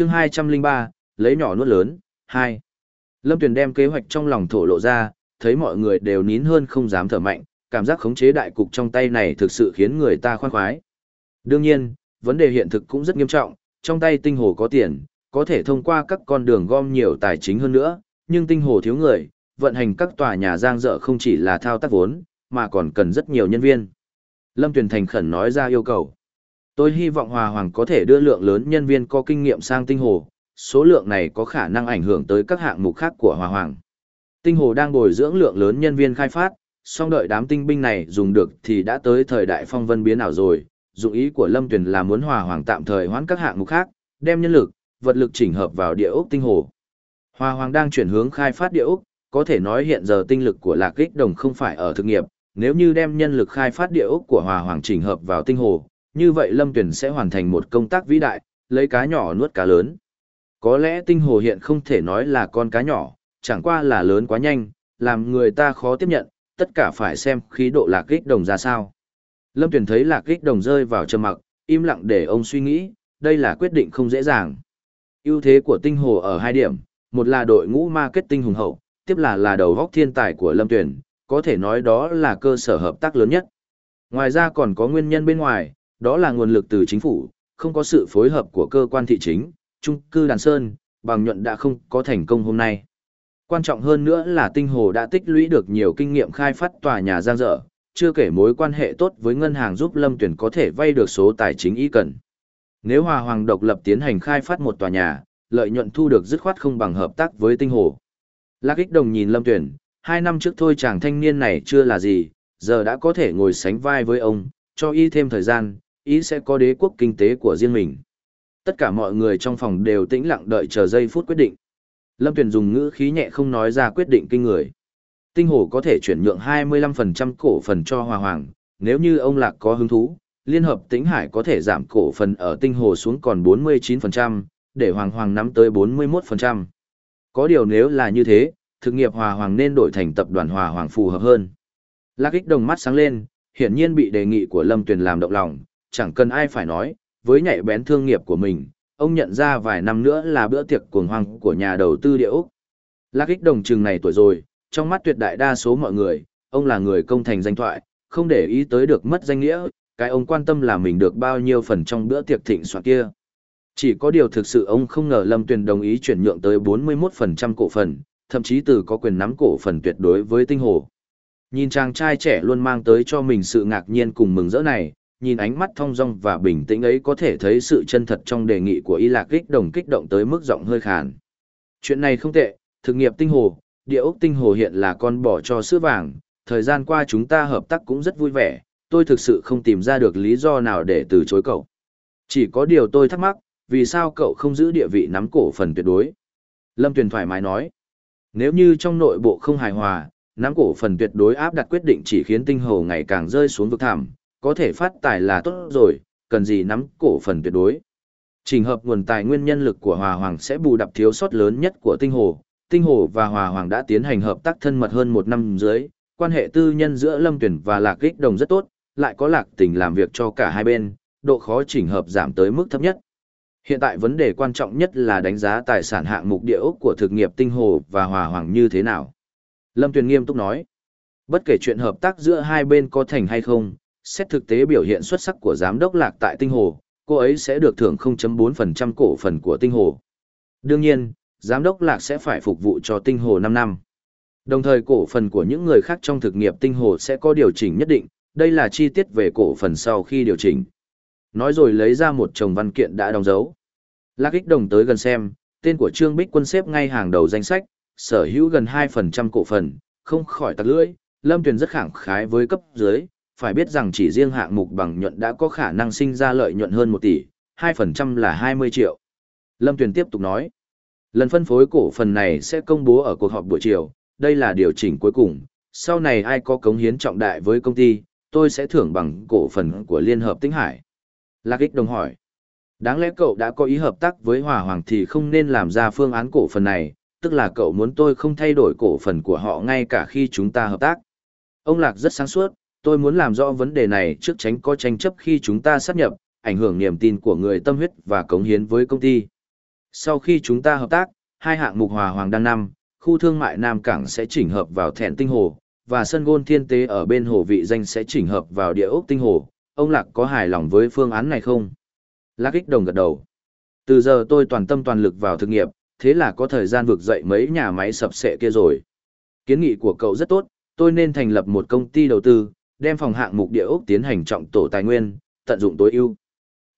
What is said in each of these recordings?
chương 203, lấy nhỏ nuốt lớn, 2. Lâm Tuyền đem kế hoạch trong lòng thổ lộ ra, thấy mọi người đều nín hơn không dám thở mạnh, cảm giác khống chế đại cục trong tay này thực sự khiến người ta khoan khoái. Đương nhiên, vấn đề hiện thực cũng rất nghiêm trọng, trong tay tinh hồ có tiền, có thể thông qua các con đường gom nhiều tài chính hơn nữa, nhưng tinh hồ thiếu người, vận hành các tòa nhà giang dở không chỉ là thao tác vốn, mà còn cần rất nhiều nhân viên. Lâm Tuyền thành khẩn nói ra yêu cầu. Tôi hy vọng Hòa Hoàng có thể đưa lượng lớn nhân viên có kinh nghiệm sang tinh hồ, số lượng này có khả năng ảnh hưởng tới các hạng mục khác của Hòa Hoàng. Tinh hồ đang bồi dưỡng lượng lớn nhân viên khai phát, song đợi đám tinh binh này dùng được thì đã tới thời đại phong vân biến ảo rồi. Dụng ý của Lâm Tuyền là muốn Hòa Hoàng tạm thời hoãn các hạng mục khác, đem nhân lực, vật lực chỉnh hợp vào địa ốc tinh hồ. Hòa Hoàng đang chuyển hướng khai phát địa ốc, có thể nói hiện giờ tinh lực của Lạc Kích Đồng không phải ở thực nghiệp, nếu như đem nhân lực khai phát địa ốc của Hòa Hoàng chỉnh hợp vào tinh hồ, như vậy Lâm Tuyền sẽ hoàn thành một công tác vĩ đại, lấy cá nhỏ nuốt cá lớn. Có lẽ tinh hồ hiện không thể nói là con cá nhỏ, chẳng qua là lớn quá nhanh, làm người ta khó tiếp nhận, tất cả phải xem khí độ lạc kích đồng ra sao. Lâm Tuyền thấy lạc kích đồng rơi vào trầm mặc, im lặng để ông suy nghĩ, đây là quyết định không dễ dàng. ưu thế của tinh hồ ở hai điểm, một là đội ngũ marketing hùng hậu, tiếp là là đầu góc thiên tài của Lâm Tuyền, có thể nói đó là cơ sở hợp tác lớn nhất. Ngoài ra còn có nguyên nhân bên ngoài, đó là nguồn lực từ chính phủ, không có sự phối hợp của cơ quan thị chính, trung cư Đàn Sơn, bằng nhuận đã không có thành công hôm nay. Quan trọng hơn nữa là tinh hồ đã tích lũy được nhiều kinh nghiệm khai phát tòa nhà giang dở, chưa kể mối quan hệ tốt với ngân hàng giúp Lâm Tuyển có thể vay được số tài chính ý cần. Nếu Hòa Hoàng độc lập tiến hành khai phát một tòa nhà, lợi nhuận thu được dứt khoát không bằng hợp tác với tinh hồ. Lạc ích đồng nhìn Lâm Tuyển, hai năm trước thôi chàng thanh niên này chưa là gì, giờ đã có thể ngồi sánh vai với ông, cho y thêm thời gian, ý sẽ có đế quốc kinh tế của riêng mình. Tất cả mọi người trong phòng đều tĩnh lặng đợi chờ giây phút quyết định. Lâm Tuyền dùng ngữ khí nhẹ không nói ra quyết định kinh người. Tinh hồ có thể chuyển nhượng 25% cổ phần cho Hòa Hoàng, nếu như ông Lạc có hứng thú, Liên hợp Tĩnh Hải có thể giảm cổ phần ở tinh hồ xuống còn 49%, để Hoàng Hoàng nắm tới 41%. Có điều nếu là như thế, thực nghiệp Hòa Hoàng nên đổi thành tập đoàn Hòa Hoàng phù hợp hơn. Lạc ích đồng mắt sáng lên, hiển nhiên bị đề nghị của Lâm Tuyền làm động lòng, chẳng cần ai phải nói, với nhạy bén thương nghiệp của mình, ông nhận ra vài năm nữa là bữa tiệc cuồng hoang của nhà đầu tư địa Úc. Lạc ích đồng chừng này tuổi rồi, trong mắt tuyệt đại đa số mọi người, ông là người công thành danh thoại, không để ý tới được mất danh nghĩa, cái ông quan tâm là mình được bao nhiêu phần trong bữa tiệc thịnh soạn kia. Chỉ có điều thực sự ông không ngờ Lâm Tuyền đồng ý chuyển nhượng tới 41% cổ phần, thậm chí từ có quyền nắm cổ phần tuyệt đối với tinh hồ. Nhìn chàng trai trẻ luôn mang tới cho mình sự ngạc nhiên cùng mừng rỡ này, nhìn ánh mắt thong dong và bình tĩnh ấy có thể thấy sự chân thật trong đề nghị của y lạc kích đồng kích động tới mức giọng hơi khàn. Chuyện này không tệ, thực nghiệp tinh hồ, địa ốc tinh hồ hiện là con bỏ cho sữa vàng, thời gian qua chúng ta hợp tác cũng rất vui vẻ, tôi thực sự không tìm ra được lý do nào để từ chối cậu. Chỉ có điều tôi thắc mắc, vì sao cậu không giữ địa vị nắm cổ phần tuyệt đối? Lâm Tuyền thoải mái nói, nếu như trong nội bộ không hài hòa, nắm cổ phần tuyệt đối áp đặt quyết định chỉ khiến tinh hồ ngày càng rơi xuống vực thẳm, có thể phát tài là tốt rồi, cần gì nắm cổ phần tuyệt đối. Trình hợp nguồn tài nguyên nhân lực của Hòa Hoàng sẽ bù đắp thiếu sót lớn nhất của Tinh Hồ. Tinh Hồ và Hòa Hoàng đã tiến hành hợp tác thân mật hơn một năm dưới, quan hệ tư nhân giữa Lâm Tuyển và Lạc Kích Đồng rất tốt, lại có lạc tình làm việc cho cả hai bên, độ khó chỉnh hợp giảm tới mức thấp nhất. Hiện tại vấn đề quan trọng nhất là đánh giá tài sản hạng mục địa ốc của thực nghiệp Tinh Hồ và Hòa Hoàng như thế nào. Lâm Tuyền nghiêm túc nói, bất kể chuyện hợp tác giữa hai bên có thành hay không, xét thực tế biểu hiện xuất sắc của giám đốc lạc tại tinh hồ, cô ấy sẽ được thưởng 0.4% cổ phần của tinh hồ. Đương nhiên, giám đốc lạc sẽ phải phục vụ cho tinh hồ 5 năm. Đồng thời cổ phần của những người khác trong thực nghiệp tinh hồ sẽ có điều chỉnh nhất định, đây là chi tiết về cổ phần sau khi điều chỉnh. Nói rồi lấy ra một chồng văn kiện đã đóng dấu. Lạc ích đồng tới gần xem, tên của Trương Bích Quân xếp ngay hàng đầu danh sách, sở hữu gần 2% cổ phần, không khỏi tặc lưỡi, Lâm Tuyền rất khẳng khái với cấp dưới, phải biết rằng chỉ riêng hạng mục bằng nhuận đã có khả năng sinh ra lợi nhuận hơn 1 tỷ, 2% là 20 triệu. Lâm Tuyền tiếp tục nói, lần phân phối cổ phần này sẽ công bố ở cuộc họp buổi chiều, đây là điều chỉnh cuối cùng, sau này ai có cống hiến trọng đại với công ty, tôi sẽ thưởng bằng cổ phần của Liên Hợp Tĩnh Hải. Lạc Ích đồng hỏi, đáng lẽ cậu đã có ý hợp tác với Hòa Hoàng thì không nên làm ra phương án cổ phần này, tức là cậu muốn tôi không thay đổi cổ phần của họ ngay cả khi chúng ta hợp tác. Ông Lạc rất sáng suốt, tôi muốn làm rõ vấn đề này trước tránh có tranh chấp khi chúng ta sát nhập, ảnh hưởng niềm tin của người tâm huyết và cống hiến với công ty. Sau khi chúng ta hợp tác, hai hạng mục hòa hoàng đăng năm, khu thương mại Nam Cảng sẽ chỉnh hợp vào thẹn tinh hồ, và sân gôn thiên tế ở bên hồ vị danh sẽ chỉnh hợp vào địa ốc tinh hồ. Ông Lạc có hài lòng với phương án này không? Lạc ích đồng gật đầu. Từ giờ tôi toàn tâm toàn lực vào thực nghiệp, thế là có thời gian vực dậy mấy nhà máy sập sệ kia rồi. Kiến nghị của cậu rất tốt, tôi nên thành lập một công ty đầu tư, đem phòng hạng mục địa ốc tiến hành trọng tổ tài nguyên, tận dụng tối ưu.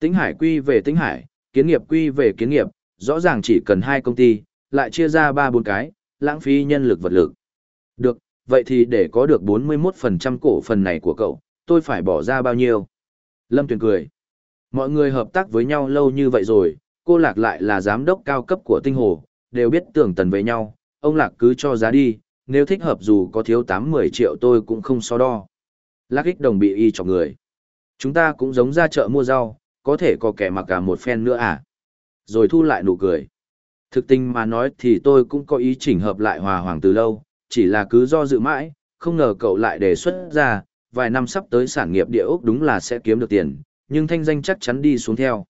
Tĩnh Hải quy về Tĩnh Hải, kiến nghiệp quy về kiến nghiệp, rõ ràng chỉ cần hai công ty, lại chia ra ba bốn cái, lãng phí nhân lực vật lực. Được, vậy thì để có được 41% cổ phần này của cậu, tôi phải bỏ ra bao nhiêu? Lâm Tuyền cười. Mọi người hợp tác với nhau lâu như vậy rồi, cô Lạc lại là giám đốc cao cấp của tinh hồ, đều biết tưởng tần với nhau, ông Lạc cứ cho giá đi, nếu thích hợp dù có thiếu 8-10 triệu tôi cũng không so đo lắc ích đồng bị y cho người. Chúng ta cũng giống ra chợ mua rau, có thể có kẻ mặc cả một phen nữa à? Rồi thu lại nụ cười. Thực tình mà nói thì tôi cũng có ý chỉnh hợp lại hòa hoàng từ lâu, chỉ là cứ do dự mãi, không ngờ cậu lại đề xuất ra, vài năm sắp tới sản nghiệp địa ốc đúng là sẽ kiếm được tiền, nhưng thanh danh chắc chắn đi xuống theo.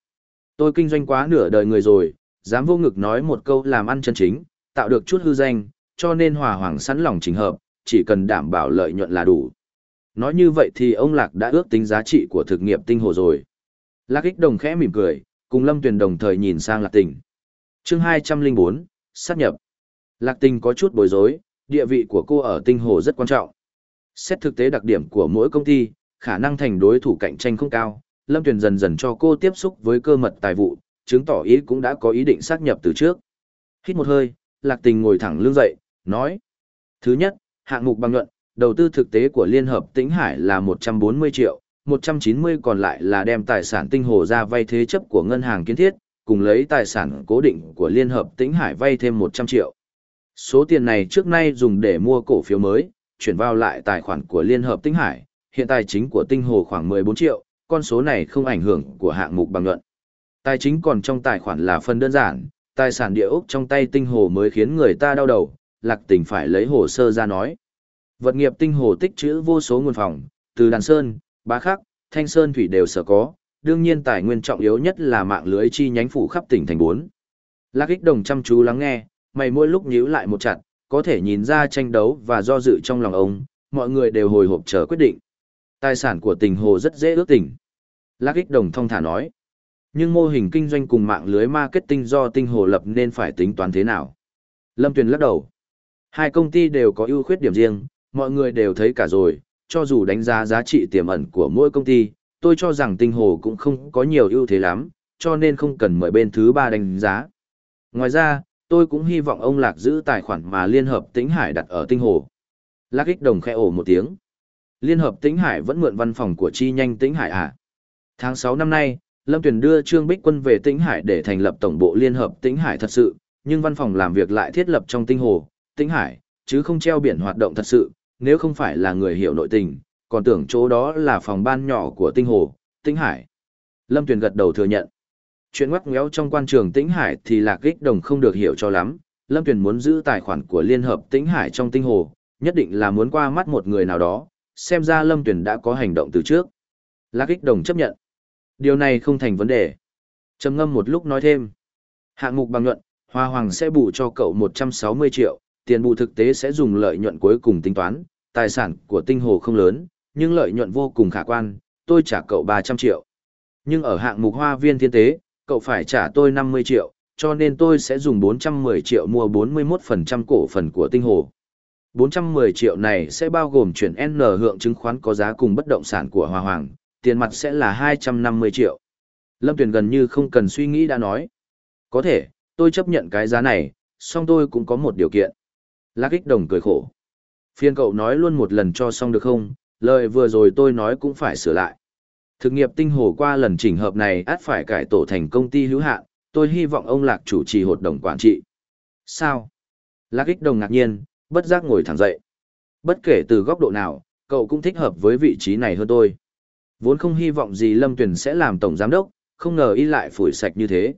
Tôi kinh doanh quá nửa đời người rồi, dám vô ngực nói một câu làm ăn chân chính, tạo được chút hư danh, cho nên hòa hoàng sẵn lòng chỉnh hợp, chỉ cần đảm bảo lợi nhuận là đủ. Nói như vậy thì ông Lạc đã ước tính giá trị của thực nghiệp tinh hồ rồi. Lạc ích đồng khẽ mỉm cười, cùng Lâm Tuyền đồng thời nhìn sang Lạc Tình. chương 204, sát nhập. Lạc Tình có chút bối rối, địa vị của cô ở tinh hồ rất quan trọng. Xét thực tế đặc điểm của mỗi công ty, khả năng thành đối thủ cạnh tranh không cao, Lâm Tuyền dần dần cho cô tiếp xúc với cơ mật tài vụ, chứng tỏ ý cũng đã có ý định sát nhập từ trước. Hít một hơi, Lạc Tình ngồi thẳng lưng dậy, nói. Thứ nhất, hạng mục bằng luận đầu tư thực tế của Liên Hợp Tĩnh Hải là 140 triệu, 190 còn lại là đem tài sản tinh hồ ra vay thế chấp của ngân hàng kiến thiết, cùng lấy tài sản cố định của Liên Hợp Tĩnh Hải vay thêm 100 triệu. Số tiền này trước nay dùng để mua cổ phiếu mới, chuyển vào lại tài khoản của Liên Hợp Tĩnh Hải, hiện tài chính của tinh hồ khoảng 14 triệu, con số này không ảnh hưởng của hạng mục bằng luận. Tài chính còn trong tài khoản là phần đơn giản, tài sản địa ốc trong tay tinh hồ mới khiến người ta đau đầu, lạc tình phải lấy hồ sơ ra nói. Vật nghiệp tinh hồ tích trữ vô số nguồn phòng, từ đàn sơn, bá khắc, thanh sơn thủy đều sở có, đương nhiên tài nguyên trọng yếu nhất là mạng lưới chi nhánh phủ khắp tỉnh thành bốn. Lạc ích đồng chăm chú lắng nghe, mày mỗi lúc nhíu lại một chặt, có thể nhìn ra tranh đấu và do dự trong lòng ông, mọi người đều hồi hộp chờ quyết định. Tài sản của tình hồ rất dễ ước tỉnh. Lạc ích đồng thông thả nói. Nhưng mô hình kinh doanh cùng mạng lưới marketing do tinh hồ lập nên phải tính toán thế nào? Lâm Tuyền lắc đầu. Hai công ty đều có ưu khuyết điểm riêng, mọi người đều thấy cả rồi, cho dù đánh giá giá trị tiềm ẩn của mỗi công ty, tôi cho rằng tinh hồ cũng không có nhiều ưu thế lắm, cho nên không cần mời bên thứ ba đánh giá. Ngoài ra, tôi cũng hy vọng ông Lạc giữ tài khoản mà Liên Hợp Tĩnh Hải đặt ở tinh hồ. Lạc ích đồng khẽ ổ một tiếng. Liên Hợp Tĩnh Hải vẫn mượn văn phòng của chi nhanh Tĩnh Hải à? Tháng 6 năm nay, Lâm Tuyền đưa Trương Bích Quân về Tĩnh Hải để thành lập tổng bộ Liên Hợp Tĩnh Hải thật sự, nhưng văn phòng làm việc lại thiết lập trong tinh hồ, Tĩnh Hải, chứ không treo biển hoạt động thật sự, nếu không phải là người hiểu nội tình, còn tưởng chỗ đó là phòng ban nhỏ của tinh hồ, Tinh Hải. Lâm Tuyền gật đầu thừa nhận. Chuyện ngoắc ngéo trong quan trường Tĩnh Hải thì Lạc Kích Đồng không được hiểu cho lắm, Lâm Tuyền muốn giữ tài khoản của Liên Hợp Tĩnh Hải trong tinh hồ, nhất định là muốn qua mắt một người nào đó, xem ra Lâm Tuyền đã có hành động từ trước. Lạc Kích Đồng chấp nhận. Điều này không thành vấn đề. Trầm ngâm một lúc nói thêm. Hạng mục bằng nhuận, Hoa Hoàng sẽ bù cho cậu 160 triệu, tiền bù thực tế sẽ dùng lợi nhuận cuối cùng tính toán, tài sản của tinh hồ không lớn, nhưng lợi nhuận vô cùng khả quan, tôi trả cậu 300 triệu. Nhưng ở hạng mục hoa viên thiên tế, cậu phải trả tôi 50 triệu, cho nên tôi sẽ dùng 410 triệu mua 41% cổ phần của tinh hồ. 410 triệu này sẽ bao gồm chuyển N hưởng chứng khoán có giá cùng bất động sản của Hoa Hoàng, tiền mặt sẽ là 250 triệu. Lâm Tuyền gần như không cần suy nghĩ đã nói. Có thể, tôi chấp nhận cái giá này, song tôi cũng có một điều kiện. Lạc ích đồng cười khổ. Phiên cậu nói luôn một lần cho xong được không, lời vừa rồi tôi nói cũng phải sửa lại. Thực nghiệp tinh hồ qua lần chỉnh hợp này át phải cải tổ thành công ty hữu hạn, tôi hy vọng ông Lạc chủ trì hội đồng quản trị. Sao? Lạc ích đồng ngạc nhiên, bất giác ngồi thẳng dậy. Bất kể từ góc độ nào, cậu cũng thích hợp với vị trí này hơn tôi. Vốn không hy vọng gì Lâm Tuyền sẽ làm tổng giám đốc, không ngờ y lại phủi sạch như thế.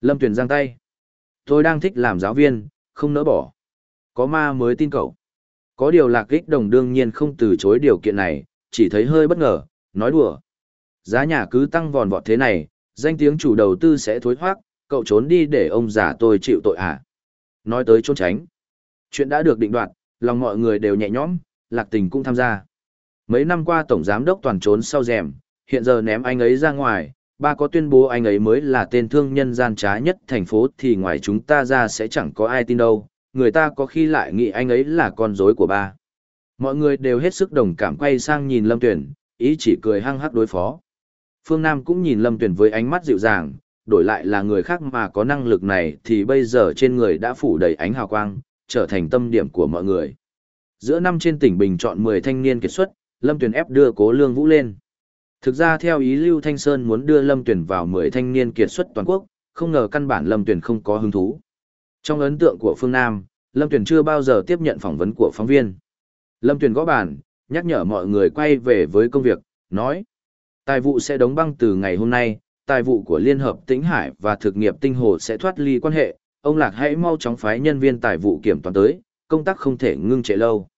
Lâm Tuyền giang tay. Tôi đang thích làm giáo viên, không nỡ bỏ. Có ma mới tin cậu. Có điều lạc kích đồng đương nhiên không từ chối điều kiện này, chỉ thấy hơi bất ngờ, nói đùa. Giá nhà cứ tăng vòn vọt thế này, danh tiếng chủ đầu tư sẽ thối thoát, cậu trốn đi để ông già tôi chịu tội à? Nói tới trốn tránh. Chuyện đã được định đoạt, lòng mọi người đều nhẹ nhõm, lạc tình cũng tham gia. Mấy năm qua Tổng Giám đốc toàn trốn sau rèm, hiện giờ ném anh ấy ra ngoài, ba có tuyên bố anh ấy mới là tên thương nhân gian trá nhất thành phố thì ngoài chúng ta ra sẽ chẳng có ai tin đâu, người ta có khi lại nghĩ anh ấy là con rối của ba. Mọi người đều hết sức đồng cảm quay sang nhìn Lâm Tuyển, ý chỉ cười hăng hắc đối phó. Phương Nam cũng nhìn Lâm Tuyển với ánh mắt dịu dàng, đổi lại là người khác mà có năng lực này thì bây giờ trên người đã phủ đầy ánh hào quang, trở thành tâm điểm của mọi người. Giữa năm trên tỉnh Bình chọn 10 thanh niên kết xuất, Lâm Tuyển ép đưa Cố Lương Vũ lên. Thực ra theo ý Lưu Thanh Sơn muốn đưa Lâm Tuyển vào 10 thanh niên kiệt xuất toàn quốc, không ngờ căn bản Lâm Tuyển không có hứng thú. Trong ấn tượng của Phương Nam, Lâm Tuyền chưa bao giờ tiếp nhận phỏng vấn của phóng viên. Lâm Tuyền gõ bàn, nhắc nhở mọi người quay về với công việc, nói. Tài vụ sẽ đóng băng từ ngày hôm nay, tài vụ của Liên Hợp Tĩnh Hải và thực nghiệp tinh hồ sẽ thoát ly quan hệ, ông Lạc hãy mau chóng phái nhân viên tài vụ kiểm toán tới, công tác không thể ngưng trệ lâu.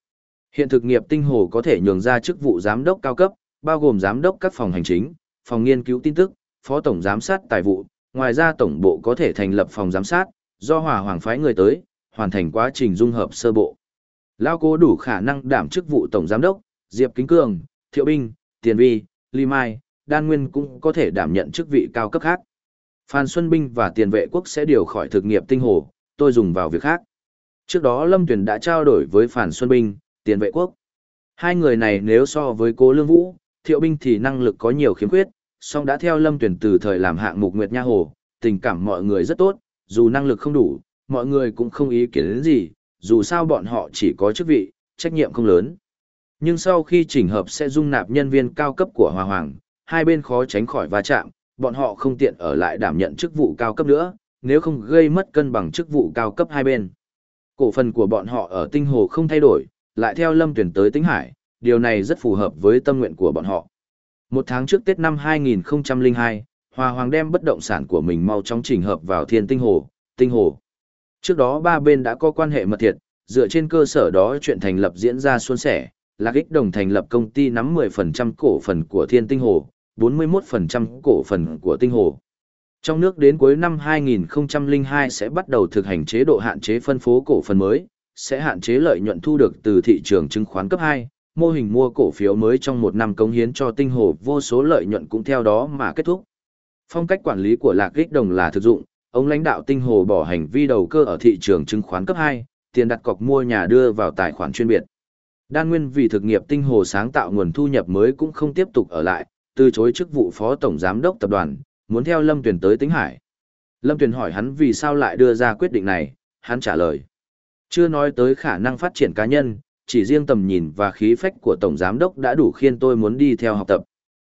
Hiện thực nghiệp tinh hồ có thể nhường ra chức vụ giám đốc cao cấp, bao gồm giám đốc các phòng hành chính, phòng nghiên cứu tin tức, phó tổng giám sát tài vụ, ngoài ra tổng bộ có thể thành lập phòng giám sát, do hỏa hoàng phái người tới, hoàn thành quá trình dung hợp sơ bộ. Lao cố đủ khả năng đảm chức vụ tổng giám đốc, Diệp Kính Cường, Thiệu Binh, Tiền Vi, Ly Mai, Đan Nguyên cũng có thể đảm nhận chức vị cao cấp khác. Phan Xuân Binh và tiền vệ quốc sẽ điều khỏi thực nghiệp tinh hồ, tôi dùng vào việc khác. Trước đó Lâm Tuyền đã trao đổi với Phan Xuân Binh, tiền vệ quốc. Hai người này nếu so với cố Lương Vũ, Thiệu Binh thì năng lực có nhiều khiếm khuyết, song đã theo Lâm Tuyền từ thời làm hạng mục Nguyệt Nha Hồ, tình cảm mọi người rất tốt, dù năng lực không đủ, mọi người cũng không ý kiến đến gì, dù sao bọn họ chỉ có chức vị, trách nhiệm không lớn. Nhưng sau khi chỉnh hợp sẽ dung nạp nhân viên cao cấp của Hòa Hoàng, hai bên khó tránh khỏi va chạm, bọn họ không tiện ở lại đảm nhận chức vụ cao cấp nữa, nếu không gây mất cân bằng chức vụ cao cấp hai bên. Cổ phần của bọn họ ở tinh hồ không thay đổi, lại theo lâm tuyển tới tinh hải, điều này rất phù hợp với tâm nguyện của bọn họ. Một tháng trước Tết năm 2002, Hòa Hoàng đem bất động sản của mình mau chóng chỉnh hợp vào thiên tinh hồ, tinh hồ. Trước đó ba bên đã có quan hệ mật thiết, dựa trên cơ sở đó chuyện thành lập diễn ra suôn sẻ, Lạc Ích Đồng thành lập công ty nắm 10% cổ phần của Thiên Tinh Hồ, 41% cổ phần của Tinh Hồ. Trong nước đến cuối năm 2002 sẽ bắt đầu thực hành chế độ hạn chế phân phố cổ phần mới, sẽ hạn chế lợi nhuận thu được từ thị trường chứng khoán cấp 2, mô hình mua cổ phiếu mới trong một năm cống hiến cho Tinh Hồ vô số lợi nhuận cũng theo đó mà kết thúc. Phong cách quản lý của Lạc Kích Đồng là thực dụng, ông lãnh đạo Tinh Hồ bỏ hành vi đầu cơ ở thị trường chứng khoán cấp 2, tiền đặt cọc mua nhà đưa vào tài khoản chuyên biệt. Đan Nguyên vì thực nghiệp tinh hồ sáng tạo nguồn thu nhập mới cũng không tiếp tục ở lại, từ chối chức vụ phó tổng giám đốc tập đoàn, muốn theo Lâm Tuyền tới Tĩnh Hải. Lâm Tuyền hỏi hắn vì sao lại đưa ra quyết định này, hắn trả lời. Chưa nói tới khả năng phát triển cá nhân, chỉ riêng tầm nhìn và khí phách của tổng giám đốc đã đủ khiến tôi muốn đi theo học tập.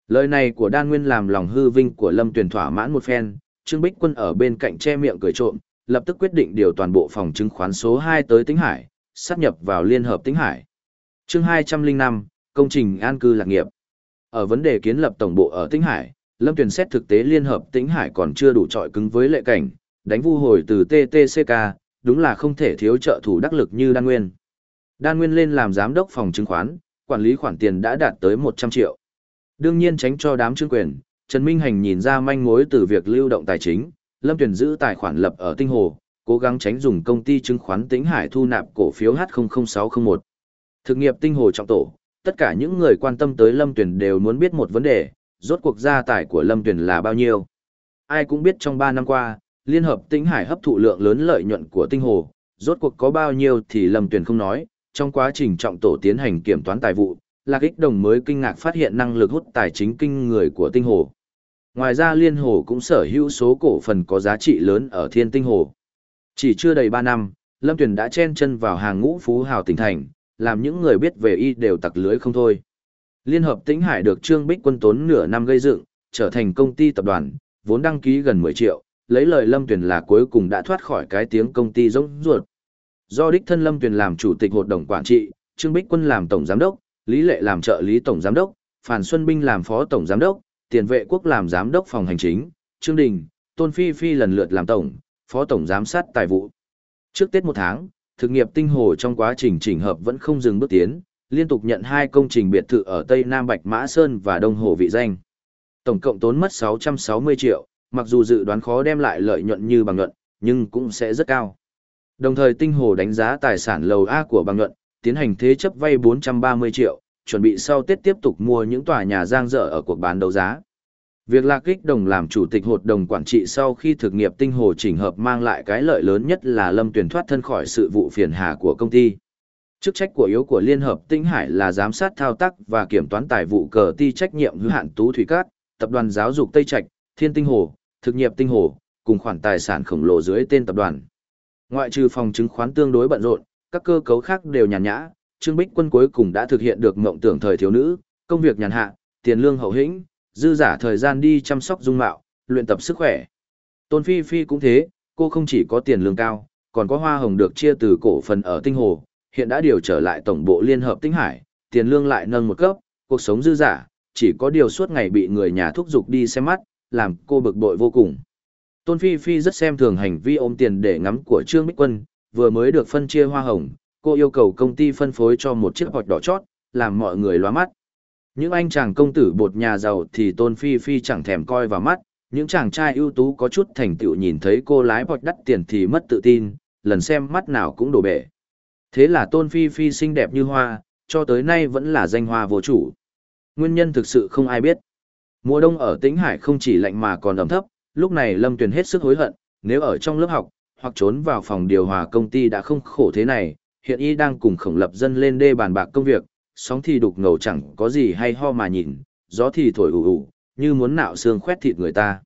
Lời này của Đan Nguyên làm lòng hư vinh của Lâm Tuyền thỏa mãn một phen, Trương Bích Quân ở bên cạnh che miệng cười trộm, lập tức quyết định điều toàn bộ phòng chứng khoán số 2 tới Tĩnh Hải, sát nhập vào Liên hợp Tĩnh Hải chương 205, công trình an cư lạc nghiệp. Ở vấn đề kiến lập tổng bộ ở Tĩnh Hải, Lâm Tuyền xét thực tế Liên hợp Tĩnh Hải còn chưa đủ trọi cứng với lệ cảnh, đánh vu hồi từ TTCK, đúng là không thể thiếu trợ thủ đắc lực như Đan Nguyên. Đan Nguyên lên làm giám đốc phòng chứng khoán, quản lý khoản tiền đã đạt tới 100 triệu. Đương nhiên tránh cho đám chứng quyền, Trần Minh Hành nhìn ra manh mối từ việc lưu động tài chính, Lâm Tuyền giữ tài khoản lập ở Tinh Hồ, cố gắng tránh dùng công ty chứng khoán Tĩnh Hải thu nạp cổ phiếu H00601. Thực nghiệp tinh hồ trọng tổ, tất cả những người quan tâm tới Lâm Tuyền đều muốn biết một vấn đề, rốt cuộc gia tài của Lâm Tuyền là bao nhiêu. Ai cũng biết trong 3 năm qua, Liên hợp Tĩnh Hải hấp thụ lượng lớn lợi nhuận của tinh hồ, rốt cuộc có bao nhiêu thì Lâm Tuyền không nói, trong quá trình trọng tổ tiến hành kiểm toán tài vụ, Lạc Ích Đồng mới kinh ngạc phát hiện năng lực hút tài chính kinh người của tinh hồ. Ngoài ra Liên Hồ cũng sở hữu số cổ phần có giá trị lớn ở Thiên Tinh Hồ. Chỉ chưa đầy 3 năm, Lâm Tuyền đã chen chân vào hàng ngũ phú hào tỉnh thành, làm những người biết về y đều tặc lưới không thôi. Liên hợp Tĩnh Hải được Trương Bích Quân tốn nửa năm gây dựng, trở thành công ty tập đoàn, vốn đăng ký gần 10 triệu, lấy lời Lâm Tuyền là cuối cùng đã thoát khỏi cái tiếng công ty rỗng ruột. Do đích thân Lâm Tuyền làm chủ tịch hội đồng quản trị, Trương Bích Quân làm tổng giám đốc, Lý Lệ làm trợ lý tổng giám đốc, Phan Xuân Binh làm phó tổng giám đốc, Tiền vệ quốc làm giám đốc phòng hành chính, Trương Đình, Tôn Phi Phi lần lượt làm tổng, phó tổng giám sát tài vụ. Trước Tết một tháng, thực nghiệp tinh hồ trong quá trình chỉnh hợp vẫn không dừng bước tiến, liên tục nhận hai công trình biệt thự ở Tây Nam Bạch Mã Sơn và Đông Hồ Vị Danh. Tổng cộng tốn mất 660 triệu, mặc dù dự đoán khó đem lại lợi nhuận như bằng nhuận, nhưng cũng sẽ rất cao. Đồng thời tinh hồ đánh giá tài sản lầu A của bằng nhuận, tiến hành thế chấp vay 430 triệu, chuẩn bị sau Tết tiếp tục mua những tòa nhà giang dở ở cuộc bán đấu giá. Việc Lạc Kích Đồng làm chủ tịch hội đồng quản trị sau khi thực nghiệp tinh hồ chỉnh hợp mang lại cái lợi lớn nhất là Lâm Tuyền thoát thân khỏi sự vụ phiền hà của công ty. Chức trách của yếu của Liên hợp Tinh Hải là giám sát thao tác và kiểm toán tài vụ cờ ti trách nhiệm hữu hạn Tú Thủy Cát, tập đoàn giáo dục Tây Trạch, Thiên Tinh Hồ, thực nghiệp Tinh Hồ, cùng khoản tài sản khổng lồ dưới tên tập đoàn. Ngoại trừ phòng chứng khoán tương đối bận rộn, các cơ cấu khác đều nhàn nhã, Trương Bích Quân cuối cùng đã thực hiện được mộng tưởng thời thiếu nữ, công việc nhàn hạ, tiền lương hậu hĩnh, dư giả thời gian đi chăm sóc dung mạo, luyện tập sức khỏe. Tôn Phi Phi cũng thế, cô không chỉ có tiền lương cao, còn có hoa hồng được chia từ cổ phần ở Tinh Hồ, hiện đã điều trở lại tổng bộ Liên hợp Tinh Hải, tiền lương lại nâng một cấp, cuộc sống dư giả, chỉ có điều suốt ngày bị người nhà thúc giục đi xem mắt, làm cô bực bội vô cùng. Tôn Phi Phi rất xem thường hành vi ôm tiền để ngắm của Trương Bích Quân, vừa mới được phân chia hoa hồng, cô yêu cầu công ty phân phối cho một chiếc hột đỏ chót, làm mọi người loa mắt. Những anh chàng công tử bột nhà giàu thì Tôn Phi Phi chẳng thèm coi vào mắt, những chàng trai ưu tú có chút thành tựu nhìn thấy cô lái bọt đắt tiền thì mất tự tin, lần xem mắt nào cũng đổ bể. Thế là Tôn Phi Phi xinh đẹp như hoa, cho tới nay vẫn là danh hoa vô chủ. Nguyên nhân thực sự không ai biết. Mùa đông ở Tĩnh Hải không chỉ lạnh mà còn ẩm thấp, lúc này Lâm Tuyền hết sức hối hận, nếu ở trong lớp học, hoặc trốn vào phòng điều hòa công ty đã không khổ thế này, hiện y đang cùng khổng lập dân lên đê bàn bạc công việc, sóng thì đục ngầu chẳng có gì hay ho mà nhìn, gió thì thổi ủ ủ, như muốn nạo xương khoét thịt người ta.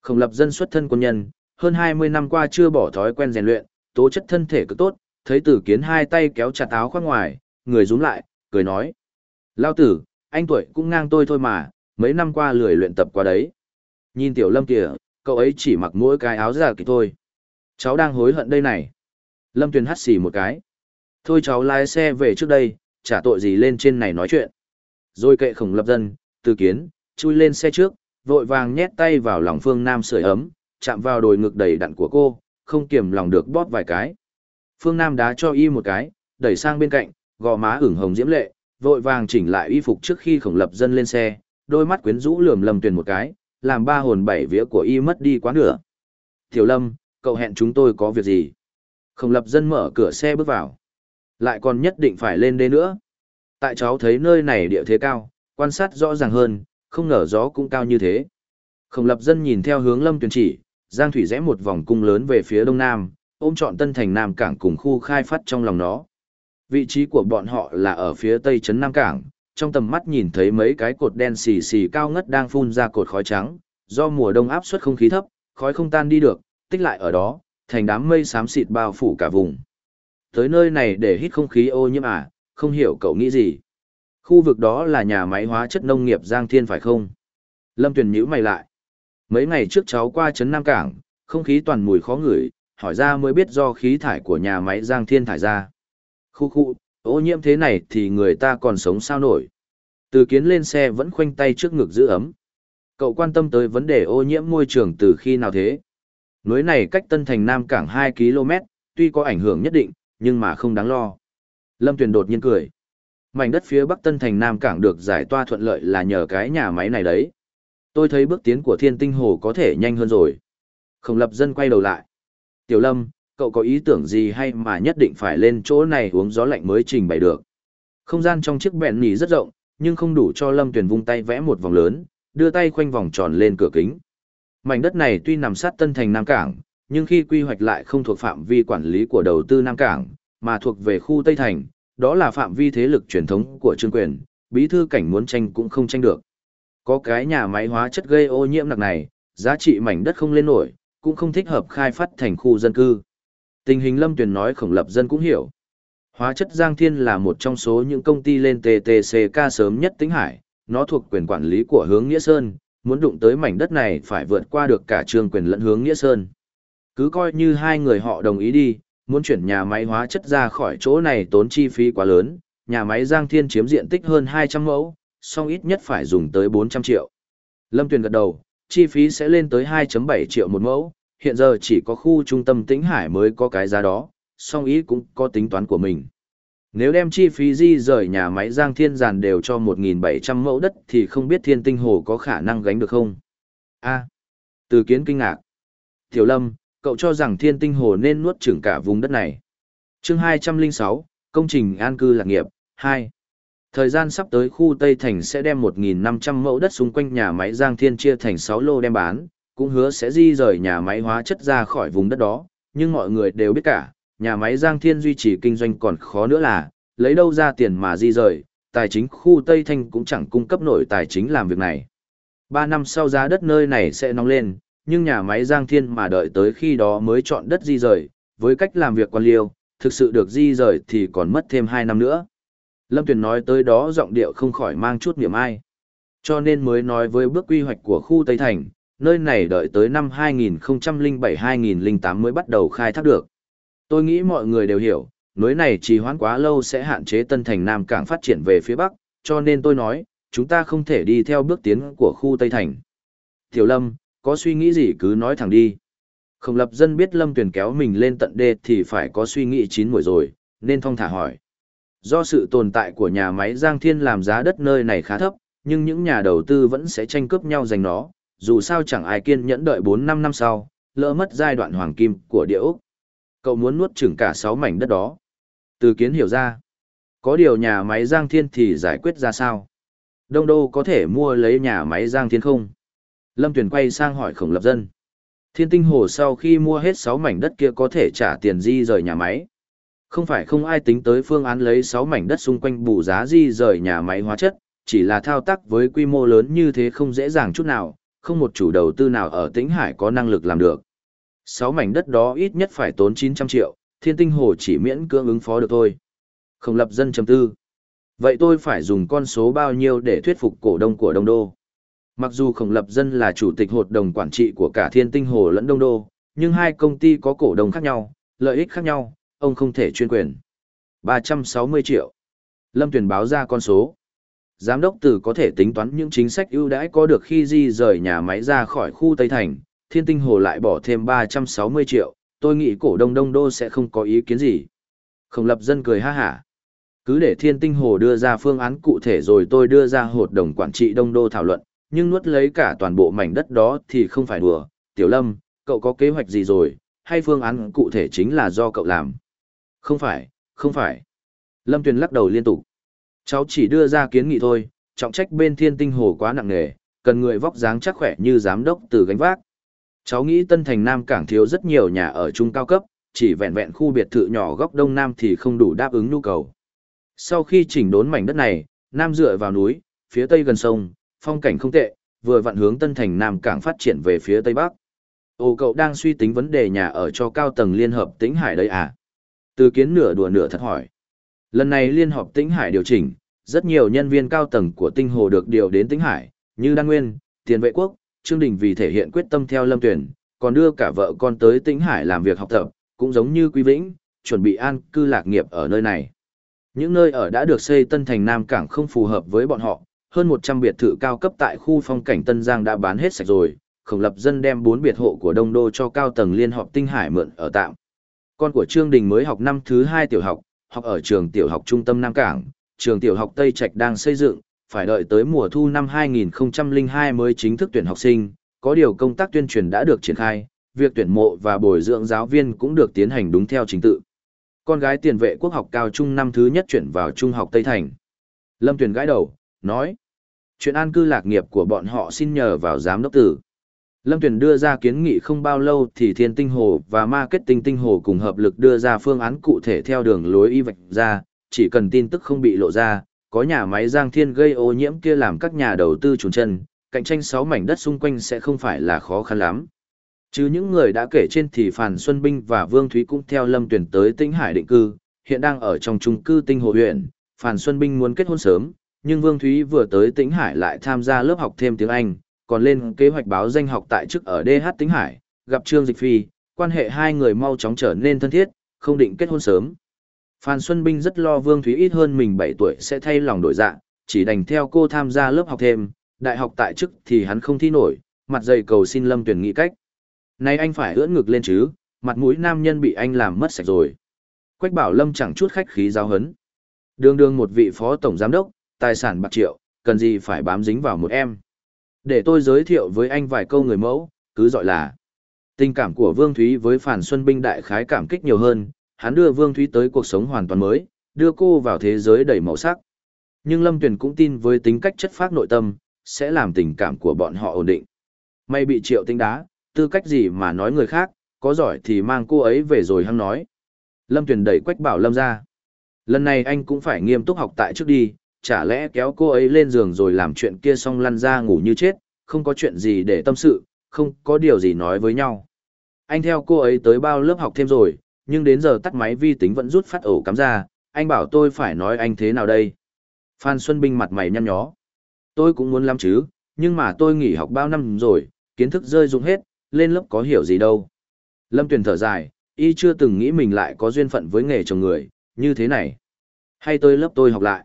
Khổng lập dân xuất thân quân nhân, hơn 20 năm qua chưa bỏ thói quen rèn luyện, tố chất thân thể cực tốt, thấy tử kiến hai tay kéo chặt áo khoác ngoài, người rúm lại, cười nói. Lao tử, anh tuổi cũng ngang tôi thôi mà, mấy năm qua lười luyện tập qua đấy. Nhìn tiểu lâm kìa, cậu ấy chỉ mặc mỗi cái áo giả kỳ thôi. Cháu đang hối hận đây này. Lâm Tuyền hắt xì một cái. Thôi cháu lái xe về trước đây, trả tội gì lên trên này nói chuyện. Rồi kệ khổng lập dân, từ kiến, chui lên xe trước, vội vàng nhét tay vào lòng Phương Nam sưởi ấm, chạm vào đồi ngực đầy đặn của cô, không kiềm lòng được bóp vài cái. Phương Nam đá cho y một cái, đẩy sang bên cạnh, gò má ửng hồng diễm lệ, vội vàng chỉnh lại y phục trước khi khổng lập dân lên xe, đôi mắt quyến rũ lườm Lâm Tuyền một cái, làm ba hồn bảy vía của y mất đi quá nửa. Tiểu Lâm, cậu hẹn chúng tôi có việc gì? Khổng lập dân mở cửa xe bước vào. Lại còn nhất định phải lên đây nữa. Tại cháu thấy nơi này địa thế cao, quan sát rõ ràng hơn, không ngờ gió cũng cao như thế. Khổng lập dân nhìn theo hướng lâm tuyển chỉ, Giang Thủy rẽ một vòng cung lớn về phía đông nam, ôm trọn tân thành Nam Cảng cùng khu khai phát trong lòng nó. Vị trí của bọn họ là ở phía tây trấn Nam Cảng, trong tầm mắt nhìn thấy mấy cái cột đen xì xì cao ngất đang phun ra cột khói trắng, do mùa đông áp suất không khí thấp, khói không tan đi được, tích lại ở đó, thành đám mây xám xịt bao phủ cả vùng. Tới nơi này để hít không khí ô nhiễm à, không hiểu cậu nghĩ gì. Khu vực đó là nhà máy hóa chất nông nghiệp Giang Thiên phải không? Lâm Tuyền nhíu mày lại. Mấy ngày trước cháu qua Trấn Nam Cảng, không khí toàn mùi khó ngửi, hỏi ra mới biết do khí thải của nhà máy Giang Thiên thải ra. Khu khu, ô nhiễm thế này thì người ta còn sống sao nổi. Từ kiến lên xe vẫn khoanh tay trước ngực giữ ấm. Cậu quan tâm tới vấn đề ô nhiễm môi trường từ khi nào thế? Núi này cách Tân Thành Nam Cảng 2 km, tuy có ảnh hưởng nhất định, nhưng mà không đáng lo. Lâm Tuyền đột nhiên cười. Mảnh đất phía Bắc Tân Thành Nam Cảng được giải toa thuận lợi là nhờ cái nhà máy này đấy. Tôi thấy bước tiến của Thiên Tinh Hồ có thể nhanh hơn rồi. Khổng lập dân quay đầu lại. Tiểu Lâm, cậu có ý tưởng gì hay mà nhất định phải lên chỗ này uống gió lạnh mới trình bày được. Không gian trong chiếc bẹn nỉ rất rộng, nhưng không đủ cho Lâm Tuyền vung tay vẽ một vòng lớn, đưa tay khoanh vòng tròn lên cửa kính. Mảnh đất này tuy nằm sát Tân Thành Nam Cảng, nhưng khi quy hoạch lại không thuộc phạm vi quản lý của đầu tư Nam Cảng, mà thuộc về khu Tây Thành, đó là phạm vi thế lực truyền thống của trương quyền, bí thư cảnh muốn tranh cũng không tranh được. Có cái nhà máy hóa chất gây ô nhiễm nặng này, giá trị mảnh đất không lên nổi, cũng không thích hợp khai phát thành khu dân cư. Tình hình Lâm Tuyền nói khổng lập dân cũng hiểu. Hóa chất Giang Thiên là một trong số những công ty lên TTCK sớm nhất tính hải, nó thuộc quyền quản lý của hướng Nghĩa Sơn, muốn đụng tới mảnh đất này phải vượt qua được cả trường quyền lẫn hướng Nghĩa Sơn. Cứ coi như hai người họ đồng ý đi, muốn chuyển nhà máy hóa chất ra khỏi chỗ này tốn chi phí quá lớn, nhà máy Giang Thiên chiếm diện tích hơn 200 mẫu, song ít nhất phải dùng tới 400 triệu. Lâm Tuyền gật đầu, chi phí sẽ lên tới 2.7 triệu một mẫu, hiện giờ chỉ có khu trung tâm Tĩnh Hải mới có cái giá đó, song ý cũng có tính toán của mình. Nếu đem chi phí di rời nhà máy Giang Thiên giàn đều cho 1.700 mẫu đất thì không biết thiên tinh hồ có khả năng gánh được không? A. Từ kiến kinh ngạc. Tiểu Lâm, cậu cho rằng thiên tinh hồ nên nuốt chửng cả vùng đất này. chương 206, công trình an cư lạc nghiệp, 2. Thời gian sắp tới khu Tây Thành sẽ đem 1.500 mẫu đất xung quanh nhà máy Giang Thiên chia thành 6 lô đem bán, cũng hứa sẽ di rời nhà máy hóa chất ra khỏi vùng đất đó, nhưng mọi người đều biết cả, nhà máy Giang Thiên duy trì kinh doanh còn khó nữa là, lấy đâu ra tiền mà di rời, tài chính khu Tây Thanh cũng chẳng cung cấp nổi tài chính làm việc này. Ba năm sau giá đất nơi này sẽ nóng lên, nhưng nhà máy Giang Thiên mà đợi tới khi đó mới chọn đất di rời, với cách làm việc quan liêu, thực sự được di rời thì còn mất thêm 2 năm nữa. Lâm Tuyền nói tới đó giọng điệu không khỏi mang chút niềm ai. Cho nên mới nói với bước quy hoạch của khu Tây Thành, nơi này đợi tới năm 2007-2008 mới bắt đầu khai thác được. Tôi nghĩ mọi người đều hiểu, núi này trì hoãn quá lâu sẽ hạn chế Tân Thành Nam Cảng phát triển về phía Bắc, cho nên tôi nói, chúng ta không thể đi theo bước tiến của khu Tây Thành. Tiểu Lâm, có suy nghĩ gì cứ nói thẳng đi. Không lập dân biết Lâm Tuyền kéo mình lên tận đê thì phải có suy nghĩ chín muồi rồi, nên thong thả hỏi. Do sự tồn tại của nhà máy Giang Thiên làm giá đất nơi này khá thấp, nhưng những nhà đầu tư vẫn sẽ tranh cướp nhau giành nó, dù sao chẳng ai kiên nhẫn đợi 4-5 năm sau, lỡ mất giai đoạn hoàng kim của địa Úc. Cậu muốn nuốt chửng cả sáu mảnh đất đó. Từ kiến hiểu ra, có điều nhà máy Giang Thiên thì giải quyết ra sao? Đông Đô có thể mua lấy nhà máy Giang Thiên không? Lâm Tuyền quay sang hỏi khổng lập dân. Thiên tinh hồ sau khi mua hết sáu mảnh đất kia có thể trả tiền di rời nhà máy. Không phải không ai tính tới phương án lấy sáu mảnh đất xung quanh bù giá di rời nhà máy hóa chất, chỉ là thao tác với quy mô lớn như thế không dễ dàng chút nào, không một chủ đầu tư nào ở Tĩnh Hải có năng lực làm được. Sáu mảnh đất đó ít nhất phải tốn 900 triệu, thiên tinh hồ chỉ miễn cưỡng ứng phó được thôi. Không lập dân chấm tư. Vậy tôi phải dùng con số bao nhiêu để thuyết phục cổ đông của Đông Đô? Mặc dù Khổng Lập Dân là chủ tịch hội đồng quản trị của cả Thiên Tinh Hồ lẫn Đông Đô, nhưng hai công ty có cổ đông khác nhau, lợi ích khác nhau, ông không thể chuyên quyền. 360 triệu. Lâm Tuyền báo ra con số. Giám đốc Tử có thể tính toán những chính sách ưu đãi có được khi di rời nhà máy ra khỏi khu Tây Thành, Thiên Tinh Hồ lại bỏ thêm 360 triệu, tôi nghĩ cổ đông Đông Đô sẽ không có ý kiến gì. Khổng Lập Dân cười ha hả. Cứ để Thiên Tinh Hồ đưa ra phương án cụ thể rồi tôi đưa ra hội đồng quản trị Đông Đô thảo luận, nhưng nuốt lấy cả toàn bộ mảnh đất đó thì không phải đùa. Tiểu Lâm, cậu có kế hoạch gì rồi, hay phương án cụ thể chính là do cậu làm? Không phải, không phải. Lâm Tuyền lắc đầu liên tục. Cháu chỉ đưa ra kiến nghị thôi, trọng trách bên thiên tinh hồ quá nặng nề, cần người vóc dáng chắc khỏe như giám đốc từ gánh vác. Cháu nghĩ Tân Thành Nam Cảng thiếu rất nhiều nhà ở trung cao cấp, chỉ vẹn vẹn khu biệt thự nhỏ góc đông nam thì không đủ đáp ứng nhu cầu. Sau khi chỉnh đốn mảnh đất này, nam dựa vào núi, phía tây gần sông, phong cảnh không tệ, vừa vặn hướng Tân Thành Nam Cảng phát triển về phía tây bắc. Ô cậu đang suy tính vấn đề nhà ở cho cao tầng liên hợp tĩnh hải đây à? Từ kiến nửa đùa nửa thật hỏi. Lần này liên hợp tĩnh hải điều chỉnh, rất nhiều nhân viên cao tầng của tinh hồ được điều đến tĩnh hải, như Đan Nguyên, Tiền Vệ Quốc, Trương Đình vì thể hiện quyết tâm theo lâm tuyển, còn đưa cả vợ con tới tĩnh hải làm việc học tập, cũng giống như Quý Vĩnh, chuẩn bị an cư lạc nghiệp ở nơi này. Những nơi ở đã được xây tân thành Nam Cảng không phù hợp với bọn họ, hơn 100 biệt thự cao cấp tại khu phong cảnh Tân Giang đã bán hết sạch rồi, khổng lập dân đem 4 biệt hộ của Đông Đô cho cao tầng liên họp tinh hải mượn ở tạm. Con của Trương Đình mới học năm thứ 2 tiểu học, học ở trường tiểu học trung tâm Nam Cảng, trường tiểu học Tây Trạch đang xây dựng, phải đợi tới mùa thu năm 2002 mới chính thức tuyển học sinh, có điều công tác tuyên truyền đã được triển khai, việc tuyển mộ và bồi dưỡng giáo viên cũng được tiến hành đúng theo trình tự. Con gái tiền vệ quốc học cao trung năm thứ nhất chuyển vào trung học Tây Thành. Lâm Tuyền gãi đầu, nói, chuyện an cư lạc nghiệp của bọn họ xin nhờ vào giám đốc tử. Lâm Tuyền đưa ra kiến nghị không bao lâu thì Thiên Tinh Hồ và Marketing Tinh Hồ cùng hợp lực đưa ra phương án cụ thể theo đường lối y vạch ra, chỉ cần tin tức không bị lộ ra, có nhà máy Giang Thiên gây ô nhiễm kia làm các nhà đầu tư trùn chân, cạnh tranh 6 mảnh đất xung quanh sẽ không phải là khó khăn lắm. Chứ những người đã kể trên thì Phàn Xuân Binh và Vương Thúy cũng theo Lâm tuyển tới Tinh Hải định cư, hiện đang ở trong trung cư Tinh Hồ huyện, Phàn Xuân Binh muốn kết hôn sớm, nhưng Vương Thúy vừa tới Tĩnh Hải lại tham gia lớp học thêm tiếng Anh, còn lên kế hoạch báo danh học tại chức ở DH Tĩnh Hải, gặp Trương Dịch Phi, quan hệ hai người mau chóng trở nên thân thiết, không định kết hôn sớm. Phan Xuân Binh rất lo Vương Thúy ít hơn mình 7 tuổi sẽ thay lòng đổi dạ, chỉ đành theo cô tham gia lớp học thêm, đại học tại chức thì hắn không thi nổi, mặt dày cầu xin Lâm Tuyền nghĩ cách. Nay anh phải ưỡn ngực lên chứ, mặt mũi nam nhân bị anh làm mất sạch rồi. Quách bảo Lâm chẳng chút khách khí giao hấn. Đường đường một vị phó tổng giám đốc, tài sản bạc triệu, cần gì phải bám dính vào một em. Để tôi giới thiệu với anh vài câu người mẫu, cứ gọi là. Tình cảm của Vương Thúy với Phản Xuân Binh đại khái cảm kích nhiều hơn, hắn đưa Vương Thúy tới cuộc sống hoàn toàn mới, đưa cô vào thế giới đầy màu sắc. Nhưng Lâm Tuyền cũng tin với tính cách chất phác nội tâm, sẽ làm tình cảm của bọn họ ổn định. May bị triệu tinh đá, tư cách gì mà nói người khác, có giỏi thì mang cô ấy về rồi hăng nói. Lâm Tuyền đẩy Quách Bảo Lâm ra. Lần này anh cũng phải nghiêm túc học tại trước đi, chả lẽ kéo cô ấy lên giường rồi làm chuyện kia xong lăn ra ngủ như chết, không có chuyện gì để tâm sự, không có điều gì nói với nhau. Anh theo cô ấy tới bao lớp học thêm rồi, nhưng đến giờ tắt máy vi tính vẫn rút phát ổ cắm ra, anh bảo tôi phải nói anh thế nào đây? Phan Xuân Binh mặt mày nhăn nhó. Tôi cũng muốn lắm chứ, nhưng mà tôi nghỉ học bao năm rồi, kiến thức rơi rụng hết, lên lớp có hiểu gì đâu. Lâm Tuyền thở dài, y chưa từng nghĩ mình lại có duyên phận với nghề chồng người, như thế này. Hay tôi lớp tôi học lại.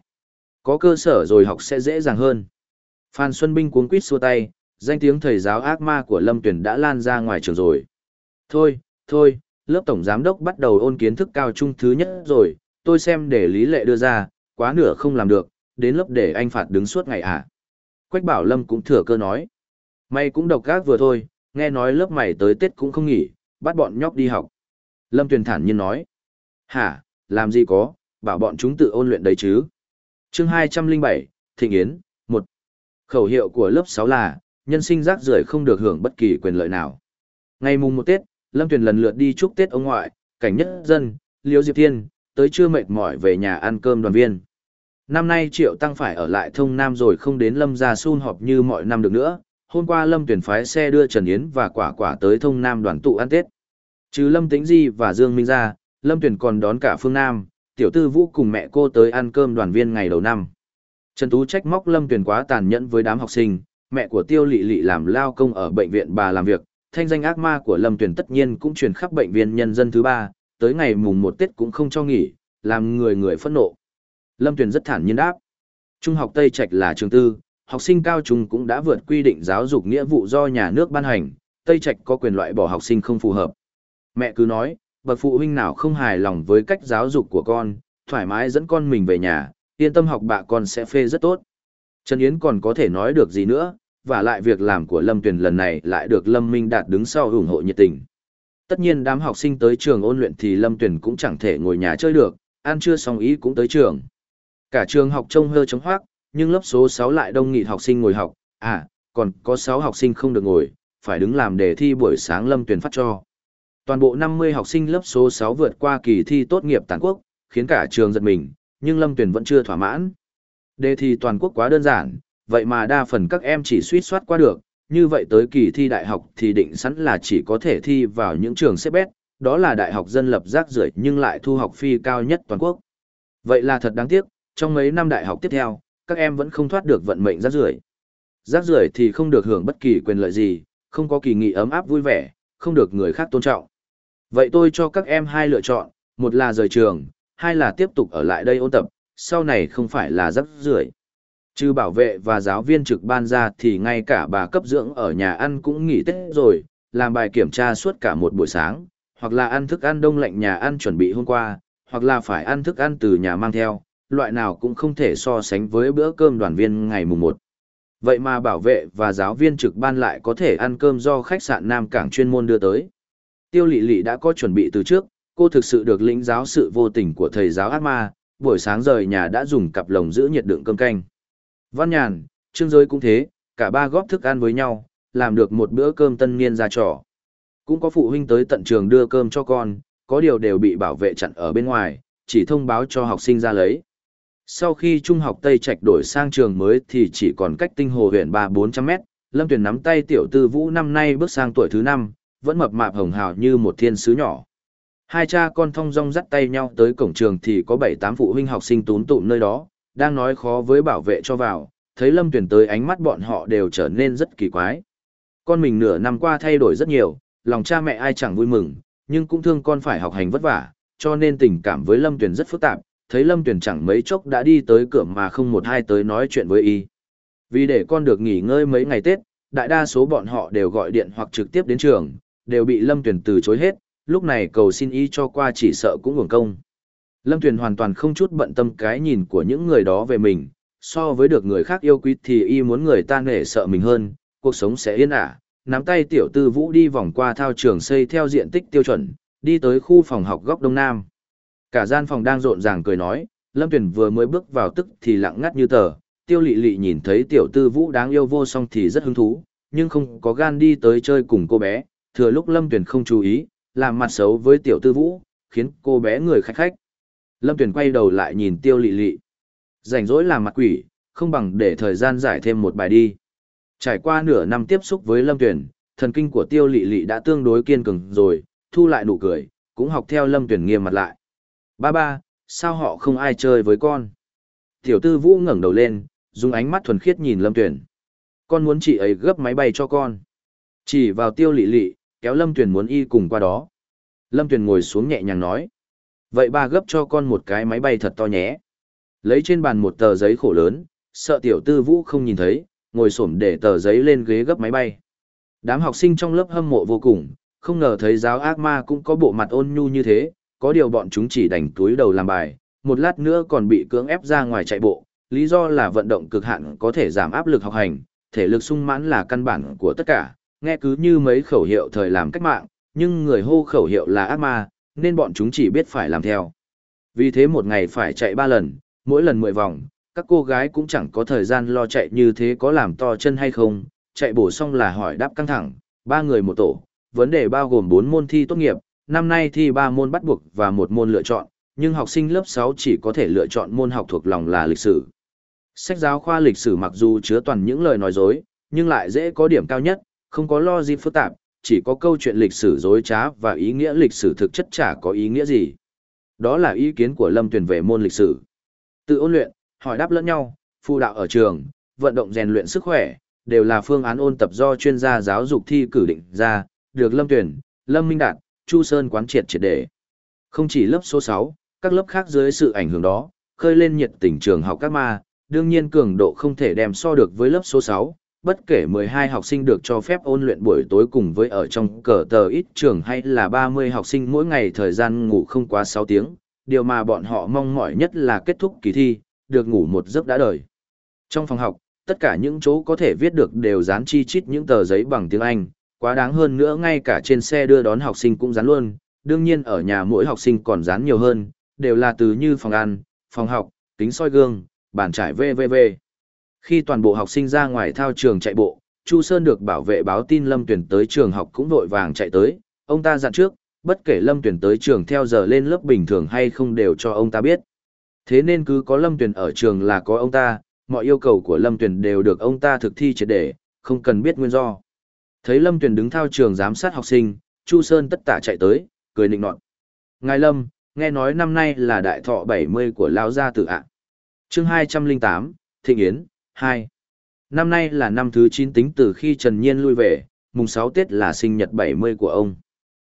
Có cơ sở rồi học sẽ dễ dàng hơn. Phan Xuân Binh cuống quýt xua tay, danh tiếng thầy giáo ác ma của Lâm Tuyền đã lan ra ngoài trường rồi. Thôi, thôi, lớp tổng giám đốc bắt đầu ôn kiến thức cao trung thứ nhất rồi, tôi xem để lý lệ đưa ra, quá nửa không làm được, đến lớp để anh phạt đứng suốt ngày à. Quách bảo Lâm cũng thừa cơ nói. Mày cũng độc gác vừa thôi, nghe nói lớp mày tới Tết cũng không nghỉ, bắt bọn nhóc đi học. Lâm Tuyền thản nhiên nói. Hả, làm gì có, bảo bọn chúng tự ôn luyện đấy chứ. chương 207, Thịnh Yến, 1. Khẩu hiệu của lớp 6 là, nhân sinh rác rưởi không được hưởng bất kỳ quyền lợi nào. Ngày mùng một Tết, Lâm Tuyền lần lượt đi chúc Tết ông ngoại, cảnh nhất dân, Liêu Diệp Thiên, tới chưa mệt mỏi về nhà ăn cơm đoàn viên. Năm nay Triệu Tăng phải ở lại thông Nam rồi không đến Lâm gia sun họp như mọi năm được nữa. Hôm qua Lâm tuyển phái xe đưa Trần Yến và quả quả tới thông Nam đoàn tụ ăn Tết. Chứ Lâm Tĩnh Di và Dương Minh ra, Lâm tuyển còn đón cả phương Nam, tiểu tư vũ cùng mẹ cô tới ăn cơm đoàn viên ngày đầu năm. Trần Tú trách móc Lâm tuyển quá tàn nhẫn với đám học sinh, mẹ của Tiêu Lệ Lệ làm lao công ở bệnh viện bà làm việc, thanh danh ác ma của Lâm tuyển tất nhiên cũng truyền khắp bệnh viện nhân dân thứ ba, tới ngày mùng một Tết cũng không cho nghỉ, làm người người phẫn nộ. Lâm Tuyền rất thản nhiên đáp. Trung học Tây Trạch là trường tư, học sinh cao trung cũng đã vượt quy định giáo dục nghĩa vụ do nhà nước ban hành, Tây Trạch có quyền loại bỏ học sinh không phù hợp. Mẹ cứ nói, bậc phụ huynh nào không hài lòng với cách giáo dục của con, thoải mái dẫn con mình về nhà, yên tâm học bạ con sẽ phê rất tốt. Trần Yến còn có thể nói được gì nữa, và lại việc làm của Lâm Tuyền lần này lại được Lâm Minh Đạt đứng sau ủng hộ nhiệt tình. Tất nhiên đám học sinh tới trường ôn luyện thì Lâm Tuyền cũng chẳng thể ngồi nhà chơi được, ăn chưa xong ý cũng tới trường. Cả trường học trông hơi chống hoác, nhưng lớp số 6 lại đông nghịt học sinh ngồi học, à, còn có 6 học sinh không được ngồi, phải đứng làm đề thi buổi sáng lâm Tuyền phát cho. Toàn bộ 50 học sinh lớp số 6 vượt qua kỳ thi tốt nghiệp toàn quốc, khiến cả trường giật mình, nhưng lâm Tuyền vẫn chưa thỏa mãn. Đề thi toàn quốc quá đơn giản, vậy mà đa phần các em chỉ suýt soát qua được, như vậy tới kỳ thi đại học thì định sẵn là chỉ có thể thi vào những trường xếp bét, đó là đại học dân lập rác rưởi nhưng lại thu học phi cao nhất toàn quốc. Vậy là thật đáng tiếc, trong mấy năm đại học tiếp theo, các em vẫn không thoát được vận mệnh rác rưởi. Rác rưởi thì không được hưởng bất kỳ quyền lợi gì, không có kỳ nghị ấm áp vui vẻ, không được người khác tôn trọng. Vậy tôi cho các em hai lựa chọn, một là rời trường, hai là tiếp tục ở lại đây ôn tập, sau này không phải là rác rưởi. Trừ bảo vệ và giáo viên trực ban ra thì ngay cả bà cấp dưỡng ở nhà ăn cũng nghỉ Tết rồi, làm bài kiểm tra suốt cả một buổi sáng, hoặc là ăn thức ăn đông lạnh nhà ăn chuẩn bị hôm qua, hoặc là phải ăn thức ăn từ nhà mang theo, loại nào cũng không thể so sánh với bữa cơm đoàn viên ngày mùng 1. Vậy mà bảo vệ và giáo viên trực ban lại có thể ăn cơm do khách sạn Nam Cảng chuyên môn đưa tới. Tiêu lị lị đã có chuẩn bị từ trước, cô thực sự được lĩnh giáo sự vô tình của thầy giáo ác ma, buổi sáng rời nhà đã dùng cặp lồng giữ nhiệt đựng cơm canh. Văn nhàn, trương giới cũng thế, cả ba góp thức ăn với nhau, làm được một bữa cơm tân niên ra trò. Cũng có phụ huynh tới tận trường đưa cơm cho con, có điều đều bị bảo vệ chặn ở bên ngoài, chỉ thông báo cho học sinh ra lấy. Sau khi trung học Tây Trạch đổi sang trường mới thì chỉ còn cách tinh hồ huyện 3-400 mét, Lâm Tuyền nắm tay tiểu tư vũ năm nay bước sang tuổi thứ 5, vẫn mập mạp hồng hào như một thiên sứ nhỏ. Hai cha con thong dong dắt tay nhau tới cổng trường thì có 7-8 phụ huynh học sinh tún tụm nơi đó, đang nói khó với bảo vệ cho vào, thấy Lâm Tuyền tới ánh mắt bọn họ đều trở nên rất kỳ quái. Con mình nửa năm qua thay đổi rất nhiều, lòng cha mẹ ai chẳng vui mừng, nhưng cũng thương con phải học hành vất vả, cho nên tình cảm với Lâm Tuyền rất phức tạp, thấy Lâm Tuyền chẳng mấy chốc đã đi tới cửa mà không một hai tới nói chuyện với y. Vì để con được nghỉ ngơi mấy ngày Tết, đại đa số bọn họ đều gọi điện hoặc trực tiếp đến trường, đều bị Lâm Tuyền từ chối hết, lúc này cầu xin y cho qua chỉ sợ cũng uổng công. Lâm Tuyền hoàn toàn không chút bận tâm cái nhìn của những người đó về mình, so với được người khác yêu quý thì y muốn người ta nể sợ mình hơn, cuộc sống sẽ yên ả, nắm tay tiểu tư vũ đi vòng qua thao trường xây theo diện tích tiêu chuẩn, đi tới khu phòng học góc đông nam. Cả gian phòng đang rộn ràng cười nói, Lâm Tuyền vừa mới bước vào tức thì lặng ngắt như tờ, tiêu lị lị nhìn thấy tiểu tư vũ đáng yêu vô song thì rất hứng thú, nhưng không có gan đi tới chơi cùng cô bé, thừa lúc Lâm Tuyền không chú ý, làm mặt xấu với tiểu tư vũ, khiến cô bé người khách khách. Lâm Tuyền quay đầu lại nhìn tiêu lị lị. Rảnh rỗi làm mặt quỷ, không bằng để thời gian giải thêm một bài đi. Trải qua nửa năm tiếp xúc với Lâm Tuyền, thần kinh của tiêu lị lị đã tương đối kiên cường rồi, thu lại nụ cười, cũng học theo Lâm Tuyền nghiêm mặt lại. Ba ba, sao họ không ai chơi với con? Tiểu tư vũ ngẩng đầu lên, dùng ánh mắt thuần khiết nhìn Lâm Tuyền. Con muốn chị ấy gấp máy bay cho con. Chỉ vào tiêu lị lị, kéo Lâm Tuyền muốn y cùng qua đó. Lâm Tuyền ngồi xuống nhẹ nhàng nói. Vậy ba gấp cho con một cái máy bay thật to nhé. Lấy trên bàn một tờ giấy khổ lớn, sợ tiểu tư vũ không nhìn thấy, ngồi xổm để tờ giấy lên ghế gấp máy bay. Đám học sinh trong lớp hâm mộ vô cùng, không ngờ thấy giáo ác ma cũng có bộ mặt ôn nhu như thế, có điều bọn chúng chỉ đành túi đầu làm bài, một lát nữa còn bị cưỡng ép ra ngoài chạy bộ, lý do là vận động cực hạn có thể giảm áp lực học hành, thể lực sung mãn là căn bản của tất cả, nghe cứ như mấy khẩu hiệu thời làm cách mạng, nhưng người hô khẩu hiệu là ác ma, nên bọn chúng chỉ biết phải làm theo. Vì thế một ngày phải chạy ba lần, mỗi lần mười vòng, các cô gái cũng chẳng có thời gian lo chạy như thế có làm to chân hay không, chạy bổ xong là hỏi đáp căng thẳng, ba người một tổ, vấn đề bao gồm bốn môn thi tốt nghiệp, năm nay thi ba môn bắt buộc và một môn lựa chọn, nhưng học sinh lớp 6 chỉ có thể lựa chọn môn học thuộc lòng là lịch sử. Sách giáo khoa lịch sử mặc dù chứa toàn những lời nói dối, nhưng lại dễ có điểm cao nhất, không có lo gì phức tạp, chỉ có câu chuyện lịch sử dối trá và ý nghĩa lịch sử thực chất chả có ý nghĩa gì. Đó là ý kiến của Lâm Tuyền về môn lịch sử. Tự ôn luyện, hỏi đáp lẫn nhau, phụ đạo ở trường, vận động rèn luyện sức khỏe, đều là phương án ôn tập do chuyên gia giáo dục thi cử định ra, được Lâm Tuyền, Lâm Minh Đạt, Chu Sơn quán triệt triệt đề. Không chỉ lớp số 6, các lớp khác dưới sự ảnh hưởng đó, khơi lên nhiệt tình trường học các ma, đương nhiên cường độ không thể đem so được với lớp số 6, bất kể 12 học sinh được cho phép ôn luyện buổi tối cùng với ở trong cờ tờ ít trường hay là 30 học sinh mỗi ngày thời gian ngủ không quá 6 tiếng, điều mà bọn họ mong mỏi nhất là kết thúc kỳ thi, được ngủ một giấc đã đời. Trong phòng học, tất cả những chỗ có thể viết được đều dán chi chít những tờ giấy bằng tiếng Anh, quá đáng hơn nữa ngay cả trên xe đưa đón học sinh cũng dán luôn, đương nhiên ở nhà mỗi học sinh còn dán nhiều hơn, đều là từ như phòng ăn, phòng học, kính soi gương, bàn trải VVV. Khi toàn bộ học sinh ra ngoài thao trường chạy bộ, Chu Sơn được bảo vệ báo tin Lâm Tuyển tới trường học cũng vội vàng chạy tới, ông ta dặn trước, bất kể Lâm Tuyển tới trường theo giờ lên lớp bình thường hay không đều cho ông ta biết. Thế nên cứ có Lâm Tuyển ở trường là có ông ta, mọi yêu cầu của Lâm Tuyển đều được ông ta thực thi triệt để, không cần biết nguyên do. Thấy Lâm Tuyển đứng thao trường giám sát học sinh, Chu Sơn tất tả chạy tới, cười nịnh nọt. Ngài Lâm, nghe nói năm nay là đại thọ 70 của Lão Gia Tử ạ. chương 208, Thịnh Yến, 2. Năm nay là năm thứ 9 tính từ khi Trần Nhiên lui về, mùng 6 Tết là sinh nhật 70 của ông.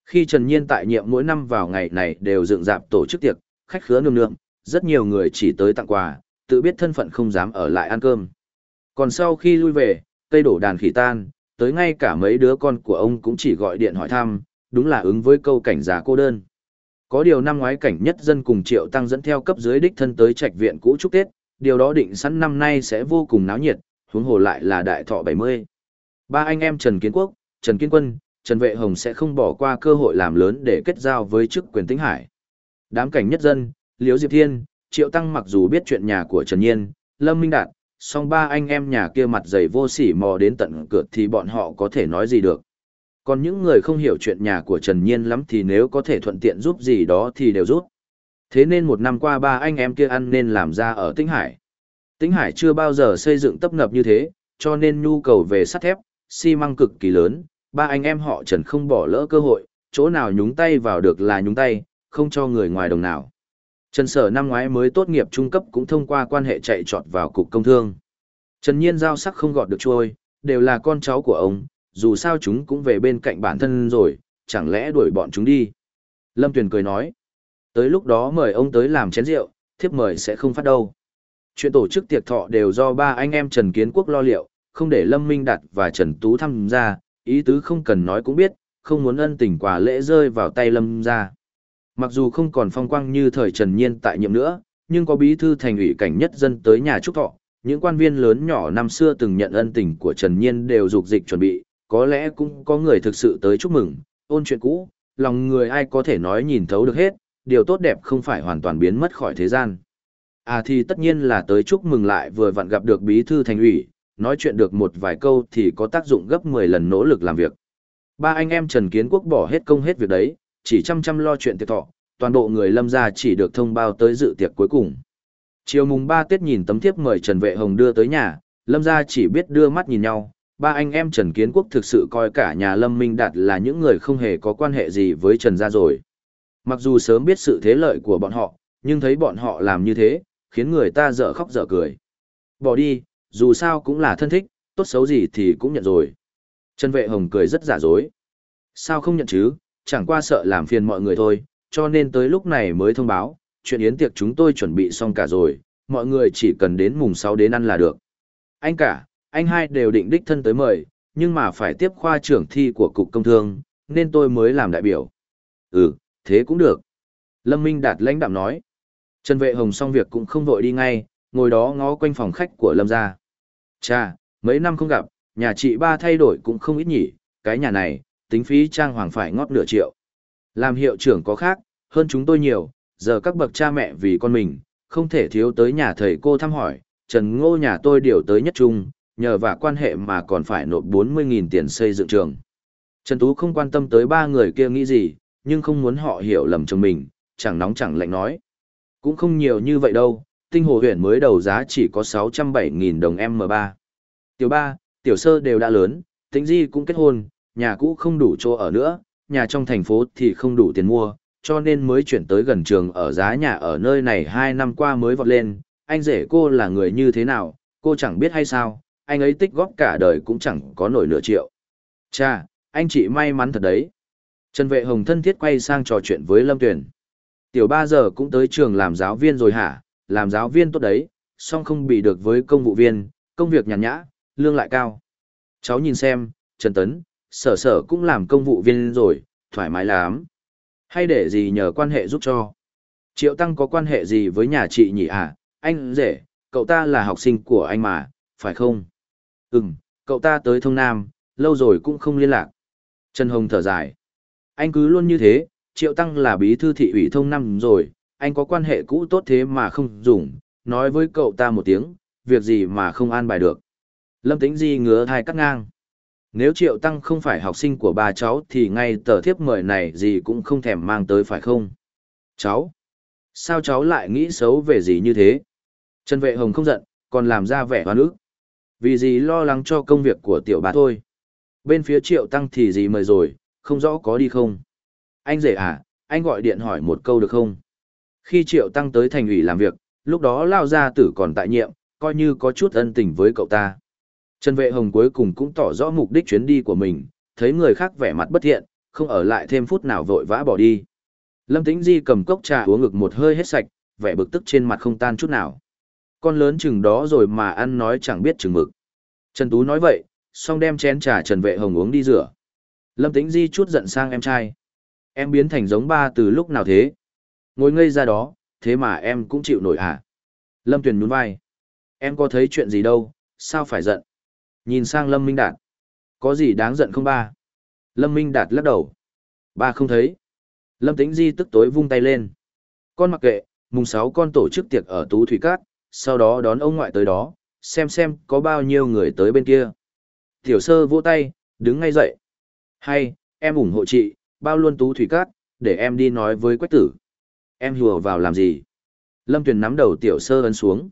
Khi Trần Nhiên tại nhiệm mỗi năm vào ngày này đều dựng dạp tổ chức tiệc, khách khứa nương nương, rất nhiều người chỉ tới tặng quà, tự biết thân phận không dám ở lại ăn cơm. Còn sau khi lui về, cây đổ đàn khỉ tan, tới ngay cả mấy đứa con của ông cũng chỉ gọi điện hỏi thăm, đúng là ứng với câu cảnh giá cô đơn. Có điều năm ngoái cảnh nhất dân cùng Triệu Tăng dẫn theo cấp dưới đích thân tới trạch viện cũ chúc Tết, điều đó định sẵn năm nay sẽ vô cùng náo nhiệt, huống hồ lại là đại thọ 70. Ba anh em Trần Kiến Quốc, Trần Kiến Quân, Trần Vệ Hồng sẽ không bỏ qua cơ hội làm lớn để kết giao với chức quyền tính hải. Đám cảnh nhất dân, Liễu Diệp Thiên, Triệu Tăng mặc dù biết chuyện nhà của Trần Nhiên, Lâm Minh Đạt, song ba anh em nhà kia mặt dày vô sỉ mò đến tận cửa thì bọn họ có thể nói gì được. Còn những người không hiểu chuyện nhà của Trần Nhiên lắm thì nếu có thể thuận tiện giúp gì đó thì đều giúp. Thế nên một năm qua ba anh em kia ăn nên làm ra ở Tĩnh Hải. Tĩnh Hải chưa bao giờ xây dựng tấp nập như thế, cho nên nhu cầu về sắt thép, xi măng cực kỳ lớn, ba anh em họ Trần không bỏ lỡ cơ hội, chỗ nào nhúng tay vào được là nhúng tay, không cho người ngoài đồng nào. Trần Sở năm ngoái mới tốt nghiệp trung cấp cũng thông qua quan hệ chạy trọt vào cục công thương. Trần Nhiên giao sắc không gọt được trôi, đều là con cháu của ông, dù sao chúng cũng về bên cạnh bản thân rồi, chẳng lẽ đuổi bọn chúng đi. Lâm Tuyền cười nói, tới lúc đó mời ông tới làm chén rượu, thiếp mời sẽ không phát đâu. Chuyện tổ chức tiệc thọ đều do ba anh em Trần Kiến Quốc lo liệu, không để Lâm Minh Đạt và Trần Tú tham gia, ý tứ không cần nói cũng biết, không muốn ân tình quà lễ rơi vào tay Lâm ra. Mặc dù không còn phong quang như thời Trần Nhiên tại nhiệm nữa, nhưng có bí thư thành ủy cảnh nhất dân tới nhà chúc thọ, những quan viên lớn nhỏ năm xưa từng nhận ân tình của Trần Nhiên đều dục dịch chuẩn bị, có lẽ cũng có người thực sự tới chúc mừng, ôn chuyện cũ, lòng người ai có thể nói nhìn thấu được hết, điều tốt đẹp không phải hoàn toàn biến mất khỏi thế gian. À thì tất nhiên là tới chúc mừng lại vừa vặn gặp được bí thư thành ủy, nói chuyện được một vài câu thì có tác dụng gấp 10 lần nỗ lực làm việc. Ba anh em Trần Kiến Quốc bỏ hết công hết việc đấy, chỉ chăm chăm lo chuyện tiệc thọ, toàn bộ người lâm gia chỉ được thông báo tới dự tiệc cuối cùng. Chiều mùng 3 Tết nhìn tấm thiếp mời Trần Vệ Hồng đưa tới nhà, lâm gia chỉ biết đưa mắt nhìn nhau, ba anh em Trần Kiến Quốc thực sự coi cả nhà Lâm Minh Đạt là những người không hề có quan hệ gì với Trần gia rồi. Mặc dù sớm biết sự thế lợi của bọn họ, nhưng thấy bọn họ làm như thế, khiến người ta dở khóc dở cười. Bỏ đi, dù sao cũng là thân thích, tốt xấu gì thì cũng nhận rồi. Trần Vệ Hồng cười rất giả dối. Sao không nhận chứ, chẳng qua sợ làm phiền mọi người thôi, cho nên tới lúc này mới thông báo, chuyện yến tiệc chúng tôi chuẩn bị xong cả rồi, mọi người chỉ cần đến mùng 6 đến ăn là được. Anh cả, anh hai đều định đích thân tới mời, nhưng mà phải tiếp khoa trưởng thi của Cục Công Thương, nên tôi mới làm đại biểu. Ừ, thế cũng được. Lâm Minh Đạt lãnh đạm nói. Trần Vệ Hồng xong việc cũng không vội đi ngay, ngồi đó ngó quanh phòng khách của Lâm gia. Cha, mấy năm không gặp, nhà chị ba thay đổi cũng không ít nhỉ, cái nhà này, tính phí trang hoàng phải ngót nửa triệu. Làm hiệu trưởng có khác, hơn chúng tôi nhiều, giờ các bậc cha mẹ vì con mình, không thể thiếu tới nhà thầy cô thăm hỏi, Trần Ngô nhà tôi điều tới nhất trung, nhờ và quan hệ mà còn phải nộp 40.000 tiền xây dựng trường. Trần Tú không quan tâm tới ba người kia nghĩ gì, nhưng không muốn họ hiểu lầm chồng mình, chẳng nóng chẳng lạnh nói. Cũng không nhiều như vậy đâu, tinh hồ huyện mới đầu giá chỉ có 607.000 đồng M3. Tiểu ba, tiểu sơ đều đã lớn, tính di cũng kết hôn, nhà cũ không đủ chỗ ở nữa, nhà trong thành phố thì không đủ tiền mua, cho nên mới chuyển tới gần trường ở giá nhà ở nơi này 2 năm qua mới vọt lên. Anh rể cô là người như thế nào, cô chẳng biết hay sao, anh ấy tích góp cả đời cũng chẳng có nổi nửa triệu. Cha, anh chị may mắn thật đấy. Trần Vệ Hồng thân thiết quay sang trò chuyện với Lâm Tuyền. Tiểu ba giờ cũng tới trường làm giáo viên rồi hả, làm giáo viên tốt đấy, song không bị được với công vụ viên, công việc nhàn nhã, lương lại cao. Cháu nhìn xem, Trần Tấn, sở sở cũng làm công vụ viên rồi, thoải mái lắm. Hay để gì nhờ quan hệ giúp cho? Triệu Tăng có quan hệ gì với nhà chị nhỉ à? Anh rể, cậu ta là học sinh của anh mà, phải không? Ừm, cậu ta tới thông Nam, lâu rồi cũng không liên lạc. Trần Hồng thở dài. Anh cứ luôn như thế, Triệu Tăng là bí thư thị ủy thông năm rồi, anh có quan hệ cũ tốt thế mà không dùng, nói với cậu ta một tiếng, việc gì mà không an bài được. Lâm Tĩnh Di ngứa thai cắt ngang. Nếu Triệu Tăng không phải học sinh của ba cháu thì ngay tờ thiếp mời này gì cũng không thèm mang tới phải không? Cháu? Sao cháu lại nghĩ xấu về gì như thế? Trần Vệ Hồng không giận, còn làm ra vẻ hoan ức. Vì gì lo lắng cho công việc của tiểu bà thôi. Bên phía Triệu Tăng thì gì mời rồi, không rõ có đi không? Anh rể à, anh gọi điện hỏi một câu được không? Khi Triệu Tăng tới thành ủy làm việc, lúc đó Lao Gia Tử còn tại nhiệm, coi như có chút ân tình với cậu ta. Trần Vệ Hồng cuối cùng cũng tỏ rõ mục đích chuyến đi của mình, thấy người khác vẻ mặt bất thiện, không ở lại thêm phút nào vội vã bỏ đi. Lâm Tĩnh Di cầm cốc trà uống ngực một hơi hết sạch, vẻ bực tức trên mặt không tan chút nào. Con lớn chừng đó rồi mà ăn nói chẳng biết chừng mực. Trần Tú nói vậy, xong đem chén trà Trần Vệ Hồng uống đi rửa. Lâm Tĩnh Di chút giận sang em trai. Em biến thành giống ba từ lúc nào thế? Ngồi ngây ra đó, thế mà em cũng chịu nổi hả? Lâm Tuyền nhún vai. Em có thấy chuyện gì đâu, sao phải giận? Nhìn sang Lâm Minh Đạt. Có gì đáng giận không ba? Lâm Minh Đạt lắc đầu. Ba không thấy. Lâm Tĩnh Di tức tối vung tay lên. Con mặc kệ, mùng sáu con tổ chức tiệc ở Tú Thủy Cát, sau đó đón ông ngoại tới đó, xem xem có bao nhiêu người tới bên kia. Tiểu sơ vỗ tay, đứng ngay dậy. Hay, em ủng hộ chị, bao luôn Tú Thủy Cát, để em đi nói với quách tử. Em hùa vào làm gì? Lâm Tuyền nắm đầu tiểu sơ ấn xuống.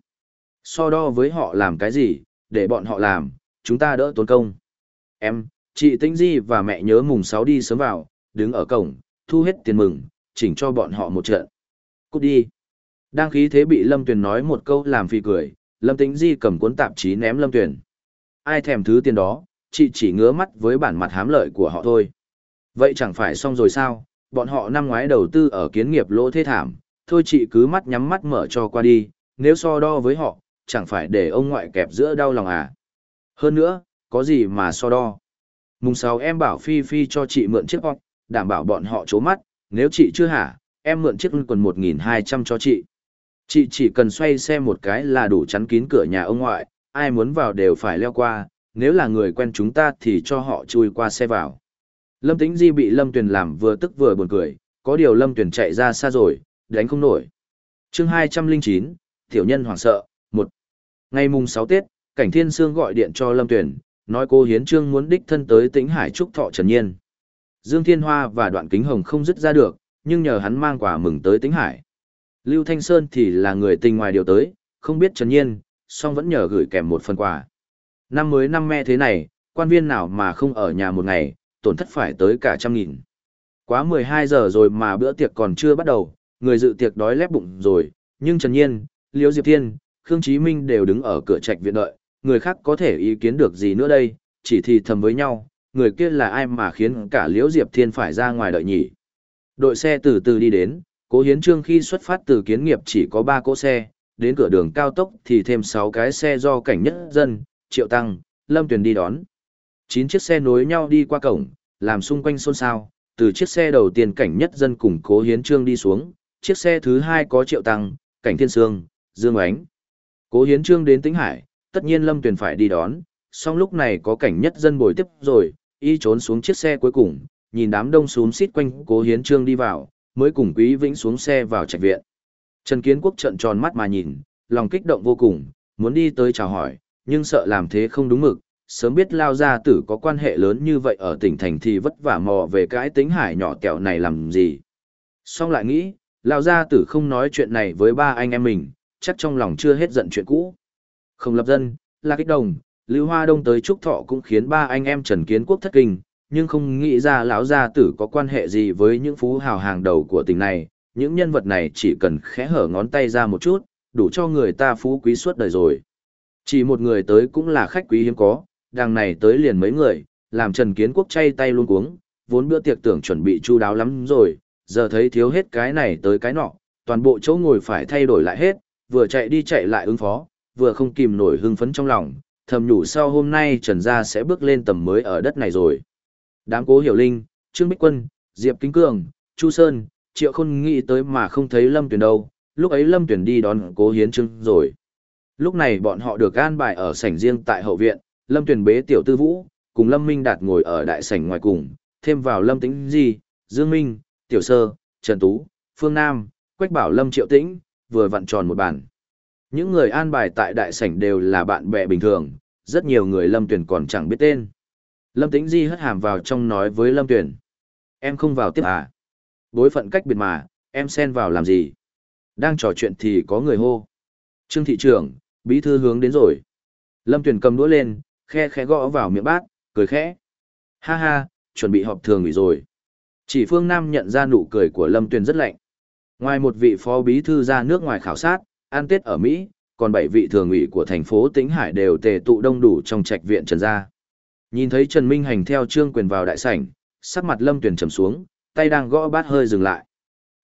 So đo với họ làm cái gì, để bọn họ làm, chúng ta đỡ tốn công. Em, chị Tĩnh Di và mẹ nhớ mùng 6 đi sớm vào, đứng ở cổng, thu hết tiền mừng, chỉnh cho bọn họ một trận. Cút đi. Đang khí thế bị Lâm Tuyền nói một câu làm phi cười, Lâm Tĩnh Di cầm cuốn tạp chí ném Lâm Tuyền. Ai thèm thứ tiền đó, chị chỉ ngứa mắt với bản mặt hám lợi của họ thôi. Vậy chẳng phải xong rồi sao, bọn họ năm ngoái đầu tư ở kiến nghiệp lỗ thế thảm, thôi chị cứ mắt nhắm mắt mở cho qua đi, nếu so đo với họ, chẳng phải để ông ngoại kẹp giữa đau lòng à. Hơn nữa, có gì mà so đo. Mùng 6 em bảo Phi Phi cho chị mượn chiếc bọc, đảm bảo bọn họ chố mắt, nếu chị chưa hả, em mượn chiếc quần 1.200 cho chị. Chị chỉ cần xoay xe một cái là đủ chắn kín cửa nhà ông ngoại, ai muốn vào đều phải leo qua, nếu là người quen chúng ta thì cho họ chui qua xe vào. Lâm Tĩnh Di bị Lâm Tuyền làm vừa tức vừa buồn cười, có điều Lâm Tuyền chạy ra xa rồi, đánh không nổi. chương 209, Tiểu nhân hoảng sợ, 1. Ngày mùng 6 Tết, Cảnh Thiên Sương gọi điện cho Lâm Tuyền, nói cô Hiến Trương muốn đích thân tới Tĩnh Hải Trúc Thọ Trần Nhiên. Dương Thiên Hoa và Đoạn Kính Hồng không dứt ra được, nhưng nhờ hắn mang quà mừng tới Tĩnh Hải. Lưu Thanh Sơn thì là người tình ngoài điều tới, không biết Trần Nhiên, song vẫn nhờ gửi kèm một phần quà. Năm mới năm me thế này, quan viên nào mà không ở nhà một ngày, tổn thất phải tới cả trăm nghìn. Quá 12 giờ rồi mà bữa tiệc còn chưa bắt đầu, người dự tiệc đói lép bụng rồi, nhưng Trần Nhiên, Liễu Diệp Thiên, Khương Chí Minh đều đứng ở cửa trạch viện đợi, người khác có thể ý kiến được gì nữa đây, chỉ thì thầm với nhau, người kia là ai mà khiến cả Liễu Diệp Thiên phải ra ngoài đợi nhỉ. Đội xe từ từ đi đến, Cố Hiến Trương khi xuất phát từ kiến nghiệp chỉ có 3 cỗ xe, đến cửa đường cao tốc thì thêm 6 cái xe do cảnh nhất dân, Triệu Tăng, Lâm Tuyền đi đón. chín chiếc xe nối nhau đi qua cổng, làm xung quanh xôn xao, từ chiếc xe đầu tiên cảnh nhất dân cùng Cố Hiến Trương đi xuống, chiếc xe thứ hai có Triệu Tăng, cảnh Thiên Sương, Dương Ánh. Cố Hiến Trương đến Tĩnh Hải, tất nhiên Lâm Tuyền phải đi đón, song lúc này có cảnh nhất dân bồi tiếp rồi, y trốn xuống chiếc xe cuối cùng, nhìn đám đông xuống xít quanh Cố Hiến Trương đi vào, mới cùng Quý Vĩnh xuống xe vào trạch viện. Trần Kiến Quốc trợn tròn mắt mà nhìn, lòng kích động vô cùng, muốn đi tới chào hỏi, nhưng sợ làm thế không đúng mực, sớm biết lao gia tử có quan hệ lớn như vậy ở tỉnh thành thì vất vả mò về cái tính hải nhỏ kẹo này làm gì. Xong lại nghĩ, lao gia tử không nói chuyện này với ba anh em mình, chắc trong lòng chưa hết giận chuyện cũ. Không lập dân, là kích đồng, Lưu Hoa Đông tới Trúc Thọ cũng khiến ba anh em Trần Kiến Quốc thất kinh, nhưng không nghĩ ra lão gia tử có quan hệ gì với những phú hào hàng đầu của tỉnh này, những nhân vật này chỉ cần khẽ hở ngón tay ra một chút, đủ cho người ta phú quý suốt đời rồi. Chỉ một người tới cũng là khách quý hiếm có, đằng này tới liền mấy người, làm Trần Kiến Quốc chay tay luôn cuống, vốn bữa tiệc tưởng chuẩn bị chu đáo lắm rồi, giờ thấy thiếu hết cái này tới cái nọ, toàn bộ chỗ ngồi phải thay đổi lại hết, vừa chạy đi chạy lại ứng phó, vừa không kìm nổi hưng phấn trong lòng, thầm nhủ sau hôm nay Trần Gia sẽ bước lên tầm mới ở đất này rồi. Đám cố hiểu linh, Trương Bích Quân, Diệp Kính Cường, Chu Sơn, Triệu Khôn nghĩ tới mà không thấy Lâm Tuyền đâu, lúc ấy Lâm Tuyền đi đón cố hiến trưng rồi. Lúc này bọn họ được an bài ở sảnh riêng tại hậu viện, Lâm Tuyền bế tiểu tư vũ, cùng Lâm Minh Đạt ngồi ở đại sảnh ngoài cùng, thêm vào Lâm Tĩnh Di, Dương Minh, Tiểu Sơ, Trần Tú, Phương Nam, Quách Bảo Lâm Triệu Tĩnh, vừa vặn tròn một bàn. Những người an bài tại đại sảnh đều là bạn bè bình thường, rất nhiều người Lâm Tuyền còn chẳng biết tên. Lâm Tĩnh Di hất hàm vào trong nói với Lâm Tuyền. Em không vào tiếp à? Bối phận cách biệt mà, em xen vào làm gì? Đang trò chuyện thì có người hô. Trương thị trưởng, bí thư hướng đến rồi. Lâm Tuyền cầm đũa lên, khe khẽ gõ vào miệng bát, cười khẽ. Ha ha, chuẩn bị họp thường ủy rồi. Chỉ Phương Nam nhận ra nụ cười của Lâm Tuyền rất lạnh. Ngoài một vị phó bí thư ra nước ngoài khảo sát, an Tết ở Mỹ, còn bảy vị thường ủy của thành phố Tĩnh Hải đều tề tụ đông đủ trong trạch viện Trần Gia. Nhìn thấy Trần Minh Hành theo Trương Quyền vào đại sảnh, sắc mặt Lâm Tuyền trầm xuống, tay đang gõ bát hơi dừng lại.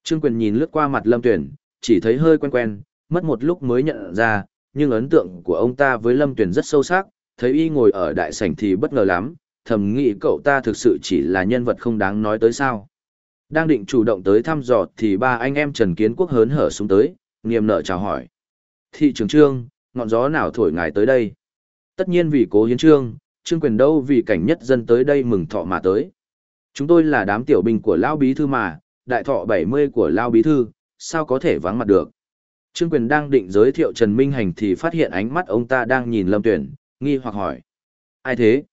Trương Quyền nhìn lướt qua mặt Lâm Tuyền, chỉ thấy hơi quen quen, mất một lúc mới nhận ra, nhưng ấn tượng của ông ta với Lâm Tuyền rất sâu sắc, thấy y ngồi ở đại sảnh thì bất ngờ lắm, thầm nghĩ cậu ta thực sự chỉ là nhân vật không đáng nói tới sao. Đang định chủ động tới thăm dò thì ba anh em Trần Kiến Quốc hớn hở xuống tới, nghiêm nợ chào hỏi. Thị trưởng trương, ngọn gió nào thổi ngài tới đây? Tất nhiên vì cố hiến trương, trương quyền đâu vì cảnh nhất dân tới đây mừng thọ mà tới. Chúng tôi là đám tiểu binh của Lao Bí Thư mà, đại thọ 70 của Lao Bí Thư, sao có thể vắng mặt được. Trương quyền đang định giới thiệu Trần Minh Hành thì phát hiện ánh mắt ông ta đang nhìn Lâm Tuyển, nghi hoặc hỏi. Ai thế?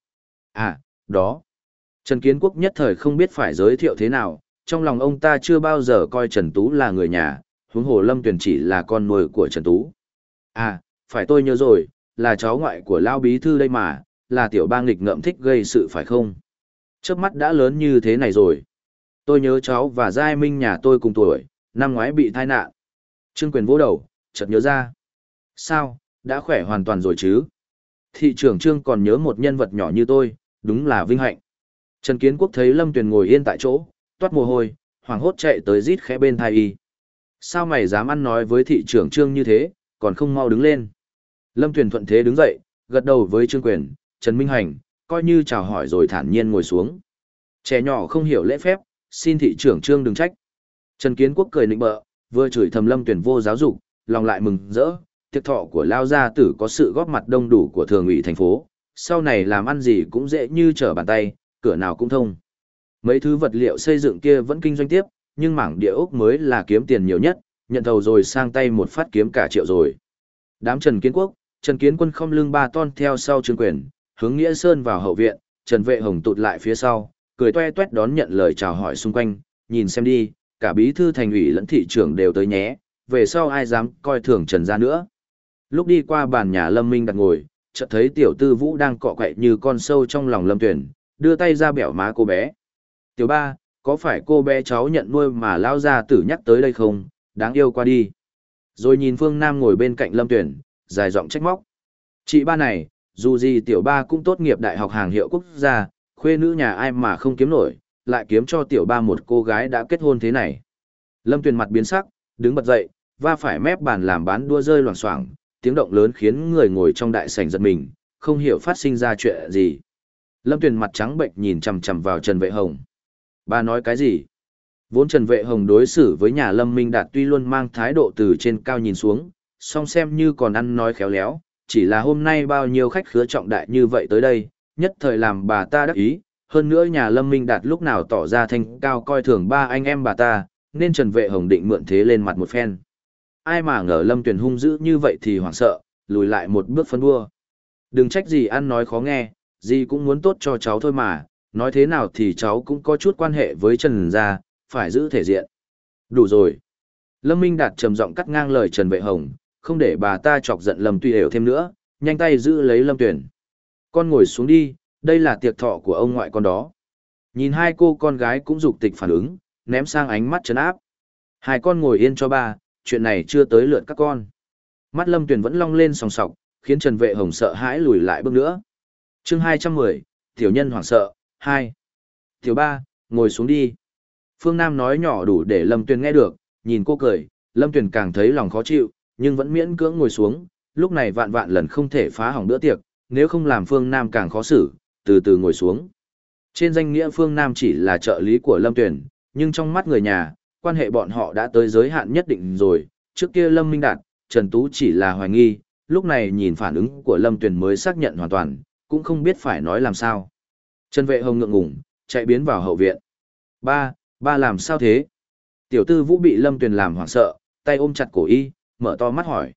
À, đó. Trần Kiến Quốc nhất thời không biết phải giới thiệu thế nào, trong lòng ông ta chưa bao giờ coi Trần Tú là người nhà, huống hồ Lâm Tuyền chỉ là con nuôi của Trần Tú. À, phải tôi nhớ rồi, là cháu ngoại của Lao Bí Thư đây mà, là tiểu bang nghịch ngợm thích gây sự phải không? Trước mắt đã lớn như thế này rồi. Tôi nhớ cháu và Giai Minh nhà tôi cùng tuổi, năm ngoái bị tai nạn. Trương Quyền vỗ đầu, chợt nhớ ra. Sao, đã khỏe hoàn toàn rồi chứ? Thị trưởng Trương còn nhớ một nhân vật nhỏ như tôi, đúng là vinh hạnh. Trần Kiến Quốc thấy Lâm Tuyền ngồi yên tại chỗ, toát mồ hôi, hoảng hốt chạy tới rít khẽ bên thai y. Sao mày dám ăn nói với thị trưởng Trương như thế, còn không mau đứng lên. Lâm Tuyền thuận thế đứng dậy, gật đầu với Trương Quyền, Trần Minh Hành, coi như chào hỏi rồi thản nhiên ngồi xuống. Trẻ nhỏ không hiểu lễ phép, xin thị trưởng Trương đừng trách. Trần Kiến Quốc cười nịnh bợ, vừa chửi thầm Lâm tuyển vô giáo dục, lòng lại mừng rỡ, tiệc thọ của Lao Gia Tử có sự góp mặt đông đủ của thường ủy thành phố, sau này làm ăn gì cũng dễ như trở bàn tay, cửa nào cũng thông. Mấy thứ vật liệu xây dựng kia vẫn kinh doanh tiếp, nhưng mảng địa ốc mới là kiếm tiền nhiều nhất, nhận thầu rồi sang tay một phát kiếm cả triệu rồi. Đám Trần Kiến Quốc, Trần Kiến Quân không lưng ba ton theo sau Trương Quyền, hướng Nghĩa Sơn vào hậu viện, Trần Vệ Hồng tụt lại phía sau, cười toe toét đón nhận lời chào hỏi xung quanh, nhìn xem đi, cả bí thư thành ủy lẫn thị trưởng đều tới nhé, về sau ai dám coi thường Trần gia nữa. Lúc đi qua bàn nhà Lâm Minh đặt ngồi, chợt thấy tiểu tư vũ đang cọ quậy như con sâu trong lòng Lâm Tuyển, đưa tay ra bẻo má cô bé. Tiểu ba, có phải cô bé cháu nhận nuôi mà lao ra tử nhắc tới đây không, đáng yêu qua đi. Rồi nhìn Phương Nam ngồi bên cạnh Lâm Tuyển, dài giọng trách móc. Chị ba này, dù gì tiểu ba cũng tốt nghiệp đại học hàng hiệu quốc gia, khuê nữ nhà ai mà không kiếm nổi, lại kiếm cho tiểu ba một cô gái đã kết hôn thế này. Lâm Tuyền mặt biến sắc, đứng bật dậy, va phải mép bàn làm bán đua rơi loảng xoảng, tiếng động lớn khiến người ngồi trong đại sảnh giật mình, không hiểu phát sinh ra chuyện gì. Lâm Tuyền mặt trắng bệnh nhìn chằm chằm vào Trần Vệ Hồng. Ba nói cái gì? Vốn Trần Vệ Hồng đối xử với nhà Lâm Minh Đạt tuy luôn mang thái độ từ trên cao nhìn xuống, song xem như còn ăn nói khéo léo, chỉ là hôm nay bao nhiêu khách khứa trọng đại như vậy tới đây, nhất thời làm bà ta đắc ý, hơn nữa nhà Lâm Minh Đạt lúc nào tỏ ra thanh cao coi thường ba anh em bà ta, nên Trần Vệ Hồng định mượn thế lên mặt một phen. Ai mà ngờ Lâm Tuyền hung dữ như vậy thì hoảng sợ, lùi lại một bước phân đua. Đừng trách gì ăn nói khó nghe, gì cũng muốn tốt cho cháu thôi mà, nói thế nào thì cháu cũng có chút quan hệ với Trần gia, phải giữ thể diện. Đủ rồi. Lâm Minh Đạt trầm giọng cắt ngang lời Trần Vệ Hồng, không để bà ta chọc giận Lâm Tuy Hiểu thêm nữa, nhanh tay giữ lấy Lâm Tuyển. Con ngồi xuống đi, đây là tiệc thọ của ông ngoại con đó. Nhìn hai cô con gái cũng dục tịch phản ứng, ném sang ánh mắt trấn áp. Hai con ngồi yên cho ba, chuyện này chưa tới lượt các con. Mắt Lâm Tuyền vẫn long lên sòng sọc, khiến Trần Vệ Hồng sợ hãi lùi lại bước nữa. chương 210, Tiểu nhân hoảng sợ, 2. Tiểu ba, ngồi xuống đi. Phương Nam nói nhỏ đủ để Lâm Tuyền nghe được, nhìn cô cười, Lâm Tuyền càng thấy lòng khó chịu, nhưng vẫn miễn cưỡng ngồi xuống, lúc này vạn vạn lần không thể phá hỏng bữa tiệc, nếu không làm Phương Nam càng khó xử, từ từ ngồi xuống. Trên danh nghĩa Phương Nam chỉ là trợ lý của Lâm tuyển nhưng trong mắt người nhà, quan hệ bọn họ đã tới giới hạn nhất định rồi, trước kia Lâm Minh Đạt, Trần Tú chỉ là hoài nghi, lúc này nhìn phản ứng của Lâm tuyển mới xác nhận hoàn toàn, cũng không biết phải nói làm sao. Trần Vệ Hồng ngượng ngùng, chạy biến vào hậu viện. Ba, ba làm sao thế? Tiểu tư vũ bị Lâm Tuyền làm hoảng sợ, tay ôm chặt cổ y, mở to mắt hỏi.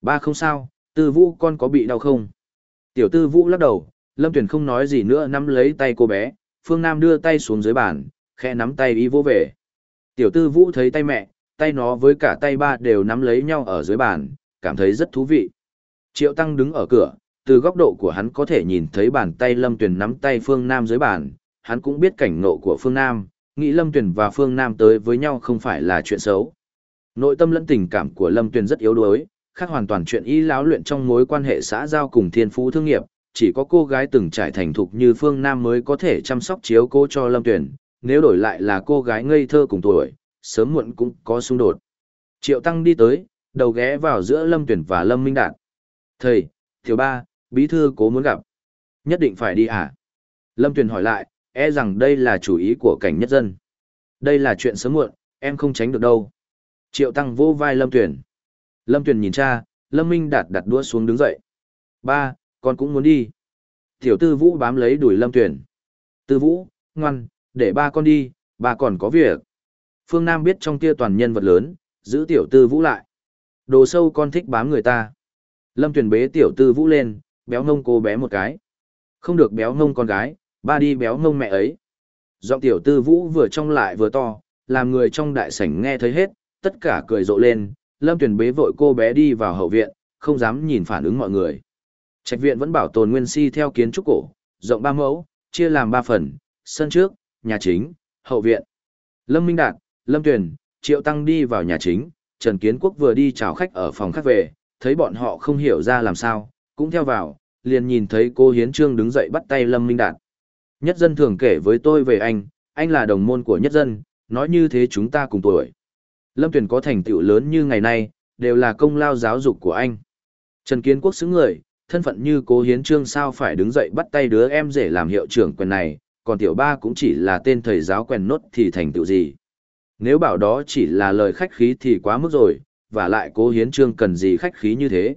Ba không sao, tư vũ con có bị đau không? Tiểu tư vũ lắc đầu, Lâm Tuyền không nói gì nữa nắm lấy tay cô bé, Phương Nam đưa tay xuống dưới bàn, khẽ nắm tay y vô về. Tiểu tư vũ thấy tay mẹ, tay nó với cả tay ba đều nắm lấy nhau ở dưới bàn, cảm thấy rất thú vị. Triệu Tăng đứng ở cửa, từ góc độ của hắn có thể nhìn thấy bàn tay Lâm Tuyền nắm tay Phương Nam dưới bàn, hắn cũng biết cảnh nộ của Phương Nam, nghĩ Lâm Tuyền và Phương Nam tới với nhau không phải là chuyện xấu. Nội tâm lẫn tình cảm của Lâm Tuyền rất yếu đuối, khác hoàn toàn chuyện y láo luyện trong mối quan hệ xã giao cùng thiên phú thương nghiệp, chỉ có cô gái từng trải thành thục như Phương Nam mới có thể chăm sóc chiếu cố cho Lâm Tuyền, nếu đổi lại là cô gái ngây thơ cùng tuổi, sớm muộn cũng có xung đột. Triệu Tăng đi tới, đầu ghé vào giữa Lâm Tuyền và Lâm Minh Đạt. Thầy, thiếu ba, bí thư cố muốn gặp. Nhất định phải đi à? Lâm Tuyền hỏi lại, e rằng đây là chủ ý của cảnh nhất dân. Đây là chuyện sớm muộn, em không tránh được đâu. Triệu Tăng vô vai Lâm Tuyền. Lâm Tuyền nhìn cha, Lâm Minh Đạt đặt đũa xuống đứng dậy. Ba, con cũng muốn đi. Tiểu tư vũ bám lấy đuổi Lâm Tuyền. Tư vũ, ngoan, để ba con đi, ba còn có việc. Phương Nam biết trong kia toàn nhân vật lớn, giữ tiểu tư vũ lại. Đồ sâu con thích bám người ta. Lâm Tuyền bế tiểu tư vũ lên, béo ngông cô bé một cái. Không được béo ngông con gái, ba đi béo ngông mẹ ấy. Giọng tiểu tư vũ vừa trong lại vừa to, làm người trong đại sảnh nghe thấy hết, tất cả cười rộ lên, Lâm Tuyền bế vội cô bé đi vào hậu viện, không dám nhìn phản ứng mọi người. Trạch viện vẫn bảo tồn nguyên si theo kiến trúc cổ, rộng ba mẫu, chia làm ba phần, sân trước, nhà chính, hậu viện. Lâm Minh Đạt, Lâm Tuyền, Triệu Tăng đi vào nhà chính, Trần Kiến Quốc vừa đi chào khách ở phòng khách về, thấy bọn họ không hiểu ra làm sao, cũng theo vào, liền nhìn thấy cô Hiến Trương đứng dậy bắt tay Lâm Minh Đạt. Nhất dân thường kể với tôi về anh, anh là đồng môn của nhất dân, nói như thế chúng ta cùng tuổi. Lâm Tuyền có thành tựu lớn như ngày nay, đều là công lao giáo dục của anh. Trần Kiến Quốc xứng người, thân phận như cố hiến trương sao phải đứng dậy bắt tay đứa em rể làm hiệu trưởng quyền này, còn tiểu ba cũng chỉ là tên thầy giáo quen nốt thì thành tựu gì. Nếu bảo đó chỉ là lời khách khí thì quá mức rồi, và lại cố hiến trương cần gì khách khí như thế.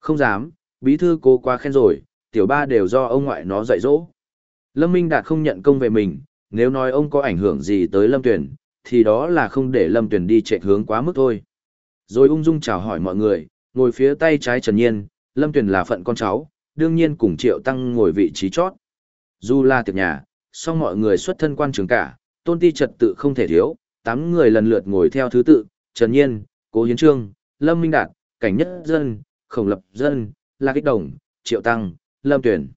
Không dám, bí thư cố quá khen rồi, tiểu ba đều do ông ngoại nó dạy dỗ. Lâm Minh Đạt không nhận công về mình, nếu nói ông có ảnh hưởng gì tới Lâm Tuyển, thì đó là không để Lâm Tuyển đi chạy hướng quá mức thôi. Rồi ung dung chào hỏi mọi người, ngồi phía tay trái Trần Nhiên, Lâm Tuyền là phận con cháu, đương nhiên cùng Triệu Tăng ngồi vị trí chót. Dù là tiệc nhà, song mọi người xuất thân quan trường cả, tôn ti trật tự không thể thiếu, tám người lần lượt ngồi theo thứ tự, Trần Nhiên, Cố Hiến Trương, Lâm Minh Đạt, Cảnh Nhất Dân, Khổng Lập Dân, La Kích Đồng, Triệu Tăng, Lâm Tuyển.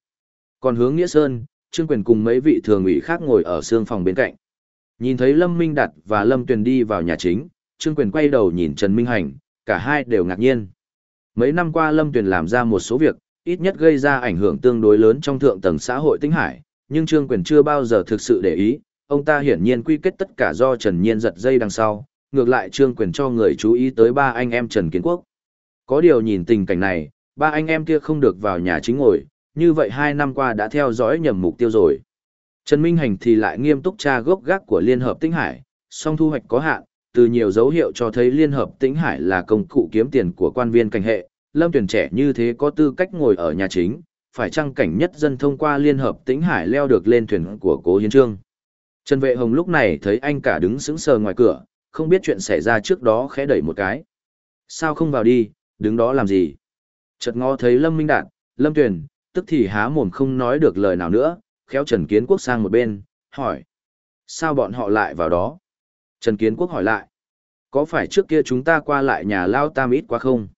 Còn hướng Nghĩa Sơn, Trương Quyền cùng mấy vị thường ủy khác ngồi ở xương phòng bên cạnh. Nhìn thấy Lâm Minh Đạt và Lâm Tuyền đi vào nhà chính, Trương Quyền quay đầu nhìn Trần Minh Hành, cả hai đều ngạc nhiên. Mấy năm qua Lâm Tuyền làm ra một số việc, ít nhất gây ra ảnh hưởng tương đối lớn trong thượng tầng xã hội Tĩnh hải, nhưng Trương Quyền chưa bao giờ thực sự để ý, ông ta hiển nhiên quy kết tất cả do Trần Nhiên giật dây đằng sau, ngược lại Trương Quyền cho người chú ý tới ba anh em Trần Kiến Quốc. Có điều nhìn tình cảnh này, ba anh em kia không được vào nhà chính ngồi, như vậy hai năm qua đã theo dõi nhầm mục tiêu rồi. Trần Minh Hành thì lại nghiêm túc tra gốc gác của Liên Hợp Tĩnh Hải, song thu hoạch có hạn, từ nhiều dấu hiệu cho thấy Liên Hợp Tĩnh Hải là công cụ kiếm tiền của quan viên cảnh hệ, lâm tuyển trẻ như thế có tư cách ngồi ở nhà chính, phải chăng cảnh nhất dân thông qua Liên Hợp Tĩnh Hải leo được lên thuyền của Cố Hiến Trương. Trần Vệ Hồng lúc này thấy anh cả đứng sững sờ ngoài cửa, không biết chuyện xảy ra trước đó khẽ đẩy một cái. Sao không vào đi, đứng đó làm gì? Chợt ngó thấy Lâm Minh Đạt, Lâm Tuyền, tức thì há mồm không nói được lời nào nữa, khéo Trần Kiến Quốc sang một bên, hỏi. Sao bọn họ lại vào đó? Trần Kiến Quốc hỏi lại. Có phải trước kia chúng ta qua lại nhà Lao Tam ít quá không?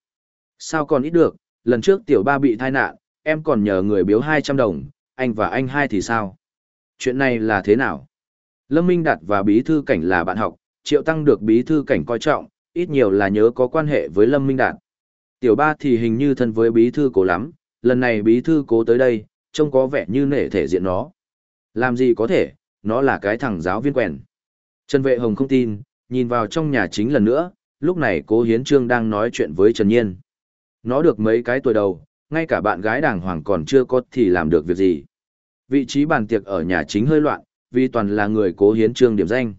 Sao còn ít được, lần trước tiểu ba bị thai nạn, em còn nhờ người biếu 200 đồng, anh và anh hai thì sao? Chuyện này là thế nào? Lâm Minh Đạt và Bí Thư Cảnh là bạn học, Triệu Tăng được Bí Thư Cảnh coi trọng, ít nhiều là nhớ có quan hệ với Lâm Minh Đạt. Tiểu ba thì hình như thân với Bí Thư cố lắm, lần này Bí Thư cố tới đây, trông có vẻ như nể thể diện nó. Làm gì có thể, nó là cái thằng giáo viên quèn. Trần Vệ Hồng không tin, nhìn vào trong nhà chính lần nữa, lúc này cố Hiến Trương đang nói chuyện với Trần Nhiên. Nó được mấy cái tuổi đầu, ngay cả bạn gái đàng hoàng còn chưa có thì làm được việc gì. Vị trí bàn tiệc ở nhà chính hơi loạn, vì toàn là người cố hiến trương điểm danh.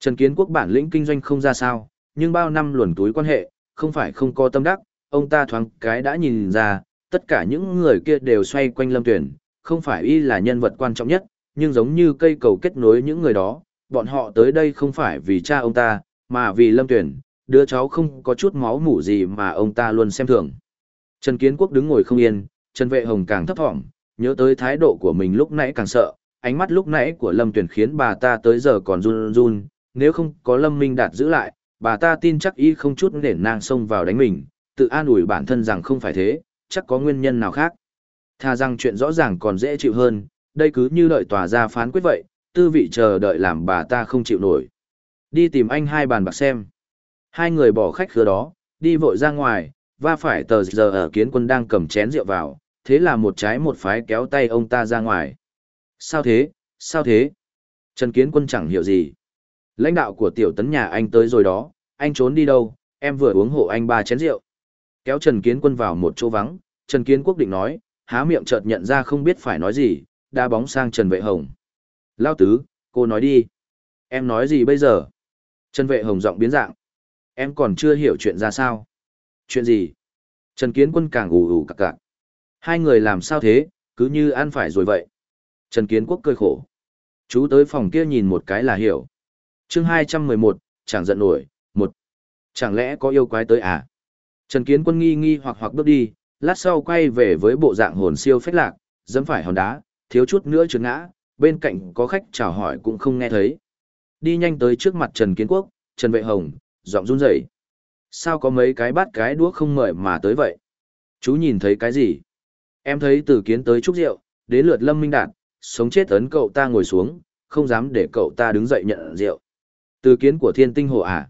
Trần Kiến Quốc bản lĩnh kinh doanh không ra sao, nhưng bao năm luồn túi quan hệ, không phải không có tâm đắc, ông ta thoáng cái đã nhìn ra, tất cả những người kia đều xoay quanh Lâm Tuyển, không phải y là nhân vật quan trọng nhất, nhưng giống như cây cầu kết nối những người đó, bọn họ tới đây không phải vì cha ông ta, mà vì Lâm Tuyển, đứa cháu không có chút máu mủ gì mà ông ta luôn xem thường. Trần Kiến Quốc đứng ngồi không yên, Trần Vệ Hồng càng thấp thỏm, nhớ tới thái độ của mình lúc nãy càng sợ, ánh mắt lúc nãy của Lâm Tuyển khiến bà ta tới giờ còn run run, nếu không có Lâm Minh Đạt giữ lại, bà ta tin chắc y không chút nể nang xông vào đánh mình, tự an ủi bản thân rằng không phải thế, chắc có nguyên nhân nào khác. Tha rằng chuyện rõ ràng còn dễ chịu hơn, đây cứ như đợi tòa ra phán quyết vậy, tư vị chờ đợi làm bà ta không chịu nổi. Đi tìm anh hai bàn bạc xem. Hai người bỏ khách khứa đó, đi vội ra ngoài, và phải tờ giờ ở kiến quân đang cầm chén rượu vào, thế là một trái một phái kéo tay ông ta ra ngoài. Sao thế, sao thế? Trần Kiến Quân chẳng hiểu gì. Lãnh đạo của tiểu tấn nhà anh tới rồi đó, anh trốn đi đâu, em vừa uống hộ anh ba chén rượu. Kéo Trần Kiến Quân vào một chỗ vắng, Trần Kiến Quốc định nói, há miệng chợt nhận ra không biết phải nói gì, đa bóng sang Trần Vệ Hồng. Lao tứ, cô nói đi. Em nói gì bây giờ? Trần Vệ Hồng giọng biến dạng. Em còn chưa hiểu chuyện ra sao. Chuyện gì? Trần Kiến Quân càng ủ ủ cặc cặc. Hai người làm sao thế, cứ như ăn phải rồi vậy. Trần Kiến Quốc cười khổ. Chú tới phòng kia nhìn một cái là hiểu. chương 211, chẳng giận nổi, một. Chẳng lẽ có yêu quái tới à? Trần Kiến Quân nghi nghi hoặc hoặc bước đi, lát sau quay về với bộ dạng hồn siêu phách lạc, dẫm phải hòn đá, thiếu chút nữa trượt ngã, bên cạnh có khách chào hỏi cũng không nghe thấy. Đi nhanh tới trước mặt Trần Kiến Quốc, Trần Vệ Hồng, giọng run rẩy. Sao có mấy cái bát cái đũa không mời mà tới vậy? Chú nhìn thấy cái gì? Em thấy từ kiến tới chúc rượu, đến lượt Lâm Minh Đạt, sống chết ấn cậu ta ngồi xuống, không dám để cậu ta đứng dậy nhận rượu. Từ kiến của thiên tinh hồ à?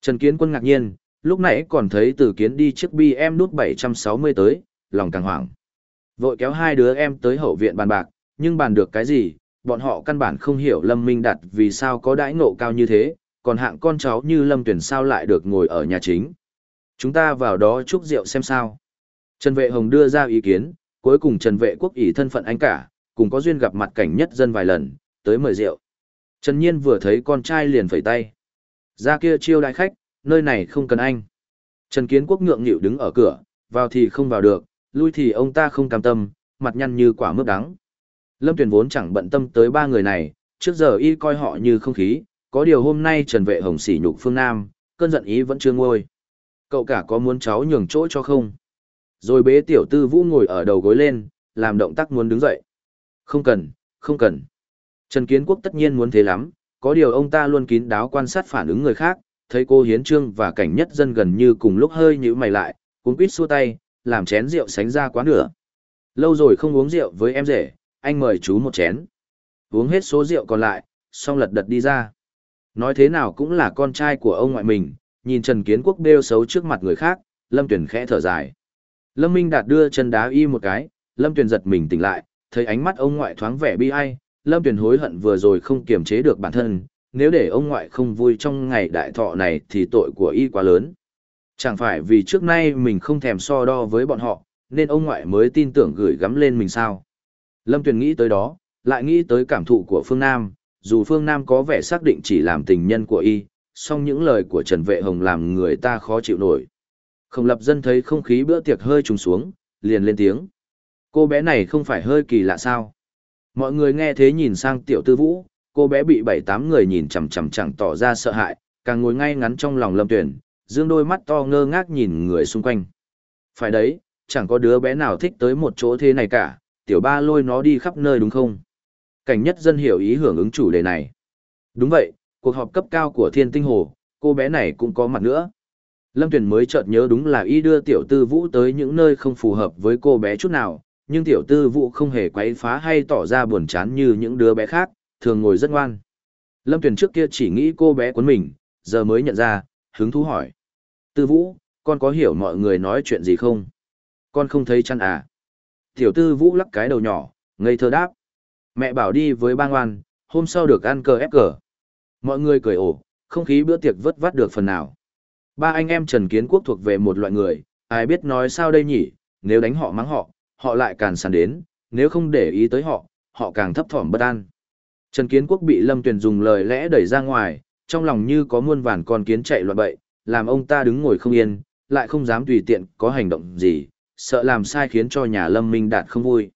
Trần Kiến Quân ngạc nhiên, lúc nãy còn thấy từ kiến đi chiếc bi em nút 760 tới, lòng càng hoảng. Vội kéo hai đứa em tới hậu viện bàn bạc, nhưng bàn được cái gì, bọn họ căn bản không hiểu Lâm Minh Đạt vì sao có đãi ngộ cao như thế, còn hạng con cháu như Lâm Tuyển sao lại được ngồi ở nhà chính. Chúng ta vào đó chúc rượu xem sao. Trần Vệ Hồng đưa ra ý kiến, cuối cùng Trần Vệ Quốc ỷ thân phận anh cả, cùng có duyên gặp mặt cảnh nhất dân vài lần, tới mời rượu. Trần Nhiên vừa thấy con trai liền phẩy tay. Ra kia chiêu đại khách, nơi này không cần anh. Trần Kiến Quốc ngượng nghịu đứng ở cửa, vào thì không vào được, lui thì ông ta không cam tâm, mặt nhăn như quả mướp đắng. Lâm Tuyền vốn chẳng bận tâm tới ba người này, trước giờ y coi họ như không khí, có điều hôm nay Trần Vệ Hồng sỉ nhục Phương Nam, cơn giận ý vẫn chưa ngôi. Cậu cả có muốn cháu nhường chỗ cho không? Rồi bế tiểu tư vũ ngồi ở đầu gối lên, làm động tác muốn đứng dậy. Không cần, không cần. Trần Kiến Quốc tất nhiên muốn thế lắm, có điều ông ta luôn kín đáo quan sát phản ứng người khác, thấy cô Hiến Trương và cảnh nhất dân gần như cùng lúc hơi nhíu mày lại, cuốn quýt xua tay, làm chén rượu sánh ra quá nửa. Lâu rồi không uống rượu với em rể, anh mời chú một chén. Uống hết số rượu còn lại, xong lật đật đi ra. Nói thế nào cũng là con trai của ông ngoại mình, nhìn Trần Kiến Quốc bêu xấu trước mặt người khác, Lâm Tuyền khẽ thở dài. Lâm Minh Đạt đưa chân đá y một cái, Lâm Tuyền giật mình tỉnh lại, thấy ánh mắt ông ngoại thoáng vẻ bi ai, Lâm Tuyền hối hận vừa rồi không kiềm chế được bản thân, nếu để ông ngoại không vui trong ngày đại thọ này thì tội của y quá lớn. Chẳng phải vì trước nay mình không thèm so đo với bọn họ, nên ông ngoại mới tin tưởng gửi gắm lên mình sao. Lâm Tuyền nghĩ tới đó, lại nghĩ tới cảm thụ của Phương Nam, dù Phương Nam có vẻ xác định chỉ làm tình nhân của y, song những lời của Trần Vệ Hồng làm người ta khó chịu nổi. Không lập dân thấy không khí bữa tiệc hơi trùng xuống, liền lên tiếng. Cô bé này không phải hơi kỳ lạ sao? Mọi người nghe thế nhìn sang tiểu tư vũ, cô bé bị bảy tám người nhìn chằm chằm chẳng tỏ ra sợ hãi, càng ngồi ngay ngắn trong lòng lâm tuyển, dương đôi mắt to ngơ ngác nhìn người xung quanh. Phải đấy, chẳng có đứa bé nào thích tới một chỗ thế này cả, tiểu ba lôi nó đi khắp nơi đúng không? Cảnh nhất dân hiểu ý hưởng ứng chủ đề này. Đúng vậy, cuộc họp cấp cao của thiên tinh hồ, cô bé này cũng có mặt nữa. Lâm Tuyền mới chợt nhớ đúng là y đưa tiểu tư vũ tới những nơi không phù hợp với cô bé chút nào, nhưng tiểu tư vũ không hề quấy phá hay tỏ ra buồn chán như những đứa bé khác, thường ngồi rất ngoan. Lâm Tuyền trước kia chỉ nghĩ cô bé quấn mình, giờ mới nhận ra, hứng thú hỏi. Tư vũ, con có hiểu mọi người nói chuyện gì không? Con không thấy chăn à? Tiểu tư vũ lắc cái đầu nhỏ, ngây thơ đáp. Mẹ bảo đi với ba ngoan, hôm sau được ăn cờ ép cờ. Mọi người cười ổ, không khí bữa tiệc vất vát được phần nào. Ba anh em Trần Kiến Quốc thuộc về một loại người, ai biết nói sao đây nhỉ, nếu đánh họ mắng họ, họ lại càng sàn đến, nếu không để ý tới họ, họ càng thấp thỏm bất an. Trần Kiến Quốc bị Lâm Tuyền dùng lời lẽ đẩy ra ngoài, trong lòng như có muôn vàn con kiến chạy loạn bậy, làm ông ta đứng ngồi không yên, lại không dám tùy tiện có hành động gì, sợ làm sai khiến cho nhà Lâm Minh Đạt không vui.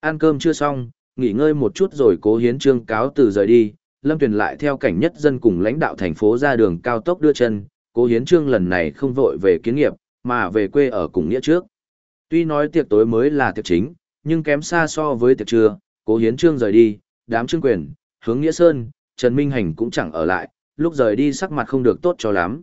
Ăn cơm chưa xong, nghỉ ngơi một chút rồi cố hiến trương cáo từ rời đi, Lâm Tuyền lại theo cảnh nhất dân cùng lãnh đạo thành phố ra đường cao tốc đưa chân, cố hiến trương lần này không vội về kiến nghiệp, mà về quê ở cùng nghĩa trước. Tuy nói tiệc tối mới là tiệc chính, nhưng kém xa so với tiệc trưa, cố hiến trương rời đi, đám trương quyền, hướng nghĩa sơn, Trần Minh Hành cũng chẳng ở lại, lúc rời đi sắc mặt không được tốt cho lắm.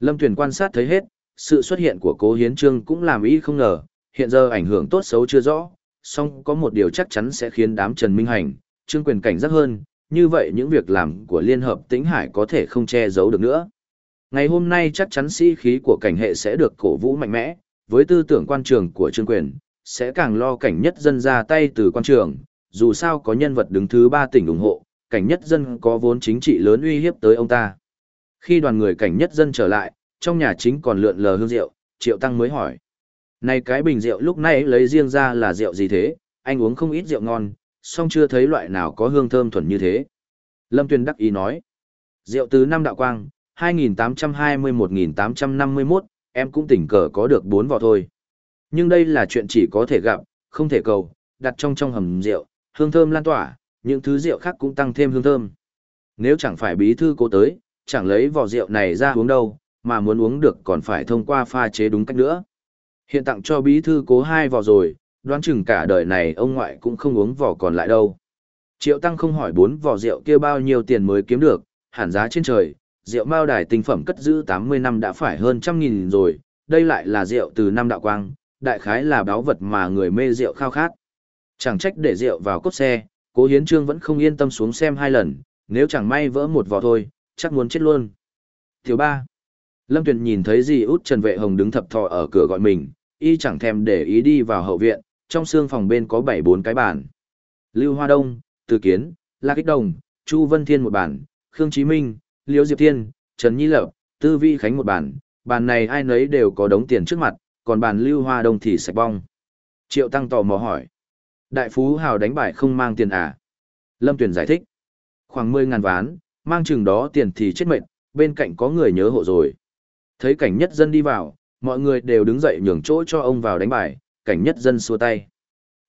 Lâm Tuyền quan sát thấy hết, sự xuất hiện của cố hiến trương cũng làm ý không ngờ, hiện giờ ảnh hưởng tốt xấu chưa rõ, song có một điều chắc chắn sẽ khiến đám Trần Minh Hành, trương quyền cảnh giác hơn, như vậy những việc làm của Liên Hợp Tĩnh Hải có thể không che giấu được nữa. Ngày hôm nay chắc chắn sĩ khí của cảnh hệ sẽ được cổ vũ mạnh mẽ, với tư tưởng quan trường của trương quyền, sẽ càng lo cảnh nhất dân ra tay từ quan trường, dù sao có nhân vật đứng thứ ba tỉnh ủng hộ, cảnh nhất dân có vốn chính trị lớn uy hiếp tới ông ta. Khi đoàn người cảnh nhất dân trở lại, trong nhà chính còn lượn lờ hương rượu, Triệu Tăng mới hỏi. Này cái bình rượu lúc nãy lấy riêng ra là rượu gì thế, anh uống không ít rượu ngon, song chưa thấy loại nào có hương thơm thuần như thế. Lâm Tuyền đắc ý nói. Rượu từ năm đạo quang, 2820-1851, em cũng tỉnh cờ có được 4 vỏ thôi. Nhưng đây là chuyện chỉ có thể gặp, không thể cầu, đặt trong trong hầm rượu, hương thơm lan tỏa, những thứ rượu khác cũng tăng thêm hương thơm. Nếu chẳng phải bí thư cố tới, chẳng lấy vỏ rượu này ra uống đâu, mà muốn uống được còn phải thông qua pha chế đúng cách nữa. Hiện tặng cho bí thư cố hai vò rồi, đoán chừng cả đời này ông ngoại cũng không uống vỏ còn lại đâu. Triệu Tăng không hỏi bốn vỏ rượu kia bao nhiêu tiền mới kiếm được, hẳn giá trên trời, rượu mao đài tinh phẩm cất giữ 80 năm đã phải hơn trăm nghìn rồi, đây lại là rượu từ năm đạo quang, đại khái là báo vật mà người mê rượu khao khát. Chẳng trách để rượu vào cốt xe, cố hiến trương vẫn không yên tâm xuống xem hai lần, nếu chẳng may vỡ một vỏ thôi, chắc muốn chết luôn. Thiếu ba. Lâm Tuyền nhìn thấy dì út Trần Vệ Hồng đứng thập thò ở cửa gọi mình, y chẳng thèm để ý đi vào hậu viện, trong xương phòng bên có bảy bốn cái bàn. Lưu Hoa Đông, Từ Kiến, La Kích Đồng, Chu Vân Thiên một bàn, Khương Chí Minh, Liễu Diệp Thiên, Trần Nhi Lập, Tư Vi Khánh một bàn, bàn này ai nấy đều có đống tiền trước mặt, còn bàn Lưu Hoa Đông thì sạch bong. Triệu Tăng tò mò hỏi. Đại Phú Hào đánh bài không mang tiền à? Lâm Tuyền giải thích. Khoảng 10 ngàn ván, mang chừng đó tiền thì chết mệnh, bên cạnh có người nhớ hộ rồi. Thấy cảnh nhất dân đi vào, mọi người đều đứng dậy nhường chỗ cho ông vào đánh bài, cảnh nhất dân xua tay.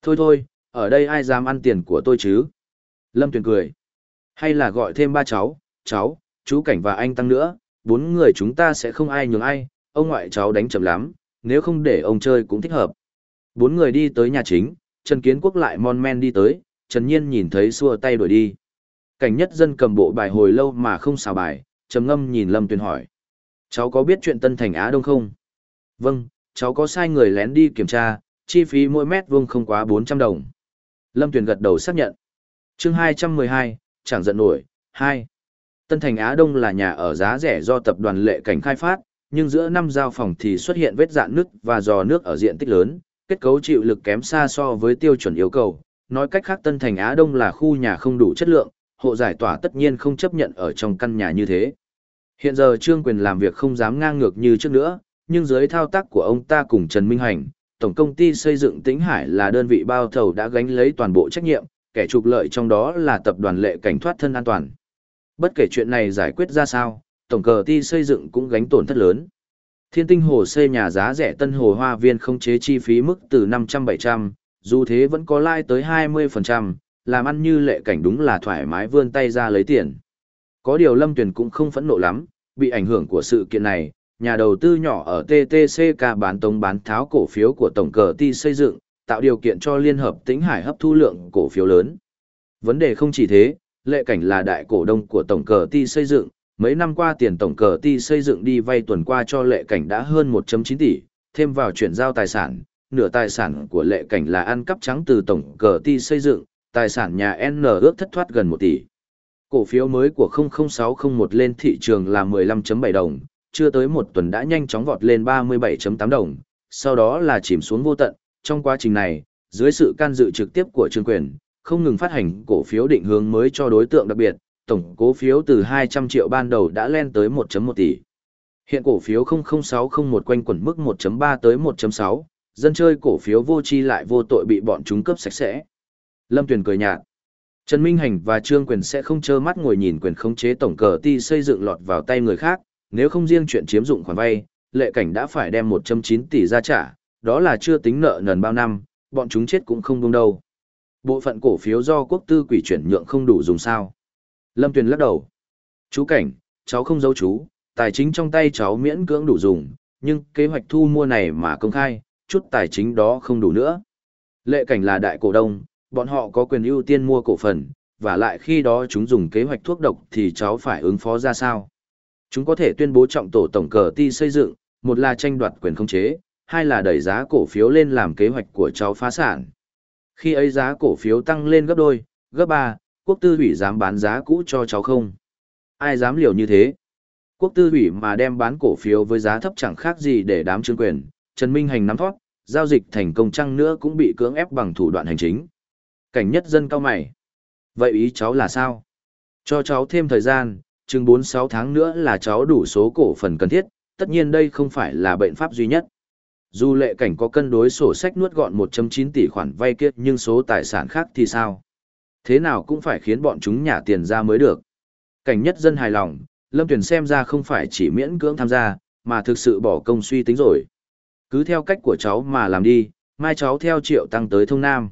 Thôi thôi, ở đây ai dám ăn tiền của tôi chứ? Lâm Tuyền cười. Hay là gọi thêm ba cháu, cháu, chú Cảnh và anh Tăng nữa, bốn người chúng ta sẽ không ai nhường ai, ông ngoại cháu đánh chậm lắm, nếu không để ông chơi cũng thích hợp. Bốn người đi tới nhà chính, Trần Kiến Quốc lại mon men đi tới, Trần Nhiên nhìn thấy xua tay đuổi đi. Cảnh nhất dân cầm bộ bài hồi lâu mà không xào bài, trầm ngâm nhìn Lâm Tuyền hỏi. Cháu có biết chuyện Tân Thành Á Đông không? Vâng, cháu có sai người lén đi kiểm tra, chi phí mỗi mét vuông không quá 400 đồng. Lâm Tuyền gật đầu xác nhận. chương 212, chẳng giận nổi, 2. Tân Thành Á Đông là nhà ở giá rẻ do tập đoàn lệ cảnh khai phát, nhưng giữa năm giao phòng thì xuất hiện vết dạn nước và giò nước ở diện tích lớn, kết cấu chịu lực kém xa so với tiêu chuẩn yêu cầu. Nói cách khác Tân Thành Á Đông là khu nhà không đủ chất lượng, hộ giải tỏa tất nhiên không chấp nhận ở trong căn nhà như thế. Hiện giờ Trương Quyền làm việc không dám ngang ngược như trước nữa, nhưng dưới thao tác của ông ta cùng Trần Minh Hành, Tổng công ty xây dựng Tĩnh Hải là đơn vị bao thầu đã gánh lấy toàn bộ trách nhiệm, kẻ trục lợi trong đó là tập đoàn lệ cảnh thoát thân an toàn. Bất kể chuyện này giải quyết ra sao, tổng cờ ty xây dựng cũng gánh tổn thất lớn. Thiên tinh hồ xây nhà giá rẻ tân hồ hoa viên không chế chi phí mức từ 500-700, dù thế vẫn có lai like tới 20%, làm ăn như lệ cảnh đúng là thoải mái vươn tay ra lấy tiền. Có điều Lâm Tuyền cũng không phẫn nộ lắm, bị ảnh hưởng của sự kiện này, nhà đầu tư nhỏ ở TTCK bán tống bán tháo cổ phiếu của tổng cờ ti xây dựng, tạo điều kiện cho Liên hợp Tĩnh Hải hấp thu lượng cổ phiếu lớn. Vấn đề không chỉ thế, lệ cảnh là đại cổ đông của tổng cờ ti xây dựng, mấy năm qua tiền tổng cờ ti xây dựng đi vay tuần qua cho lệ cảnh đã hơn 1.9 tỷ, thêm vào chuyển giao tài sản, nửa tài sản của lệ cảnh là ăn cắp trắng từ tổng cờ ti xây dựng, tài sản nhà N ước thất thoát gần 1 tỷ. Cổ phiếu mới của 00601 lên thị trường là 15.7 đồng, chưa tới một tuần đã nhanh chóng vọt lên 37.8 đồng, sau đó là chìm xuống vô tận. Trong quá trình này, dưới sự can dự trực tiếp của trương quyền, không ngừng phát hành cổ phiếu định hướng mới cho đối tượng đặc biệt, tổng cổ phiếu từ 200 triệu ban đầu đã lên tới 1.1 tỷ. Hiện cổ phiếu 00601 quanh quẩn mức 1.3 tới 1.6, dân chơi cổ phiếu vô chi lại vô tội bị bọn chúng cướp sạch sẽ. Lâm Tuyền cười nhạt. Trần Minh Hành và Trương Quyền sẽ không trơ mắt ngồi nhìn quyền khống chế tổng cờ ti xây dựng lọt vào tay người khác, nếu không riêng chuyện chiếm dụng khoản vay, lệ cảnh đã phải đem 1.9 tỷ ra trả, đó là chưa tính nợ nần bao năm, bọn chúng chết cũng không đông đâu. Bộ phận cổ phiếu do quốc tư quỷ chuyển nhượng không đủ dùng sao. Lâm Tuyền lắc đầu. Chú cảnh, cháu không giấu chú, tài chính trong tay cháu miễn cưỡng đủ dùng, nhưng kế hoạch thu mua này mà công khai, chút tài chính đó không đủ nữa. Lệ cảnh là đại cổ đông, bọn họ có quyền ưu tiên mua cổ phần, và lại khi đó chúng dùng kế hoạch thuốc độc thì cháu phải ứng phó ra sao. Chúng có thể tuyên bố trọng tổ tổng cờ ti xây dựng, một là tranh đoạt quyền không chế, hai là đẩy giá cổ phiếu lên làm kế hoạch của cháu phá sản. Khi ấy giá cổ phiếu tăng lên gấp đôi, gấp ba, quốc tư ủy dám bán giá cũ cho cháu không? Ai dám liều như thế? Quốc tư ủy mà đem bán cổ phiếu với giá thấp chẳng khác gì để đám chứng quyền, Trần Minh Hành nắm thoát, giao dịch thành công chăng nữa cũng bị cưỡng ép bằng thủ đoạn hành chính. Cảnh nhất dân cao mày. Vậy ý cháu là sao? Cho cháu thêm thời gian, chừng 4-6 tháng nữa là cháu đủ số cổ phần cần thiết, tất nhiên đây không phải là bệnh pháp duy nhất. Dù lệ cảnh có cân đối sổ sách nuốt gọn 1.9 tỷ khoản vay kiết nhưng số tài sản khác thì sao? Thế nào cũng phải khiến bọn chúng nhả tiền ra mới được. Cảnh nhất dân hài lòng, Lâm Tuyền xem ra không phải chỉ miễn cưỡng tham gia, mà thực sự bỏ công suy tính rồi. Cứ theo cách của cháu mà làm đi, mai cháu theo triệu tăng tới thông nam.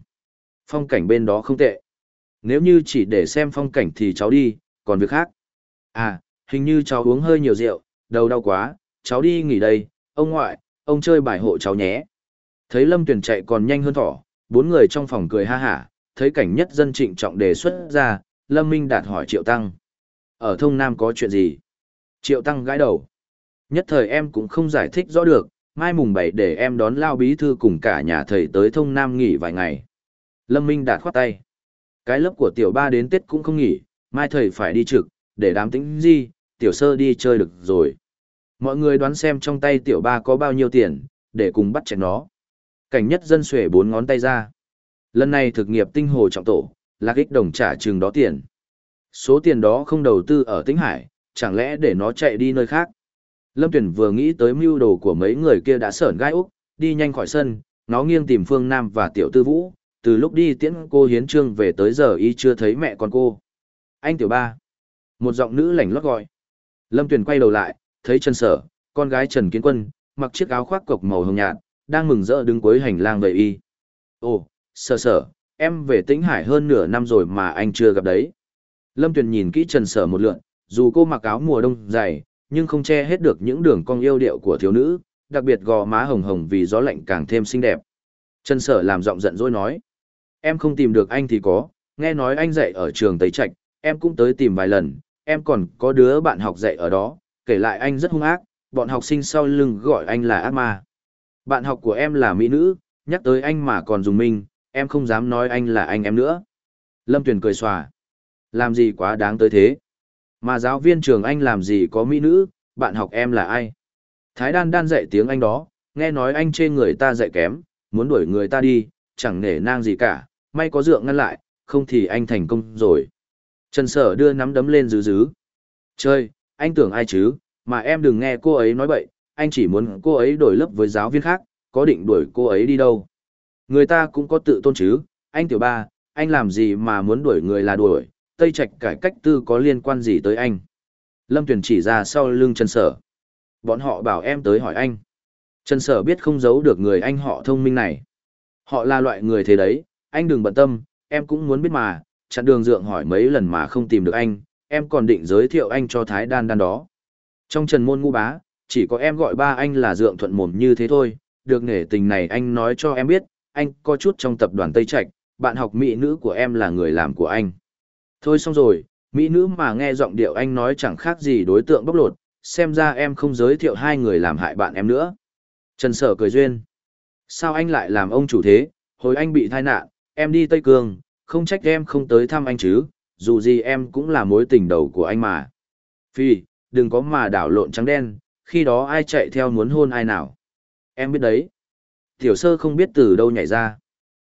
Phong cảnh bên đó không tệ. Nếu như chỉ để xem phong cảnh thì cháu đi, còn việc khác. À, hình như cháu uống hơi nhiều rượu, đầu đau quá, cháu đi nghỉ đây, ông ngoại, ông chơi bài hộ cháu nhé. Thấy Lâm Tuyền chạy còn nhanh hơn thỏ, bốn người trong phòng cười ha hả, thấy cảnh nhất dân trịnh trọng đề xuất ra, Lâm Minh đạt hỏi Triệu Tăng. Ở thông Nam có chuyện gì? Triệu Tăng gãi đầu. Nhất thời em cũng không giải thích rõ được, mai mùng 7 để em đón Lao Bí Thư cùng cả nhà thầy tới thông Nam nghỉ vài ngày. Lâm Minh đạt khoát tay. Cái lớp của tiểu ba đến Tết cũng không nghỉ, mai thầy phải đi trực, để đám tính gì, tiểu sơ đi chơi được rồi. Mọi người đoán xem trong tay tiểu ba có bao nhiêu tiền, để cùng bắt chẹt nó. Cảnh nhất dân xuể bốn ngón tay ra. Lần này thực nghiệp tinh hồ trọng tổ, lạc ích đồng trả chừng đó tiền. Số tiền đó không đầu tư ở Tĩnh Hải, chẳng lẽ để nó chạy đi nơi khác. Lâm Tuyển vừa nghĩ tới mưu đồ của mấy người kia đã sởn gai úc, đi nhanh khỏi sân, nó nghiêng tìm Phương Nam và Tiểu Tư Vũ, từ lúc đi tiễn cô Hiến Trương về tới giờ y chưa thấy mẹ con cô. Anh Tiểu Ba. Một giọng nữ lảnh lót gọi. Lâm Tuyền quay đầu lại, thấy Trần Sở, con gái Trần Kiến Quân, mặc chiếc áo khoác cộc màu hồng nhạt, đang mừng rỡ đứng cuối hành lang vậy y. Ồ, Sở sở, em về Tĩnh Hải hơn nửa năm rồi mà anh chưa gặp đấy. Lâm Tuyền nhìn kỹ Trần Sở một lượn, dù cô mặc áo mùa đông dày, nhưng không che hết được những đường cong yêu điệu của thiếu nữ, đặc biệt gò má hồng hồng vì gió lạnh càng thêm xinh đẹp. Trần Sở làm giọng giận dỗi nói, em không tìm được anh thì có, nghe nói anh dạy ở trường Tây Trạch, em cũng tới tìm vài lần, em còn có đứa bạn học dạy ở đó, kể lại anh rất hung ác, bọn học sinh sau lưng gọi anh là ác ma. Bạn học của em là mỹ nữ, nhắc tới anh mà còn dùng mình, em không dám nói anh là anh em nữa. Lâm Tuyền cười xòa. Làm gì quá đáng tới thế? Mà giáo viên trường anh làm gì có mỹ nữ, bạn học em là ai? Thái đan đan dạy tiếng anh đó, nghe nói anh chê người ta dạy kém, muốn đuổi người ta đi, chẳng nể nang gì cả, may có dựa ngăn lại, không thì anh thành công rồi. Trần Sở đưa nắm đấm lên dứ dứ. Chơi, anh tưởng ai chứ, mà em đừng nghe cô ấy nói bậy, anh chỉ muốn cô ấy đổi lớp với giáo viên khác, có định đuổi cô ấy đi đâu. Người ta cũng có tự tôn chứ, anh tiểu ba, anh làm gì mà muốn đuổi người là đuổi, Tây Trạch cải cách tư có liên quan gì tới anh. Lâm Tuyền chỉ ra sau lưng Trần Sở. Bọn họ bảo em tới hỏi anh. Trần Sở biết không giấu được người anh họ thông minh này. Họ là loại người thế đấy, anh đừng bận tâm, em cũng muốn biết mà, chặn đường dượng hỏi mấy lần mà không tìm được anh, em còn định giới thiệu anh cho Thái Đan Đan đó. Trong trần môn ngu bá, chỉ có em gọi ba anh là dượng thuận mồm như thế thôi, được nể tình này anh nói cho em biết, anh có chút trong tập đoàn Tây Trạch, bạn học mỹ nữ của em là người làm của anh. Thôi xong rồi, mỹ nữ mà nghe giọng điệu anh nói chẳng khác gì đối tượng bóc lột, xem ra em không giới thiệu hai người làm hại bạn em nữa. Trần Sở cười duyên. Sao anh lại làm ông chủ thế, hồi anh bị tai nạn, em đi Tây Cương, không trách em không tới thăm anh chứ, dù gì em cũng là mối tình đầu của anh mà. Phi, đừng có mà đảo lộn trắng đen, khi đó ai chạy theo muốn hôn ai nào. Em biết đấy. Tiểu sơ không biết từ đâu nhảy ra.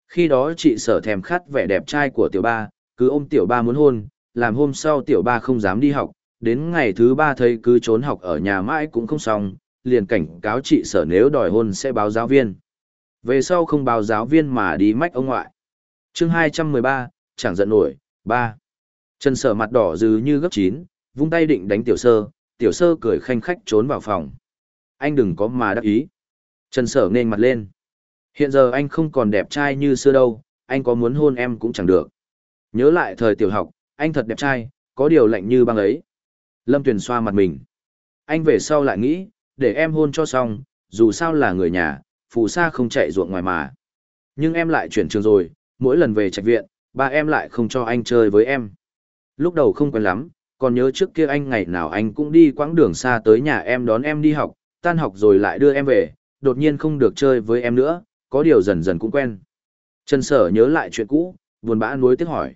Khi đó chị sở thèm khát vẻ đẹp trai của tiểu ba, cứ ôm tiểu ba muốn hôn, làm hôm sau tiểu ba không dám đi học, đến ngày thứ ba thấy cứ trốn học ở nhà mãi cũng không xong, liền cảnh cáo chị sở nếu đòi hôn sẽ báo giáo viên. Về sau không báo giáo viên mà đi mách ông ngoại chương 213, chẳng giận nổi, 3. Trần sở mặt đỏ dư như gấp chín, vung tay định đánh tiểu sơ, tiểu sơ cười khanh khách trốn vào phòng. Anh đừng có mà đắc ý. Trần sở nên mặt lên. Hiện giờ anh không còn đẹp trai như xưa đâu, anh có muốn hôn em cũng chẳng được. Nhớ lại thời tiểu học, anh thật đẹp trai, có điều lạnh như băng ấy. Lâm Tuyền xoa mặt mình. Anh về sau lại nghĩ, để em hôn cho xong, dù sao là người nhà, phù sa không chạy ruộng ngoài mà. Nhưng em lại chuyển trường rồi, mỗi lần về trạch viện, ba em lại không cho anh chơi với em. Lúc đầu không quen lắm, còn nhớ trước kia anh ngày nào anh cũng đi quãng đường xa tới nhà em đón em đi học, tan học rồi lại đưa em về, đột nhiên không được chơi với em nữa, có điều dần dần cũng quen. Trần Sở nhớ lại chuyện cũ, buồn bã nuối tiếc hỏi.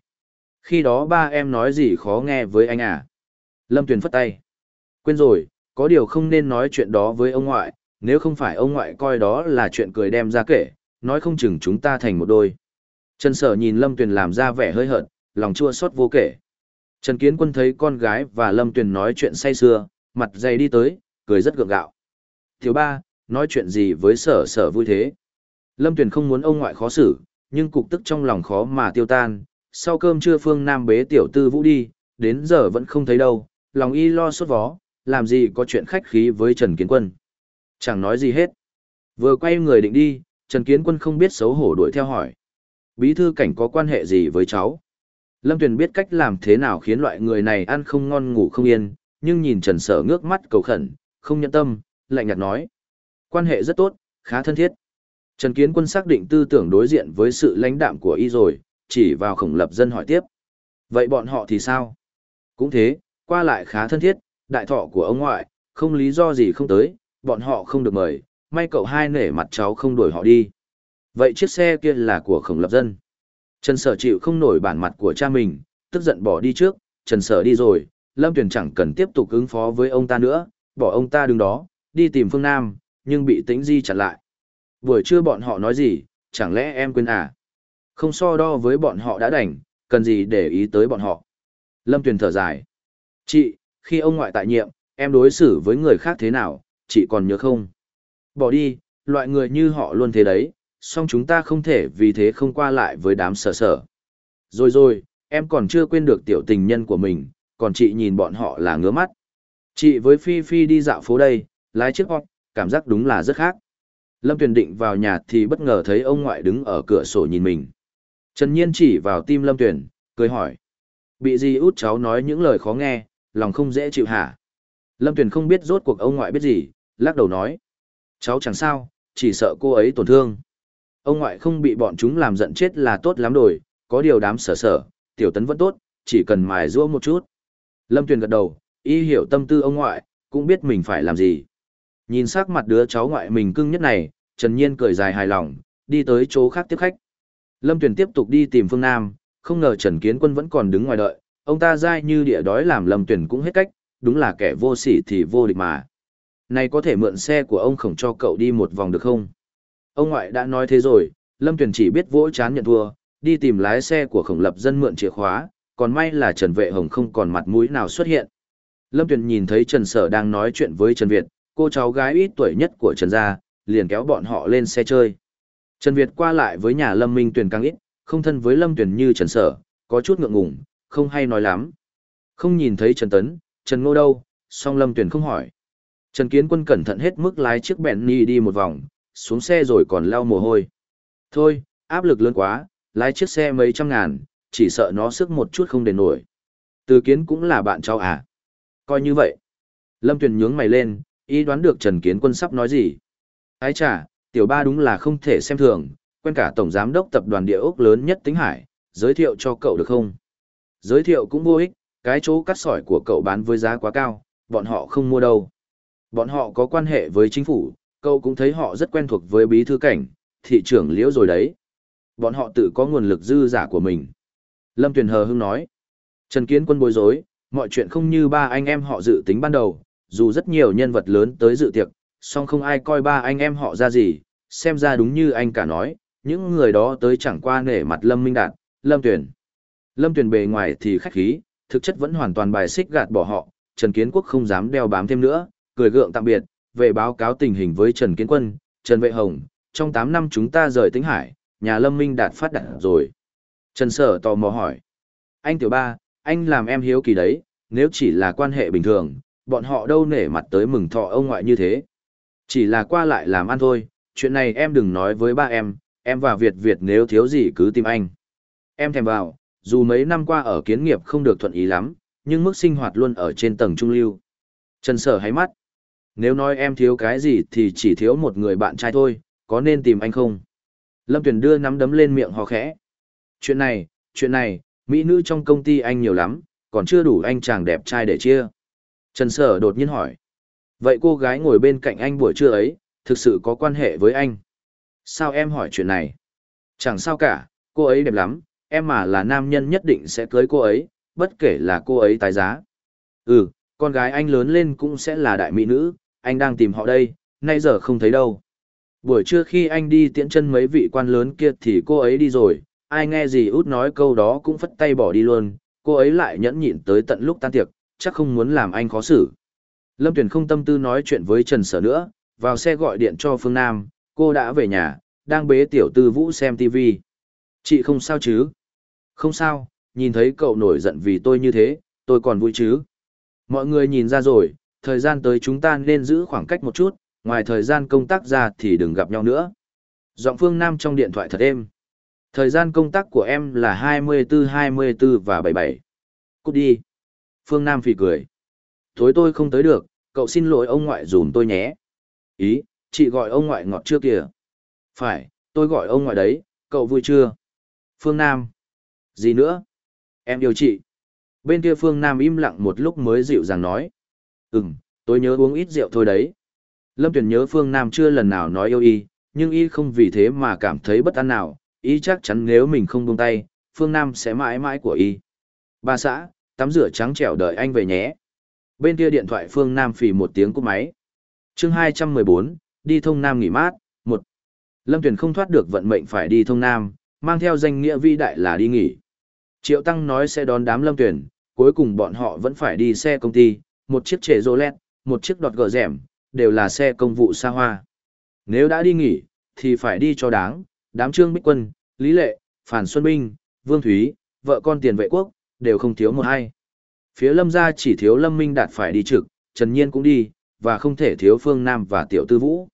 Khi đó ba em nói gì khó nghe với anh à? Lâm Tuyền phất tay. Quên rồi, có điều không nên nói chuyện đó với ông ngoại, nếu không phải ông ngoại coi đó là chuyện cười đem ra kể, nói không chừng chúng ta thành một đôi. Trần Sở nhìn Lâm Tuyền làm ra vẻ hơi hận, lòng chua xót vô kể. Trần Kiến Quân thấy con gái và Lâm Tuyền nói chuyện say sưa, mặt dày đi tới, cười rất gượng gạo. Thiếu ba, nói chuyện gì với sở sở vui thế? Lâm Tuyền không muốn ông ngoại khó xử, nhưng cục tức trong lòng khó mà tiêu tan. Sau cơm trưa Phương Nam bế tiểu tư vũ đi, đến giờ vẫn không thấy đâu, lòng y lo sốt vó, làm gì có chuyện khách khí với Trần Kiến Quân. Chẳng nói gì hết. Vừa quay người định đi, Trần Kiến Quân không biết xấu hổ đuổi theo hỏi. Bí thư cảnh có quan hệ gì với cháu? Lâm Tuyền biết cách làm thế nào khiến loại người này ăn không ngon ngủ không yên, nhưng nhìn Trần Sở ngước mắt cầu khẩn, không nhận tâm, lạnh nhạt nói. Quan hệ rất tốt, khá thân thiết. Trần Kiến Quân xác định tư tưởng đối diện với sự lãnh đạm của y rồi, chỉ vào khổng lập dân hỏi tiếp. Vậy bọn họ thì sao? Cũng thế, qua lại khá thân thiết, đại thọ của ông ngoại, không lý do gì không tới, bọn họ không được mời, may cậu hai nể mặt cháu không đuổi họ đi. Vậy chiếc xe kia là của khổng lập dân. Trần Sở chịu không nổi bản mặt của cha mình, tức giận bỏ đi trước, Trần Sở đi rồi, Lâm Tuyền chẳng cần tiếp tục ứng phó với ông ta nữa, bỏ ông ta đứng đó, đi tìm phương Nam, nhưng bị tĩnh di chặn lại. Buổi trưa bọn họ nói gì, chẳng lẽ em quên à? Không so đo với bọn họ đã đành, cần gì để ý tới bọn họ. Lâm Tuyền thở dài. Chị, khi ông ngoại tại nhiệm, em đối xử với người khác thế nào, chị còn nhớ không? Bỏ đi, loại người như họ luôn thế đấy, song chúng ta không thể vì thế không qua lại với đám sở sở. Rồi rồi, em còn chưa quên được tiểu tình nhân của mình, còn chị nhìn bọn họ là ngứa mắt. Chị với Phi Phi đi dạo phố đây, lái chiếc hot, cảm giác đúng là rất khác. Lâm Tuyền định vào nhà thì bất ngờ thấy ông ngoại đứng ở cửa sổ nhìn mình. Trần Nhiên chỉ vào tim Lâm Tuyền, cười hỏi. Bị gì út cháu nói những lời khó nghe, lòng không dễ chịu hả? Lâm Tuyền không biết rốt cuộc ông ngoại biết gì, lắc đầu nói. Cháu chẳng sao, chỉ sợ cô ấy tổn thương. Ông ngoại không bị bọn chúng làm giận chết là tốt lắm rồi, có điều đám sở sở, tiểu tấn vẫn tốt, chỉ cần mài rũa một chút. Lâm Tuyền gật đầu, y hiểu tâm tư ông ngoại, cũng biết mình phải làm gì. Nhìn sắc mặt đứa cháu ngoại mình cưng nhất này, Trần Nhiên cười dài hài lòng, đi tới chỗ khác tiếp khách. Lâm Tuyền tiếp tục đi tìm Phương Nam, không ngờ Trần Kiến Quân vẫn còn đứng ngoài đợi, ông ta dai như địa đói làm Lâm Tuyền cũng hết cách, đúng là kẻ vô sỉ thì vô địch mà. Này có thể mượn xe của ông khổng cho cậu đi một vòng được không? Ông ngoại đã nói thế rồi, Lâm Tuyền chỉ biết vỗ chán nhận thua, đi tìm lái xe của khổng lập dân mượn chìa khóa, còn may là Trần Vệ Hồng không còn mặt mũi nào xuất hiện. Lâm Tuyền nhìn thấy Trần Sở đang nói chuyện với Trần Việt, cô cháu gái ít tuổi nhất của Trần Gia, liền kéo bọn họ lên xe chơi. Trần Việt qua lại với nhà Lâm Minh Tuyền càng ít, không thân với Lâm Tuyền như Trần Sở, có chút ngượng ngùng, không hay nói lắm. Không nhìn thấy Trần Tấn, Trần Ngô đâu, song Lâm Tuyền không hỏi. Trần Kiến Quân cẩn thận hết mức lái chiếc bẹn ni đi một vòng, xuống xe rồi còn lau mồ hôi. Thôi, áp lực lớn quá, lái chiếc xe mấy trăm ngàn, chỉ sợ nó sức một chút không đền nổi. Từ Kiến cũng là bạn cháu à. Coi như vậy. Lâm Tuyền nhướng mày lên, ý đoán được Trần Kiến Quân sắp nói gì. Ái chà, tiểu ba đúng là không thể xem thường, quen cả tổng giám đốc tập đoàn địa ốc lớn nhất tính hải, giới thiệu cho cậu được không? Giới thiệu cũng vô ích, cái chỗ cắt sỏi của cậu bán với giá quá cao, bọn họ không mua đâu. Bọn họ có quan hệ với chính phủ, cậu cũng thấy họ rất quen thuộc với bí thư cảnh, thị trưởng liễu rồi đấy. Bọn họ tự có nguồn lực dư giả của mình. Lâm Tuyền Hờ hưng nói. Trần Kiến Quân bối rối, mọi chuyện không như ba anh em họ dự tính ban đầu, dù rất nhiều nhân vật lớn tới dự tiệc, song không ai coi ba anh em họ ra gì, xem ra đúng như anh cả nói, những người đó tới chẳng qua nể mặt Lâm Minh Đạt, Lâm Tuyền. Lâm Tuyền bề ngoài thì khách khí, thực chất vẫn hoàn toàn bài xích gạt bỏ họ, Trần Kiến Quốc không dám đeo bám thêm nữa, cười gượng tạm biệt, về báo cáo tình hình với Trần Kiến Quân, Trần Vệ Hồng, trong 8 năm chúng ta rời Tĩnh Hải, nhà Lâm Minh Đạt phát đạt rồi. Trần Sở tò mò hỏi, anh tiểu ba, anh làm em hiếu kỳ đấy, nếu chỉ là quan hệ bình thường, bọn họ đâu nể mặt tới mừng thọ ông ngoại như thế. Chỉ là qua lại làm ăn thôi, chuyện này em đừng nói với ba em, em và Việt Việt nếu thiếu gì cứ tìm anh. Em thèm vào, dù mấy năm qua ở kiến nghiệp không được thuận ý lắm, nhưng mức sinh hoạt luôn ở trên tầng trung lưu. Trần Sở hái mắt. Nếu nói em thiếu cái gì thì chỉ thiếu một người bạn trai thôi, có nên tìm anh không? Lâm Tuyền đưa nắm đấm lên miệng hò khẽ. Chuyện này, chuyện này, mỹ nữ trong công ty anh nhiều lắm, còn chưa đủ anh chàng đẹp trai để chia. Trần Sở đột nhiên hỏi. Vậy cô gái ngồi bên cạnh anh buổi trưa ấy, thực sự có quan hệ với anh? Sao em hỏi chuyện này? Chẳng sao cả, cô ấy đẹp lắm, em mà là nam nhân nhất định sẽ cưới cô ấy, bất kể là cô ấy tái giá. Ừ, con gái anh lớn lên cũng sẽ là đại mỹ nữ, anh đang tìm họ đây, nay giờ không thấy đâu. Buổi trưa khi anh đi tiễn chân mấy vị quan lớn kia thì cô ấy đi rồi, ai nghe gì út nói câu đó cũng phất tay bỏ đi luôn, cô ấy lại nhẫn nhịn tới tận lúc tan tiệc, chắc không muốn làm anh khó xử. Lâm Tuyền không tâm tư nói chuyện với Trần Sở nữa, vào xe gọi điện cho Phương Nam, cô đã về nhà, đang bế tiểu tư vũ xem TV. Chị không sao chứ? Không sao, nhìn thấy cậu nổi giận vì tôi như thế, tôi còn vui chứ. Mọi người nhìn ra rồi, thời gian tới chúng ta nên giữ khoảng cách một chút, ngoài thời gian công tác ra thì đừng gặp nhau nữa. Giọng Phương Nam trong điện thoại thật êm. Thời gian công tác của em là 24-24 và 77. Cút đi. Phương Nam phì cười. Thối tôi không tới được, cậu xin lỗi ông ngoại dùm tôi nhé. Ý, chị gọi ông ngoại ngọt chưa kìa? Phải, tôi gọi ông ngoại đấy, cậu vui chưa? Phương Nam. Gì nữa? Em yêu chị. Bên kia Phương Nam im lặng một lúc mới dịu dàng nói. Ừm, tôi nhớ uống ít rượu thôi đấy. Lâm Tuyền nhớ Phương Nam chưa lần nào nói yêu y, nhưng y không vì thế mà cảm thấy bất an nào, y chắc chắn nếu mình không buông tay, Phương Nam sẽ mãi mãi của y. Ba xã, tắm rửa trắng trẻo đợi anh về nhé. Bên kia điện thoại Phương Nam phì một tiếng cúp máy. chương 214, đi thông Nam nghỉ mát, một Lâm Tuyền không thoát được vận mệnh phải đi thông Nam, mang theo danh nghĩa vĩ đại là đi nghỉ. Triệu Tăng nói sẽ đón đám Lâm Tuyền, cuối cùng bọn họ vẫn phải đi xe công ty, một chiếc trẻ rô lét, một chiếc đọt gờ rẻm, đều là xe công vụ xa hoa. Nếu đã đi nghỉ, thì phải đi cho đáng, đám Trương Bích Quân, Lý Lệ, Phản Xuân Binh, Vương Thúy, vợ con tiền vệ quốc, đều không thiếu một hai. Phía Lâm gia chỉ thiếu Lâm Minh Đạt phải đi trực, Trần Nhiên cũng đi, và không thể thiếu Phương Nam và Tiểu Tư Vũ.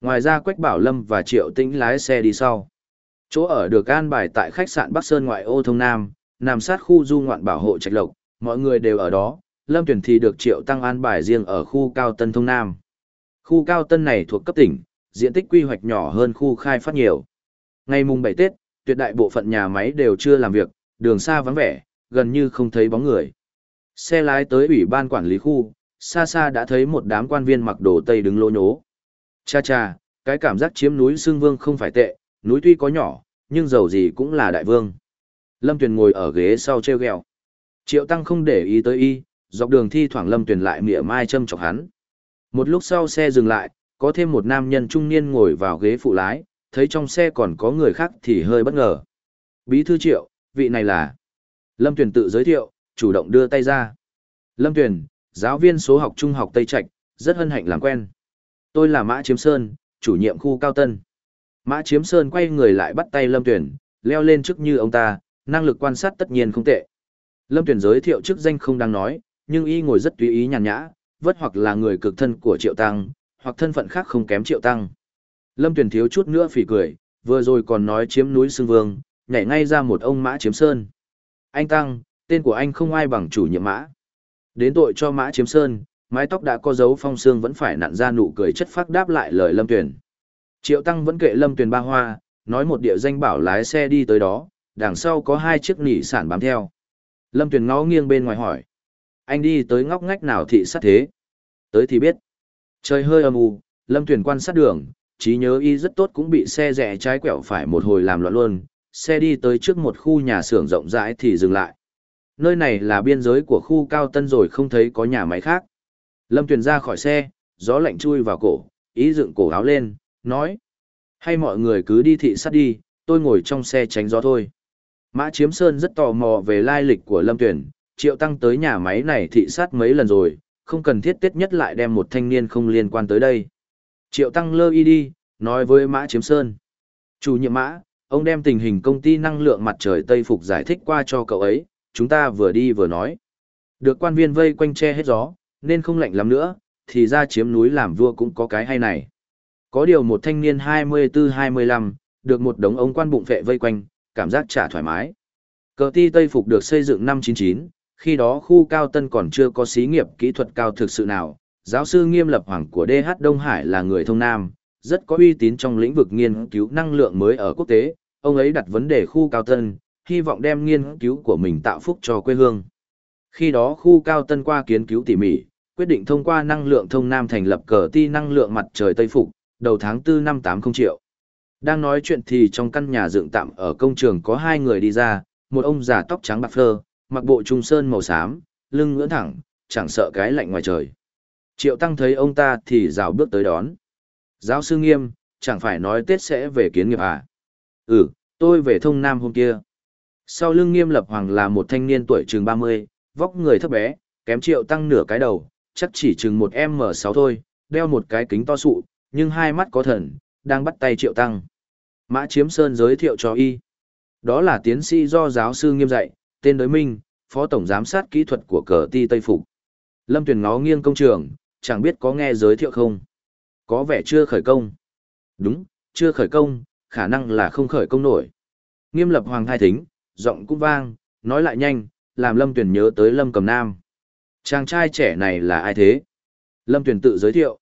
Ngoài ra Quách Bảo Lâm và Triệu Tĩnh lái xe đi sau. Chỗ ở được an bài tại khách sạn Bắc Sơn ngoại ô thông Nam, nằm sát khu du ngoạn bảo hộ trạch lộc, mọi người đều ở đó, Lâm Tuyển thì được Triệu Tăng an bài riêng ở khu cao tân thông Nam. Khu cao tân này thuộc cấp tỉnh, diện tích quy hoạch nhỏ hơn khu khai phát nhiều. Ngày mùng 7 Tết, tuyệt đại bộ phận nhà máy đều chưa làm việc, đường xa vắng vẻ, gần như không thấy bóng người. Xe lái tới ủy ban quản lý khu, xa xa đã thấy một đám quan viên mặc đồ tây đứng lô nhố. Cha cha, cái cảm giác chiếm núi xương vương không phải tệ, núi tuy có nhỏ, nhưng dầu gì cũng là đại vương. Lâm Tuyền ngồi ở ghế sau treo gheo. Triệu Tăng không để ý tới y, dọc đường thi thoảng Lâm Tuyền lại mỉa mai châm chọc hắn. Một lúc sau xe dừng lại, có thêm một nam nhân trung niên ngồi vào ghế phụ lái, thấy trong xe còn có người khác thì hơi bất ngờ. Bí thư Triệu, vị này là... Lâm Tuyền tự giới thiệu, chủ động đưa tay ra. Lâm Tuyền, giáo viên số học trung học Tây Trạch, rất hân hạnh làm quen. Tôi là Mã Chiếm Sơn, chủ nhiệm khu Cao Tân. Mã Chiếm Sơn quay người lại bắt tay Lâm Tuyền, leo lên trước như ông ta, năng lực quan sát tất nhiên không tệ. Lâm Tuyền giới thiệu chức danh không đang nói, nhưng y ngồi rất tùy ý nhàn nhã, vất hoặc là người cực thân của Triệu Tăng, hoặc thân phận khác không kém Triệu Tăng. Lâm Tuyền thiếu chút nữa phỉ cười, vừa rồi còn nói chiếm núi Sương Vương, nhảy ngay ra một ông Mã Chiếm Sơn. Anh Tăng, tên của anh không ai bằng chủ nhiệm Mã. Đến tội cho Mã Chiếm Sơn, mái tóc đã có dấu phong xương vẫn phải nặn ra nụ cười chất phác đáp lại lời Lâm Tuyền. Triệu Tăng vẫn kệ Lâm Tuyền ba hoa, nói một địa danh bảo lái xe đi tới đó, đằng sau có hai chiếc nỉ sản bám theo. Lâm Tuyền ngó nghiêng bên ngoài hỏi. Anh đi tới ngóc ngách nào thị sát thế? Tới thì biết. Trời hơi âm u, Lâm Tuyền quan sát đường, trí nhớ y rất tốt cũng bị xe rẽ trái quẹo phải một hồi làm loạn luôn. Xe đi tới trước một khu nhà xưởng rộng rãi thì dừng lại. Nơi này là biên giới của khu cao tân rồi không thấy có nhà máy khác. Lâm Tuyền ra khỏi xe, gió lạnh chui vào cổ, ý dựng cổ áo lên, nói. Hay mọi người cứ đi thị sát đi, tôi ngồi trong xe tránh gió thôi. Mã Chiếm Sơn rất tò mò về lai lịch của Lâm Tuyền, Triệu Tăng tới nhà máy này thị sát mấy lần rồi, không cần thiết tiết nhất lại đem một thanh niên không liên quan tới đây. Triệu Tăng lơ y đi, nói với Mã Chiếm Sơn. Chủ nhiệm Mã, ông đem tình hình công ty năng lượng mặt trời Tây Phục giải thích qua cho cậu ấy, chúng ta vừa đi vừa nói. Được quan viên vây quanh che hết gió, nên không lạnh lắm nữa, thì ra chiếm núi làm vua cũng có cái hay này. Có điều một thanh niên 24-25, được một đống ống quan bụng vệ vây quanh, cảm giác chả thoải mái. Cờ ti Tây Phục được xây dựng năm 99, khi đó khu cao tân còn chưa có xí nghiệp kỹ thuật cao thực sự nào. Giáo sư nghiêm lập hoàng của DH Đông Hải là người thông nam, rất có uy tín trong lĩnh vực nghiên cứu năng lượng mới ở quốc tế. Ông ấy đặt vấn đề khu cao tân, hy vọng đem nghiên cứu của mình tạo phúc cho quê hương. Khi đó khu cao tân qua kiến cứu tỉ mỉ, quyết định thông qua năng lượng thông nam thành lập cờ ti năng lượng mặt trời Tây Phục, đầu tháng 4 năm 80 triệu. Đang nói chuyện thì trong căn nhà dựng tạm ở công trường có hai người đi ra, một ông già tóc trắng bạc phơ, mặc bộ trung sơn màu xám, lưng ngưỡng thẳng, chẳng sợ cái lạnh ngoài trời. Triệu Tăng thấy ông ta thì rào bước tới đón. Giáo sư nghiêm, chẳng phải nói Tết sẽ về kiến nghiệp à? Ừ, tôi về thông nam hôm kia. Sau lưng nghiêm lập hoàng là một thanh niên tuổi chừng 30, vóc người thấp bé, kém Triệu Tăng nửa cái đầu, chắc chỉ chừng một M6 thôi, đeo một cái kính to sụ, nhưng hai mắt có thần, đang bắt tay Triệu Tăng. Mã Chiếm Sơn giới thiệu cho y. Đó là tiến sĩ do giáo sư nghiêm dạy, tên đối minh, phó tổng giám sát kỹ thuật của cờ ti Tây Phục. Lâm Tuyền ngó nghiêng công trường, chẳng biết có nghe giới thiệu không. Có vẻ chưa khởi công. Đúng, chưa khởi công, khả năng là không khởi công nổi. Nghiêm lập hoàng thai thính, giọng cũng vang, nói lại nhanh, làm Lâm Tuyền nhớ tới Lâm Cầm Nam. Chàng trai trẻ này là ai thế? Lâm Tuyền tự giới thiệu.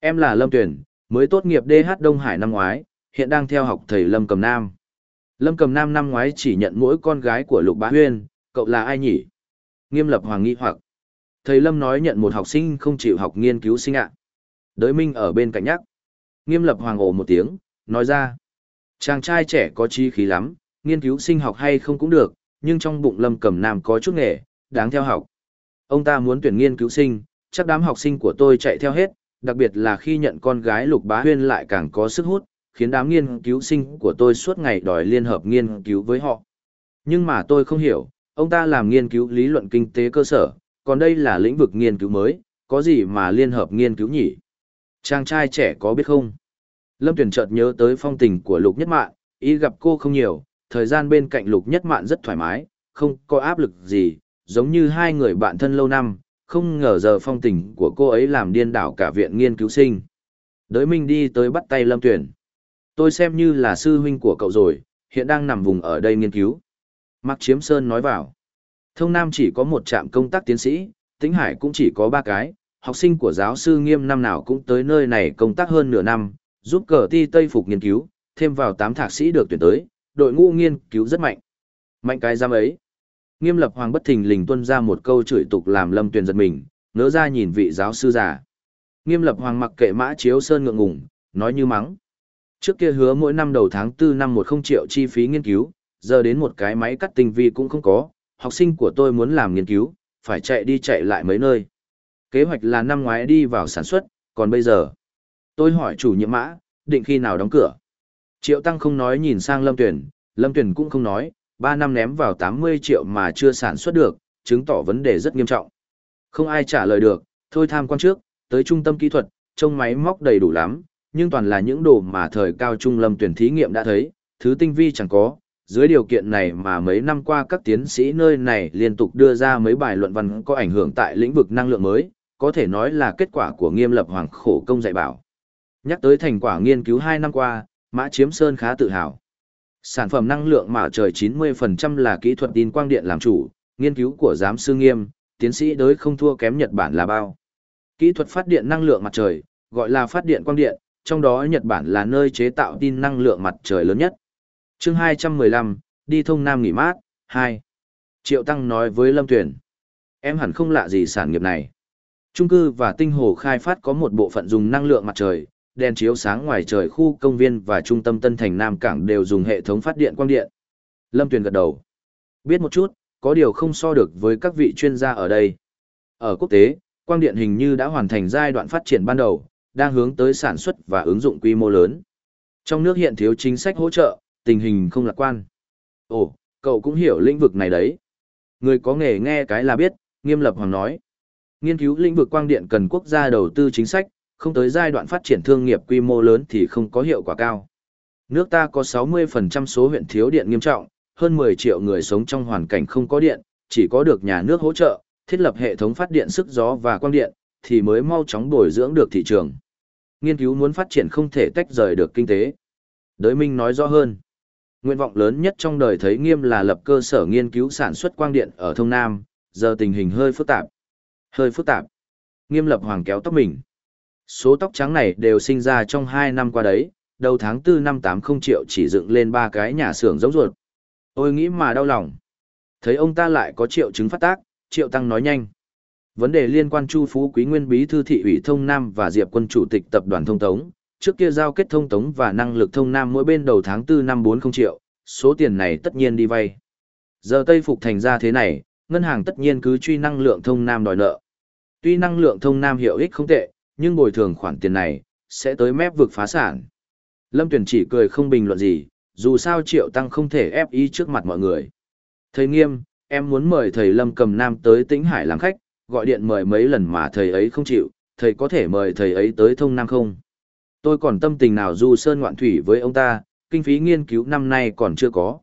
Em là Lâm Tuyền, mới tốt nghiệp DH Đông Hải năm ngoái, hiện đang theo học thầy Lâm Cầm Nam. Lâm Cầm Nam năm ngoái chỉ nhận mỗi con gái của Lục Bá Huyên, cậu là ai nhỉ? Nghiêm lập hoàng nghi hoặc. Thầy Lâm nói nhận một học sinh không chịu học nghiên cứu sinh ạ. Đới Minh ở bên cạnh nhắc. Nghiêm lập hoàng ồ một tiếng, nói ra. Chàng trai trẻ có chi khí lắm, nghiên cứu sinh học hay không cũng được, nhưng trong bụng Lâm Cầm Nam có chút nghề, đáng theo học. Ông ta muốn tuyển nghiên cứu sinh, chắc đám học sinh của tôi chạy theo hết, đặc biệt là khi nhận con gái Lục Bá Huyên lại càng có sức hút, khiến đám nghiên cứu sinh của tôi suốt ngày đòi liên hợp nghiên cứu với họ. Nhưng mà tôi không hiểu, ông ta làm nghiên cứu lý luận kinh tế cơ sở, còn đây là lĩnh vực nghiên cứu mới, có gì mà liên hợp nghiên cứu nhỉ? Chàng trai trẻ có biết không? Lâm Tuyển chợt nhớ tới phong tình của Lục Nhất Mạn, ý gặp cô không nhiều, thời gian bên cạnh Lục Nhất Mạn rất thoải mái, không có áp lực gì, giống như hai người bạn thân lâu năm, không ngờ giờ phong tình của cô ấy làm điên đảo cả viện nghiên cứu sinh. Đới Minh đi tới bắt tay Lâm Tuyển. Tôi xem như là sư huynh của cậu rồi, hiện đang nằm vùng ở đây nghiên cứu. Mạc Chiếm Sơn nói vào. Thông Nam chỉ có một trạm công tác tiến sĩ, Tĩnh Hải cũng chỉ có ba cái, học sinh của giáo sư nghiêm năm nào cũng tới nơi này công tác hơn nửa năm, giúp cờ ti Tây Phục nghiên cứu, thêm vào tám thạc sĩ được tuyển tới, đội ngũ nghiên cứu rất mạnh. Mạnh cái giam ấy. Nghiêm lập hoàng bất thình lình tuân ra một câu chửi tục làm lâm tuyển giật mình, nỡ ra nhìn vị giáo sư già. Nghiêm lập hoàng mặc kệ mã chiếu sơn ngượng ngùng, nói như mắng. Trước kia hứa mỗi năm đầu tháng 4 năm một không triệu chi phí nghiên cứu, giờ đến một cái máy cắt tinh vi cũng không có, học sinh của tôi muốn làm nghiên cứu, phải chạy đi chạy lại mấy nơi. Kế hoạch là năm ngoái đi vào sản xuất, còn bây giờ. Tôi hỏi chủ nhiệm mã, định khi nào đóng cửa. Triệu Tăng không nói nhìn sang Lâm Tuyển, Lâm Tuyển cũng không nói, 3 năm ném vào 80 triệu mà chưa sản xuất được, chứng tỏ vấn đề rất nghiêm trọng. Không ai trả lời được, thôi tham quan trước, tới trung tâm kỹ thuật, trông máy móc đầy đủ lắm, nhưng toàn là những đồ mà thời cao trung Lâm Tuyển thí nghiệm đã thấy, thứ tinh vi chẳng có. Dưới điều kiện này mà mấy năm qua các tiến sĩ nơi này liên tục đưa ra mấy bài luận văn có ảnh hưởng tại lĩnh vực năng lượng mới, có thể nói là kết quả của nghiêm lập hoàng khổ công dạy bảo. Nhắc tới thành quả nghiên cứu 2 năm qua, Mã Chiếm Sơn khá tự hào. Sản phẩm năng lượng mặt trời 90% là kỹ thuật tin quang điện làm chủ, nghiên cứu của giám sư nghiêm, tiến sĩ đới không thua kém Nhật Bản là bao. Kỹ thuật phát điện năng lượng mặt trời, gọi là phát điện quang điện, trong đó Nhật Bản là nơi chế tạo tin năng lượng mặt trời lớn nhất. chương 215, đi thông Nam nghỉ mát, 2. Triệu Tăng nói với Lâm Tuyển. Em hẳn không lạ gì sản nghiệp này. Trung cư và tinh hồ khai phát có một bộ phận dùng năng lượng mặt trời, đèn chiếu sáng ngoài trời khu công viên và trung tâm Tân Thành Nam Cảng đều dùng hệ thống phát điện quang điện. Lâm Tuyền gật đầu. Biết một chút, có điều không so được với các vị chuyên gia ở đây. Ở quốc tế, quang điện hình như đã hoàn thành giai đoạn phát triển ban đầu, đang hướng tới sản xuất và ứng dụng quy mô lớn. Trong nước hiện thiếu chính sách hỗ trợ, tình hình không lạc quan. Ồ, cậu cũng hiểu lĩnh vực này đấy. Người có nghề nghe cái là biết, nghiêm lập hoàng nói. Nghiên cứu lĩnh vực quang điện cần quốc gia đầu tư chính sách, không tới giai đoạn phát triển thương nghiệp quy mô lớn thì không có hiệu quả cao. Nước ta có 60% số huyện thiếu điện nghiêm trọng, hơn 10 triệu người sống trong hoàn cảnh không có điện, chỉ có được nhà nước hỗ trợ, thiết lập hệ thống phát điện sức gió và quang điện, thì mới mau chóng bồi dưỡng được thị trường. Nghiên cứu muốn phát triển không thể tách rời được kinh tế. Đới Minh nói rõ hơn. Nguyện vọng lớn nhất trong đời thấy nghiêm là lập cơ sở nghiên cứu sản xuất quang điện ở Thông Nam, giờ tình hình hơi phức tạp. Hơi phức tạp. Nghiêm lập hoàng kéo tóc mình. Số tóc trắng này đều sinh ra trong 2 năm qua đấy, đầu tháng 4 năm 80 triệu chỉ dựng lên ba cái nhà xưởng giống ruột. Ôi nghĩ mà đau lòng. Thấy ông ta lại có triệu chứng phát tác, triệu tăng nói nhanh. Vấn đề liên quan Chu Phú Quý Nguyên Bí Thư Thị ủy Thông Nam và Diệp Quân Chủ tịch Tập đoàn Thông Tống, trước kia giao kết thông tống và năng lực thông Nam mỗi bên đầu tháng 4 năm 40 triệu, số tiền này tất nhiên đi vay. Giờ Tây Phục thành ra thế này, ngân hàng tất nhiên cứ truy năng lượng thông Nam đòi nợ. Tuy năng lượng thông Nam hiệu ích không tệ, nhưng bồi thường khoản tiền này, sẽ tới mép vực phá sản. Lâm Tuyền chỉ cười không bình luận gì, dù sao Triệu Tăng không thể ép ý trước mặt mọi người. Thầy nghiêm, em muốn mời thầy Lâm Cầm Nam tới Tĩnh Hải làm khách, gọi điện mời mấy lần mà thầy ấy không chịu, thầy có thể mời thầy ấy tới thông Nam không? Tôi còn tâm tình nào du sơn ngoạn thủy với ông ta, kinh phí nghiên cứu năm nay còn chưa có.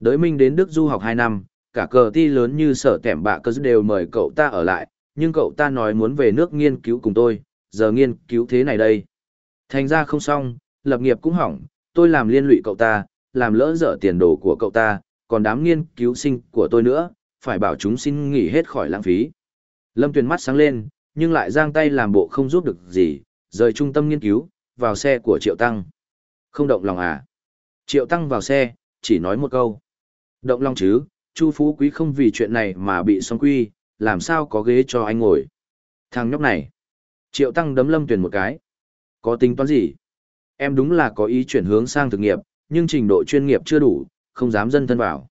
Đới Minh đến Đức du học 2 năm, cả cờ ti lớn như sở tẻm bạ cơ đều mời cậu ta ở lại, nhưng cậu ta nói muốn về nước nghiên cứu cùng tôi, giờ nghiên cứu thế này đây. Thành ra không xong, lập nghiệp cũng hỏng, tôi làm liên lụy cậu ta, làm lỡ dở tiền đồ của cậu ta, còn đám nghiên cứu sinh của tôi nữa, phải bảo chúng xin nghỉ hết khỏi lãng phí. Lâm Tuyền mắt sáng lên, nhưng lại giang tay làm bộ không giúp được gì, rời trung tâm nghiên cứu, vào xe của Triệu Tăng. Không động lòng à? Triệu Tăng vào xe, chỉ nói một câu. Động lòng chứ, Chu Phú Quý không vì chuyện này mà bị xong quy, làm sao có ghế cho anh ngồi. Thằng nhóc này. Triệu Tăng đấm Lâm Tuyền một cái. Có tính toán gì? Em đúng là có ý chuyển hướng sang thực nghiệp, nhưng trình độ chuyên nghiệp chưa đủ, không dám dân thân vào.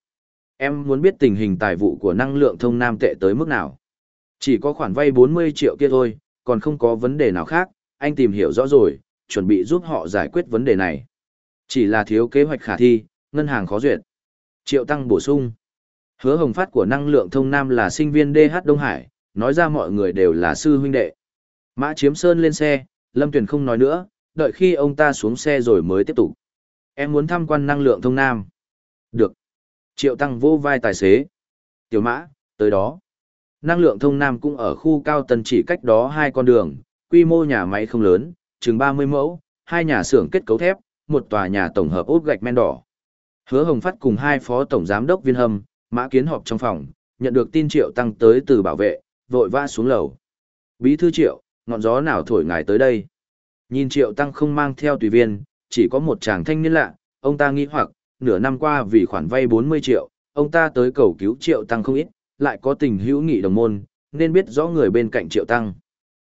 Em muốn biết tình hình tài vụ của năng lượng thông nam tệ tới mức nào. Chỉ có khoản vay 40 triệu kia thôi, còn không có vấn đề nào khác, anh tìm hiểu rõ rồi, chuẩn bị giúp họ giải quyết vấn đề này. Chỉ là thiếu kế hoạch khả thi, ngân hàng khó duyệt. Triệu Tăng bổ sung. Hứa hồng phát của năng lượng thông nam là sinh viên DH Đông Hải, nói ra mọi người đều là sư huynh đệ. Mã Chiếm Sơn lên xe, Lâm Tuyền không nói nữa, đợi khi ông ta xuống xe rồi mới tiếp tục. Em muốn tham quan năng lượng thông nam. Được. Triệu Tăng vô vai tài xế. Tiểu Mã, tới đó. Năng lượng thông nam cũng ở khu cao tần chỉ cách đó hai con đường, quy mô nhà máy không lớn, chừng 30 mẫu, hai nhà xưởng kết cấu thép, một tòa nhà tổng hợp ốp gạch men đỏ. Hứa Hồng Phát cùng hai phó tổng giám đốc Viên Hâm, Mã Kiến họp trong phòng, nhận được tin Triệu Tăng tới từ bảo vệ, vội vã xuống lầu. Bí thư Triệu, ngọn gió nào thổi ngài tới đây? Nhìn Triệu Tăng không mang theo tùy viên, chỉ có một chàng thanh niên lạ, ông ta nghĩ hoặc, nửa năm qua vì khoản vay 40 triệu, ông ta tới cầu cứu Triệu Tăng không ít, lại có tình hữu nghị đồng môn, nên biết rõ người bên cạnh Triệu Tăng.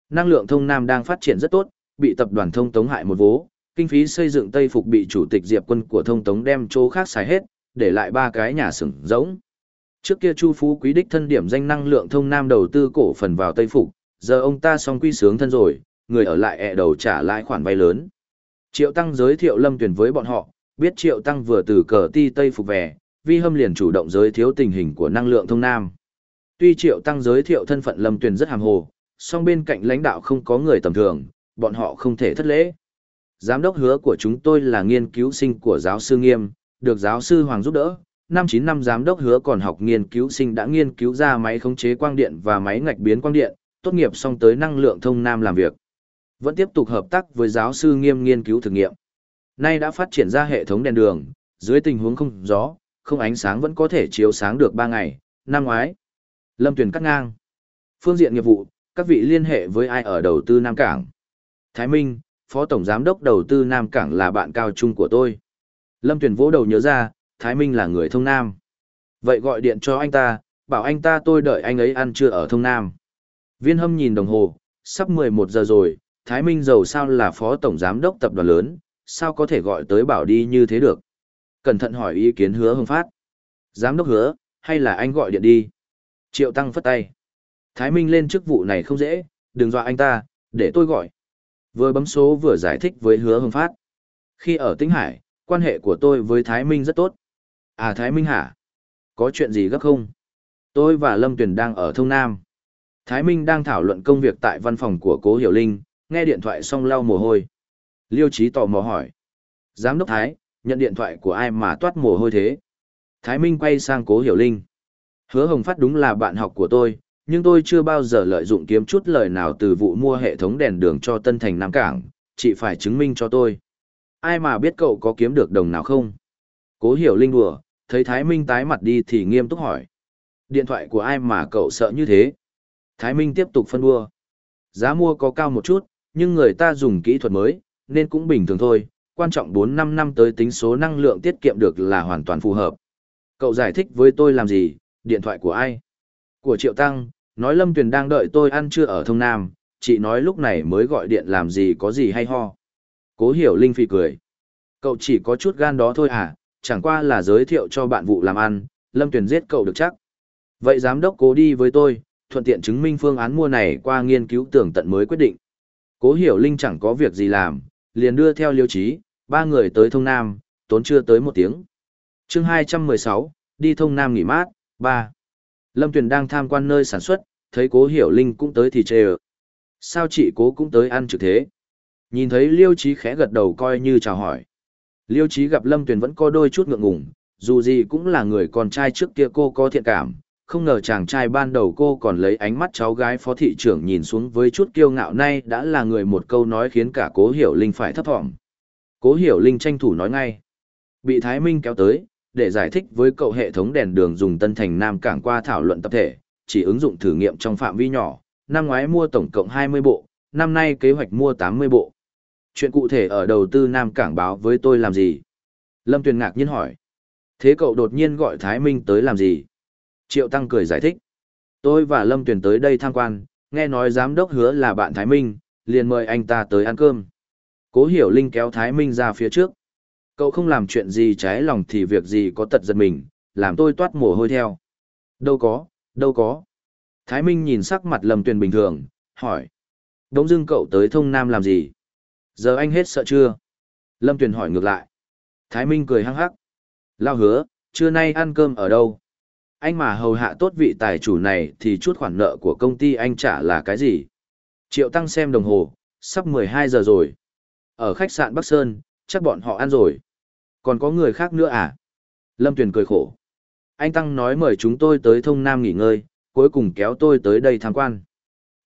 Năng lượng thông nam đang phát triển rất tốt, bị tập đoàn thông tống hại một vố, kinh phí xây dựng Tây Phục bị chủ tịch Diệp quân của thông tống đem chỗ khác xài hết, để lại ba cái nhà xưởng rỗng. Trước kia Chu Phú Quý đích thân điểm danh năng lượng thông nam đầu tư cổ phần vào Tây Phục, giờ ông ta xong quy sướng thân rồi, người ở lại ẹ đầu trả lại khoản vay lớn. Triệu Tăng giới thiệu Lâm Tuyền với bọn họ, biết Triệu Tăng vừa từ cờ ti Tây Phục về, Vi Hâm liền chủ động giới thiệu tình hình của năng lượng thông nam. Tuy Triệu Tăng giới thiệu thân phận Lâm Tuyền rất hàm hồ, song bên cạnh lãnh đạo không có người tầm thường, bọn họ không thể thất lễ. Giám đốc hứa của chúng tôi là nghiên cứu sinh của giáo sư Nghiêm, được giáo sư Hoàng giúp đỡ. Năm 9 năm giám đốc hứa còn học nghiên cứu sinh đã nghiên cứu ra máy khống chế quang điện và máy ngạch biến quang điện, tốt nghiệp xong tới năng lượng thông nam làm việc. Vẫn tiếp tục hợp tác với giáo sư Nghiêm nghiên cứu thực nghiệm. Nay đã phát triển ra hệ thống đèn đường, dưới tình huống không gió, không ánh sáng vẫn có thể chiếu sáng được 3 ngày, năm ngoái. Lâm Tuyền cắt ngang. Phương diện nghiệp vụ, các vị liên hệ với ai ở đầu tư Nam Cảng. Thái Minh, Phó Tổng Giám đốc đầu tư Nam Cảng là bạn cao trung của tôi. Lâm Tuyền vỗ đầu nhớ ra, Thái Minh là người thông Nam. Vậy gọi điện cho anh ta, bảo anh ta tôi đợi anh ấy ăn trưa ở thông Nam. Viên hâm nhìn đồng hồ, sắp 11 giờ rồi, Thái Minh giàu sao là Phó Tổng Giám đốc tập đoàn lớn, sao có thể gọi tới bảo đi như thế được. Cẩn thận hỏi ý kiến hứa hưng phát. Giám đốc hứa, hay là anh gọi điện đi? Triệu Tăng phất tay. Thái Minh lên chức vụ này không dễ, đừng dọa anh ta, để tôi gọi. Vừa bấm số vừa giải thích với hứa hưng phát. Khi ở Tĩnh Hải, quan hệ của tôi với Thái Minh rất tốt. À Thái Minh hả? Có chuyện gì gấp không? Tôi và Lâm Tuyền đang ở Thông Nam. Thái Minh đang thảo luận công việc tại văn phòng của Cố Hiểu Linh, nghe điện thoại xong lau mồ hôi. Liêu Chí tò mò hỏi. Giám đốc Thái, nhận điện thoại của ai mà toát mồ hôi thế? Thái Minh quay sang Cố Hiểu Linh. Hứa Hồng Phát đúng là bạn học của tôi, nhưng tôi chưa bao giờ lợi dụng kiếm chút lời nào từ vụ mua hệ thống đèn đường cho Tân Thành Nam Cảng, chị phải chứng minh cho tôi. Ai mà biết cậu có kiếm được đồng nào không? Cố hiểu linh đùa, thấy Thái Minh tái mặt đi thì nghiêm túc hỏi. Điện thoại của ai mà cậu sợ như thế? Thái Minh tiếp tục phân đua. Giá mua có cao một chút, nhưng người ta dùng kỹ thuật mới, nên cũng bình thường thôi. Quan trọng 4-5 năm tới tính số năng lượng tiết kiệm được là hoàn toàn phù hợp. Cậu giải thích với tôi làm gì, điện thoại của ai? Của Triệu Tăng, nói Lâm Tuyền đang đợi tôi ăn trưa ở Thông Nam, chị nói lúc này mới gọi điện làm gì có gì hay ho. Cố hiểu Linh Phi cười. Cậu chỉ có chút gan đó thôi à, chẳng qua là giới thiệu cho bạn vụ làm ăn, Lâm Tuyền giết cậu được chắc. Vậy giám đốc cố đi với tôi, thuận tiện chứng minh phương án mua này qua nghiên cứu tưởng tận mới quyết định. Cố hiểu Linh chẳng có việc gì làm, liền đưa theo liêu trí, ba người tới thông Nam, tốn chưa tới một tiếng. chương 216, đi thông Nam nghỉ mát, 3. Lâm Tuyền đang tham quan nơi sản xuất, thấy cố hiểu Linh cũng tới thì chê ở. Sao chị cố cũng tới ăn trực thế? Nhìn thấy liêu trí khẽ gật đầu coi như chào hỏi. Liêu trí gặp Lâm Tuyền vẫn có đôi chút ngượng ngùng, dù gì cũng là người con trai trước kia cô có thiện cảm, không ngờ chàng trai ban đầu cô còn lấy ánh mắt cháu gái phó thị trưởng nhìn xuống với chút kiêu ngạo nay đã là người một câu nói khiến cả cố hiểu linh phải thấp thỏm. Cố hiểu linh tranh thủ nói ngay. Bị Thái Minh kéo tới, để giải thích với cậu hệ thống đèn đường dùng Tân Thành Nam Cảng qua thảo luận tập thể, chỉ ứng dụng thử nghiệm trong phạm vi nhỏ, năm ngoái mua tổng cộng 20 bộ, năm nay kế hoạch mua 80 bộ. Chuyện cụ thể ở đầu tư Nam Cảng báo với tôi làm gì? Lâm Tuyền ngạc nhiên hỏi. Thế cậu đột nhiên gọi Thái Minh tới làm gì? Triệu Tăng cười giải thích. Tôi và Lâm Tuyền tới đây tham quan, nghe nói giám đốc hứa là bạn Thái Minh, liền mời anh ta tới ăn cơm. Cố hiểu Linh kéo Thái Minh ra phía trước. Cậu không làm chuyện gì trái lòng thì việc gì có tật giật mình, làm tôi toát mồ hôi theo. Đâu có, đâu có. Thái Minh nhìn sắc mặt Lâm Tuyền bình thường, hỏi. Đống dưng cậu tới thông Nam làm gì? Giờ anh hết sợ chưa? Lâm Tuyền hỏi ngược lại. Thái Minh cười hăng hắc. Lao hứa, trưa nay ăn cơm ở đâu? Anh mà hầu hạ tốt vị tài chủ này thì chút khoản nợ của công ty anh trả là cái gì? Triệu Tăng xem đồng hồ, sắp 12 giờ rồi. Ở khách sạn Bắc Sơn, chắc bọn họ ăn rồi. Còn có người khác nữa à? Lâm Tuyền cười khổ. Anh Tăng nói mời chúng tôi tới thông Nam nghỉ ngơi, cuối cùng kéo tôi tới đây tham quan.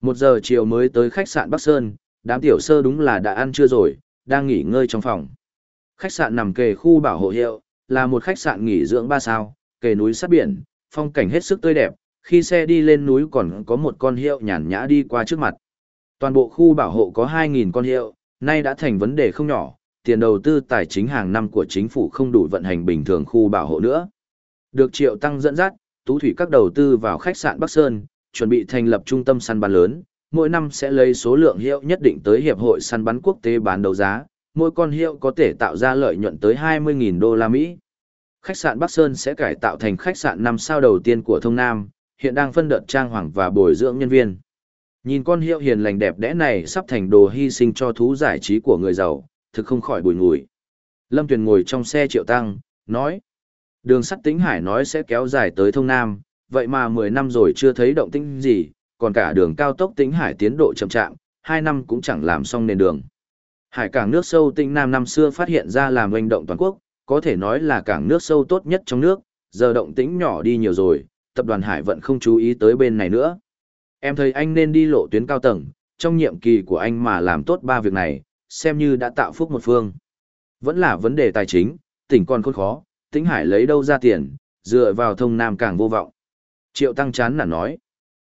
Một giờ chiều mới tới khách sạn Bắc Sơn, đám tiểu sơ đúng là đã ăn chưa rồi, đang nghỉ ngơi trong phòng. Khách sạn nằm kề khu bảo hộ hiệu, là một khách sạn nghỉ dưỡng ba sao, kề núi sát biển, phong cảnh hết sức tươi đẹp, khi xe đi lên núi còn có một con hiệu nhàn nhã đi qua trước mặt. Toàn bộ khu bảo hộ có 2.000 con hiệu, nay đã thành vấn đề không nhỏ, tiền đầu tư tài chính hàng năm của chính phủ không đủ vận hành bình thường khu bảo hộ nữa. Được triệu tăng dẫn dắt, Tú Thủy các đầu tư vào khách sạn Bắc Sơn, chuẩn bị thành lập trung tâm săn bắn lớn, mỗi năm sẽ lấy số lượng hiệu nhất định tới Hiệp hội săn bắn quốc tế bán đấu giá, mỗi con hiệu có thể tạo ra lợi nhuận tới 20.000 đô la Mỹ. Khách sạn Bắc Sơn sẽ cải tạo thành khách sạn 5 sao đầu tiên của Thông Nam, hiện đang phân đợt trang hoàng và bồi dưỡng nhân viên. Nhìn con hiệu hiền lành đẹp đẽ này sắp thành đồ hy sinh cho thú giải trí của người giàu, thực không khỏi bùi ngùi. Lâm Tuyền ngồi trong xe triệu tăng, nói. Đường sắt tính hải nói sẽ kéo dài tới thông nam, vậy mà 10 năm rồi chưa thấy động tĩnh gì, còn cả đường cao tốc tính hải tiến độ chậm chạm, 2 năm cũng chẳng làm xong nền đường. Hải cảng nước sâu tinh nam năm xưa phát hiện ra làm hành động toàn quốc, có thể nói là cảng nước sâu tốt nhất trong nước, giờ động tĩnh nhỏ đi nhiều rồi, tập đoàn Hải vẫn không chú ý tới bên này nữa. Em thấy anh nên đi lộ tuyến cao tầng, trong nhiệm kỳ của anh mà làm tốt ba việc này, xem như đã tạo phúc một phương. Vẫn là vấn đề tài chính, tỉnh còn khốn khó, tĩnh hải lấy đâu ra tiền, dựa vào thông nam càng vô vọng. Triệu tăng chán nản nói,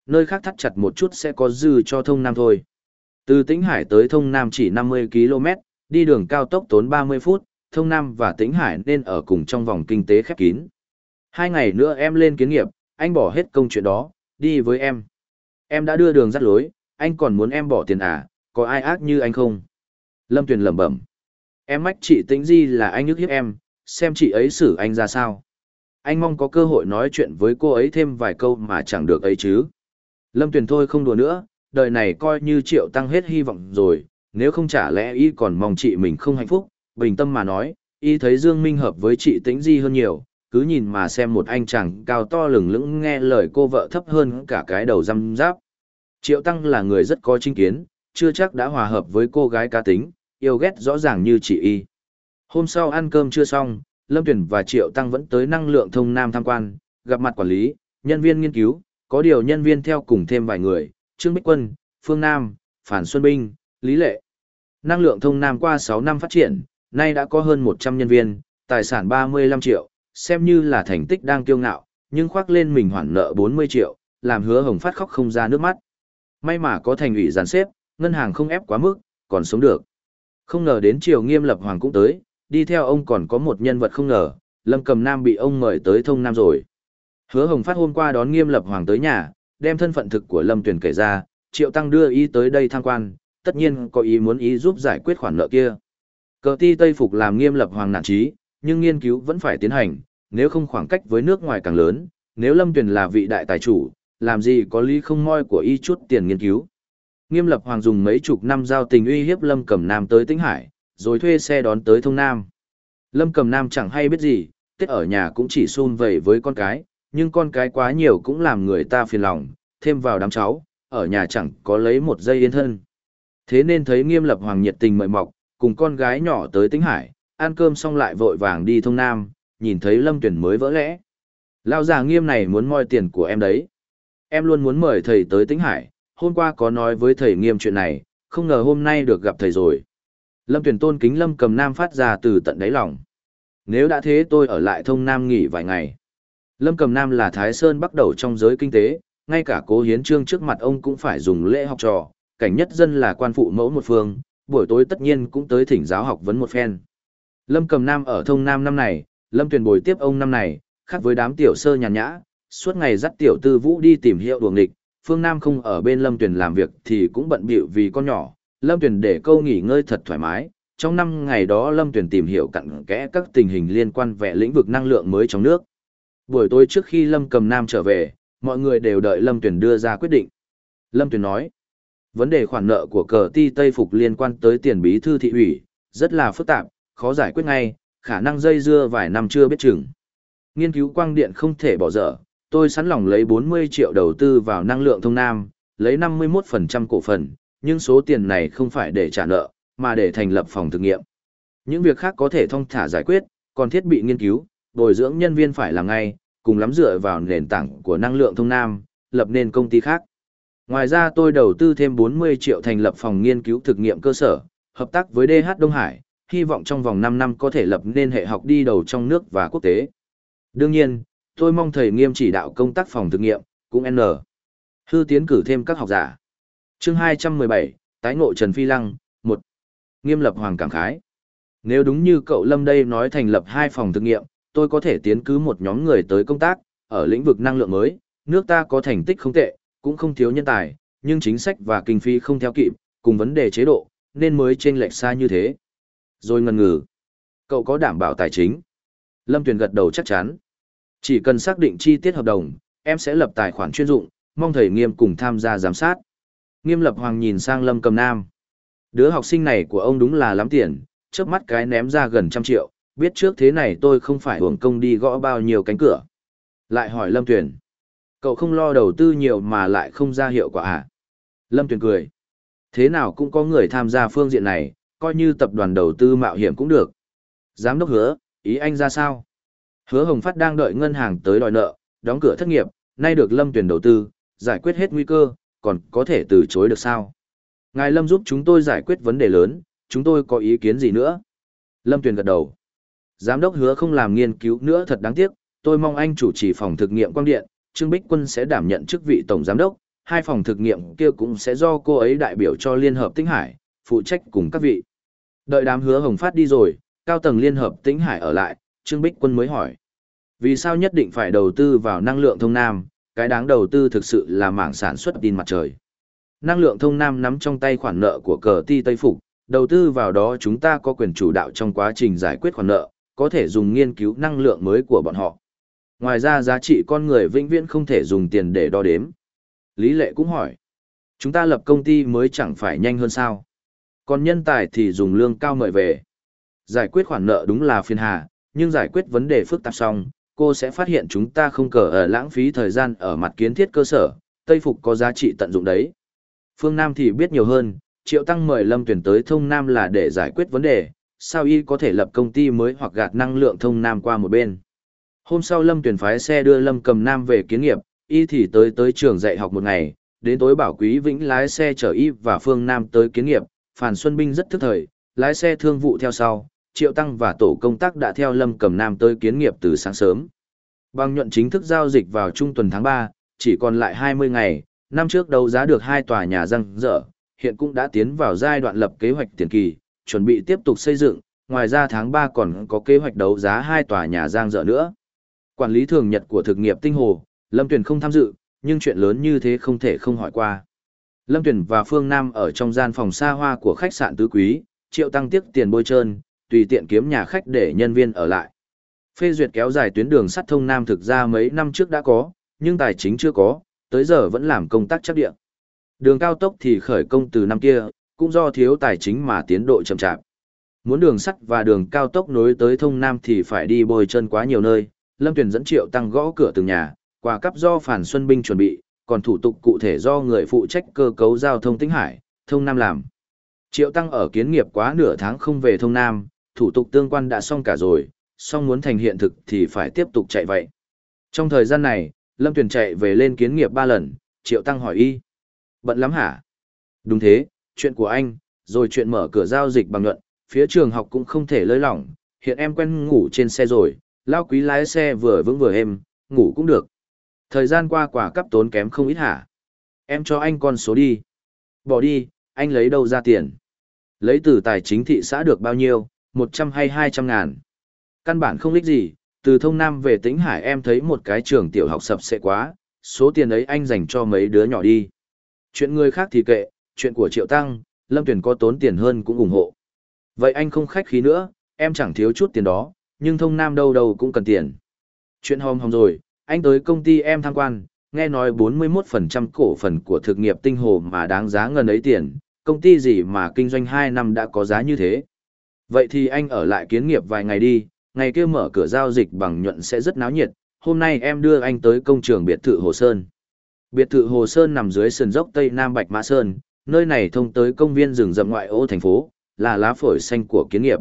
nơi khác thắt chặt một chút sẽ có dư cho thông nam thôi. Từ tĩnh hải tới thông nam chỉ 50 km, đi đường cao tốc tốn 30 phút, thông nam và tĩnh hải nên ở cùng trong vòng kinh tế khép kín. Hai ngày nữa em lên kiến nghiệp, anh bỏ hết công chuyện đó, đi với em. Em đã đưa đường dắt lối, anh còn muốn em bỏ tiền à, có ai ác như anh không? Lâm Tuyền lẩm bẩm. Em mách chị Tĩnh Di là anh ức hiếp em, xem chị ấy xử anh ra sao. Anh mong có cơ hội nói chuyện với cô ấy thêm vài câu mà chẳng được ấy chứ. Lâm Tuyền thôi không đùa nữa, đời này coi như triệu tăng hết hy vọng rồi, nếu không chả lẽ y còn mong chị mình không hạnh phúc, bình tâm mà nói, y thấy Dương Minh hợp với chị Tĩnh Di hơn nhiều, cứ nhìn mà xem một anh chàng cao to lừng lững nghe lời cô vợ thấp hơn cả cái đầu răm giáp. Triệu Tăng là người rất có chính kiến, chưa chắc đã hòa hợp với cô gái cá tính, yêu ghét rõ ràng như chị y. Hôm sau ăn cơm chưa xong, Lâm Tuyển và Triệu Tăng vẫn tới năng lượng thông nam tham quan, gặp mặt quản lý, nhân viên nghiên cứu, có điều nhân viên theo cùng thêm vài người, Trương Bích Quân, Phương Nam, Phản Xuân Binh, Lý Lệ. Năng lượng thông nam qua 6 năm phát triển, nay đã có hơn 100 nhân viên, tài sản 35 triệu, xem như là thành tích đang kiêu ngạo, nhưng khoác lên mình hoàn nợ 40 triệu, làm hứa hồng phát khóc không ra nước mắt. May mà có thành ủy giàn xếp, ngân hàng không ép quá mức, còn sống được. Không ngờ đến chiều nghiêm lập hoàng cũng tới, đi theo ông còn có một nhân vật không ngờ, Lâm Cầm Nam bị ông mời tới thông Nam rồi. Hứa Hồng Phát hôm qua đón nghiêm lập hoàng tới nhà, đem thân phận thực của Lâm Tuyền kể ra, Triệu Tăng đưa ý tới đây tham quan, tất nhiên có ý muốn ý giúp giải quyết khoản nợ kia. Cờ ti Tây Phục làm nghiêm lập hoàng nạn trí, nhưng nghiên cứu vẫn phải tiến hành, nếu không khoảng cách với nước ngoài càng lớn, nếu Lâm Tuyền là vị đại tài chủ, làm gì có lý không moi của y chút tiền nghiên cứu. Nghiêm lập hoàng dùng mấy chục năm giao tình uy hiếp Lâm Cẩm Nam tới Tĩnh Hải, rồi thuê xe đón tới Thông Nam. Lâm Cẩm Nam chẳng hay biết gì, Tết ở nhà cũng chỉ xun vầy với con cái, nhưng con cái quá nhiều cũng làm người ta phiền lòng, thêm vào đám cháu, ở nhà chẳng có lấy một giây yên thân. Thế nên thấy nghiêm lập hoàng nhiệt tình mời mọc, cùng con gái nhỏ tới Tĩnh Hải, ăn cơm xong lại vội vàng đi Thông Nam, nhìn thấy Lâm Tuyển mới vỡ lẽ. Lao già nghiêm này muốn moi tiền của em đấy. Em luôn muốn mời thầy tới Tĩnh Hải, hôm qua có nói với thầy nghiêm chuyện này, không ngờ hôm nay được gặp thầy rồi. Lâm tuyển tôn kính Lâm cầm nam phát ra từ tận đáy lòng. Nếu đã thế tôi ở lại thông nam nghỉ vài ngày. Lâm cầm nam là Thái Sơn bắt đầu trong giới kinh tế, ngay cả cố hiến trương trước mặt ông cũng phải dùng lễ học trò, cảnh nhất dân là quan phụ mẫu một phương, buổi tối tất nhiên cũng tới thỉnh giáo học vấn một phen. Lâm cầm nam ở thông nam năm này, Lâm tuyển bồi tiếp ông năm này, khác với đám tiểu sơ nhàn nhã, suốt ngày dắt tiểu tư vũ đi tìm hiệu đuồng địch, Phương Nam không ở bên Lâm Tuyền làm việc thì cũng bận bịu vì con nhỏ, Lâm Tuyền để câu nghỉ ngơi thật thoải mái. Trong năm ngày đó Lâm Tuyền tìm hiểu cặn kẽ các tình hình liên quan về lĩnh vực năng lượng mới trong nước. Buổi tối trước khi Lâm Cầm Nam trở về, mọi người đều đợi Lâm Tuyền đưa ra quyết định. Lâm Tuyền nói, vấn đề khoản nợ của cờ ti Tây Phục liên quan tới tiền bí thư thị ủy, rất là phức tạp, khó giải quyết ngay, khả năng dây dưa vài năm chưa biết chừng. Nghiên cứu quang điện không thể bỏ dở, tôi sẵn lòng lấy 40 triệu đầu tư vào năng lượng thông nam, lấy 51% cổ phần, nhưng số tiền này không phải để trả nợ, mà để thành lập phòng thử nghiệm. Những việc khác có thể thông thả giải quyết, còn thiết bị nghiên cứu, bồi dưỡng nhân viên phải làm ngay, cùng lắm dựa vào nền tảng của năng lượng thông nam, lập nên công ty khác. Ngoài ra tôi đầu tư thêm 40 triệu thành lập phòng nghiên cứu thực nghiệm cơ sở, hợp tác với DH Đông Hải, hy vọng trong vòng 5 năm có thể lập nên hệ học đi đầu trong nước và quốc tế. Đương nhiên, tôi mong thầy nghiêm chỉ đạo công tác phòng thực nghiệm, cũng N. Hư tiến cử thêm các học giả. chương 217, tái ngộ Trần Phi Lăng, 1. Nghiêm lập Hoàng Cảm Khái. Nếu đúng như cậu Lâm đây nói thành lập hai phòng thực nghiệm, tôi có thể tiến cứ một nhóm người tới công tác, ở lĩnh vực năng lượng mới, nước ta có thành tích không tệ, cũng không thiếu nhân tài, nhưng chính sách và kinh phí không theo kịp, cùng vấn đề chế độ, nên mới chênh lệch xa như thế. Rồi ngần ngừ. Cậu có đảm bảo tài chính? Lâm Tuyền gật đầu chắc chắn. Chỉ cần xác định chi tiết hợp đồng, em sẽ lập tài khoản chuyên dụng, mong thầy Nghiêm cùng tham gia giám sát. Nghiêm lập hoàng nhìn sang Lâm Cầm Nam. Đứa học sinh này của ông đúng là lắm tiền, trước mắt cái ném ra gần trăm triệu, biết trước thế này tôi không phải hưởng công đi gõ bao nhiêu cánh cửa. Lại hỏi Lâm Tuyền. Cậu không lo đầu tư nhiều mà lại không ra hiệu quả à? Lâm Tuyền cười. Thế nào cũng có người tham gia phương diện này, coi như tập đoàn đầu tư mạo hiểm cũng được. Giám đốc hứa, ý anh ra sao? Hứa Hồng Phát đang đợi ngân hàng tới đòi nợ, đóng cửa thất nghiệp, nay được Lâm Tuyền đầu tư, giải quyết hết nguy cơ, còn có thể từ chối được sao? Ngài Lâm giúp chúng tôi giải quyết vấn đề lớn, chúng tôi có ý kiến gì nữa? Lâm Tuyền gật đầu. Giám đốc hứa không làm nghiên cứu nữa thật đáng tiếc, tôi mong anh chủ trì phòng thực nghiệm quang điện, Trương Bích Quân sẽ đảm nhận chức vị tổng giám đốc, hai phòng thực nghiệm kia cũng sẽ do cô ấy đại biểu cho Liên hợp Tĩnh Hải, phụ trách cùng các vị. Đợi đám hứa hồng phát đi rồi, cao tầng Liên hợp Tĩnh Hải ở lại, Trương Bích Quân mới hỏi. Vì sao nhất định phải đầu tư vào năng lượng thông nam, cái đáng đầu tư thực sự là mảng sản xuất tin mặt trời. Năng lượng thông nam nắm trong tay khoản nợ của cờ ti Tây Phục, đầu tư vào đó chúng ta có quyền chủ đạo trong quá trình giải quyết khoản nợ, có thể dùng nghiên cứu năng lượng mới của bọn họ. Ngoài ra giá trị con người vĩnh viễn không thể dùng tiền để đo đếm. Lý Lệ cũng hỏi, chúng ta lập công ty mới chẳng phải nhanh hơn sao? Còn nhân tài thì dùng lương cao mời về. Giải quyết khoản nợ đúng là phiền hà, nhưng giải quyết vấn đề phức tạp xong, cô sẽ phát hiện chúng ta không cờ ở lãng phí thời gian ở mặt kiến thiết cơ sở, Tây Phục có giá trị tận dụng đấy. Phương Nam thì biết nhiều hơn, Triệu Tăng mời Lâm Tuyển tới Thông Nam là để giải quyết vấn đề, sao y có thể lập công ty mới hoặc gạt năng lượng Thông Nam qua một bên. Hôm sau Lâm Tuyển phái xe đưa Lâm Cầm Nam về kiến nghiệp, y thì tới tới trường dạy học một ngày, đến tối bảo Quý Vĩnh lái xe chở y và Phương Nam tới kiến nghiệp, Phản Xuân Binh rất thức thời, lái xe thương vụ theo sau, Triệu Tăng và tổ công tác đã theo Lâm Cầm Nam tới kiến nghiệp từ sáng sớm. Bằng nhuận chính thức giao dịch vào trung tuần tháng 3, chỉ còn lại 20 ngày, năm trước đấu giá được hai tòa nhà răng dở, hiện cũng đã tiến vào giai đoạn lập kế hoạch tiền kỳ, chuẩn bị tiếp tục xây dựng, ngoài ra tháng 3 còn có kế hoạch đấu giá hai tòa nhà giang dở nữa. Quản lý thường nhật của thực nghiệp tinh hồ, Lâm Tuyền không tham dự, nhưng chuyện lớn như thế không thể không hỏi qua. Lâm Tuyền và Phương Nam ở trong gian phòng xa hoa của khách sạn tứ quý, triệu tăng tiếc tiền bôi trơn, tùy tiện kiếm nhà khách để nhân viên ở lại. Phê duyệt kéo dài tuyến đường sắt thông Nam thực ra mấy năm trước đã có, nhưng tài chính chưa có, tới giờ vẫn làm công tác chắc địa. Đường cao tốc thì khởi công từ năm kia, cũng do thiếu tài chính mà tiến độ chậm chạp. Muốn đường sắt và đường cao tốc nối tới thông Nam thì phải đi bồi chân quá nhiều nơi, Lâm Tuyền dẫn Triệu Tăng gõ cửa từng nhà, quà cấp do Phản Xuân Binh chuẩn bị, còn thủ tục cụ thể do người phụ trách cơ cấu giao thông Tĩnh Hải, thông Nam làm. Triệu Tăng ở kiến nghiệp quá nửa tháng không về thông Nam, thủ tục tương quan đã xong cả rồi, song muốn thành hiện thực thì phải tiếp tục chạy vậy. Trong thời gian này, Lâm Tuyền chạy về lên kiến nghiệp ba lần, Triệu Tăng hỏi y. Bận lắm hả? Đúng thế, chuyện của anh, rồi chuyện mở cửa giao dịch bằng nhuận, phía trường học cũng không thể lơi lỏng, hiện em quen ngủ trên xe rồi, lao quý lái xe vừa vững vừa êm, ngủ cũng được. Thời gian qua quả cấp tốn kém không ít hả? Em cho anh con số đi. Bỏ đi, anh lấy đâu ra tiền? Lấy từ tài chính thị xã được bao nhiêu, một trăm hay hai trăm ngàn? Căn bản không lích gì, từ thông nam về tĩnh hải em thấy một cái trường tiểu học sập sẽ quá, số tiền ấy anh dành cho mấy đứa nhỏ đi. Chuyện người khác thì kệ, chuyện của Triệu Tăng, Lâm Tuyền có tốn tiền hơn cũng ủng hộ. Vậy anh không khách khí nữa, em chẳng thiếu chút tiền đó, nhưng thông nam đâu đâu cũng cần tiền. Chuyện hôm hôm rồi, anh tới công ty em tham quan, nghe nói 41% cổ phần của thực nghiệp tinh hồ mà đáng giá ngần ấy tiền, công ty gì mà kinh doanh 2 năm đã có giá như thế. Vậy thì anh ở lại kiến nghiệp vài ngày đi, ngày kia mở cửa giao dịch bằng nhuận sẽ rất náo nhiệt, hôm nay em đưa anh tới công trường biệt thự Hồ Sơn. Biệt thự Hồ Sơn nằm dưới sườn dốc Tây Nam Bạch Mã Sơn, nơi này thông tới công viên rừng rậm ngoại ô thành phố, là lá phổi xanh của kiến nghiệp.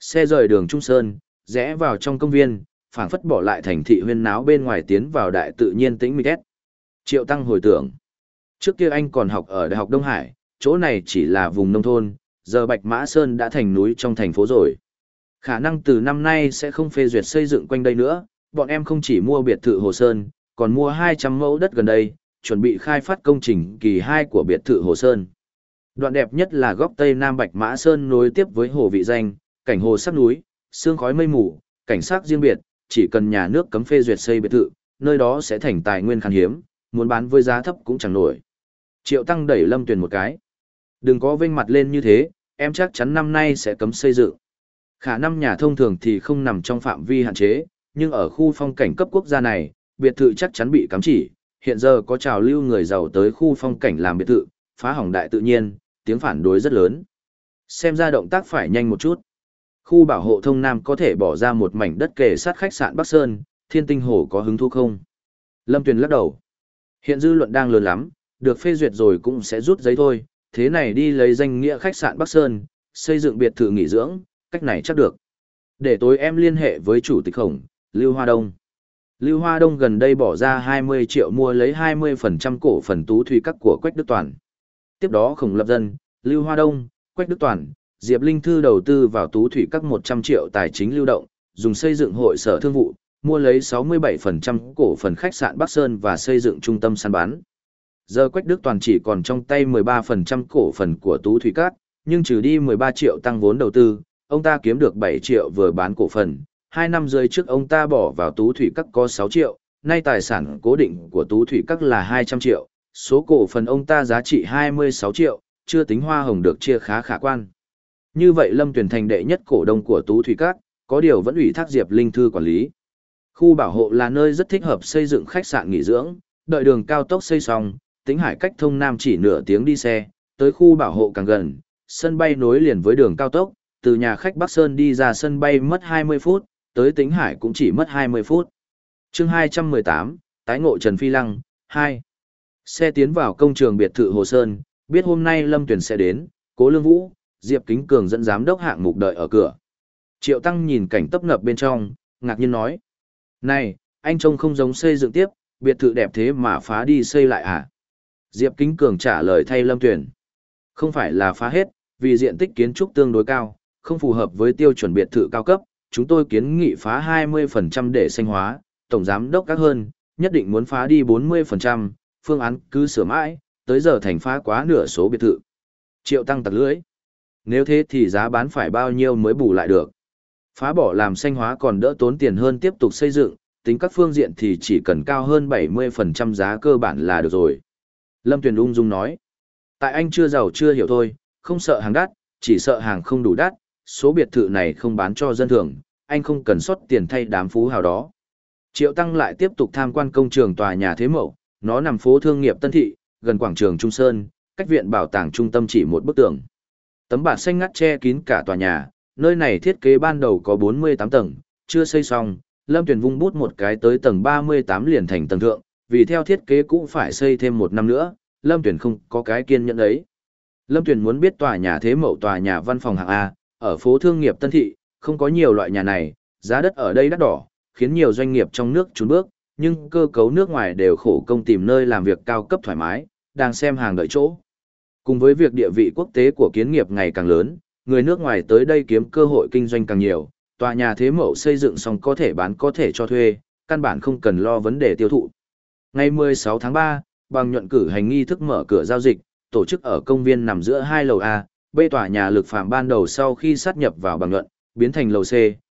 Xe rời đường Trung Sơn, rẽ vào trong công viên, phảng phất bỏ lại thành thị huyên náo bên ngoài tiến vào đại tự nhiên tĩnh mịch Triệu Tăng hồi tưởng. Trước kia anh còn học ở Đại học Đông Hải, chỗ này chỉ là vùng nông thôn, giờ Bạch Mã Sơn đã thành núi trong thành phố rồi. Khả năng từ năm nay sẽ không phê duyệt xây dựng quanh đây nữa, bọn em không chỉ mua biệt thự Hồ Sơn, còn mua 200 mẫu đất gần đây, chuẩn bị khai phát công trình kỳ 2 của biệt thự Hồ Sơn. Đoạn đẹp nhất là góc Tây Nam Bạch Mã Sơn nối tiếp với hồ vị danh, cảnh hồ sắc núi, sương khói mây mù, cảnh sát riêng biệt, chỉ cần nhà nước cấm phê duyệt xây biệt thự, nơi đó sẽ thành tài nguyên khan hiếm, muốn bán với giá thấp cũng chẳng nổi. Triệu Tăng đẩy Lâm Tuyền một cái. Đừng có vênh mặt lên như thế, em chắc chắn năm nay sẽ cấm xây dựng. Khả năng nhà thông thường thì không nằm trong phạm vi hạn chế, nhưng ở khu phong cảnh cấp quốc gia này, biệt thự chắc chắn bị cấm chỉ. Hiện giờ có trào lưu người giàu tới khu phong cảnh làm biệt thự, phá hỏng đại tự nhiên, tiếng phản đối rất lớn. Xem ra động tác phải nhanh một chút. Khu bảo hộ thông Nam có thể bỏ ra một mảnh đất kề sát khách sạn Bắc Sơn, thiên tinh hồ có hứng thú không? Lâm Tuyền lắc đầu. Hiện dư luận đang lớn lắm, được phê duyệt rồi cũng sẽ rút giấy thôi, thế này đi lấy danh nghĩa khách sạn Bắc Sơn, xây dựng biệt thự nghỉ dưỡng, cách này chắc được. Để tối em liên hệ với chủ tịch khổng, Lưu Hoa Đông. Lưu Hoa Đông gần đây bỏ ra 20 triệu mua lấy 20% cổ phần tú thủy các của Quách Đức Toàn. Tiếp đó khổng lập dân, Lưu Hoa Đông, Quách Đức Toàn, Diệp Linh Thư đầu tư vào tú thủy các 100 triệu tài chính lưu động, dùng xây dựng hội sở thương vụ, mua lấy 67% cổ phần khách sạn Bắc Sơn và xây dựng trung tâm săn bán. Giờ Quách Đức Toàn chỉ còn trong tay 13% cổ phần của Tú Thủy Cát, nhưng trừ đi 13 triệu tăng vốn đầu tư, ông ta kiếm được 7 triệu vừa bán cổ phần. Hai năm rưỡi trước ông ta bỏ vào Tú Thủy Cát có 6 triệu, nay tài sản cố định của Tú Thủy Cát là 200 triệu, số cổ phần ông ta giá trị 26 triệu, chưa tính hoa hồng được chia khá khả quan. Như vậy Lâm Tuyển thành đệ nhất cổ đông của Tú Thủy Cát, có điều vẫn ủy thác Diệp Linh Thư quản lý. Khu bảo hộ là nơi rất thích hợp xây dựng khách sạn nghỉ dưỡng, đợi đường cao tốc xây xong, tính hải cách thông nam chỉ nửa tiếng đi xe, tới khu bảo hộ càng gần, sân bay nối liền với đường cao tốc, từ nhà khách Bắc Sơn đi ra sân bay mất 20 phút, tới tính hải cũng chỉ mất 20 phút. chương 218, tái ngộ Trần Phi Lăng, 2. Xe tiến vào công trường biệt thự Hồ Sơn, biết hôm nay Lâm Tuyển sẽ đến, Cố Lương Vũ, Diệp Kính Cường dẫn giám đốc hạng mục đợi ở cửa. Triệu Tăng nhìn cảnh tấp nập bên trong, ngạc nhiên nói. Này, anh trông không giống xây dựng tiếp, biệt thự đẹp thế mà phá đi xây lại à? Diệp Kính Cường trả lời thay Lâm Tuyển. Không phải là phá hết, vì diện tích kiến trúc tương đối cao, không phù hợp với tiêu chuẩn biệt thự cao cấp, chúng tôi kiến nghị phá 20% để xanh hóa, tổng giám đốc các hơn, nhất định muốn phá đi 40%, phương án cứ sửa mãi, tới giờ thành phá quá nửa số biệt thự. Triệu tăng tặc lưỡi. Nếu thế thì giá bán phải bao nhiêu mới bù lại được. Phá bỏ làm xanh hóa còn đỡ tốn tiền hơn tiếp tục xây dựng, tính các phương diện thì chỉ cần cao hơn 70% giá cơ bản là được rồi. Lâm Tuyền ung dung nói, tại anh chưa giàu chưa hiểu thôi, không sợ hàng đắt, chỉ sợ hàng không đủ đắt, số biệt thự này không bán cho dân thường, anh không cần xuất tiền thay đám phú hào đó. Triệu Tăng lại tiếp tục tham quan công trường tòa nhà Thế Mậu, nó nằm phố thương nghiệp Tân Thị, gần quảng trường Trung Sơn, cách viện bảo tàng trung tâm chỉ một bức tường. Tấm bạt xanh ngắt che kín cả tòa nhà, nơi này thiết kế ban đầu có 48 tầng, chưa xây xong, Lâm Tuyền vung bút một cái tới tầng 38 liền thành tầng thượng, vì theo thiết kế cũng phải xây thêm một năm nữa, Lâm Tuyền không có cái kiên nhẫn ấy. Lâm Tuyền muốn biết tòa nhà thế mậu tòa nhà văn phòng hạng A, ở phố thương nghiệp Tân Thị, không có nhiều loại nhà này, giá đất ở đây đắt đỏ, khiến nhiều doanh nghiệp trong nước trốn bước, nhưng cơ cấu nước ngoài đều khổ công tìm nơi làm việc cao cấp thoải mái, đang xem hàng đợi chỗ. Cùng với việc địa vị quốc tế của kiến nghiệp ngày càng lớn, người nước ngoài tới đây kiếm cơ hội kinh doanh càng nhiều, tòa nhà thế mậu xây dựng xong có thể bán có thể cho thuê, căn bản không cần lo vấn đề tiêu thụ. Ngày 16 tháng 3, bằng nhuận cử hành nghi thức mở cửa giao dịch, tổ chức ở công viên nằm giữa hai lầu A, B tòa nhà lực phạm ban đầu sau khi sát nhập vào bằng nhuận, biến thành lầu C,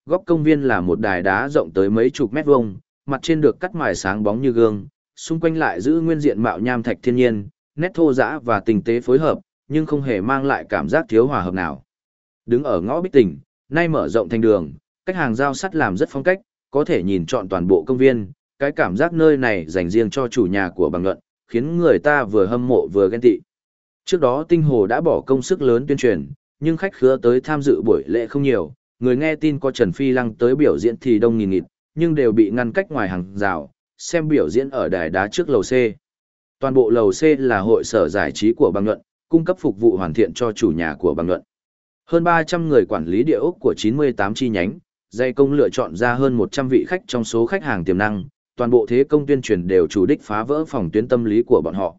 góc công viên là một đài đá rộng tới mấy chục mét vuông, mặt trên được cắt mài sáng bóng như gương, xung quanh lại giữ nguyên diện mạo nham thạch thiên nhiên, nét thô dã và tình tế phối hợp, nhưng không hề mang lại cảm giác thiếu hòa hợp nào. Đứng ở ngõ Bích Tỉnh, nay mở rộng thành đường, cách hàng giao sắt làm rất phong cách, có thể nhìn trọn toàn bộ công viên, cái cảm giác nơi này dành riêng cho chủ nhà của bằng luận, khiến người ta vừa hâm mộ vừa ghen tị. Trước đó Tinh Hồ đã bỏ công sức lớn tuyên truyền, nhưng khách khứa tới tham dự buổi lễ không nhiều, người nghe tin có Trần Phi Lăng tới biểu diễn thì đông nghìn nghịt, nhưng đều bị ngăn cách ngoài hàng rào, xem biểu diễn ở đài đá trước lầu C. Toàn bộ lầu C là hội sở giải trí của bằng luận, cung cấp phục vụ hoàn thiện cho chủ nhà của bằng luận. Hơn 300 người quản lý địa ốc của 98 chi nhánh, dây công lựa chọn ra hơn 100 vị khách trong số khách hàng tiềm năng, toàn bộ thế công tuyên truyền đều chủ đích phá vỡ phòng tuyến tâm lý của bọn họ.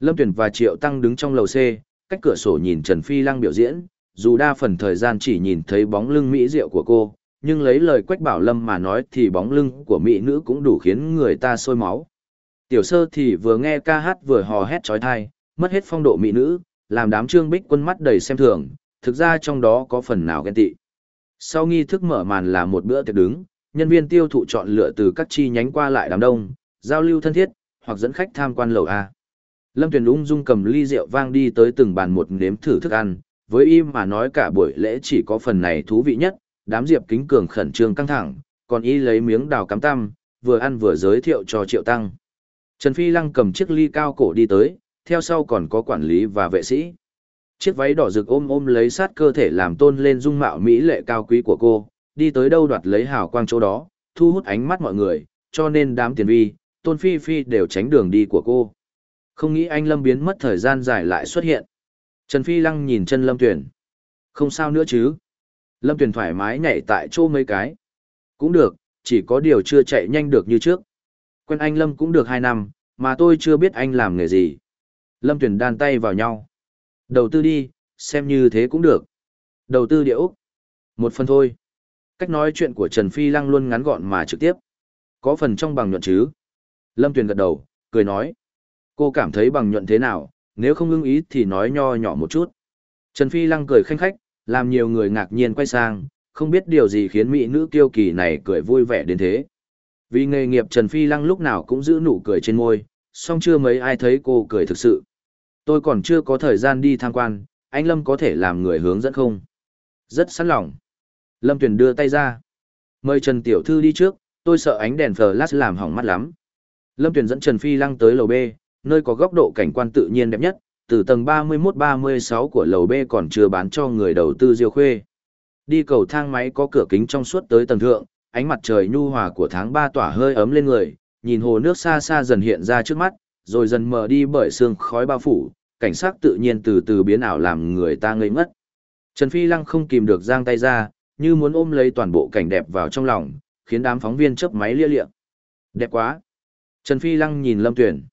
Lâm Tuyển và Triệu Tăng đứng trong lầu C, cách cửa sổ nhìn Trần Phi Lăng biểu diễn, dù đa phần thời gian chỉ nhìn thấy bóng lưng mỹ diệu của cô, nhưng lấy lời Quách Bảo Lâm mà nói thì bóng lưng của mỹ nữ cũng đủ khiến người ta sôi máu. Tiểu sơ thì vừa nghe ca hát vừa hò hét trói thai, mất hết phong độ mỹ nữ, làm đám trương bích quân mắt đầy xem thường, thực ra trong đó có phần nào ghen tị. Sau nghi thức mở màn là một bữa tiệc đứng, nhân viên tiêu thụ chọn lựa từ các chi nhánh qua lại đám đông, giao lưu thân thiết, hoặc dẫn khách tham quan lầu A. Lâm Tuyền ung dung cầm ly rượu vang đi tới từng bàn một nếm thử thức ăn, với im mà nói cả buổi lễ chỉ có phần này thú vị nhất, đám diệp kính cường khẩn trương căng thẳng, còn y lấy miếng đào cắm tăm, vừa ăn vừa giới thiệu cho Triệu Tăng. Trần Phi Lăng cầm chiếc ly cao cổ đi tới, theo sau còn có quản lý và vệ sĩ. Chiếc váy đỏ rực ôm ôm lấy sát cơ thể làm tôn lên dung mạo mỹ lệ cao quý của cô, đi tới đâu đoạt lấy hào quang chỗ đó, thu hút ánh mắt mọi người, cho nên đám tiền vi, tôn phi phi đều tránh đường đi của cô. Không nghĩ anh Lâm biến mất thời gian dài lại xuất hiện. Trần Phi Lăng nhìn chân Lâm Tuyển. Không sao nữa chứ. Lâm Tuyển thoải mái nhảy tại chỗ mấy cái. Cũng được, chỉ có điều chưa chạy nhanh được như trước. Quen anh Lâm cũng được hai năm, mà tôi chưa biết anh làm nghề gì. Lâm Tuyển đan tay vào nhau. Đầu tư đi, xem như thế cũng được. Đầu tư địa Úc. Một phần thôi. Cách nói chuyện của Trần Phi Lăng luôn ngắn gọn mà trực tiếp. Có phần trong bằng nhuận chứ. Lâm Tuyền gật đầu, cười nói. Cô cảm thấy bằng nhuận thế nào, nếu không ưng ý thì nói nho nhỏ một chút. Trần Phi Lăng cười khanh khách, làm nhiều người ngạc nhiên quay sang, không biết điều gì khiến mỹ nữ kiêu kỳ này cười vui vẻ đến thế. Vì nghề nghiệp Trần Phi Lăng lúc nào cũng giữ nụ cười trên môi, song chưa mấy ai thấy cô cười thực sự. Tôi còn chưa có thời gian đi tham quan, anh Lâm có thể làm người hướng dẫn không? Rất sẵn lòng. Lâm Tuyền đưa tay ra. Mời Trần Tiểu Thư đi trước, tôi sợ ánh đèn flash làm hỏng mắt lắm. Lâm Tuyền dẫn Trần Phi Lăng tới lầu B, nơi có góc độ cảnh quan tự nhiên đẹp nhất, từ tầng 31-36 của lầu B còn chưa bán cho người đầu tư Diêu Khuê. Đi cầu thang máy có cửa kính trong suốt tới tầng thượng, ánh mặt trời nhu hòa của tháng 3 tỏa hơi ấm lên người, nhìn hồ nước xa xa dần hiện ra trước mắt, rồi dần mờ đi bởi sương khói bao phủ, cảnh sắc tự nhiên từ từ biến ảo làm người ta ngây ngất. Trần Phi Lăng không kìm được giang tay ra, như muốn ôm lấy toàn bộ cảnh đẹp vào trong lòng, khiến đám phóng viên chớp máy lia lịa. Đẹp quá. Trần Phi Lăng nhìn Lâm Tuyển.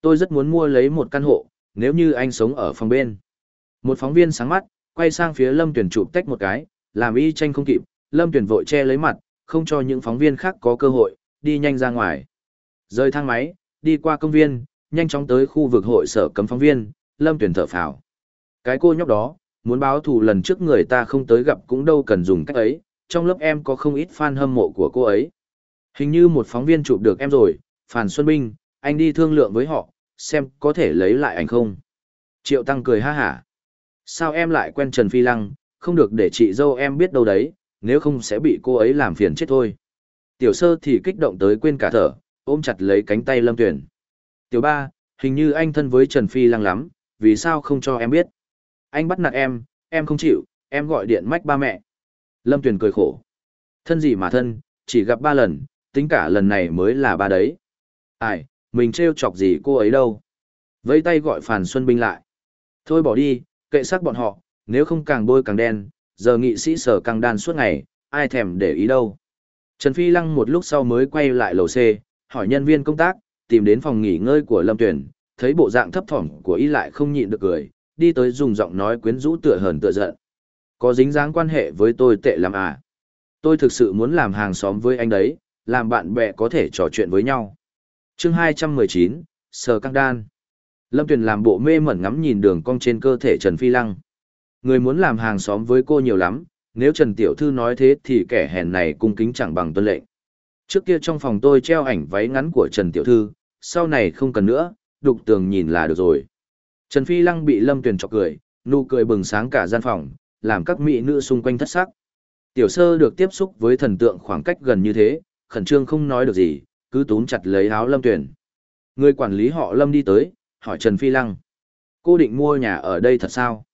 Tôi rất muốn mua lấy một căn hộ, nếu như anh sống ở phòng bên. Một phóng viên sáng mắt, quay sang phía Lâm Tuyển chụp tách một cái, làm y tranh không kịp, Lâm Tuyển vội che lấy mặt, không cho những phóng viên khác có cơ hội, đi nhanh ra ngoài. Rời thang máy, đi qua công viên, nhanh chóng tới khu vực hội sở cấm phóng viên, Lâm Tuyển thở phào. Cái cô nhóc đó, muốn báo thù lần trước người ta không tới gặp cũng đâu cần dùng cách ấy, trong lớp em có không ít fan hâm mộ của cô ấy. Hình như một phóng viên chụp được em rồi, Phàn Xuân Binh, anh đi thương lượng với họ, xem có thể lấy lại anh không. Triệu Tăng cười ha hả. Sao em lại quen Trần Phi Lăng, không được để chị dâu em biết đâu đấy, nếu không sẽ bị cô ấy làm phiền chết thôi. Tiểu sơ thì kích động tới quên cả thở, ôm chặt lấy cánh tay Lâm Tuyển. Tiểu ba, hình như anh thân với Trần Phi Lăng lắm, vì sao không cho em biết? Anh bắt nạt em, em không chịu, em gọi điện mách ba mẹ. Lâm Tuyền cười khổ. Thân gì mà thân, chỉ gặp ba lần, tính cả lần này mới là ba đấy. Ai, mình trêu chọc gì cô ấy đâu. Vẫy tay gọi Phàn Xuân Binh lại. Thôi bỏ đi, kệ xác bọn họ, nếu không càng bôi càng đen, giờ nghị sĩ sở càng đan suốt ngày, ai thèm để ý đâu. Trần Phi Lăng một lúc sau mới quay lại lầu C, hỏi nhân viên công tác, tìm đến phòng nghỉ ngơi của Lâm Tuyển, thấy bộ dạng thấp thỏm của y lại không nhịn được cười, đi tới dùng giọng nói quyến rũ tựa hờn tựa giận. Có dính dáng quan hệ với tôi tệ lắm à? Tôi thực sự muốn làm hàng xóm với anh đấy, làm bạn bè có thể trò chuyện với nhau. chương 219, Sờ Căng Đan. Lâm Tuyền làm bộ mê mẩn ngắm nhìn đường cong trên cơ thể Trần Phi Lăng. Người muốn làm hàng xóm với cô nhiều lắm, nếu Trần Tiểu Thư nói thế thì kẻ hèn này cung kính chẳng bằng tuân lệnh. Trước kia trong phòng tôi treo ảnh váy ngắn của Trần Tiểu Thư, sau này không cần nữa, đục tường nhìn là được rồi. Trần Phi Lăng bị Lâm Tuyền chọc cười, nụ cười bừng sáng cả gian phòng, làm các mỹ nữ xung quanh thất sắc. Tiểu sơ được tiếp xúc với thần tượng khoảng cách gần như thế, khẩn trương không nói được gì, cứ túm chặt lấy áo Lâm Tuyền. Người quản lý họ Lâm đi tới, hỏi Trần Phi Lăng. Cô định mua nhà ở đây thật sao?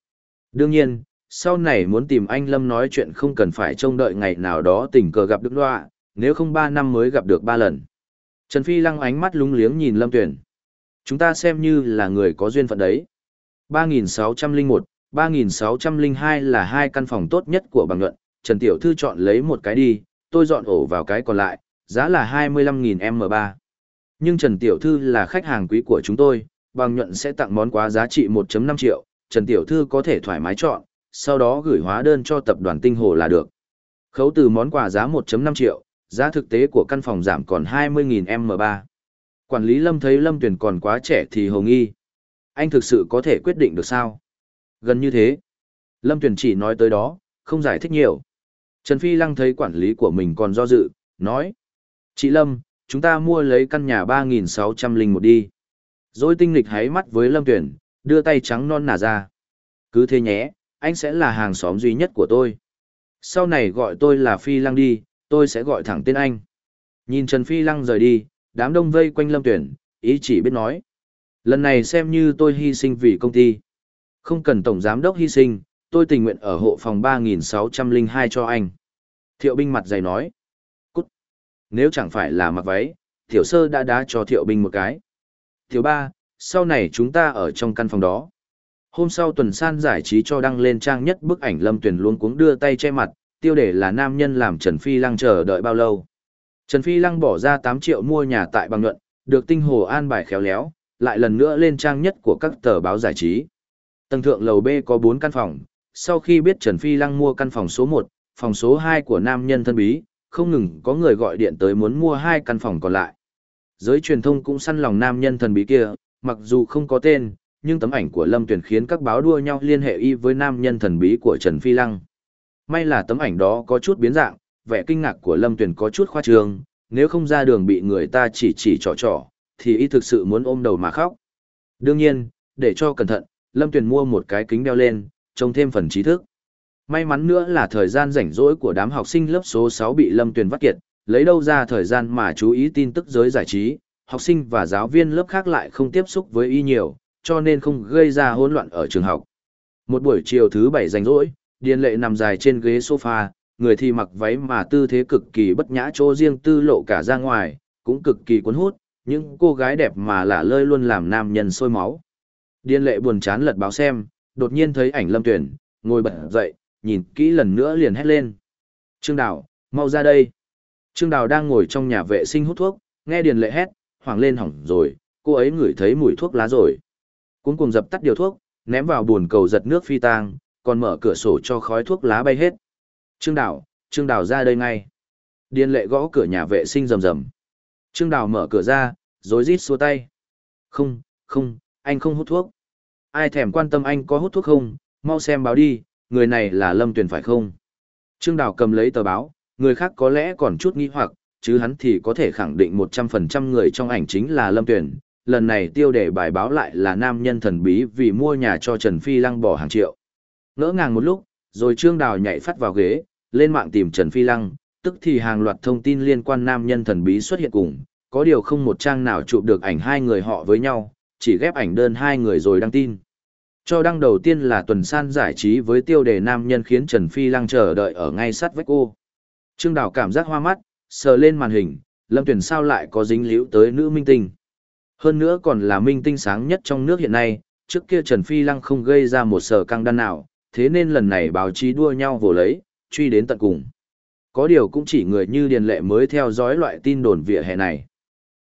Đương nhiên, sau này muốn tìm anh Lâm nói chuyện không cần phải trông đợi ngày nào đó tình cờ gặp được đoạ, nếu không ba năm mới gặp được ba lần. Trần Phi Lăng ánh mắt lúng liếng nhìn Lâm Tuyền chúng ta xem như là người có duyên phận đấy. 3601, 3602 là hai căn phòng tốt nhất của bằng luận, Trần Tiểu Thư chọn lấy một cái đi, tôi dọn ổ vào cái còn lại, giá là 25.000 M3. Nhưng Trần Tiểu Thư là khách hàng quý của chúng tôi, bằng nhuận sẽ tặng món quà giá trị 1.5 triệu, Trần Tiểu Thư có thể thoải mái chọn, sau đó gửi hóa đơn cho tập đoàn Tinh Hồ là được. Khấu từ món quà giá 1.5 triệu, giá thực tế của căn phòng giảm còn 20.000 M3. Quản lý Lâm thấy Lâm Tuyền còn quá trẻ thì hồ nghi. Anh thực sự có thể quyết định được sao? Gần như thế. Lâm Tuyền chỉ nói tới đó, không giải thích nhiều. Trần Phi Lăng thấy quản lý của mình còn do dự, nói. Chị Lâm, chúng ta mua lấy căn nhà 3.601 đi. Rồi tinh lịch háy mắt với Lâm Tuyền, đưa tay trắng non nả ra. Cứ thế nhé, anh sẽ là hàng xóm duy nhất của tôi. Sau này gọi tôi là Phi Lăng đi, tôi sẽ gọi thẳng tên anh. Nhìn Trần Phi Lăng rời đi, đám đông vây quanh Lâm Tuyển, ý chỉ biết nói. Lần này xem như tôi hy sinh vì công ty. Không cần tổng giám đốc hy sinh, tôi tình nguyện ở hộ phòng 3602 cho anh. Thiệu binh mặt dày nói. Cút. Nếu chẳng phải là mặc váy, Thiệu sơ đã đá cho Thiệu binh một cái. Thiệu ba, sau này chúng ta ở trong căn phòng đó. Hôm sau tuần san giải trí cho đăng lên trang nhất bức ảnh Lâm Tuyền luôn cuống đưa tay che mặt, tiêu đề là nam nhân làm Trần Phi Lăng chờ đợi bao lâu. Trần Phi Lăng bỏ ra 8 triệu mua nhà tại bằng nhuận, được tinh hồ an bài khéo léo, lại lần nữa lên trang nhất của các tờ báo giải trí. Tầng thượng lầu B có 4 căn phòng, sau khi biết Trần Phi Lăng mua căn phòng số 1, phòng số 2 của nam nhân thân bí, không ngừng có người gọi điện tới muốn mua hai căn phòng còn lại. Giới truyền thông cũng săn lòng nam nhân thần bí kia, mặc dù không có tên, nhưng tấm ảnh của Lâm Tuyền khiến các báo đua nhau liên hệ y với nam nhân thần bí của Trần Phi Lăng. May là tấm ảnh đó có chút biến dạng, vẻ kinh ngạc của Lâm Tuyền có chút khoa trương, nếu không ra đường bị người ta chỉ chỉ trò trò, thì y thực sự muốn ôm đầu mà khóc. Đương nhiên, để cho cẩn thận, Lâm Tuyền mua một cái kính đeo lên, trông thêm phần trí thức. May mắn nữa là thời gian rảnh rỗi của đám học sinh lớp số 6 bị Lâm Tuyền vắt kiệt, lấy đâu ra thời gian mà chú ý tin tức giới giải trí, học sinh và giáo viên lớp khác lại không tiếp xúc với y nhiều, cho nên không gây ra hỗn loạn ở trường học. Một buổi chiều thứ bảy rảnh rỗi, Điền Lệ nằm dài trên ghế sofa, người thì mặc váy mà tư thế cực kỳ bất nhã chỗ riêng tư lộ cả ra ngoài, cũng cực kỳ cuốn hút, những cô gái đẹp mà lả lơi luôn làm nam nhân sôi máu. Điền Lệ buồn chán lật báo xem, đột nhiên thấy ảnh Lâm Tuyển, ngồi bật dậy, nhìn kỹ lần nữa liền hét lên. Trương Đào, mau ra đây. Trương Đào đang ngồi trong nhà vệ sinh hút thuốc, nghe Điền Lệ hét, hoảng lên hỏng rồi, cô ấy ngửi thấy mùi thuốc lá rồi. Cuốn cùng dập tắt điều thuốc, ném vào buồn cầu giật nước phi tang, còn mở cửa sổ cho khói thuốc lá bay hết. Trương Đào, Trương Đào ra đây ngay. Điền lệ gõ cửa nhà vệ sinh rầm rầm. Trương Đào mở cửa ra, rối rít xua tay. Không, không, anh không hút thuốc. Ai thèm quan tâm anh có hút thuốc không, mau xem báo đi, người này là Lâm Tuyền phải không? Trương Đào cầm lấy tờ báo, người khác có lẽ còn chút nghi hoặc, chứ hắn thì có thể khẳng định 100% người trong ảnh chính là Lâm Tuyền, lần này tiêu đề bài báo lại là nam nhân thần bí vì mua nhà cho Trần Phi Lăng bỏ hàng triệu. Ngỡ ngàng một lúc, rồi Trương Đào nhảy phát vào ghế, lên mạng tìm Trần Phi Lăng, tức thì hàng loạt thông tin liên quan nam nhân thần bí xuất hiện cùng, có điều không một trang nào chụp được ảnh hai người họ với nhau, chỉ ghép ảnh đơn hai người rồi đăng tin. Cho đăng đầu tiên là tuần san giải trí với tiêu đề nam nhân khiến Trần Phi Lăng chờ đợi ở ngay sát vách cô. Trương Đào cảm giác hoa mắt, sờ lên màn hình, Lâm Tuyển sao lại có dính liễu tới nữ minh tinh. Hơn nữa còn là minh tinh sáng nhất trong nước hiện nay, trước kia Trần Phi Lăng không gây ra một sở căng đan nào, thế nên lần này báo chí đua nhau vồ lấy, truy đến tận cùng. Có điều cũng chỉ người như Điền Lệ mới theo dõi loại tin đồn vỉa hè này.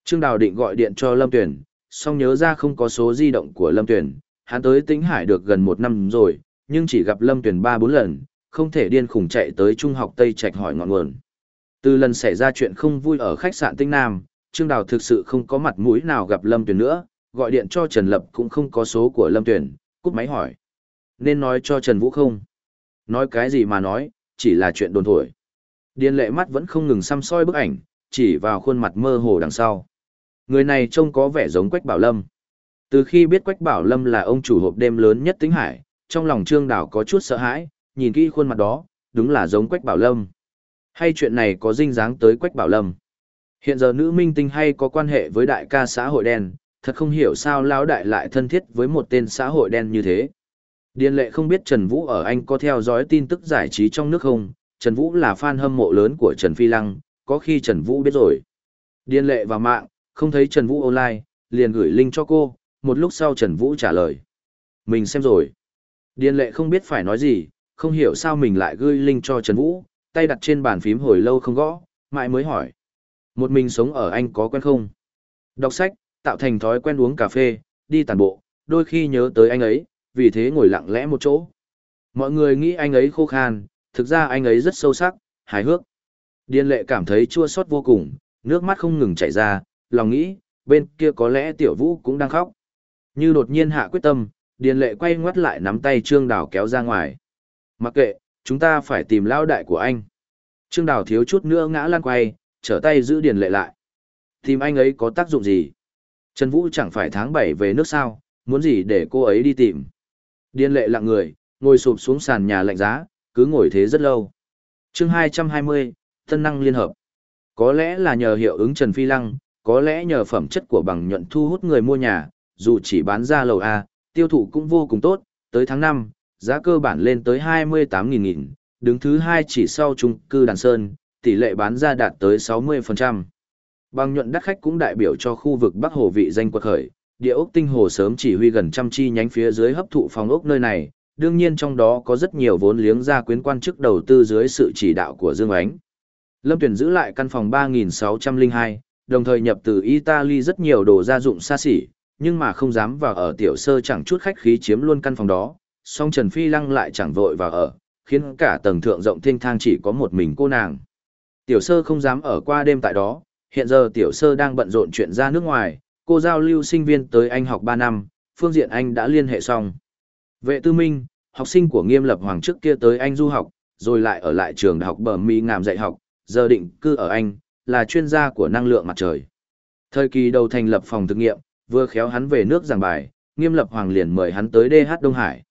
Trương Đào định gọi điện cho Lâm Tuyển, song nhớ ra không có số di động của Lâm Tuyển, hắn tới Tĩnh Hải được gần một năm rồi, nhưng chỉ gặp Lâm Tuyển ba bốn lần, không thể điên khủng chạy tới Trung học Tây Trạch hỏi ngọn nguồn. Từ lần xảy ra chuyện không vui ở khách sạn Tĩnh Nam, Trương Đào thực sự không có mặt mũi nào gặp Lâm Tuyển nữa, gọi điện cho Trần Lập cũng không có số của Lâm Tuyển, cúp máy hỏi. Nên nói cho Trần Vũ không? Nói cái gì mà nói, chỉ là chuyện đồn thổi. Điền lệ mắt vẫn không ngừng xăm soi bức ảnh, chỉ vào khuôn mặt mơ hồ đằng sau. Người này trông có vẻ giống Quách Bảo Lâm. Từ khi biết Quách Bảo Lâm là ông chủ hộp đêm lớn nhất tính hải, trong lòng Trương Đào có chút sợ hãi, nhìn kỹ khuôn mặt đó, đúng là giống Quách Bảo Lâm. Hay chuyện này có dinh dáng tới Quách Bảo Lâm? Hiện giờ nữ minh tinh hay có quan hệ với đại ca xã hội đen, thật không hiểu sao lão đại lại thân thiết với một tên xã hội đen như thế. Điền lệ không biết Trần Vũ ở Anh có theo dõi tin tức giải trí trong nước không, Trần Vũ là fan hâm mộ lớn của Trần Phi Lăng, có khi Trần Vũ biết rồi. Điền lệ vào mạng, không thấy Trần Vũ online, liền gửi link cho cô, một lúc sau Trần Vũ trả lời. Mình xem rồi. Điền lệ không biết phải nói gì, không hiểu sao mình lại gửi link cho Trần Vũ, tay đặt trên bàn phím hồi lâu không gõ, mãi mới hỏi. Một mình sống ở Anh có quen không? Đọc sách, tạo thành thói quen uống cà phê, đi tàn bộ, đôi khi nhớ tới anh ấy, vì thế ngồi lặng lẽ một chỗ. Mọi người nghĩ anh ấy khô khan, thực ra anh ấy rất sâu sắc, hài hước. Điền lệ cảm thấy chua xót vô cùng, nước mắt không ngừng chảy ra, lòng nghĩ, bên kia có lẽ tiểu vũ cũng đang khóc. Như đột nhiên hạ quyết tâm, điền lệ quay ngoắt lại nắm tay trương đào kéo ra ngoài. Mặc kệ, chúng ta phải tìm lao đại của anh. Trương đào thiếu chút nữa ngã lăn quay, trở tay giữ điền lệ lại. Tìm anh ấy có tác dụng gì? Trần Vũ chẳng phải tháng 7 về nước sao, muốn gì để cô ấy đi tìm điên lệ lặng người, ngồi sụp xuống sàn nhà lạnh giá, cứ ngồi thế rất lâu. chương 220, Tân năng liên hợp. Có lẽ là nhờ hiệu ứng Trần Phi Lăng, có lẽ nhờ phẩm chất của bằng nhuận thu hút người mua nhà, dù chỉ bán ra lầu A, tiêu thụ cũng vô cùng tốt, tới tháng 5, giá cơ bản lên tới 28.000 nghìn, đứng thứ hai chỉ sau Chung cư Đàn Sơn, tỷ lệ bán ra đạt tới 60%. Bằng nhuận đắt khách cũng đại biểu cho khu vực Bắc Hồ vị danh quật khởi, địa ốc tinh hồ sớm chỉ huy gần trăm chi nhánh phía dưới hấp thụ phòng ốc nơi này, đương nhiên trong đó có rất nhiều vốn liếng ra quyến quan chức đầu tư dưới sự chỉ đạo của Dương Ánh. Lâm Tuyển giữ lại căn phòng 3602, đồng thời nhập từ Italy rất nhiều đồ gia dụng xa xỉ, nhưng mà không dám vào ở tiểu sơ chẳng chút khách khí chiếm luôn căn phòng đó, song Trần Phi Lăng lại chẳng vội vào ở, khiến cả tầng thượng rộng thênh thang chỉ có một mình cô nàng. Tiểu sơ không dám ở qua đêm tại đó, hiện giờ tiểu sơ đang bận rộn chuyện ra nước ngoài, cô giao lưu sinh viên tới Anh học 3 năm, phương diện Anh đã liên hệ xong. Vệ tư minh, học sinh của nghiêm lập hoàng trước kia tới Anh du học, rồi lại ở lại trường đại học bờ Mỹ ngàm dạy học, giờ định cư ở Anh, là chuyên gia của năng lượng mặt trời. Thời kỳ đầu thành lập phòng thực nghiệm, vừa khéo hắn về nước giảng bài, nghiêm lập hoàng liền mời hắn tới DH Đông Hải.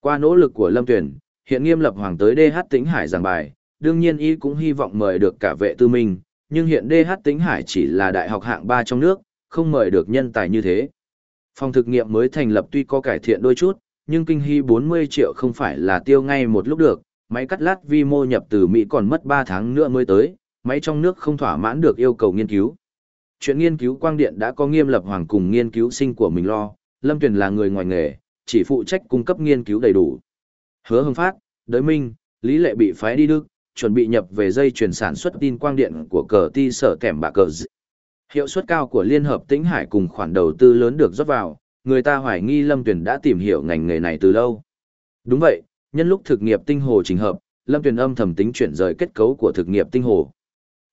Qua nỗ lực của Lâm Tuyển, hiện nghiêm lập hoàng tới DH Tĩnh Hải giảng bài, đương nhiên y cũng hy vọng mời được cả vệ tư minh, nhưng hiện DH Tĩnh Hải chỉ là đại học hạng 3 trong nước, không mời được nhân tài như thế. Phòng thực nghiệm mới thành lập tuy có cải thiện đôi chút, nhưng kinh hy 40 triệu không phải là tiêu ngay một lúc được, máy cắt lát vi mô nhập từ Mỹ còn mất 3 tháng nữa mới tới, máy trong nước không thỏa mãn được yêu cầu nghiên cứu. Chuyện nghiên cứu quang điện đã có nghiêm lập hoàng cùng nghiên cứu sinh của mình lo, Lâm Tuyền là người ngoài nghề, chỉ phụ trách cung cấp nghiên cứu đầy đủ. Hứa Hưng Phát, Đới Minh, Lý Lệ bị phái đi Đức, chuẩn bị nhập về dây chuyển sản xuất tin quang điện của cờ ti sở kèm bạc cờ dị. Hiệu suất cao của Liên Hợp Tĩnh Hải cùng khoản đầu tư lớn được rót vào, người ta hoài nghi Lâm Tuyền đã tìm hiểu ngành nghề này từ lâu. Đúng vậy, nhân lúc thực nghiệp tinh hồ trình hợp, Lâm Tuyền âm thầm tính chuyển rời kết cấu của thực nghiệp tinh hồ.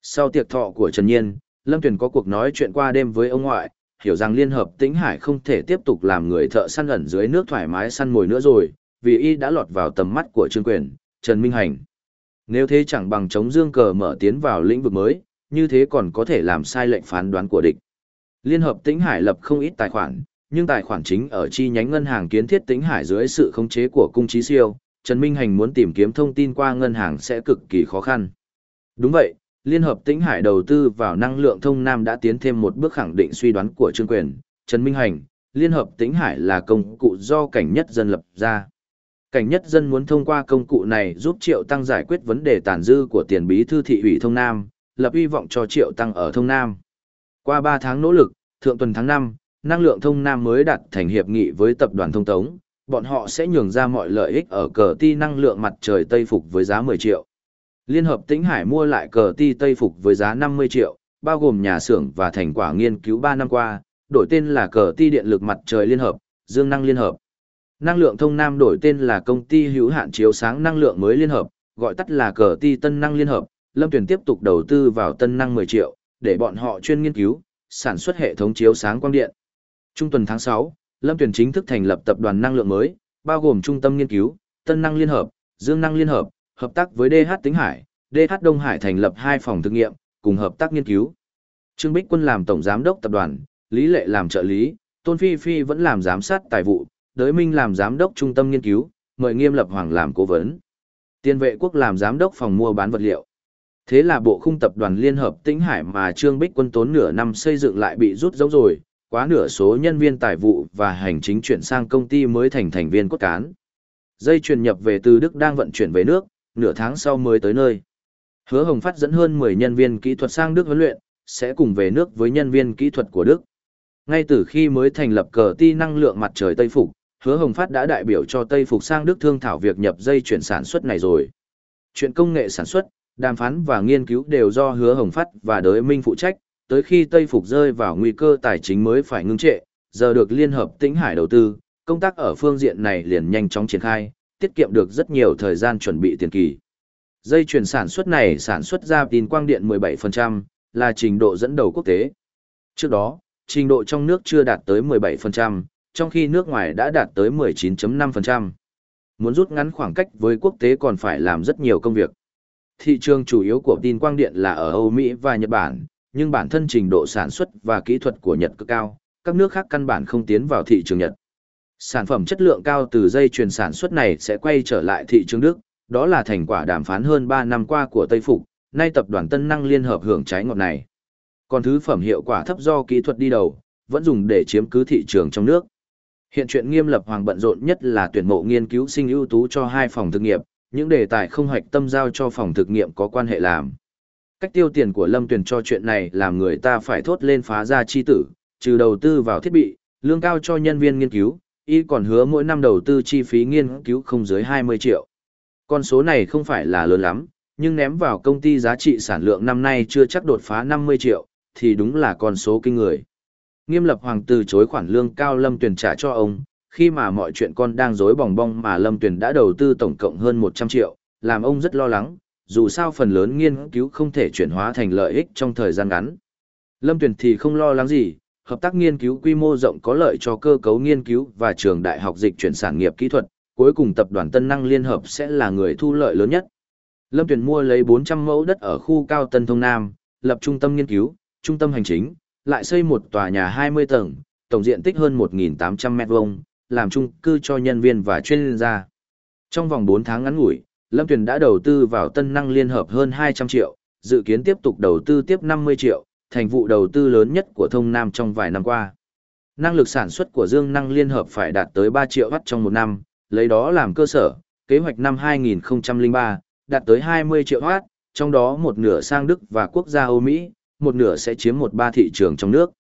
Sau tiệc thọ của Trần Nhiên, Lâm Tuyền có cuộc nói chuyện qua đêm với ông ngoại, hiểu rằng Liên Hợp Tĩnh Hải không thể tiếp tục làm người thợ săn ẩn dưới nước thoải mái săn mồi nữa rồi, vì y đã lọt vào tầm mắt của Trương Quyền, Trần Minh Hành. Nếu thế chẳng bằng chống dương cờ mở tiến vào lĩnh vực mới, như thế còn có thể làm sai lệnh phán đoán của địch. Liên hợp Tĩnh Hải lập không ít tài khoản, nhưng tài khoản chính ở chi nhánh ngân hàng kiến thiết Tĩnh Hải dưới sự khống chế của cung trí siêu, Trần Minh Hành muốn tìm kiếm thông tin qua ngân hàng sẽ cực kỳ khó khăn. Đúng vậy, Liên hợp Tĩnh Hải đầu tư vào năng lượng thông nam đã tiến thêm một bước khẳng định suy đoán của Trương Quyền, Trần Minh Hành, Liên hợp Tĩnh Hải là công cụ do cảnh nhất dân lập ra. Cảnh nhất dân muốn thông qua công cụ này giúp Triệu Tăng giải quyết vấn đề tàn dư của tiền bí thư thị ủy thông nam, lập hy vọng cho Triệu Tăng ở thông nam. Qua 3 tháng nỗ lực, thượng tuần tháng 5, năng lượng thông nam mới đạt thành hiệp nghị với tập đoàn thông tống, bọn họ sẽ nhường ra mọi lợi ích ở cờ ti năng lượng mặt trời Tây Phục với giá 10 triệu. Liên hợp Tĩnh Hải mua lại cờ ti Tây Phục với giá 50 triệu, bao gồm nhà xưởng và thành quả nghiên cứu 3 năm qua, đổi tên là cờ ti điện lực mặt trời liên hợp, dương năng liên hợp. Năng lượng thông nam đổi tên là công ty hữu hạn chiếu sáng năng lượng mới liên hợp, gọi tắt là cờ ti tân năng liên hợp. Lâm Tuyền tiếp tục đầu tư vào tân năng 10 triệu, để bọn họ chuyên nghiên cứu, sản xuất hệ thống chiếu sáng quang điện. Trung tuần tháng 6, Lâm Tuyền chính thức thành lập tập đoàn năng lượng mới, bao gồm trung tâm nghiên cứu, tân năng liên hợp, dương năng liên hợp, hợp tác với DH Tính Hải, DH Đông Hải thành lập hai phòng thực nghiệm, cùng hợp tác nghiên cứu. Trương Bích Quân làm tổng giám đốc tập đoàn, Lý Lệ làm trợ lý, Tôn Phi Phi vẫn làm giám sát tài vụ, Đới Minh làm giám đốc trung tâm nghiên cứu, mời Nghiêm Lập Hoàng làm cố vấn. Tiên vệ quốc làm giám đốc phòng mua bán vật liệu. Thế là bộ khung tập đoàn Liên hợp Tĩnh Hải mà Trương Bích Quân tốn nửa năm xây dựng lại bị rút dấu rồi, quá nửa số nhân viên tài vụ và hành chính chuyển sang công ty mới thành thành viên cốt cán. Dây chuyển nhập về từ Đức đang vận chuyển về nước, nửa tháng sau mới tới nơi. Hứa Hồng Phát dẫn hơn 10 nhân viên kỹ thuật sang Đức huấn luyện, sẽ cùng về nước với nhân viên kỹ thuật của Đức. Ngay từ khi mới thành lập cờ ti năng lượng mặt trời Tây Phục, Hứa Hồng Phát đã đại biểu cho Tây Phục sang Đức thương thảo việc nhập dây chuyển sản xuất này rồi. Chuyện công nghệ sản xuất, đàm phán và nghiên cứu đều do Hứa Hồng Phát và Đới Minh phụ trách, tới khi Tây Phục rơi vào nguy cơ tài chính mới phải ngưng trệ, giờ được Liên Hợp Tĩnh Hải đầu tư, công tác ở phương diện này liền nhanh chóng triển khai, tiết kiệm được rất nhiều thời gian chuẩn bị tiền kỳ. Dây chuyển sản xuất này sản xuất ra tin quang điện 17%, là trình độ dẫn đầu quốc tế. Trước đó, trình độ trong nước chưa đạt tới 17%, trong khi nước ngoài đã đạt tới 19.5%. Muốn rút ngắn khoảng cách với quốc tế còn phải làm rất nhiều công việc. Thị trường chủ yếu của tin quang điện là ở Âu Mỹ và Nhật Bản, nhưng bản thân trình độ sản xuất và kỹ thuật của Nhật cực cao, các nước khác căn bản không tiến vào thị trường Nhật. Sản phẩm chất lượng cao từ dây chuyền sản xuất này sẽ quay trở lại thị trường Đức, đó là thành quả đàm phán hơn 3 năm qua của Tây Phục, nay tập đoàn Tân Năng liên hợp hưởng trái ngọt này. Còn thứ phẩm hiệu quả thấp do kỹ thuật đi đầu, vẫn dùng để chiếm cứ thị trường trong nước. Hiện chuyện nghiêm lập hoàng bận rộn nhất là tuyển mộ nghiên cứu sinh ưu tú cho hai phòng thực nghiệm, những đề tài không hoạch tâm giao cho phòng thực nghiệm có quan hệ làm. Cách tiêu tiền của Lâm Tuyền cho chuyện này làm người ta phải thốt lên phá ra chi tử, trừ đầu tư vào thiết bị, lương cao cho nhân viên nghiên cứu, y còn hứa mỗi năm đầu tư chi phí nghiên cứu không dưới 20 triệu. Con số này không phải là lớn lắm, nhưng ném vào công ty giá trị sản lượng năm nay chưa chắc đột phá 50 triệu, thì đúng là con số kinh người. Nghiêm lập hoàng từ chối khoản lương cao Lâm Tuyền trả cho ông, khi mà mọi chuyện con đang rối bòng bong mà Lâm Tuyền đã đầu tư tổng cộng hơn 100 triệu, làm ông rất lo lắng, dù sao phần lớn nghiên cứu không thể chuyển hóa thành lợi ích trong thời gian ngắn. Lâm Tuyền thì không lo lắng gì, hợp tác nghiên cứu quy mô rộng có lợi cho cơ cấu nghiên cứu và trường đại học dịch chuyển sản nghiệp kỹ thuật, cuối cùng tập đoàn Tân Năng Liên Hợp sẽ là người thu lợi lớn nhất. Lâm Tuyền mua lấy 400 mẫu đất ở khu cao Tân Thông Nam, lập trung tâm nghiên cứu, trung tâm hành chính, lại xây một tòa nhà 20 tầng, tổng diện tích hơn 1.800 mét vuông, làm chung cư cho nhân viên và chuyên gia. Trong vòng 4 tháng ngắn ngủi, Lâm Tuyền đã đầu tư vào Tân Năng Liên Hợp hơn 200 triệu, dự kiến tiếp tục đầu tư tiếp 50 triệu, thành vụ đầu tư lớn nhất của Thông Nam trong vài năm qua. Năng lực sản xuất của Dương Năng Liên Hợp phải đạt tới 3 triệu watt trong một năm, lấy đó làm cơ sở, kế hoạch năm 2003, đạt tới 20 triệu watt, trong đó một nửa sang Đức và quốc gia Âu Mỹ, một nửa sẽ chiếm một ba thị trường trong nước.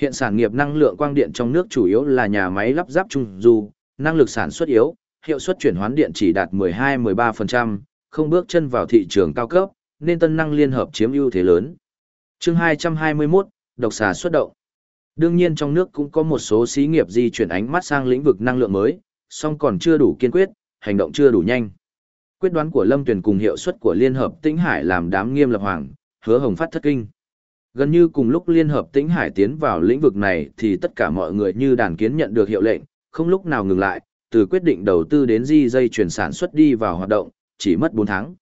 Hiện sản nghiệp năng lượng quang điện trong nước chủ yếu là nhà máy lắp ráp trung du, năng lực sản xuất yếu, hiệu suất chuyển hoán điện chỉ đạt 12-13%, không bước chân vào thị trường cao cấp, nên tân năng liên hợp chiếm ưu thế lớn. Chương 221, độc xà xuất động. Đương nhiên trong nước cũng có một số xí nghiệp di chuyển ánh mắt sang lĩnh vực năng lượng mới, song còn chưa đủ kiên quyết, hành động chưa đủ nhanh. Quyết đoán của Lâm Tuyền cùng hiệu suất của Liên hợp Tĩnh Hải làm đám nghiêm lập hoàng, hứa hồng phát thất kinh. Gần như cùng lúc Liên hợp Tĩnh Hải tiến vào lĩnh vực này thì tất cả mọi người như đàn kiến nhận được hiệu lệnh, không lúc nào ngừng lại, từ quyết định đầu tư đến di dây chuyển sản xuất đi vào hoạt động, chỉ mất 4 tháng.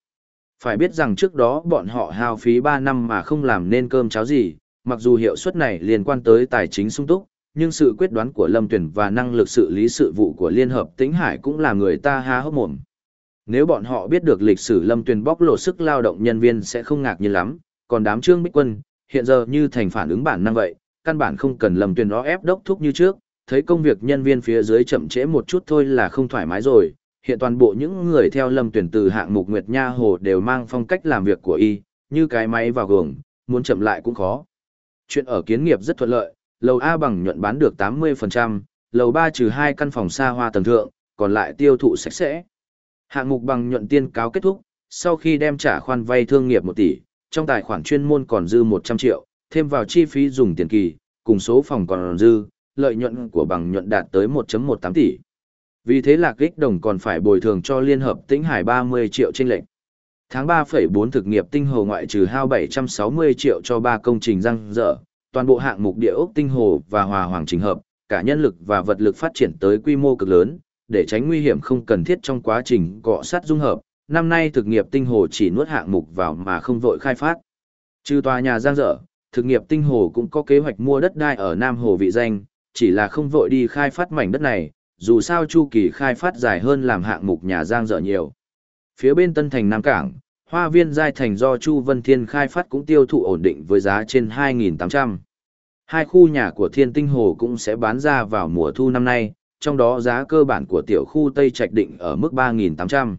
Phải biết rằng trước đó bọn họ hao phí 3 năm mà không làm nên cơm cháo gì, mặc dù hiệu suất này liên quan tới tài chính sung túc, nhưng sự quyết đoán của Lâm Tuyển và năng lực xử lý sự vụ của Liên Hợp Tĩnh Hải cũng là người ta há hốc mồm. Nếu bọn họ biết được lịch sử Lâm Tuyển bóc lột sức lao động nhân viên sẽ không ngạc nhiên lắm, còn đám trương bích quân, hiện giờ như thành phản ứng bản năng vậy, căn bản không cần lầm Tuyển đó ép đốc thúc như trước, thấy công việc nhân viên phía dưới chậm trễ một chút thôi là không thoải mái rồi. Hiện toàn bộ những người theo Lâm Tuyển từ hạng mục Nguyệt Nha Hồ đều mang phong cách làm việc của y, như cái máy vào gường, muốn chậm lại cũng khó. Chuyện ở kiến nghiệp rất thuận lợi, lầu A bằng nhuận bán được 80%, lầu 3 trừ 2 căn phòng xa hoa tầng thượng, còn lại tiêu thụ sạch sẽ. Hạng mục bằng nhuận tiên cáo kết thúc, sau khi đem trả khoan vay thương nghiệp 1 tỷ, trong tài khoản chuyên môn còn dư 100 triệu, thêm vào chi phí dùng tiền kỳ, cùng số phòng còn dư, lợi nhuận của bằng nhuận đạt tới 1.18 tỷ. Vì thế lạc kích đồng còn phải bồi thường cho Liên Hợp Tĩnh Hải 30 triệu trên lệnh. Tháng 3,4 thực nghiệp tinh hồ ngoại trừ hao 760 triệu cho ba công trình răng dở, toàn bộ hạng mục địa ốc tinh hồ và hòa hoàng trình hợp, cả nhân lực và vật lực phát triển tới quy mô cực lớn, để tránh nguy hiểm không cần thiết trong quá trình cọ sát dung hợp. Năm nay thực nghiệp tinh hồ chỉ nuốt hạng mục vào mà không vội khai phát. Trừ tòa nhà giang dở, thực nghiệp tinh hồ cũng có kế hoạch mua đất đai ở Nam Hồ vị danh, chỉ là không vội đi khai phát mảnh đất này, dù sao chu kỳ khai phát dài hơn làm hạng mục nhà giang dở nhiều. Phía bên Tân Thành Nam Cảng, hoa viên giai thành do Chu Vân Thiên khai phát cũng tiêu thụ ổn định với giá trên 2.800. Hai khu nhà của Thiên Tinh Hồ cũng sẽ bán ra vào mùa thu năm nay, trong đó giá cơ bản của tiểu khu Tây Trạch định ở mức 3.800.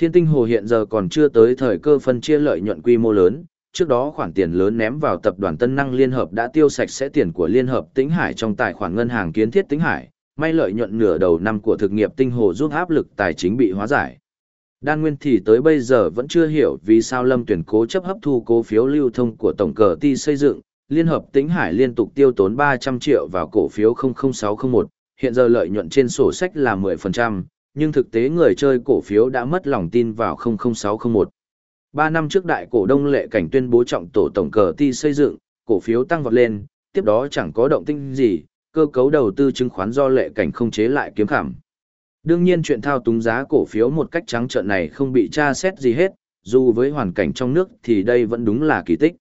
Thiên Tinh Hồ hiện giờ còn chưa tới thời cơ phân chia lợi nhuận quy mô lớn, trước đó khoản tiền lớn ném vào tập đoàn Tân Năng Liên Hợp đã tiêu sạch sẽ tiền của Liên Hợp Tĩnh Hải trong tài khoản ngân hàng kiến thiết Tĩnh Hải, may lợi nhuận nửa đầu năm của thực nghiệp Tinh Hồ giúp áp lực tài chính bị hóa giải. Đan Nguyên thì tới bây giờ vẫn chưa hiểu vì sao Lâm Tuyển cố chấp hấp thu cố phiếu lưu thông của tổng cờ ti xây dựng, Liên hợp Tĩnh Hải liên tục tiêu tốn 300 triệu vào cổ phiếu 00601, hiện giờ lợi nhuận trên sổ sách là 10%, nhưng thực tế người chơi cổ phiếu đã mất lòng tin vào 00601. 3 năm trước đại cổ đông lệ cảnh tuyên bố trọng tổ tổng cờ ti xây dựng, cổ phiếu tăng vọt lên, tiếp đó chẳng có động tĩnh gì, cơ cấu đầu tư chứng khoán do lệ cảnh không chế lại kiếm khảm. Đương nhiên chuyện thao túng giá cổ phiếu một cách trắng trợn này không bị tra xét gì hết, dù với hoàn cảnh trong nước thì đây vẫn đúng là kỳ tích.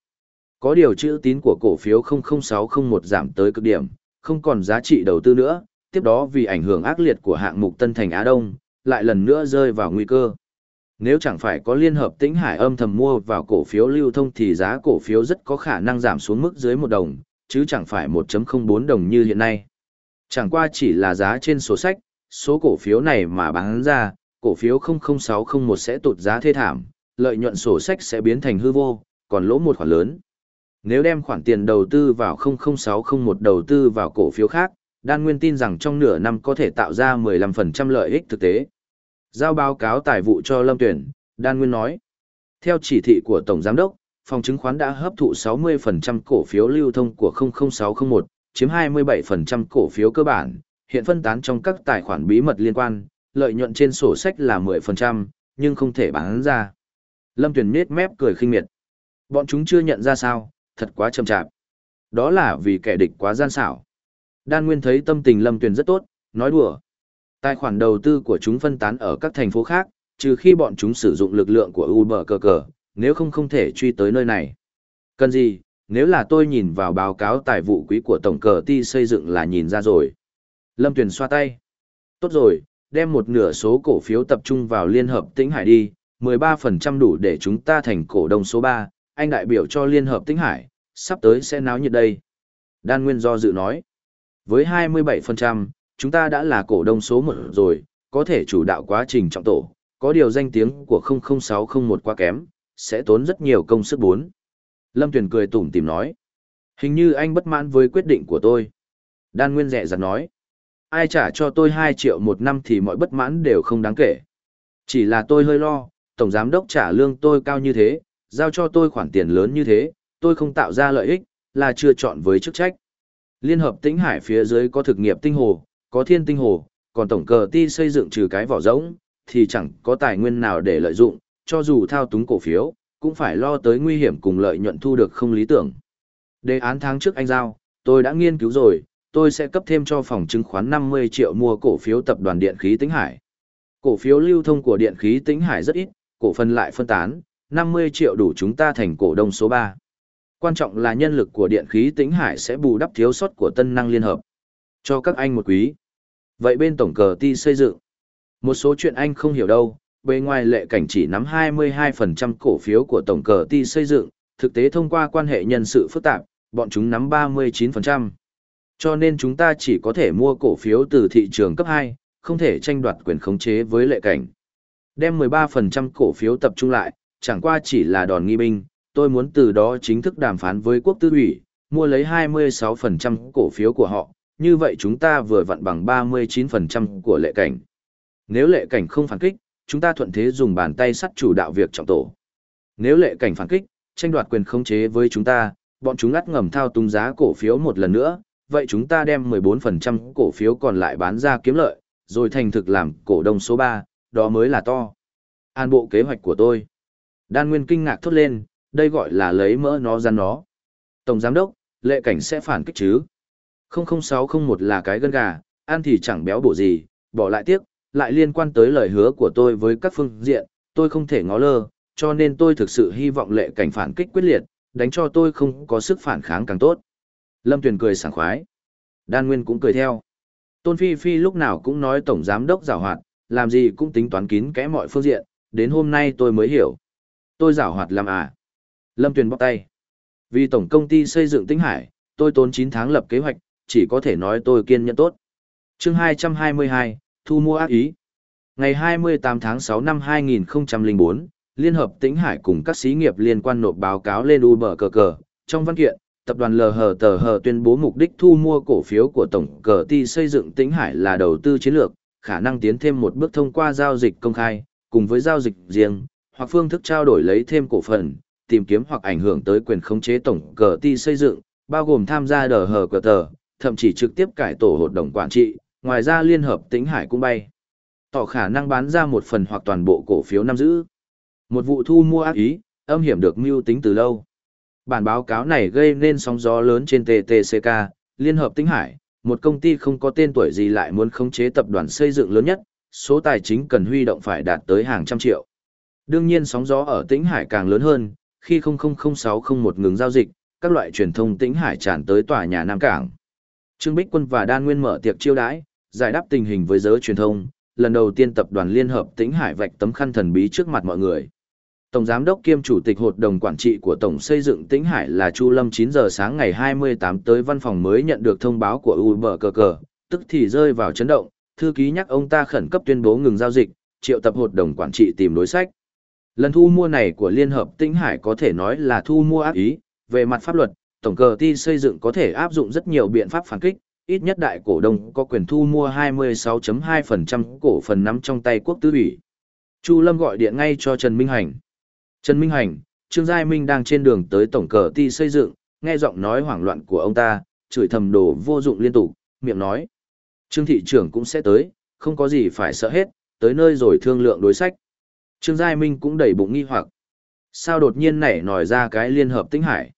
Có điều chữ tín của cổ phiếu 00601 giảm tới cực điểm, không còn giá trị đầu tư nữa, tiếp đó vì ảnh hưởng ác liệt của hạng mục Tân Thành Á Đông, lại lần nữa rơi vào nguy cơ. Nếu chẳng phải có liên hợp tĩnh hải âm thầm mua vào cổ phiếu lưu thông thì giá cổ phiếu rất có khả năng giảm xuống mức dưới một đồng, chứ chẳng phải 1.04 đồng như hiện nay. Chẳng qua chỉ là giá trên sổ sách, số cổ phiếu này mà bán ra, cổ phiếu 00601 sẽ tụt giá thê thảm, lợi nhuận sổ sách sẽ biến thành hư vô, còn lỗ một khoản lớn. Nếu đem khoản tiền đầu tư vào 00601 đầu tư vào cổ phiếu khác, Đan Nguyên tin rằng trong nửa năm có thể tạo ra 15% lợi ích thực tế. Giao báo cáo tài vụ cho Lâm Tuyển, Đan Nguyên nói. Theo chỉ thị của Tổng Giám đốc, phòng chứng khoán đã hấp thụ 60% cổ phiếu lưu thông của 00601, chiếm 27% cổ phiếu cơ bản, hiện phân tán trong các tài khoản bí mật liên quan, lợi nhuận trên sổ sách là 10%, nhưng không thể bán ra. Lâm Tuyền nết mép cười khinh miệt. Bọn chúng chưa nhận ra sao, thật quá chậm chạp. Đó là vì kẻ địch quá gian xảo. Đan Nguyên thấy tâm tình Lâm Tuyền rất tốt, nói đùa. Tài khoản đầu tư của chúng phân tán ở các thành phố khác, trừ khi bọn chúng sử dụng lực lượng của Uber cờ cờ, nếu không không thể truy tới nơi này. Cần gì, nếu là tôi nhìn vào báo cáo tài vụ quý của tổng cờ ti xây dựng là nhìn ra rồi. Lâm Tuyền xoa tay. Tốt rồi, đem một nửa số cổ phiếu tập trung vào Liên Hợp Tĩnh Hải đi, 13% đủ để chúng ta thành cổ đông số 3, anh đại biểu cho Liên Hợp Tĩnh Hải, sắp tới sẽ náo nhiệt đây. Đan Nguyên do dự nói. Với 27%, chúng ta đã là cổ đông số 1 rồi, có thể chủ đạo quá trình trọng tổ, có điều danh tiếng của 00601 quá kém, sẽ tốn rất nhiều công sức bốn. Lâm Tuyền cười tủm tìm nói. Hình như anh bất mãn với quyết định của tôi. Đan Nguyên rẻ rặt nói. Ai trả cho tôi 2 triệu một năm thì mọi bất mãn đều không đáng kể. Chỉ là tôi hơi lo, Tổng Giám đốc trả lương tôi cao như thế, giao cho tôi khoản tiền lớn như thế, tôi không tạo ra lợi ích, là chưa chọn với chức trách. Liên hợp tĩnh hải phía dưới có thực nghiệp tinh hồ, có thiên tinh hồ, còn tổng cờ ti xây dựng trừ cái vỏ rỗng, thì chẳng có tài nguyên nào để lợi dụng, cho dù thao túng cổ phiếu, cũng phải lo tới nguy hiểm cùng lợi nhuận thu được không lý tưởng. Đề án tháng trước anh giao, tôi đã nghiên cứu rồi, tôi sẽ cấp thêm cho phòng chứng khoán 50 triệu mua cổ phiếu tập đoàn điện khí Tĩnh Hải. Cổ phiếu lưu thông của điện khí Tĩnh Hải rất ít, cổ phần lại phân tán, 50 triệu đủ chúng ta thành cổ đông số 3. Quan trọng là nhân lực của điện khí Tĩnh Hải sẽ bù đắp thiếu sót của tân năng liên hợp. Cho các anh một quý. Vậy bên tổng cờ ti xây dựng, một số chuyện anh không hiểu đâu, bề ngoài lệ cảnh chỉ nắm 22% cổ phiếu của tổng cờ ti xây dựng, thực tế thông qua quan hệ nhân sự phức tạp, bọn chúng nắm 39%. Cho nên chúng ta chỉ có thể mua cổ phiếu từ thị trường cấp 2, không thể tranh đoạt quyền khống chế với lệ cảnh. Đem 13% cổ phiếu tập trung lại, chẳng qua chỉ là đòn nghi binh, tôi muốn từ đó chính thức đàm phán với quốc tư ủy, mua lấy 26% cổ phiếu của họ, như vậy chúng ta vừa vặn bằng 39% của lệ cảnh. Nếu lệ cảnh không phản kích, chúng ta thuận thế dùng bàn tay sắt chủ đạo việc trọng tổ. Nếu lệ cảnh phản kích, tranh đoạt quyền khống chế với chúng ta, bọn chúng ngắt ngầm thao túng giá cổ phiếu một lần nữa, vậy chúng ta đem 14% cổ phiếu còn lại bán ra kiếm lợi, rồi thành thực làm cổ đông số 3, đó mới là to. An bộ kế hoạch của tôi. Đan Nguyên kinh ngạc thốt lên, đây gọi là lấy mỡ nó ra nó. Tổng giám đốc, lệ cảnh sẽ phản kích chứ? 00601 là cái gân gà, ăn thì chẳng béo bổ gì, bỏ lại tiếc, lại liên quan tới lời hứa của tôi với các phương diện, tôi không thể ngó lơ, cho nên tôi thực sự hy vọng lệ cảnh phản kích quyết liệt, đánh cho tôi không có sức phản kháng càng tốt. Lâm Tuyền cười sảng khoái. Đan Nguyên cũng cười theo. Tôn Phi Phi lúc nào cũng nói Tổng Giám đốc giảo hoạt, làm gì cũng tính toán kín kẽ mọi phương diện, đến hôm nay tôi mới hiểu. Tôi giảo hoạt làm à? Lâm Tuyền bóc tay. Vì Tổng Công ty xây dựng Tĩnh Hải, tôi tốn 9 tháng lập kế hoạch, chỉ có thể nói tôi kiên nhẫn tốt. chương 222, thu mua ác ý. Ngày 28 tháng 6 năm 2004, Liên hợp Tĩnh Hải cùng các xí nghiệp liên quan nộp báo cáo lên Uber cờ cờ. Trong văn kiện, tập đoàn LH tờ hờ tuyên bố mục đích thu mua cổ phiếu của tổng cờ ti xây dựng Tĩnh Hải là đầu tư chiến lược, khả năng tiến thêm một bước thông qua giao dịch công khai, cùng với giao dịch riêng, hoặc phương thức trao đổi lấy thêm cổ phần, tìm kiếm hoặc ảnh hưởng tới quyền khống chế tổng cờ ti xây dựng, bao gồm tham gia đờ hờ cờ tờ, thậm chí trực tiếp cải tổ hội đồng quản trị, ngoài ra Liên hợp tính Hải cũng bay. Tỏ khả năng bán ra một phần hoặc toàn bộ cổ phiếu nắm giữ. Một vụ thu mua ác ý, âm hiểm được mưu tính từ lâu. Bản báo cáo này gây nên sóng gió lớn trên TTCK, Liên hợp tinh Hải, một công ty không có tên tuổi gì lại muốn khống chế tập đoàn xây dựng lớn nhất, số tài chính cần huy động phải đạt tới hàng trăm triệu. Đương nhiên sóng gió ở Tĩnh Hải càng lớn hơn, khi 000601 ngừng giao dịch, các loại truyền thông Tĩnh Hải tràn tới tòa nhà Nam Cảng. Trương Bích Quân và Đan Nguyên mở tiệc chiêu đãi, giải đáp tình hình với giới truyền thông, lần đầu tiên tập đoàn Liên hợp Tĩnh Hải vạch tấm khăn thần bí trước mặt mọi người. Tổng giám đốc kiêm chủ tịch hội đồng quản trị của Tổng xây dựng Tĩnh Hải là Chu Lâm 9 giờ sáng ngày 28 tới văn phòng mới nhận được thông báo của Uber cờ cờ, tức thì rơi vào chấn động, thư ký nhắc ông ta khẩn cấp tuyên bố ngừng giao dịch, triệu tập hội đồng quản trị tìm đối sách. Lần thu mua này của Liên hợp Tĩnh Hải có thể nói là thu mua ác ý, về mặt pháp luật, tổng cờ ty xây dựng có thể áp dụng rất nhiều biện pháp phản kích, ít nhất đại cổ đông có quyền thu mua 26.2% cổ phần nắm trong tay quốc tư ủy. Chu Lâm gọi điện ngay cho Trần Minh Hành. Trần Minh Hành, Trương Giai Minh đang trên đường tới tổng cờ ty xây dựng, nghe giọng nói hoảng loạn của ông ta, chửi thầm đồ vô dụng liên tục, miệng nói. Trương thị trưởng cũng sẽ tới, không có gì phải sợ hết, tới nơi rồi thương lượng đối sách. Trương Giai Minh cũng đầy bụng nghi hoặc. Sao đột nhiên nảy nổi ra cái liên hợp tinh hải?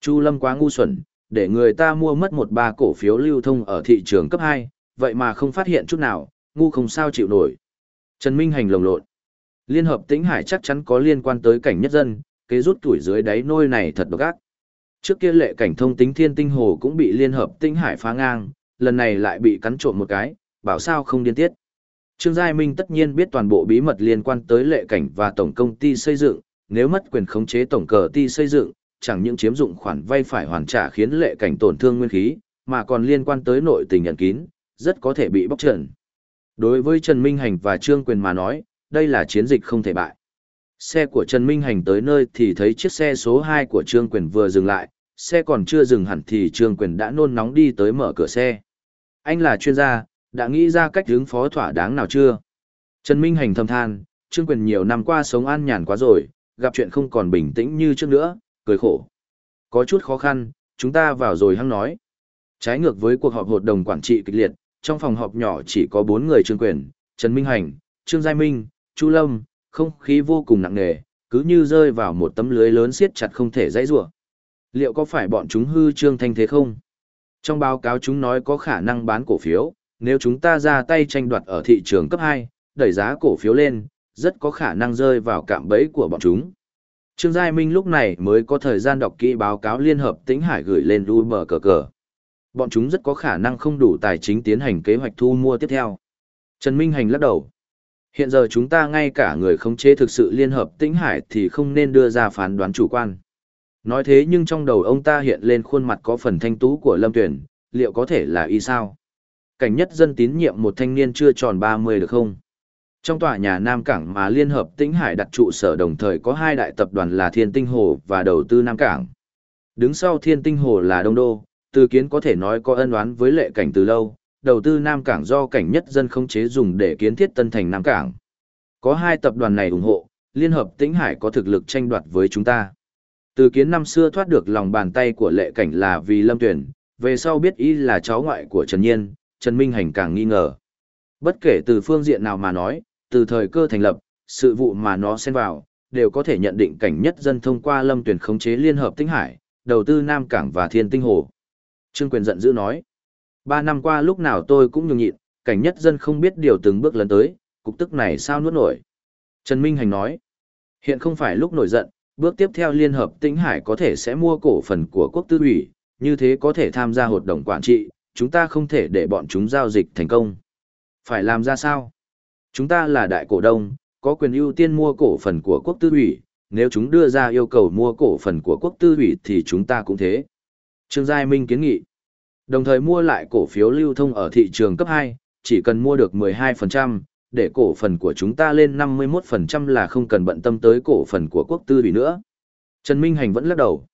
Chu Lâm quá ngu xuẩn, để người ta mua mất một ba cổ phiếu lưu thông ở thị trường cấp 2, vậy mà không phát hiện chút nào, ngu không sao chịu nổi. Trần Minh Hành lồng lộn. Liên hợp tĩnh hải chắc chắn có liên quan tới cảnh nhất dân, kế rút tuổi dưới đáy nôi này thật độc ác. Trước kia lệ cảnh thông tính thiên tinh hồ cũng bị liên hợp tĩnh hải phá ngang, lần này lại bị cắn trộm một cái, bảo sao không điên tiết. Trương Giai Minh tất nhiên biết toàn bộ bí mật liên quan tới lệ cảnh và tổng công ty xây dựng, nếu mất quyền khống chế tổng cờ ty xây dựng, chẳng những chiếm dụng khoản vay phải hoàn trả khiến lệ cảnh tổn thương nguyên khí, mà còn liên quan tới nội tình nhận kín, rất có thể bị bóc trần. Đối với Trần Minh Hành và Trương Quyền mà nói, đây là chiến dịch không thể bại. Xe của Trần Minh Hành tới nơi thì thấy chiếc xe số 2 của Trương Quyền vừa dừng lại, xe còn chưa dừng hẳn thì Trương Quyền đã nôn nóng đi tới mở cửa xe. Anh là chuyên gia, đã nghĩ ra cách hướng phó thỏa đáng nào chưa? Trần Minh Hành thầm than, Trương Quyền nhiều năm qua sống an nhàn quá rồi, gặp chuyện không còn bình tĩnh như trước nữa, cười khổ. Có chút khó khăn, chúng ta vào rồi hăng nói. Trái ngược với cuộc họp hội đồng quản trị kịch liệt, trong phòng họp nhỏ chỉ có bốn người Trương Quyền, Trần Minh Hành, Trương Giai Minh, Chu Lâm, không khí vô cùng nặng nề, cứ như rơi vào một tấm lưới lớn siết chặt không thể dãy rủa. Liệu có phải bọn chúng hư trương thanh thế không? Trong báo cáo chúng nói có khả năng bán cổ phiếu, nếu chúng ta ra tay tranh đoạt ở thị trường cấp 2, đẩy giá cổ phiếu lên, rất có khả năng rơi vào cạm bẫy của bọn chúng. Trương Giai Minh lúc này mới có thời gian đọc kỹ báo cáo liên hợp tĩnh hải gửi lên UM cờ cờ. Bọn chúng rất có khả năng không đủ tài chính tiến hành kế hoạch thu mua tiếp theo. Trần Minh Hành lắc đầu. Hiện giờ chúng ta ngay cả người khống chế thực sự liên hợp tĩnh hải thì không nên đưa ra phán đoán chủ quan. Nói thế nhưng trong đầu ông ta hiện lên khuôn mặt có phần thanh tú của Lâm Tuyển, liệu có thể là y sao? Cảnh nhất dân tín nhiệm một thanh niên chưa tròn 30 được không? Trong tòa nhà Nam Cảng mà Liên hợp Tĩnh Hải đặt trụ sở đồng thời có hai đại tập đoàn là Thiên Tinh Hồ và Đầu tư Nam Cảng. Đứng sau Thiên Tinh Hồ là Đông Đô, từ kiến có thể nói có ân oán với lệ cảnh từ lâu, đầu tư Nam Cảng do cảnh nhất dân không chế dùng để kiến thiết tân thành Nam Cảng. Có hai tập đoàn này ủng hộ, Liên hợp Tĩnh Hải có thực lực tranh đoạt với chúng ta. Từ kiến năm xưa thoát được lòng bàn tay của lệ cảnh là vì lâm tuyển, về sau biết y là cháu ngoại của Trần Nhiên, Trần Minh Hành càng nghi ngờ. Bất kể từ phương diện nào mà nói, từ thời cơ thành lập, sự vụ mà nó xen vào, đều có thể nhận định cảnh nhất dân thông qua lâm tuyển khống chế liên hợp tinh hải, đầu tư Nam Cảng và Thiên Tinh Hồ. Trương Quyền giận dữ nói, ba năm qua lúc nào tôi cũng nhường nhịn, cảnh nhất dân không biết điều từng bước lần tới, cục tức này sao nuốt nổi. Trần Minh Hành nói, hiện không phải lúc nổi giận, bước tiếp theo Liên hợp Tinh Hải có thể sẽ mua cổ phần của quốc tư ủy, như thế có thể tham gia hoạt động quản trị, chúng ta không thể để bọn chúng giao dịch thành công. Phải làm ra sao? Chúng ta là đại cổ đông, có quyền ưu tiên mua cổ phần của quốc tư ủy, nếu chúng đưa ra yêu cầu mua cổ phần của quốc tư ủy thì chúng ta cũng thế. Trương Giai Minh kiến nghị. Đồng thời mua lại cổ phiếu lưu thông ở thị trường cấp 2, chỉ cần mua được 12%, để cổ phần của chúng ta lên 51% là không cần bận tâm tới cổ phần của quốc tư ủy nữa. Trần Minh Hành vẫn lắc đầu.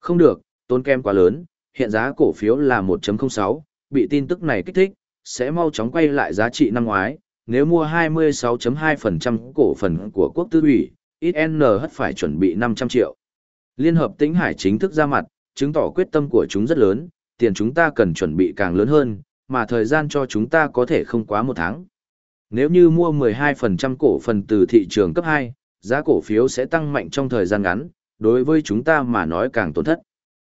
Không được, tốn kem quá lớn, hiện giá cổ phiếu là 1.06, bị tin tức này kích thích, sẽ mau chóng quay lại giá trị năm ngoái, nếu mua 26.2% cổ phần của quốc tư ủy, IN hất phải chuẩn bị 500 triệu. Liên hợp Tĩnh Hải chính thức ra mặt, chứng tỏ quyết tâm của chúng rất lớn, tiền chúng ta cần chuẩn bị càng lớn hơn, mà thời gian cho chúng ta có thể không quá một tháng. Nếu như mua 12% cổ phần từ thị trường cấp 2, giá cổ phiếu sẽ tăng mạnh trong thời gian ngắn, đối với chúng ta mà nói càng tổn thất.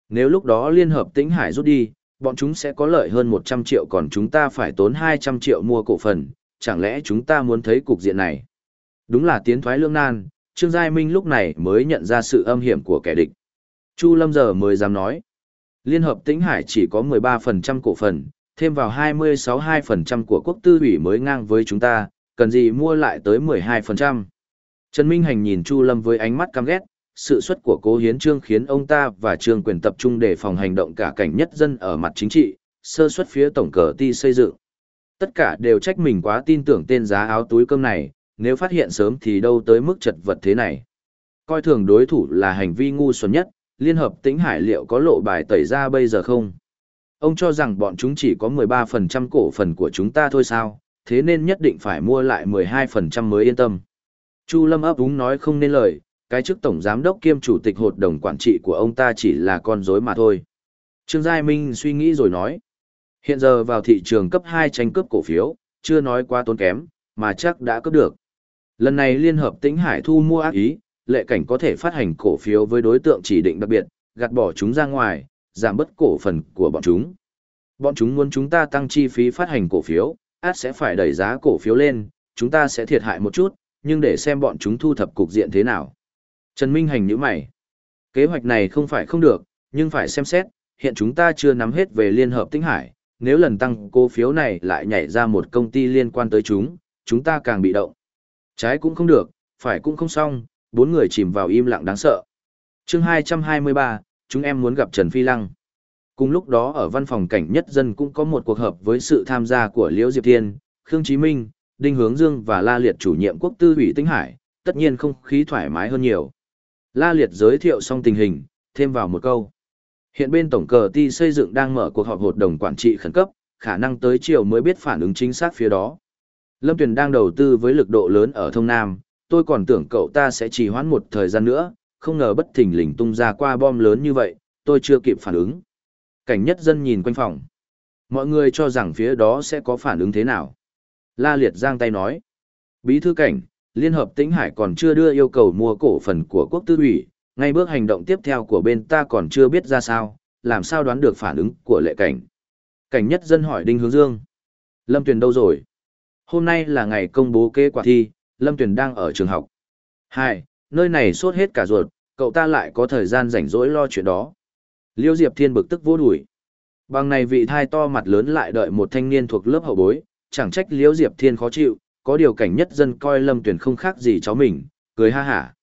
Nếu lúc đó Liên Hợp Tĩnh Hải rút đi, bọn chúng sẽ có lợi hơn 100 triệu còn chúng ta phải tốn 200 triệu mua cổ phần, chẳng lẽ chúng ta muốn thấy cục diện này? Đúng là tiến thoái lương nan, Trương Giai Minh lúc này mới nhận ra sự âm hiểm của kẻ địch. Chu Lâm giờ mới dám nói. Liên hợp Tĩnh Hải chỉ có 13% cổ phần, thêm vào 26-2% của quốc tư ủy mới ngang với chúng ta, cần gì mua lại tới 12%. Trần Minh Hành nhìn Chu Lâm với ánh mắt căm ghét, sự xuất của cố hiến trương khiến ông ta và trương quyền tập trung để phòng hành động cả cảnh nhất dân ở mặt chính trị, sơ xuất phía tổng cờ ti xây dựng. Tất cả đều trách mình quá tin tưởng tên giá áo túi cơm này, nếu phát hiện sớm thì đâu tới mức chật vật thế này. Coi thường đối thủ là hành vi ngu xuẩn nhất, Liên hợp tĩnh hải liệu có lộ bài tẩy ra bây giờ không? Ông cho rằng bọn chúng chỉ có 13% cổ phần của chúng ta thôi sao, thế nên nhất định phải mua lại 12% mới yên tâm. Chu Lâm ấp úng nói không nên lời, cái chức tổng giám đốc kiêm chủ tịch hội đồng quản trị của ông ta chỉ là con rối mà thôi. Trương Giai Minh suy nghĩ rồi nói, hiện giờ vào thị trường cấp 2 tranh cướp cổ phiếu, chưa nói quá tốn kém, mà chắc đã cướp được. Lần này Liên hợp Tĩnh Hải thu mua ác ý, lệ cảnh có thể phát hành cổ phiếu với đối tượng chỉ định đặc biệt, gạt bỏ chúng ra ngoài, giảm bớt cổ phần của bọn chúng. Bọn chúng muốn chúng ta tăng chi phí phát hành cổ phiếu, át sẽ phải đẩy giá cổ phiếu lên, chúng ta sẽ thiệt hại một chút, nhưng để xem bọn chúng thu thập cục diện thế nào. Trần Minh Hành nhíu mày. Kế hoạch này không phải không được, nhưng phải xem xét, hiện chúng ta chưa nắm hết về Liên Hợp Tinh Hải, nếu lần tăng cổ phiếu này lại nhảy ra một công ty liên quan tới chúng, chúng ta càng bị động. Trái cũng không được, phải cũng không xong, bốn người chìm vào im lặng đáng sợ. chương 223, chúng em muốn gặp Trần Phi Lăng. Cùng lúc đó ở văn phòng cảnh nhất dân cũng có một cuộc họp với sự tham gia của Liễu Diệp Thiên, Khương Chí Minh, Đinh Hướng Dương và La Liệt chủ nhiệm quốc tư ủy Tinh Hải, tất nhiên không khí thoải mái hơn nhiều. La Liệt giới thiệu xong tình hình, thêm vào một câu. Hiện bên tổng cờ ti xây dựng đang mở cuộc họp hội đồng quản trị khẩn cấp, khả năng tới chiều mới biết phản ứng chính xác phía đó. Lâm Tuyền đang đầu tư với lực độ lớn ở thông Nam, tôi còn tưởng cậu ta sẽ trì hoãn một thời gian nữa, không ngờ bất thình lình tung ra qua bom lớn như vậy, tôi chưa kịp phản ứng. Cảnh nhất dân nhìn quanh phòng. Mọi người cho rằng phía đó sẽ có phản ứng thế nào. La Liệt giang tay nói. Bí thư cảnh, Liên hợp Tĩnh Hải còn chưa đưa yêu cầu mua cổ phần của quốc tư ủy, ngay bước hành động tiếp theo của bên ta còn chưa biết ra sao, làm sao đoán được phản ứng của lệ cảnh. Cảnh nhất dân hỏi Đinh Hướng Dương. Lâm Tuyền đâu rồi? Hôm nay là ngày công bố kết quả thi, Lâm Tuyền đang ở trường học. Hai, nơi này sốt hết cả ruột, cậu ta lại có thời gian rảnh rỗi lo chuyện đó. Liêu Diệp Thiên bực tức vô đuổi. Bằng này vị thai to mặt lớn lại đợi một thanh niên thuộc lớp hậu bối, chẳng trách Liêu Diệp Thiên khó chịu, có điều cảnh nhất dân coi Lâm tuyển không khác gì cháu mình, cười ha hả.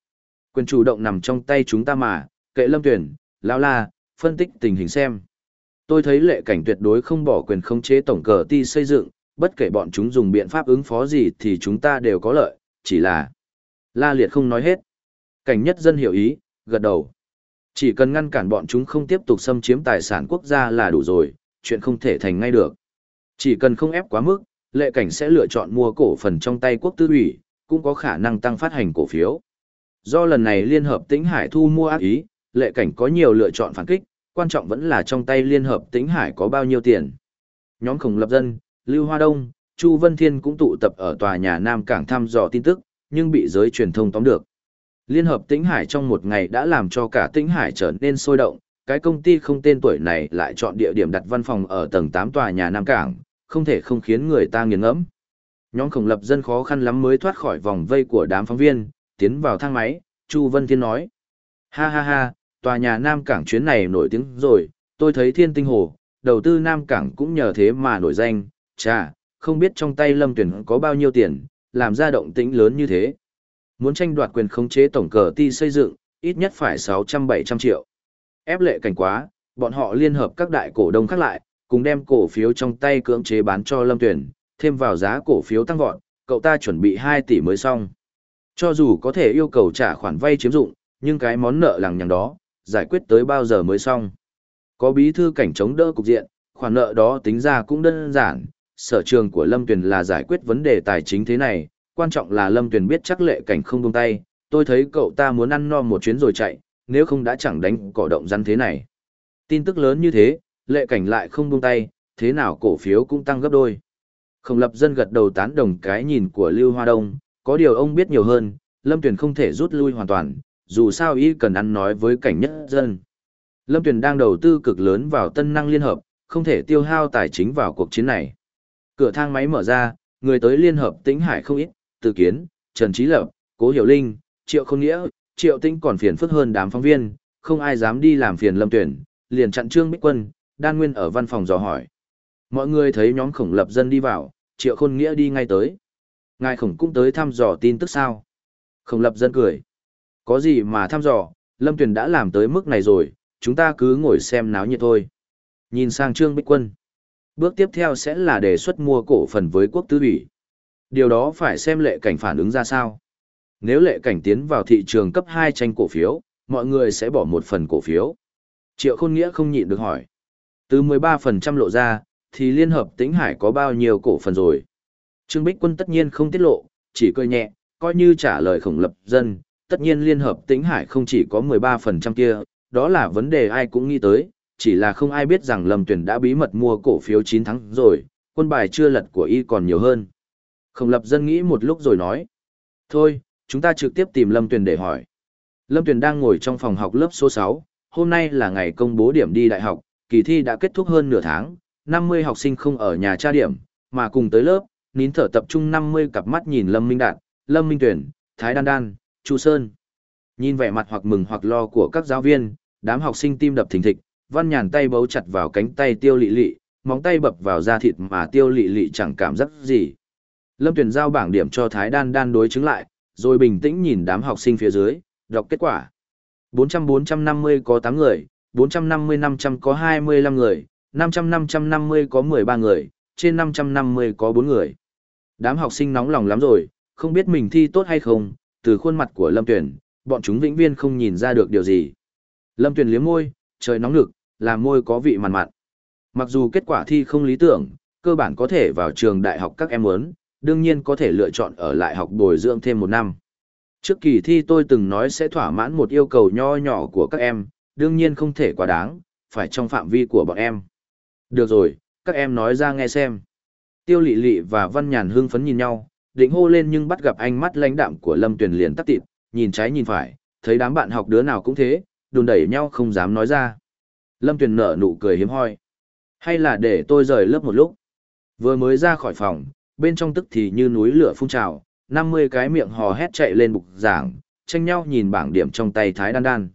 Quyền chủ động nằm trong tay chúng ta mà, kệ Lâm tuyển lao la, phân tích tình hình xem. Tôi thấy lệ cảnh tuyệt đối không bỏ quyền khống chế tổng cờ ti xây dựng, bất kể bọn chúng dùng biện pháp ứng phó gì thì chúng ta đều có lợi, chỉ là... La Liệt không nói hết. Cảnh nhất dân hiểu ý, gật đầu. Chỉ cần ngăn cản bọn chúng không tiếp tục xâm chiếm tài sản quốc gia là đủ rồi, chuyện không thể thành ngay được. Chỉ cần không ép quá mức, lệ cảnh sẽ lựa chọn mua cổ phần trong tay quốc tư ủy, cũng có khả năng tăng phát hành cổ phiếu. Do lần này Liên Hợp Tĩnh Hải thu mua ác ý, lệ cảnh có nhiều lựa chọn phản kích, quan trọng vẫn là trong tay Liên Hợp Tĩnh Hải có bao nhiêu tiền. Nhóm khổng lập dân, Lưu Hoa Đông, Chu Vân Thiên cũng tụ tập ở tòa nhà Nam Cảng thăm dò tin tức, nhưng bị giới truyền thông tóm được. Liên hợp Tĩnh Hải trong một ngày đã làm cho cả Tĩnh Hải trở nên sôi động, cái công ty không tên tuổi này lại chọn địa điểm đặt văn phòng ở tầng 8 tòa nhà Nam Cảng, không thể không khiến người ta nghiền ngẫm. Nhóm khổng lập dân khó khăn lắm mới thoát khỏi vòng vây của đám phóng viên, tiến vào thang máy, Chu Vân Thiên nói. Ha ha ha, tòa nhà Nam Cảng chuyến này nổi tiếng rồi, tôi thấy thiên tinh hồ, đầu tư Nam Cảng cũng nhờ thế mà nổi danh, chà, không biết trong tay lâm tuyển có bao nhiêu tiền, làm ra động tĩnh lớn như thế. Muốn tranh đoạt quyền khống chế tổng cờ ti xây dựng, ít nhất phải 600-700 triệu. Ép lệ cảnh quá, bọn họ liên hợp các đại cổ đông khác lại, cùng đem cổ phiếu trong tay cưỡng chế bán cho lâm tuyển, thêm vào giá cổ phiếu tăng vọt, cậu ta chuẩn bị 2 tỷ mới xong. Cho dù có thể yêu cầu trả khoản vay chiếm dụng, nhưng cái món nợ lằng nhằng đó, giải quyết tới bao giờ mới xong. Có bí thư cảnh chống đỡ cục diện, khoản nợ đó tính ra cũng đơn giản, sở trường của Lâm Tuyền là giải quyết vấn đề tài chính thế này, quan trọng là Lâm Tuyền biết chắc lệ cảnh không buông tay, tôi thấy cậu ta muốn ăn no một chuyến rồi chạy, nếu không đã chẳng đánh cỏ động rắn thế này. Tin tức lớn như thế, lệ cảnh lại không buông tay, thế nào cổ phiếu cũng tăng gấp đôi. Không lập dân gật đầu tán đồng cái nhìn của Lưu Hoa Đông, có điều ông biết nhiều hơn, Lâm Tuyền không thể rút lui hoàn toàn, dù sao y cần ăn nói với cảnh nhất dân. Lâm Tuyền đang đầu tư cực lớn vào tân năng liên hợp, không thể tiêu hao tài chính vào cuộc chiến này. Cửa thang máy mở ra, người tới liên hợp tĩnh hải không ít, từ kiến, Trần Trí Lập, Cố Hiểu Linh, Triệu Không Nghĩa, Triệu Tĩnh còn phiền phức hơn đám phóng viên, không ai dám đi làm phiền Lâm Tuyển, liền chặn Trương Bích Quân, Đan Nguyên ở văn phòng dò hỏi. Mọi người thấy nhóm khổng lập dân đi vào, Triệu Khôn Nghĩa đi ngay tới. Ngài khổng cũng tới thăm dò tin tức sao? Khổng lập dân cười. Có gì mà thăm dò, Lâm Tuyền đã làm tới mức này rồi, chúng ta cứ ngồi xem náo nhiệt thôi. Nhìn sang Trương Bích Quân. Bước tiếp theo sẽ là đề xuất mua cổ phần với quốc tư ủy. Điều đó phải xem lệ cảnh phản ứng ra sao. Nếu lệ cảnh tiến vào thị trường cấp 2 tranh cổ phiếu, mọi người sẽ bỏ một phần cổ phiếu. Triệu Khôn Nghĩa không nhịn được hỏi. Từ 13% lộ ra, thì Liên Hợp Tĩnh Hải có bao nhiêu cổ phần rồi? Trương Bích Quân tất nhiên không tiết lộ, chỉ cười nhẹ, coi như trả lời khổng lập dân. Tất nhiên Liên Hợp Tĩnh Hải không chỉ có 13% kia, đó là vấn đề ai cũng nghĩ tới, chỉ là không ai biết rằng Lâm Tuyển đã bí mật mua cổ phiếu 9 tháng rồi, quân bài chưa lật của y còn nhiều hơn. Khổng lập dân nghĩ một lúc rồi nói. Thôi, chúng ta trực tiếp tìm Lâm Tuyển để hỏi. Lâm Tuyền đang ngồi trong phòng học lớp số 6, hôm nay là ngày công bố điểm đi đại học, kỳ thi đã kết thúc hơn nửa tháng, 50 học sinh không ở nhà tra điểm, mà cùng tới lớp, nín thở tập trung 50 cặp mắt nhìn Lâm Minh Đạt, Lâm Minh Tuyển, Thái Đan Đan, Chu Sơn. Nhìn vẻ mặt hoặc mừng hoặc lo của các giáo viên, đám học sinh tim đập thình thịch, văn nhàn tay bấu chặt vào cánh tay tiêu lị lị, móng tay bập vào da thịt mà tiêu lị lị chẳng cảm giác gì. Lâm Tuyển giao bảng điểm cho Thái Đan Đan đối chứng lại, rồi bình tĩnh nhìn đám học sinh phía dưới, đọc kết quả. 400-450 có 8 người, 450-500 có 25 người, 500-550 có 13 người, trên 550 có 4 người. Đám học sinh nóng lòng lắm rồi, không biết mình thi tốt hay không, từ khuôn mặt của Lâm Tuyển, bọn chúng vĩnh viên không nhìn ra được điều gì. Lâm Tuyển liếm môi, trời nóng nực, làm môi có vị mặn mặn. Mặc dù kết quả thi không lý tưởng, cơ bản có thể vào trường đại học các em muốn, đương nhiên có thể lựa chọn ở lại học bồi dưỡng thêm một năm. Trước kỳ thi tôi từng nói sẽ thỏa mãn một yêu cầu nho nhỏ của các em, đương nhiên không thể quá đáng, phải trong phạm vi của bọn em. Được rồi, các em nói ra nghe xem. Tiêu lị lị và văn nhàn hưng phấn nhìn nhau, định hô lên nhưng bắt gặp ánh mắt lãnh đạm của Lâm Tuyền liền tắt tịt, nhìn trái nhìn phải, thấy đám bạn học đứa nào cũng thế, đùn đẩy nhau không dám nói ra. Lâm Tuyền nở nụ cười hiếm hoi. Hay là để tôi rời lớp một lúc. Vừa mới ra khỏi phòng, bên trong tức thì như núi lửa phun trào, 50 cái miệng hò hét chạy lên bục giảng, tranh nhau nhìn bảng điểm trong tay Thái Đan Đan.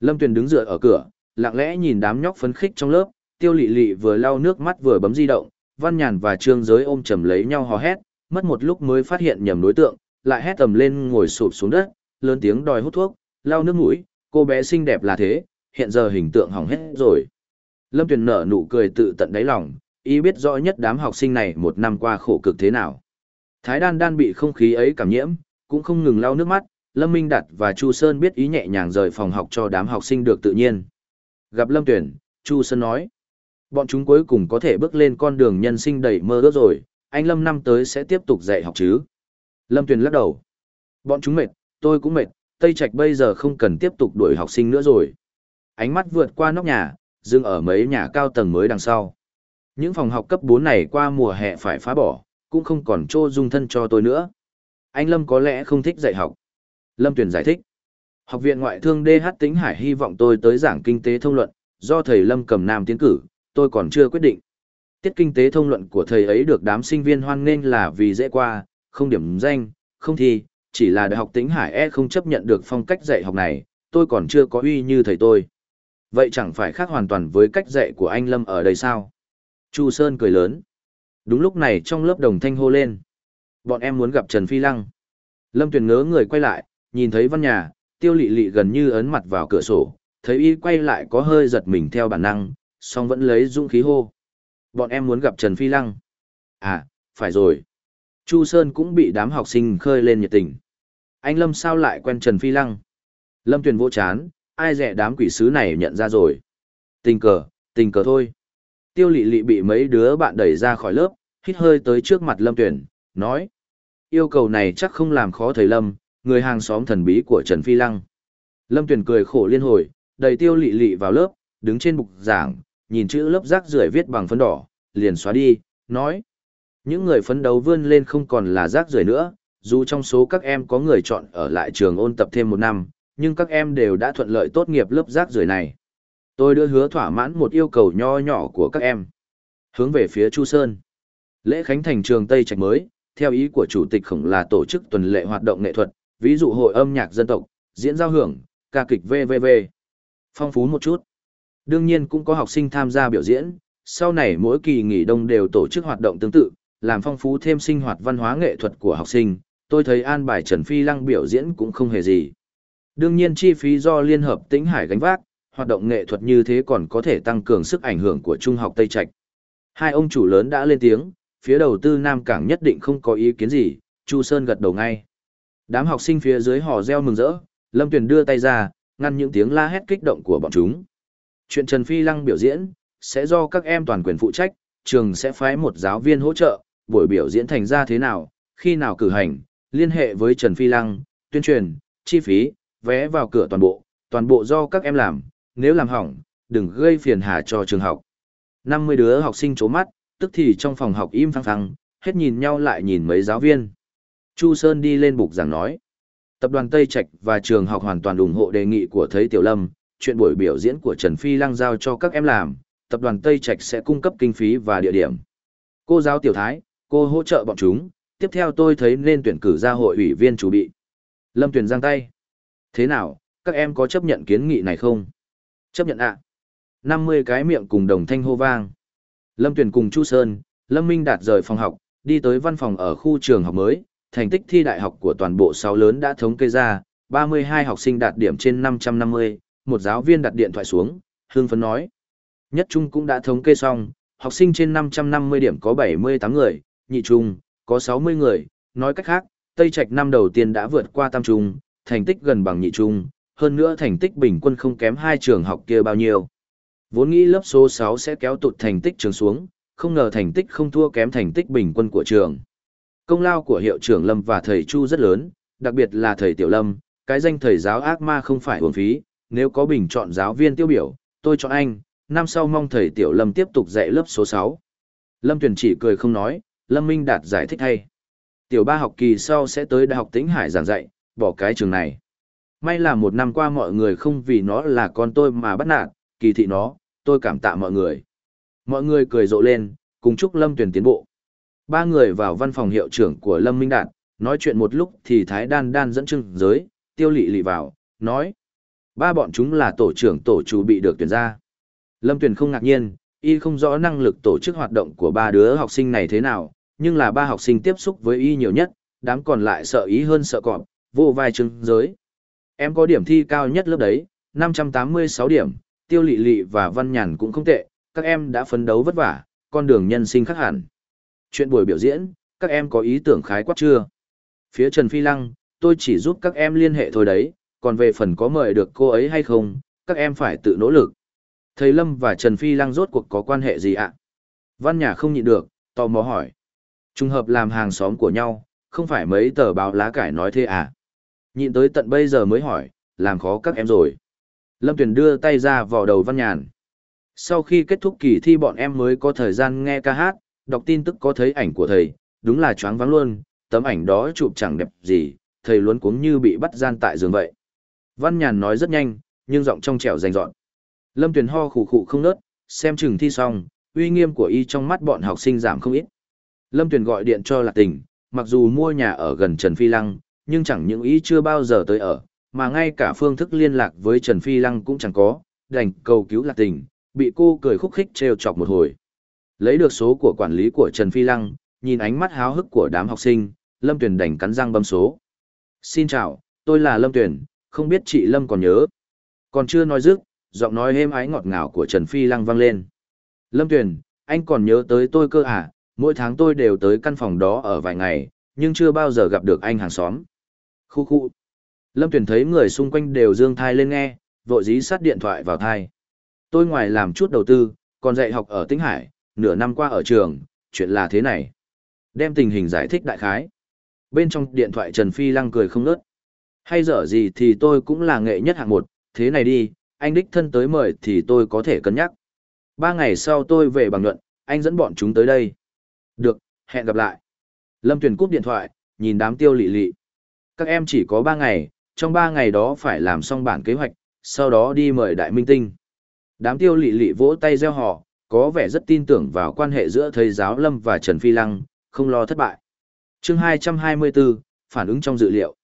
Lâm Tuyền đứng dựa ở cửa, lặng lẽ nhìn đám nhóc phấn khích trong lớp, Tiêu Lệ Lệ vừa lau nước mắt vừa bấm di động, Văn Nhàn và Trương Giới ôm chầm lấy nhau hò hét, mất một lúc mới phát hiện nhầm đối tượng, lại hét tầm lên ngồi sụp xuống đất, lớn tiếng đòi hút thuốc, lau nước mũi, cô bé xinh đẹp là thế, hiện giờ hình tượng hỏng hết rồi. Lâm Tuyền nở nụ cười tự tận đáy lòng, ý biết rõ nhất đám học sinh này một năm qua khổ cực thế nào. Thái đan đan bị không khí ấy cảm nhiễm, cũng không ngừng lau nước mắt, Lâm Minh Đạt và Chu Sơn biết ý nhẹ nhàng rời phòng học cho đám học sinh được tự nhiên. Gặp Lâm Tuyển, Chu Sơn nói, bọn chúng cuối cùng có thể bước lên con đường nhân sinh đầy mơ ước rồi, anh Lâm năm tới sẽ tiếp tục dạy học chứ. Lâm Tuyển lắc đầu, bọn chúng mệt, tôi cũng mệt, Tây Trạch bây giờ không cần tiếp tục đuổi học sinh nữa rồi. Ánh mắt vượt qua nóc nhà, dừng ở mấy nhà cao tầng mới đằng sau. Những phòng học cấp 4 này qua mùa hè phải phá bỏ, cũng không còn chỗ dung thân cho tôi nữa. Anh Lâm có lẽ không thích dạy học. Lâm Tuyền giải thích. Học viện ngoại thương DH Tĩnh Hải hy vọng tôi tới giảng kinh tế thông luận, do thầy Lâm cầm nam tiến cử, tôi còn chưa quyết định. Tiết kinh tế thông luận của thầy ấy được đám sinh viên hoan nghênh là vì dễ qua, không điểm danh, không thi, chỉ là đại học Tĩnh Hải e không chấp nhận được phong cách dạy học này, tôi còn chưa có uy như thầy tôi. Vậy chẳng phải khác hoàn toàn với cách dạy của anh Lâm ở đây sao? Chu Sơn cười lớn. Đúng lúc này trong lớp đồng thanh hô lên. Bọn em muốn gặp Trần Phi Lăng. Lâm Tuyền ngớ người quay lại, nhìn thấy văn nhà, tiêu lị lị gần như ấn mặt vào cửa sổ, thấy y quay lại có hơi giật mình theo bản năng, song vẫn lấy dũng khí hô. Bọn em muốn gặp Trần Phi Lăng. À, phải rồi. Chu Sơn cũng bị đám học sinh khơi lên nhiệt tình. Anh Lâm sao lại quen Trần Phi Lăng? Lâm Tuyền vô chán, ai rẻ đám quỷ sứ này nhận ra rồi. Tình cờ, tình cờ thôi. Tiêu lị lị bị mấy đứa bạn đẩy ra khỏi lớp, hít hơi tới trước mặt Lâm tuyền, nói. Yêu cầu này chắc không làm khó thầy Lâm, người hàng xóm thần bí của Trần Phi Lăng. Lâm Tuyền cười khổ liên hồi, đẩy tiêu lị lị vào lớp, đứng trên bục giảng, nhìn chữ lớp rác rưởi viết bằng phấn đỏ, liền xóa đi, nói. Những người phấn đấu vươn lên không còn là rác rưởi nữa, dù trong số các em có người chọn ở lại trường ôn tập thêm một năm, nhưng các em đều đã thuận lợi tốt nghiệp lớp rác rưởi này. Tôi đưa hứa thỏa mãn một yêu cầu nho nhỏ của các em. Hướng về phía Chu Sơn. Lễ khánh thành trường Tây Trạch mới, theo ý của chủ tịch khổng là tổ chức tuần lệ hoạt động nghệ thuật, ví dụ hội âm nhạc dân tộc, diễn giao hưởng, ca kịch VVV. Phong phú một chút. Đương nhiên cũng có học sinh tham gia biểu diễn, sau này mỗi kỳ nghỉ đông đều tổ chức hoạt động tương tự, làm phong phú thêm sinh hoạt văn hóa nghệ thuật của học sinh. Tôi thấy an bài Trần Phi Lăng biểu diễn cũng không hề gì. Đương nhiên chi phí do Liên Hợp Tĩnh Hải gánh vác, hoạt động nghệ thuật như thế còn có thể tăng cường sức ảnh hưởng của Trung học Tây Trạch. Hai ông chủ lớn đã lên tiếng, phía đầu tư Nam Cảng nhất định không có ý kiến gì, Chu Sơn gật đầu ngay. Đám học sinh phía dưới hò reo mừng rỡ, Lâm Tuyền đưa tay ra, ngăn những tiếng la hét kích động của bọn chúng. Chuyện Trần Phi Lăng biểu diễn, sẽ do các em toàn quyền phụ trách, trường sẽ phái một giáo viên hỗ trợ, buổi biểu diễn thành ra thế nào, khi nào cử hành, liên hệ với Trần Phi Lăng, tuyên truyền, chi phí, vé vào cửa toàn bộ, toàn bộ do các em làm, nếu làm hỏng, đừng gây phiền hà cho trường học. 50 đứa học sinh chố mắt, tức thì trong phòng học im phăng phăng, hết nhìn nhau lại nhìn mấy giáo viên. Chu Sơn đi lên bục giảng nói. Tập đoàn Tây Trạch và trường học hoàn toàn ủng hộ đề nghị của Thấy Tiểu Lâm, chuyện buổi biểu diễn của Trần Phi Lăng giao cho các em làm, tập đoàn Tây Trạch sẽ cung cấp kinh phí và địa điểm. Cô giáo Tiểu Thái, cô hỗ trợ bọn chúng, tiếp theo tôi thấy nên tuyển cử ra hội ủy viên chủ bị. Lâm tuyển giang tay. Thế nào, các em có chấp nhận kiến nghị này không? Chấp nhận ạ. À? 50 cái miệng cùng đồng thanh hô vang. Lâm tuyển cùng Chu Sơn, Lâm Minh Đạt rời phòng học, đi tới văn phòng ở khu trường học mới, thành tích thi đại học của toàn bộ 6 lớn đã thống kê ra, 32 học sinh đạt điểm trên 550, một giáo viên đặt điện thoại xuống, hương phấn nói. Nhất trung cũng đã thống kê xong, học sinh trên 550 điểm có 78 người, nhị trung, có 60 người, nói cách khác, Tây Trạch năm đầu tiên đã vượt qua tam trung, thành tích gần bằng nhị trung, hơn nữa thành tích bình quân không kém hai trường học kia bao nhiêu. Vốn nghĩ lớp số 6 sẽ kéo tụt thành tích trường xuống, không ngờ thành tích không thua kém thành tích bình quân của trường. Công lao của hiệu trưởng Lâm và thầy Chu rất lớn, đặc biệt là thầy Tiểu Lâm, cái danh thầy giáo ác ma không phải uổng phí, nếu có bình chọn giáo viên tiêu biểu, tôi chọn anh, năm sau mong thầy Tiểu Lâm tiếp tục dạy lớp số 6. Lâm Tuyền chỉ cười không nói, Lâm Minh Đạt giải thích hay. Tiểu ba học kỳ sau sẽ tới Đại học Tĩnh Hải giảng dạy, bỏ cái trường này. May là một năm qua mọi người không vì nó là con tôi mà bắt nạt, kỳ thị nó, tôi cảm tạ mọi người. Mọi người cười rộ lên, cùng chúc Lâm Tuyền tiến bộ. Ba người vào văn phòng hiệu trưởng của Lâm Minh Đạt, nói chuyện một lúc thì Thái Đan Đan dẫn trưng giới, tiêu lị lị vào, nói. Ba bọn chúng là tổ trưởng tổ chủ bị được tuyển ra. Lâm Tuyền không ngạc nhiên, y không rõ năng lực tổ chức hoạt động của ba đứa học sinh này thế nào, nhưng là ba học sinh tiếp xúc với y nhiều nhất, đám còn lại sợ ý hơn sợ cọp, vô vai trưng giới. Em có điểm thi cao nhất lớp đấy, 586 điểm, tiêu lị lị và văn nhàn cũng không tệ, các em đã phấn đấu vất vả, con đường nhân sinh khác hẳn. Chuyện buổi biểu diễn, các em có ý tưởng khái quát chưa? Phía Trần Phi Lăng, tôi chỉ giúp các em liên hệ thôi đấy, còn về phần có mời được cô ấy hay không, các em phải tự nỗ lực. Thầy Lâm và Trần Phi Lăng rốt cuộc có quan hệ gì ạ? Văn nhà không nhịn được, tò mò hỏi. Trùng hợp làm hàng xóm của nhau, không phải mấy tờ báo lá cải nói thế à? Nhịn tới tận bây giờ mới hỏi, làm khó các em rồi. Lâm Tuyền đưa tay ra vào đầu Văn Nhàn. Sau khi kết thúc kỳ thi bọn em mới có thời gian nghe ca hát, đọc tin tức có thấy ảnh của thầy, đúng là choáng váng luôn, tấm ảnh đó chụp chẳng đẹp gì, thầy luống cuống như bị bắt gian tại giường vậy. Văn Nhàn nói rất nhanh, nhưng giọng trong trẻo rành rọn. Lâm Tuyền ho khủ khủ không nớt, xem chừng thi xong, uy nghiêm của y trong mắt bọn học sinh giảm không ít. Lâm Tuyền gọi điện cho Lạc Tình, mặc dù mua nhà ở gần Trần Phi Lăng, nhưng chẳng những ý chưa bao giờ tới ở, mà ngay cả phương thức liên lạc với Trần Phi Lăng cũng chẳng có, đành cầu cứu Lạc Tình, bị cô cười khúc khích trêu chọc một hồi. Lấy được số của quản lý của Trần Phi Lăng, nhìn ánh mắt háo hức của đám học sinh, Lâm Tuyền đành cắn răng bấm số. Xin chào, tôi là Lâm Tuyền, không biết chị Lâm còn nhớ. Còn chưa nói dứt, giọng nói êm ái ngọt ngào của Trần Phi Lăng vang lên. Lâm Tuyền, anh còn nhớ tới tôi cơ à, mỗi tháng tôi đều tới căn phòng đó ở vài ngày, nhưng chưa bao giờ gặp được anh hàng xóm. Khu khu. Lâm Tuyền thấy người xung quanh đều dương thai lên nghe, vội dí sát điện thoại vào thai. Tôi ngoài làm chút đầu tư, còn dạy học ở Tĩnh Hải, nửa năm qua ở trường, chuyện là thế này. Đem tình hình giải thích đại khái. Bên trong điện thoại Trần Phi Lăng cười không nớt. Hay dở gì thì tôi cũng là nghệ nhất hạng một, thế này đi, anh đích thân tới mời thì tôi có thể cân nhắc. Ba ngày sau tôi về bằng luận, anh dẫn bọn chúng tới đây. Được, hẹn gặp lại. Lâm Tuyền cúp điện thoại, nhìn đám tiêu lị lị. Các em chỉ có ba ngày, trong ba ngày đó phải làm xong bản kế hoạch, sau đó đi mời đại minh tinh. Đám tiêu lị lị vỗ tay gieo họ, có vẻ rất tin tưởng vào quan hệ giữa thầy giáo Lâm và Trần Phi Lăng, không lo thất bại. chương 224, phản ứng trong dự liệu.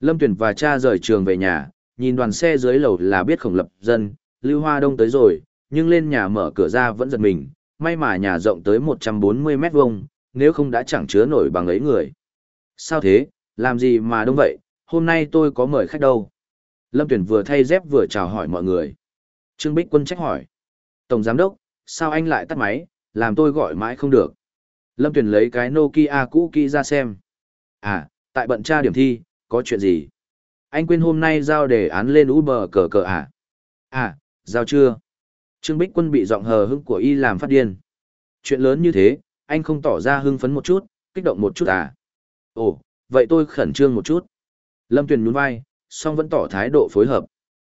Lâm Tuyền và cha rời trường về nhà, nhìn đoàn xe dưới lầu là biết khổng lập dân, Lưu Hoa Đông tới rồi, nhưng lên nhà mở cửa ra vẫn giật mình, may mà nhà rộng tới 140 mét vuông, nếu không đã chẳng chứa nổi bằng ấy người. Sao thế, làm gì mà đông vậy, hôm nay tôi có mời khách đâu. Lâm Tuyển vừa thay dép vừa chào hỏi mọi người. Trương Bích Quân trách hỏi. Tổng Giám Đốc, sao anh lại tắt máy, làm tôi gọi mãi không được. Lâm Tuyền lấy cái Nokia cũ kỹ ra xem. À, tại bận tra điểm thi, có chuyện gì? Anh quên hôm nay giao đề án lên Uber cờ cờ à? À, giao chưa? Trương Bích Quân bị giọng hờ hững của y làm phát điên. Chuyện lớn như thế, anh không tỏ ra hưng phấn một chút, kích động một chút à? Ồ, vậy tôi khẩn trương một chút. Lâm Tuyền nhún vai, song vẫn tỏ thái độ phối hợp.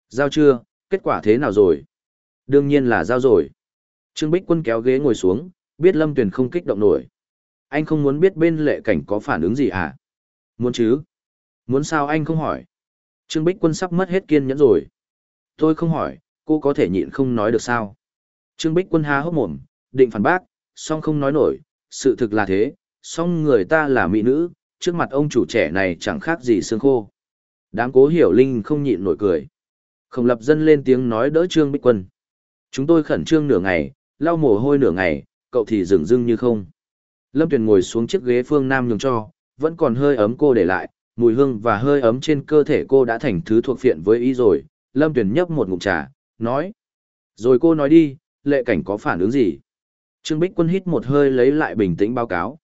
Giao chưa, kết quả thế nào rồi? Đương nhiên là giao rồi. Trương Bích Quân kéo ghế ngồi xuống, biết Lâm Tuyền không kích động nổi. Anh không muốn biết bên lệ cảnh có phản ứng gì à? Muốn chứ? Muốn sao anh không hỏi? Trương Bích Quân sắp mất hết kiên nhẫn rồi. Tôi không hỏi, cô có thể nhịn không nói được sao? Trương Bích Quân há hốc mồm, định phản bác, song không nói nổi, sự thực là thế, song người ta là mỹ nữ, trước mặt ông chủ trẻ này chẳng khác gì xương khô. Đám cố hiểu linh không nhịn nổi cười. Không lập dân lên tiếng nói đỡ Trương Bích Quân. Chúng tôi khẩn trương nửa ngày, lau mồ hôi nửa ngày, cậu thì dừng dưng như không. Lâm Tuyền ngồi xuống chiếc ghế phương Nam nhường cho, vẫn còn hơi ấm cô để lại, mùi hương và hơi ấm trên cơ thể cô đã thành thứ thuộc phiện với ý rồi. Lâm Tuyền nhấp một ngụm trà, nói. Rồi cô nói đi, lệ cảnh có phản ứng gì? Trương Bích Quân hít một hơi lấy lại bình tĩnh báo cáo.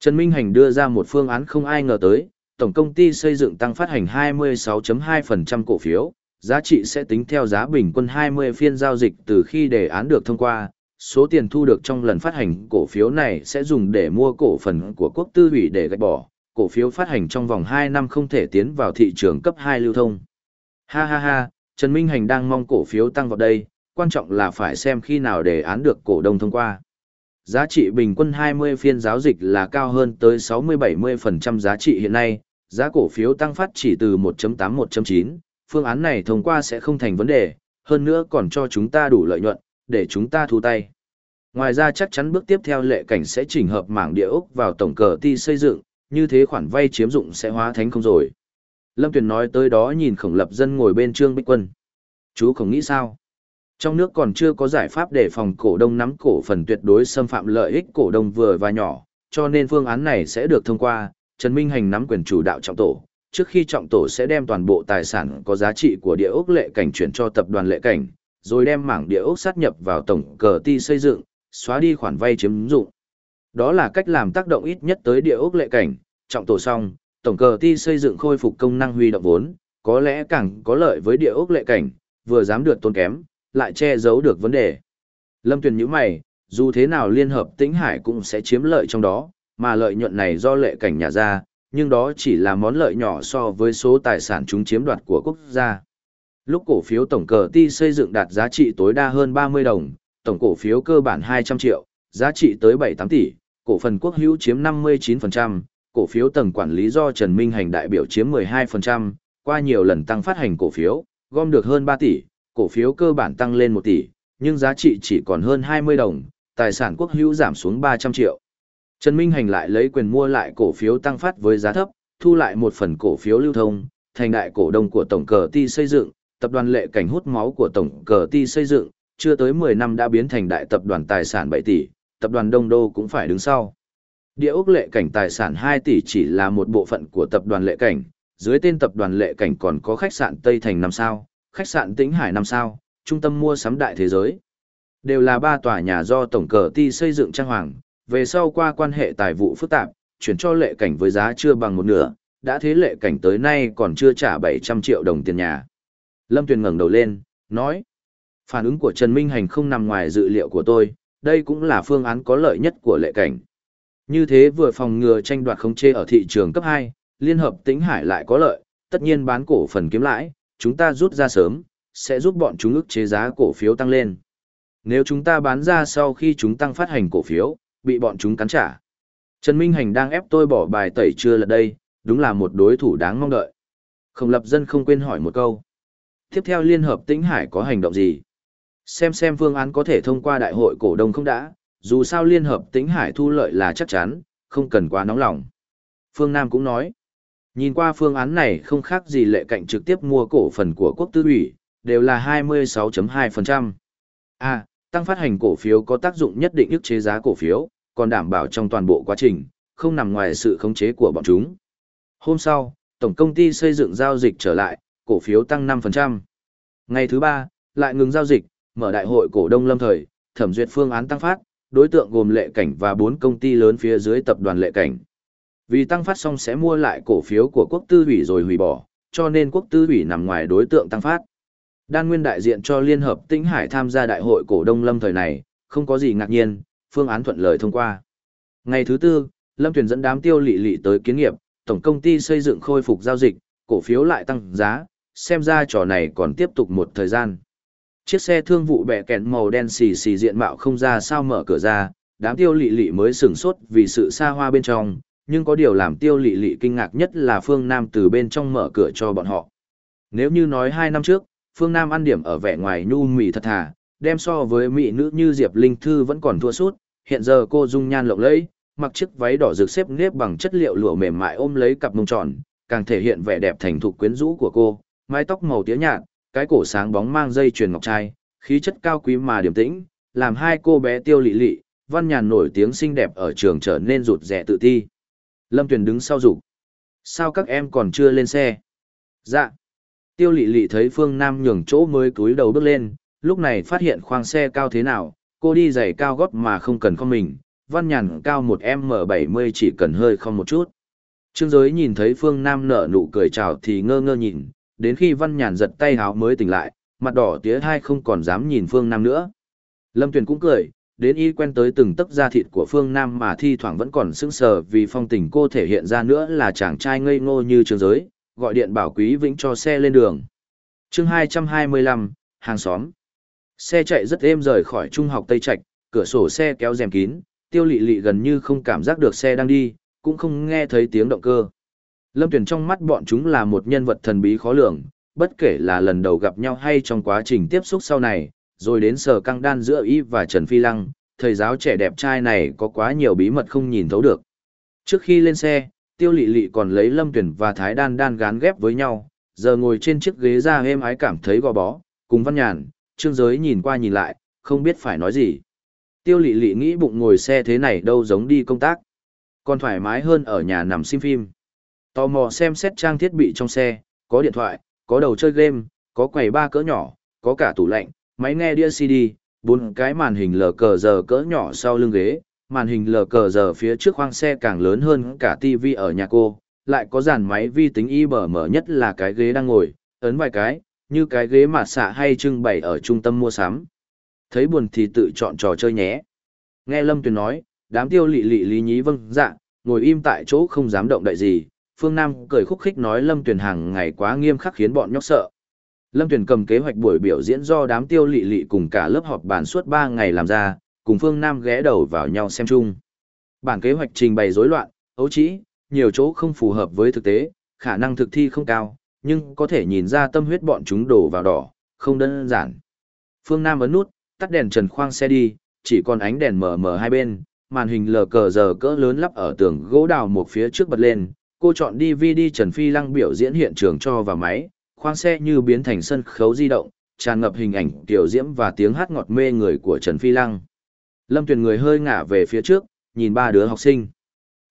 Trần Minh Hành đưa ra một phương án không ai ngờ tới, tổng công ty xây dựng tăng phát hành 26.2% cổ phiếu, giá trị sẽ tính theo giá bình quân 20 phiên giao dịch từ khi đề án được thông qua. Số tiền thu được trong lần phát hành cổ phiếu này sẽ dùng để mua cổ phần của quốc tư ủy để gạch bỏ, cổ phiếu phát hành trong vòng 2 năm không thể tiến vào thị trường cấp 2 lưu thông. Ha ha ha, Trần Minh Hành đang mong cổ phiếu tăng vào đây, quan trọng là phải xem khi nào đề án được cổ đông thông qua. Giá trị bình quân 20 phiên giáo dịch là cao hơn tới 60-70% giá trị hiện nay, giá cổ phiếu tăng phát chỉ từ 1.8-1.9, phương án này thông qua sẽ không thành vấn đề, hơn nữa còn cho chúng ta đủ lợi nhuận, để chúng ta thu tay. Ngoài ra chắc chắn bước tiếp theo lệ cảnh sẽ chỉnh hợp mảng địa ốc vào tổng cờ ti xây dựng, như thế khoản vay chiếm dụng sẽ hóa thánh không rồi. Lâm Tuyền nói tới đó nhìn khổng lập dân ngồi bên Trương Bích Quân. Chú không nghĩ sao? Trong nước còn chưa có giải pháp để phòng cổ đông nắm cổ phần tuyệt đối xâm phạm lợi ích cổ đông vừa và nhỏ, cho nên phương án này sẽ được thông qua, Trần Minh Hành nắm quyền chủ đạo trọng tổ. Trước khi trọng tổ sẽ đem toàn bộ tài sản có giá trị của địa ốc lệ cảnh chuyển cho tập đoàn lệ cảnh, rồi đem mảng địa ốc sát nhập vào tổng cờ ti xây dựng, xóa đi khoản vay chiếm dụng. Đó là cách làm tác động ít nhất tới địa ốc lệ cảnh, trọng tổ xong, tổng cờ ti xây dựng khôi phục công năng huy động vốn, có lẽ càng có lợi với địa ốc lệ cảnh, vừa dám được tôn kém, lại che giấu được vấn đề. Lâm Tuyền nhíu mày, dù thế nào Liên Hợp Tĩnh Hải cũng sẽ chiếm lợi trong đó, mà lợi nhuận này do lệ cảnh nhà ra, nhưng đó chỉ là món lợi nhỏ so với số tài sản chúng chiếm đoạt của quốc gia. Lúc cổ phiếu tổng cờ ti xây dựng đạt giá trị tối đa hơn 30 đồng, tổng cổ phiếu cơ bản 200 triệu, giá trị tới 7-8 tỷ, cổ phần quốc hữu chiếm 59%, cổ phiếu tầng quản lý do Trần Minh Hành đại biểu chiếm 12%, qua nhiều lần tăng phát hành cổ phiếu, gom được hơn 3 tỷ, cổ phiếu cơ bản tăng lên 1 tỷ, nhưng giá trị chỉ còn hơn 20 đồng, tài sản quốc hữu giảm xuống 300 triệu. Trần Minh Hành lại lấy quyền mua lại cổ phiếu tăng phát với giá thấp, thu lại một phần cổ phiếu lưu thông, thành đại cổ đông của tổng cờ ti xây dựng, tập đoàn lệ cảnh hút máu của tổng cờ ti xây dựng, chưa tới 10 năm đã biến thành đại tập đoàn tài sản 7 tỷ, tập đoàn Đông Đô cũng phải đứng sau. Địa ốc lệ cảnh tài sản 2 tỷ chỉ là một bộ phận của tập đoàn lệ cảnh, dưới tên tập đoàn lệ cảnh còn có khách sạn Tây Thành 5 sao, khách sạn Tĩnh Hải 5 sao, trung tâm mua sắm đại thế giới. Đều là ba tòa nhà do tổng cờ ti xây dựng trang hoàng, về sau qua quan hệ tài vụ phức tạp, chuyển cho lệ cảnh với giá chưa bằng một nửa, đã thế lệ cảnh tới nay còn chưa trả 700 triệu đồng tiền nhà. Lâm Tuyền ngẩng đầu lên, nói, phản ứng của Trần Minh Hành không nằm ngoài dự liệu của tôi, đây cũng là phương án có lợi nhất của lệ cảnh. Như thế vừa phòng ngừa tranh đoạt không chê ở thị trường cấp 2, Liên hợp Tĩnh Hải lại có lợi, tất nhiên bán cổ phần kiếm lãi, chúng ta rút ra sớm, sẽ giúp bọn chúng ức chế giá cổ phiếu tăng lên. Nếu chúng ta bán ra sau khi chúng tăng phát hành cổ phiếu, bị bọn chúng cắn trả. Trần Minh Hành đang ép tôi bỏ bài tẩy chưa lật đây, đúng là một đối thủ đáng mong đợi. Khổng lập dân không quên hỏi một câu. Tiếp theo Liên Hợp Tĩnh Hải có hành động gì? Xem xem phương án có thể thông qua đại hội cổ đông không đã, dù sao Liên Hợp Tĩnh Hải thu lợi là chắc chắn, không cần quá nóng lòng. Phương Nam cũng nói, nhìn qua phương án này không khác gì lệ cạnh trực tiếp mua cổ phần của quốc tư ủy, đều là 26.2%. A, à, tăng phát hành cổ phiếu có tác dụng nhất định ức chế giá cổ phiếu, còn đảm bảo trong toàn bộ quá trình, không nằm ngoài sự khống chế của bọn chúng. Hôm sau, tổng công ty xây dựng giao dịch trở lại, cổ phiếu tăng 5%. Ngày thứ ba, lại ngừng giao dịch, mở đại hội cổ đông lâm thời, thẩm duyệt phương án tăng phát, đối tượng gồm lệ cảnh và 4 công ty lớn phía dưới tập đoàn lệ cảnh. Vì tăng phát xong sẽ mua lại cổ phiếu của quốc tư ủy rồi hủy bỏ, cho nên quốc tư ủy nằm ngoài đối tượng tăng phát. Đan nguyên đại diện cho Liên hợp Tĩnh Hải tham gia đại hội cổ đông lâm thời này, không có gì ngạc nhiên, phương án thuận lợi thông qua. Ngày thứ tư, Lâm Tuyền dẫn đám tiêu lị lị tới kiến nghiệp, tổng công ty xây dựng khôi phục giao dịch, cổ phiếu lại tăng giá, xem ra trò này còn tiếp tục một thời gian. Chiếc xe thương vụ bẹ kẹn màu đen xì xì diện mạo không ra sao mở cửa ra, đám tiêu lị lị mới sửng sốt vì sự xa hoa bên trong, nhưng có điều làm tiêu lị lị kinh ngạc nhất là Phương Nam từ bên trong mở cửa cho bọn họ. Nếu như nói hai năm trước, Phương Nam ăn điểm ở vẻ ngoài nhu mì thật thà, đem so với mỹ nữ như Diệp Linh Thư vẫn còn thua sút, hiện giờ cô dung nhan lộng lẫy, mặc chiếc váy đỏ rực xếp nếp bằng chất liệu lụa mềm mại ôm lấy cặp mông tròn, càng thể hiện vẻ đẹp thành thục quyến rũ của cô, mái tóc màu tía nhạt, cái cổ sáng bóng mang dây chuyền ngọc trai, khí chất cao quý mà điềm tĩnh, làm hai cô bé tiêu lị lị, văn nhàn nổi tiếng xinh đẹp ở trường trở nên rụt rẻ tự ti. Lâm Tuyền đứng sau rủ. Sao các em còn chưa lên xe? Dạ. Tiêu lị lị thấy Phương Nam nhường chỗ mới cúi đầu bước lên, lúc này phát hiện khoang xe cao thế nào, cô đi giày cao gót mà không cần không mình, văn nhàn cao một m bảy mươi chỉ cần hơi không một chút. Trương giới nhìn thấy Phương Nam nở nụ cười chào thì ngơ ngơ nhìn, đến khi văn nhàn giật tay háo mới tỉnh lại, mặt đỏ tía hai không còn dám nhìn Phương Nam nữa. Lâm Tuyền cũng cười, đến y quen tới từng tấc da thịt của Phương Nam mà thi thoảng vẫn còn sững sờ vì phong tình cô thể hiện ra nữa là chàng trai ngây ngô như trường giới, gọi điện bảo Quý Vĩnh cho xe lên đường. chương 225, hàng xóm. Xe chạy rất êm rời khỏi trung học Tây Trạch, cửa sổ xe kéo rèm kín, tiêu lị lị gần như không cảm giác được xe đang đi, cũng không nghe thấy tiếng động cơ. Lâm Tuyền trong mắt bọn chúng là một nhân vật thần bí khó lường, bất kể là lần đầu gặp nhau hay trong quá trình tiếp xúc sau này, rồi đến sở căng đan giữa y và Trần Phi Lăng, thầy giáo trẻ đẹp trai này có quá nhiều bí mật không nhìn thấu được. Trước khi lên xe, tiêu lị lị còn lấy Lâm Tuyền và Thái Đan đan gán ghép với nhau, giờ ngồi trên chiếc ghế ra êm ái cảm thấy gò bó, cùng văn nhàn, trương giới nhìn qua nhìn lại, không biết phải nói gì. Tiêu lị lị nghĩ bụng ngồi xe thế này đâu giống đi công tác. Còn thoải mái hơn ở nhà nằm xem phim. Tò mò xem xét trang thiết bị trong xe, có điện thoại, có đầu chơi game, có quầy ba cỡ nhỏ, có cả tủ lạnh, máy nghe đĩa CD, bốn cái màn hình lờ cờ giờ cỡ nhỏ sau lưng ghế, màn hình lờ cờ giờ phía trước khoang xe càng lớn hơn cả TV ở nhà cô, lại có dàn máy vi tính y bở mở nhất là cái ghế đang ngồi, ấn vài cái, như cái ghế mà xạ hay trưng bày ở trung tâm mua sắm. Thấy buồn thì tự chọn trò chơi nhé. Nghe Lâm Tuyền nói, đám tiêu lị lị lý nhí vâng dạ, ngồi im tại chỗ không dám động đậy gì. Phương Nam cười khúc khích nói Lâm Tuyền hàng ngày quá nghiêm khắc khiến bọn nhóc sợ. Lâm Tuyền cầm kế hoạch buổi biểu diễn do đám tiêu lị lị cùng cả lớp họp bàn suốt 3 ngày làm ra, cùng Phương Nam ghé đầu vào nhau xem chung. Bản kế hoạch trình bày rối loạn, ấu trĩ, nhiều chỗ không phù hợp với thực tế, khả năng thực thi không cao, nhưng có thể nhìn ra tâm huyết bọn chúng đổ vào đỏ, không đơn giản. Phương Nam ấn nút, tắt đèn trần khoang xe đi, chỉ còn ánh đèn mờ mờ hai bên, màn hình lờ cờ giờ cỡ lớn lắp ở tường gỗ đào một phía trước bật lên. Cô chọn DVD Trần Phi Lăng biểu diễn hiện trường cho vào máy, khoang xe như biến thành sân khấu di động, tràn ngập hình ảnh tiểu diễm và tiếng hát ngọt mê người của Trần Phi Lăng. Lâm Tuyền người hơi ngả về phía trước, nhìn ba đứa học sinh.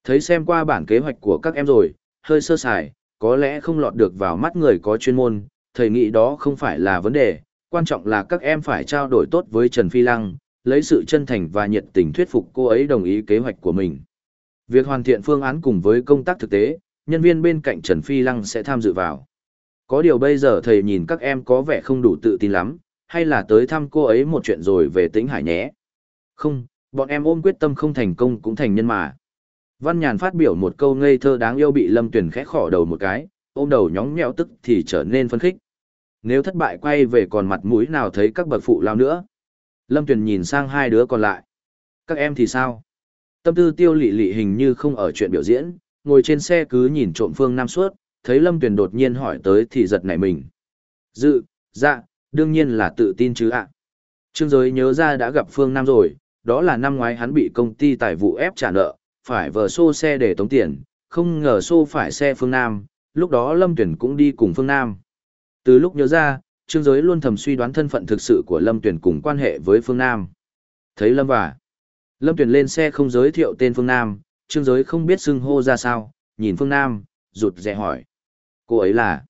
Thấy xem qua bản kế hoạch của các em rồi, hơi sơ sài, có lẽ không lọt được vào mắt người có chuyên môn, thầy nghĩ đó không phải là vấn đề, quan trọng là các em phải trao đổi tốt với Trần Phi Lăng, lấy sự chân thành và nhiệt tình thuyết phục cô ấy đồng ý kế hoạch của mình. Việc hoàn thiện phương án cùng với công tác thực tế, nhân viên bên cạnh Trần Phi Lăng sẽ tham dự vào. Có điều bây giờ thầy nhìn các em có vẻ không đủ tự tin lắm, hay là tới thăm cô ấy một chuyện rồi về tính hải nhé. Không, bọn em ôm quyết tâm không thành công cũng thành nhân mà. Văn Nhàn phát biểu một câu ngây thơ đáng yêu bị Lâm Tuyền khẽ khỏ đầu một cái, ôm đầu nhóng nhẽo tức thì trở nên phấn khích. nếu thất bại quay về còn mặt mũi nào thấy các bậc phụ lao nữa. Lâm Tuyền nhìn sang hai đứa còn lại. Các em thì sao? Tâm tư tiêu lị lị hình như không ở chuyện biểu diễn, ngồi trên xe cứ nhìn trộm phương Nam suốt, thấy Lâm Tuyền đột nhiên hỏi tới thì giật nảy mình. Dự, dạ, đương nhiên là tự tin chứ ạ. Trương giới nhớ ra đã gặp Phương Nam rồi, đó là năm ngoái hắn bị công ty tài vụ ép trả nợ, phải vờ xô xe để tống tiền, không ngờ xô phải xe Phương Nam, lúc đó Lâm Tuyển cũng đi cùng Phương Nam. Từ lúc nhớ ra, Trương Giới luôn thầm suy đoán thân phận thực sự của Lâm Tuyển cùng quan hệ với Phương Nam. Thấy Lâm và Lâm Tuyền lên xe không giới thiệu tên Phương Nam, Trương Giới không biết xưng hô ra sao, nhìn Phương Nam, rụt rè hỏi. Cô ấy là...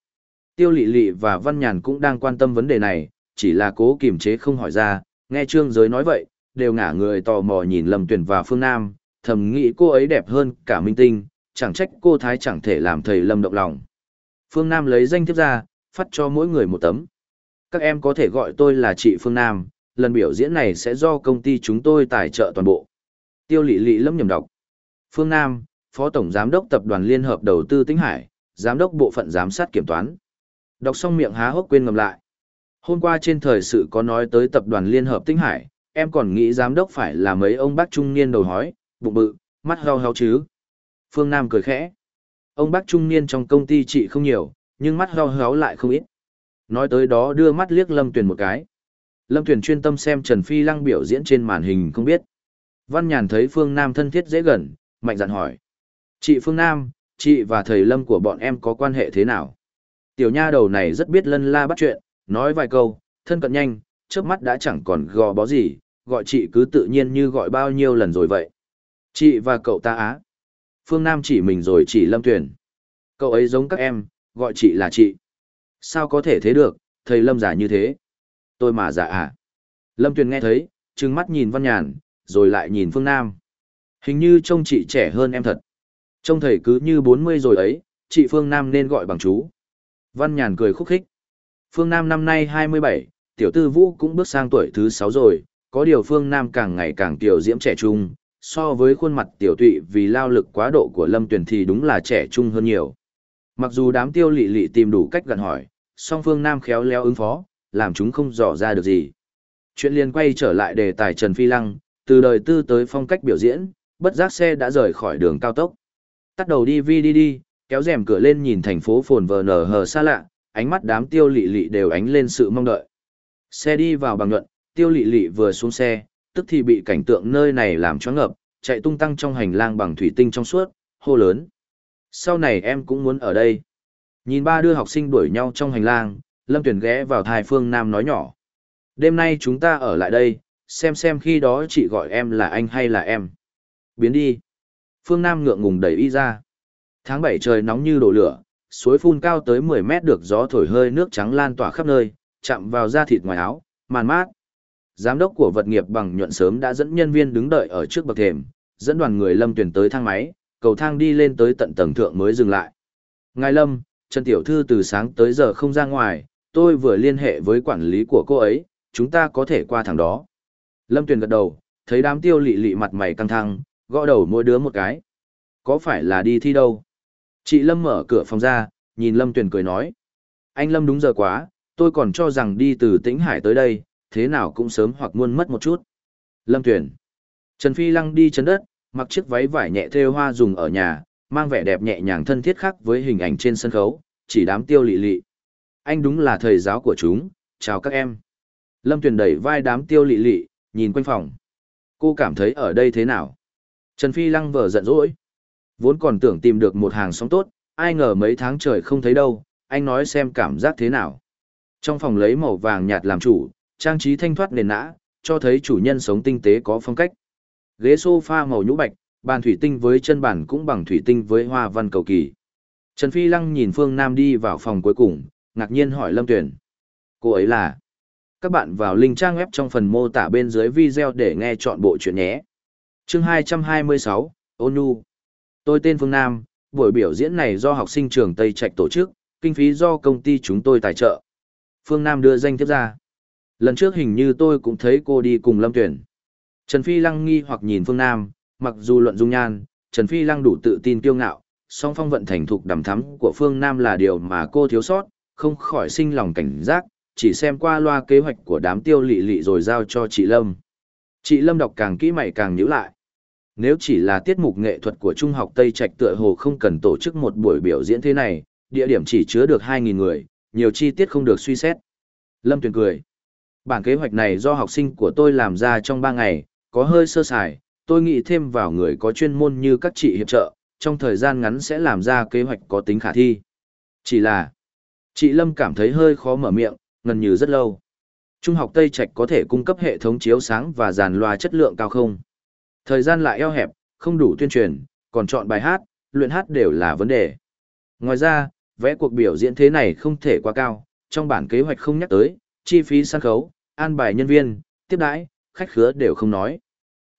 Tiêu Lị Lị và Văn Nhàn cũng đang quan tâm vấn đề này, chỉ là cố kiềm chế không hỏi ra, nghe Trương Giới nói vậy, đều ngả người tò mò nhìn Lâm Tuyền và Phương Nam, thầm nghĩ cô ấy đẹp hơn cả minh tinh, chẳng trách cô Thái chẳng thể làm thầy Lâm động lòng. Phương Nam lấy danh thiếp ra, phát cho mỗi người một tấm. Các em có thể gọi tôi là chị Phương Nam, lần biểu diễn này sẽ do công ty chúng tôi tài trợ toàn bộ. Tiêu lị lị lâm nhầm đọc. Phương Nam, Phó Tổng Giám đốc Tập đoàn Liên hợp Đầu tư Tĩnh Hải, Giám đốc Bộ phận Giám sát Kiểm toán. Đọc xong miệng há hốc quên ngầm lại. Hôm qua trên thời sự có nói tới Tập đoàn Liên hợp Tĩnh Hải, em còn nghĩ Giám đốc phải là mấy ông bác trung niên đầu hói, bụng bự, mắt heo heo chứ. Phương Nam cười khẽ. Ông bác trung niên trong công ty chị không nhiều, nhưng mắt heo heo lại không ít. Nói tới đó đưa mắt liếc Lâm Tuyền một cái. Lâm Tuyền chuyên tâm xem Trần Phi Lăng biểu diễn trên màn hình không biết. Văn Nhàn thấy Phương Nam thân thiết dễ gần, mạnh dạn hỏi. Chị Phương Nam, chị và thầy Lâm của bọn em có quan hệ thế nào? Tiểu nha đầu này rất biết lân la bắt chuyện, nói vài câu, thân cận nhanh, trước mắt đã chẳng còn gò bó gì, gọi chị cứ tự nhiên như gọi bao nhiêu lần rồi vậy. Chị và cậu ta á. Phương Nam chỉ mình rồi chỉ Lâm Tuyền. Cậu ấy giống các em, gọi chị là chị. Sao có thể thế được, thầy Lâm giả như thế. Tôi mà giả à. Lâm Tuyền nghe thấy, trừng mắt nhìn Văn Nhàn, rồi lại nhìn Phương Nam. Hình như trông chị trẻ hơn em thật. Trông thầy cứ như 40 rồi ấy, chị Phương Nam nên gọi bằng chú. Văn Nhàn cười khúc khích. Phương Nam năm nay 27, tiểu tư vũ cũng bước sang tuổi thứ sáu rồi, có điều Phương Nam càng ngày càng tiểu diễm trẻ trung, so với khuôn mặt tiểu tụy vì lao lực quá độ của Lâm Tuyền thì đúng là trẻ trung hơn nhiều. Mặc dù đám tiêu lị lị tìm đủ cách gần hỏi, song Phương Nam khéo léo ứng phó, làm chúng không dò ra được gì. Chuyện liên quay trở lại đề tài Trần Phi Lăng, từ đời tư tới phong cách biểu diễn, bất giác xe đã rời khỏi đường cao tốc. Tắt đầu đi vi đi đi, kéo rèm cửa lên nhìn thành phố phồn vờ nở hờ xa lạ, ánh mắt đám tiêu lị lị đều ánh lên sự mong đợi. Xe đi vào bằng nhuận, tiêu lị lị vừa xuống xe, tức thì bị cảnh tượng nơi này làm cho ngợp, chạy tung tăng trong hành lang bằng thủy tinh trong suốt, hô lớn. Sau này em cũng muốn ở đây. Nhìn ba đưa học sinh đuổi nhau trong hành lang, Lâm Tuyển ghé vào thai Phương Nam nói nhỏ. Đêm nay chúng ta ở lại đây, xem xem khi đó chị gọi em là anh hay là em. Biến đi. Phương Nam ngượng ngùng đẩy y ra. Tháng 7 trời nóng như đổ lửa, suối phun cao tới 10 mét được gió thổi hơi nước trắng lan tỏa khắp nơi, chạm vào da thịt ngoài áo, màn mát. Giám đốc của vật nghiệp bằng nhuận sớm đã dẫn nhân viên đứng đợi ở trước bậc thềm, dẫn đoàn người Lâm Tuyển tới thang máy, cầu thang đi lên tới tận tầng thượng mới dừng lại. Ngài Lâm, Trần Tiểu Thư từ sáng tới giờ không ra ngoài, tôi vừa liên hệ với quản lý của cô ấy, chúng ta có thể qua thẳng đó. Lâm Tuyền gật đầu, thấy đám tiêu lị lị mặt mày căng thẳng, gõ đầu mỗi đứa một cái. Có phải là đi thi đâu? Chị Lâm mở cửa phòng ra, nhìn Lâm Tuyền cười nói. Anh Lâm đúng giờ quá, tôi còn cho rằng đi từ Tĩnh Hải tới đây, thế nào cũng sớm hoặc muôn mất một chút. Lâm Tuyền. Trần Phi Lăng đi chân đất, mặc chiếc váy vải nhẹ thêu hoa dùng ở nhà, mang vẻ đẹp nhẹ nhàng thân thiết khác với hình ảnh trên sân khấu, chỉ đám tiêu lị lị. Anh đúng là thầy giáo của chúng, chào các em. Lâm Tuyền đẩy vai đám tiêu lị lị, nhìn quanh phòng. Cô cảm thấy ở đây thế nào? Trần Phi Lăng vờ giận dỗi. Vốn còn tưởng tìm được một hàng sóng tốt, ai ngờ mấy tháng trời không thấy đâu, anh nói xem cảm giác thế nào. Trong phòng lấy màu vàng nhạt làm chủ, trang trí thanh thoát nền nã, cho thấy chủ nhân sống tinh tế có phong cách. Ghế sofa màu nhũ bạch, bàn thủy tinh với chân bàn cũng bằng thủy tinh với hoa văn cầu kỳ. Trần Phi Lăng nhìn Phương Nam đi vào phòng cuối cùng, ngạc nhiên hỏi Lâm Tuyển. Cô ấy là... Các bạn vào link trang web trong phần mô tả bên dưới video để nghe chọn bộ chuyện nhé. chương 226, Ôn Nhu. Tôi tên Phương Nam, buổi biểu diễn này do học sinh trường Tây Trạch tổ chức, kinh phí do công ty chúng tôi tài trợ. Phương Nam đưa danh thiếp ra. Lần trước hình như tôi cũng thấy cô đi cùng Lâm Tuyển. Trần Phi Lăng nghi hoặc nhìn Phương Nam, mặc dù luận dung nhan, Trần Phi Lăng đủ tự tin kiêu ngạo, song phong vận thành thục đầm thắm của Phương Nam là điều mà cô thiếu sót, không khỏi sinh lòng cảnh giác, chỉ xem qua loa kế hoạch của đám tiêu lị lị rồi giao cho chị Lâm. Chị Lâm đọc càng kỹ mày càng nhíu lại. Nếu chỉ là tiết mục nghệ thuật của Trung học Tây Trạch tựa hồ không cần tổ chức một buổi biểu diễn thế này, địa điểm chỉ chứa được 2.000 người, nhiều chi tiết không được suy xét. Lâm Tuyền cười. Bản kế hoạch này do học sinh của tôi làm ra trong 3 ngày, có hơi sơ sài, tôi nghĩ thêm vào người có chuyên môn như các chị hiệp trợ, trong thời gian ngắn sẽ làm ra kế hoạch có tính khả thi. Chỉ là, chị Lâm cảm thấy hơi khó mở miệng, ngần như rất lâu. Trung học Tây Trạch có thể cung cấp hệ thống chiếu sáng và dàn loa chất lượng cao không? Thời gian lại eo hẹp, không đủ tuyên truyền, còn chọn bài hát, luyện hát đều là vấn đề. Ngoài ra, vẽ cuộc biểu diễn thế này không thể quá cao, trong bản kế hoạch không nhắc tới, chi phí sân khấu, an bài nhân viên, tiếp đãi, khách khứa đều không nói.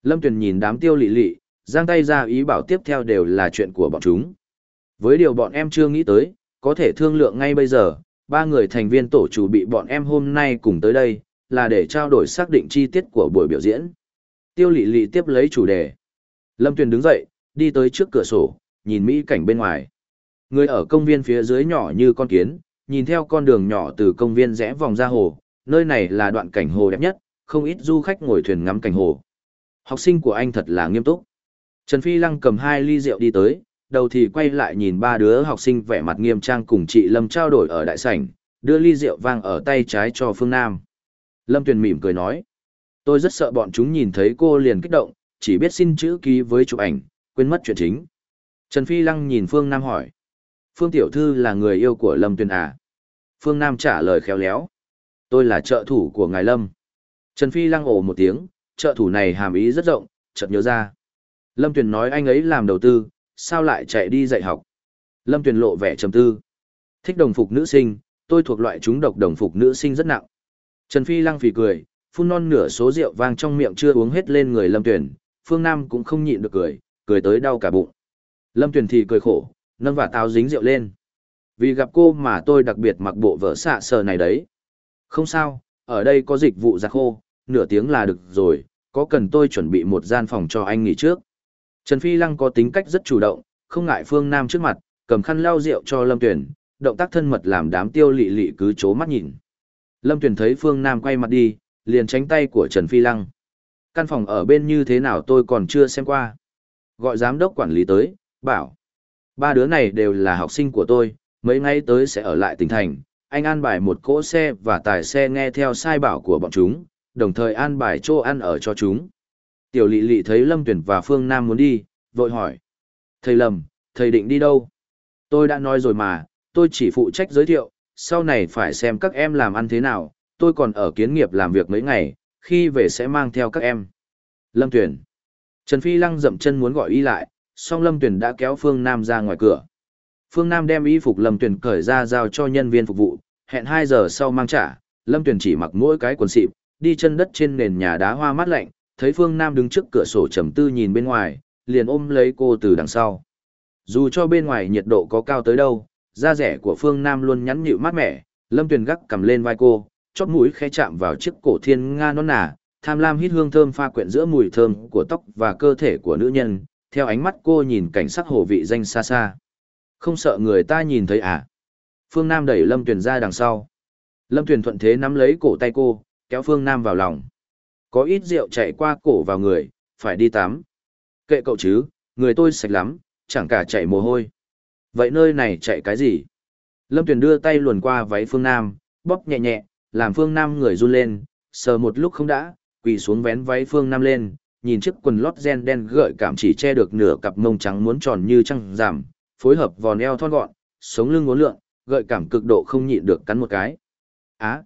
Lâm Tuyền nhìn đám tiêu lị lị, giang tay ra ý bảo tiếp theo đều là chuyện của bọn chúng. Với điều bọn em chưa nghĩ tới, có thể thương lượng ngay bây giờ, ba người thành viên tổ chủ bị bọn em hôm nay cùng tới đây, là để trao đổi xác định chi tiết của buổi biểu diễn. Tiêu lị lị tiếp lấy chủ đề. Lâm Tuyền đứng dậy, đi tới trước cửa sổ, nhìn mỹ cảnh bên ngoài. Người ở công viên phía dưới nhỏ như con kiến, nhìn theo con đường nhỏ từ công viên rẽ vòng ra hồ, nơi này là đoạn cảnh hồ đẹp nhất, không ít du khách ngồi thuyền ngắm cảnh hồ. Học sinh của anh thật là nghiêm túc. Trần Phi Lăng cầm hai ly rượu đi tới, đầu thì quay lại nhìn ba đứa học sinh vẻ mặt nghiêm trang cùng chị Lâm trao đổi ở đại sảnh, đưa ly rượu vang ở tay trái cho Phương Nam. Lâm Tuyền mỉm cười nói, tôi rất sợ bọn chúng nhìn thấy cô liền kích động, chỉ biết xin chữ ký với chụp ảnh, quên mất chuyện chính. Trần Phi Lăng nhìn Phương Nam hỏi, Phương Tiểu Thư là người yêu của Lâm Tuyền à? Phương Nam trả lời khéo léo, tôi là trợ thủ của ngài Lâm. Trần Phi Lăng ồ một tiếng, trợ thủ này hàm ý rất rộng, chợt nhớ ra. Lâm Tuyền nói anh ấy làm đầu tư, sao lại chạy đi dạy học? Lâm Tuyền lộ vẻ trầm tư. Thích đồng phục nữ sinh, tôi thuộc loại chúng độc đồng phục nữ sinh rất nặng. Trần Phi lăng phì cười, phun non nửa số rượu vang trong miệng chưa uống hết lên người Lâm Tuyền, Phương Nam cũng không nhịn được cười, cười tới đau cả bụng. Lâm Tuyền thì cười khổ, nâng và táo dính rượu lên. Vì gặp cô mà tôi đặc biệt mặc bộ vỡ xạ sờ này đấy. Không sao, ở đây có dịch vụ giặt khô, nửa tiếng là được rồi, có cần tôi chuẩn bị một gian phòng cho anh nghỉ trước. Trần Phi Lăng có tính cách rất chủ động, không ngại Phương Nam trước mặt, cầm khăn lau rượu cho Lâm Tuyển, động tác thân mật làm đám tiêu lị lị cứ chố mắt nhìn. Lâm Tuyển thấy Phương Nam quay mặt đi, liền tránh tay của Trần Phi Lăng. Căn phòng ở bên như thế nào tôi còn chưa xem qua. Gọi giám đốc quản lý tới, bảo. Ba đứa này đều là học sinh của tôi, mấy ngày tới sẽ ở lại tỉnh thành. Anh an bài một cỗ xe và tài xe nghe theo sai bảo của bọn chúng, đồng thời an bài chỗ ăn ở cho chúng. Tiểu lị lị thấy Lâm Tuyển và Phương Nam muốn đi, vội hỏi. Thầy Lâm, thầy định đi đâu? Tôi đã nói rồi mà, tôi chỉ phụ trách giới thiệu, sau này phải xem các em làm ăn thế nào, tôi còn ở kiến nghiệp làm việc mấy ngày, khi về sẽ mang theo các em. Lâm Tuyển. Trần Phi Lăng dậm chân muốn gọi y lại, song Lâm Tuyển đã kéo Phương Nam ra ngoài cửa. Phương Nam đem y phục Lâm Tuyển cởi ra giao cho nhân viên phục vụ, hẹn 2 giờ sau mang trả, Lâm Tuyển chỉ mặc mỗi cái quần xịp, đi chân đất trên nền nhà đá hoa mát lạnh, thấy Phương Nam đứng trước cửa sổ trầm tư nhìn bên ngoài, liền ôm lấy cô từ đằng sau. Dù cho bên ngoài nhiệt độ có cao tới đâu, da rẻ của Phương Nam luôn nhắn nhịu mát mẻ, Lâm Tuyền gắc cầm lên vai cô, chóp mũi khẽ chạm vào chiếc cổ thiên nga non nà, tham lam hít hương thơm pha quyện giữa mùi thơm của tóc và cơ thể của nữ nhân, theo ánh mắt cô nhìn cảnh sắc hồ vị danh xa xa. Không sợ người ta nhìn thấy à? Phương Nam đẩy Lâm Tuyền ra đằng sau. Lâm Tuyền thuận thế nắm lấy cổ tay cô, kéo Phương Nam vào lòng. Có ít rượu chạy qua cổ vào người, phải đi tắm. Kệ cậu chứ, người tôi sạch lắm, chẳng cả chạy mồ hôi. Vậy nơi này chạy cái gì? Lâm Tuyền đưa tay luồn qua váy Phương Nam, bóp nhẹ nhẹ, làm Phương Nam người run lên, sờ một lúc không đã, quỳ xuống vén váy Phương Nam lên, nhìn chiếc quần lót gen đen gợi cảm chỉ che được nửa cặp mông trắng muốn tròn như trăng giảm, phối hợp vòn eo thon gọn, sống lưng ngốn lượn, gợi cảm cực độ không nhịn được cắn một cái. Á!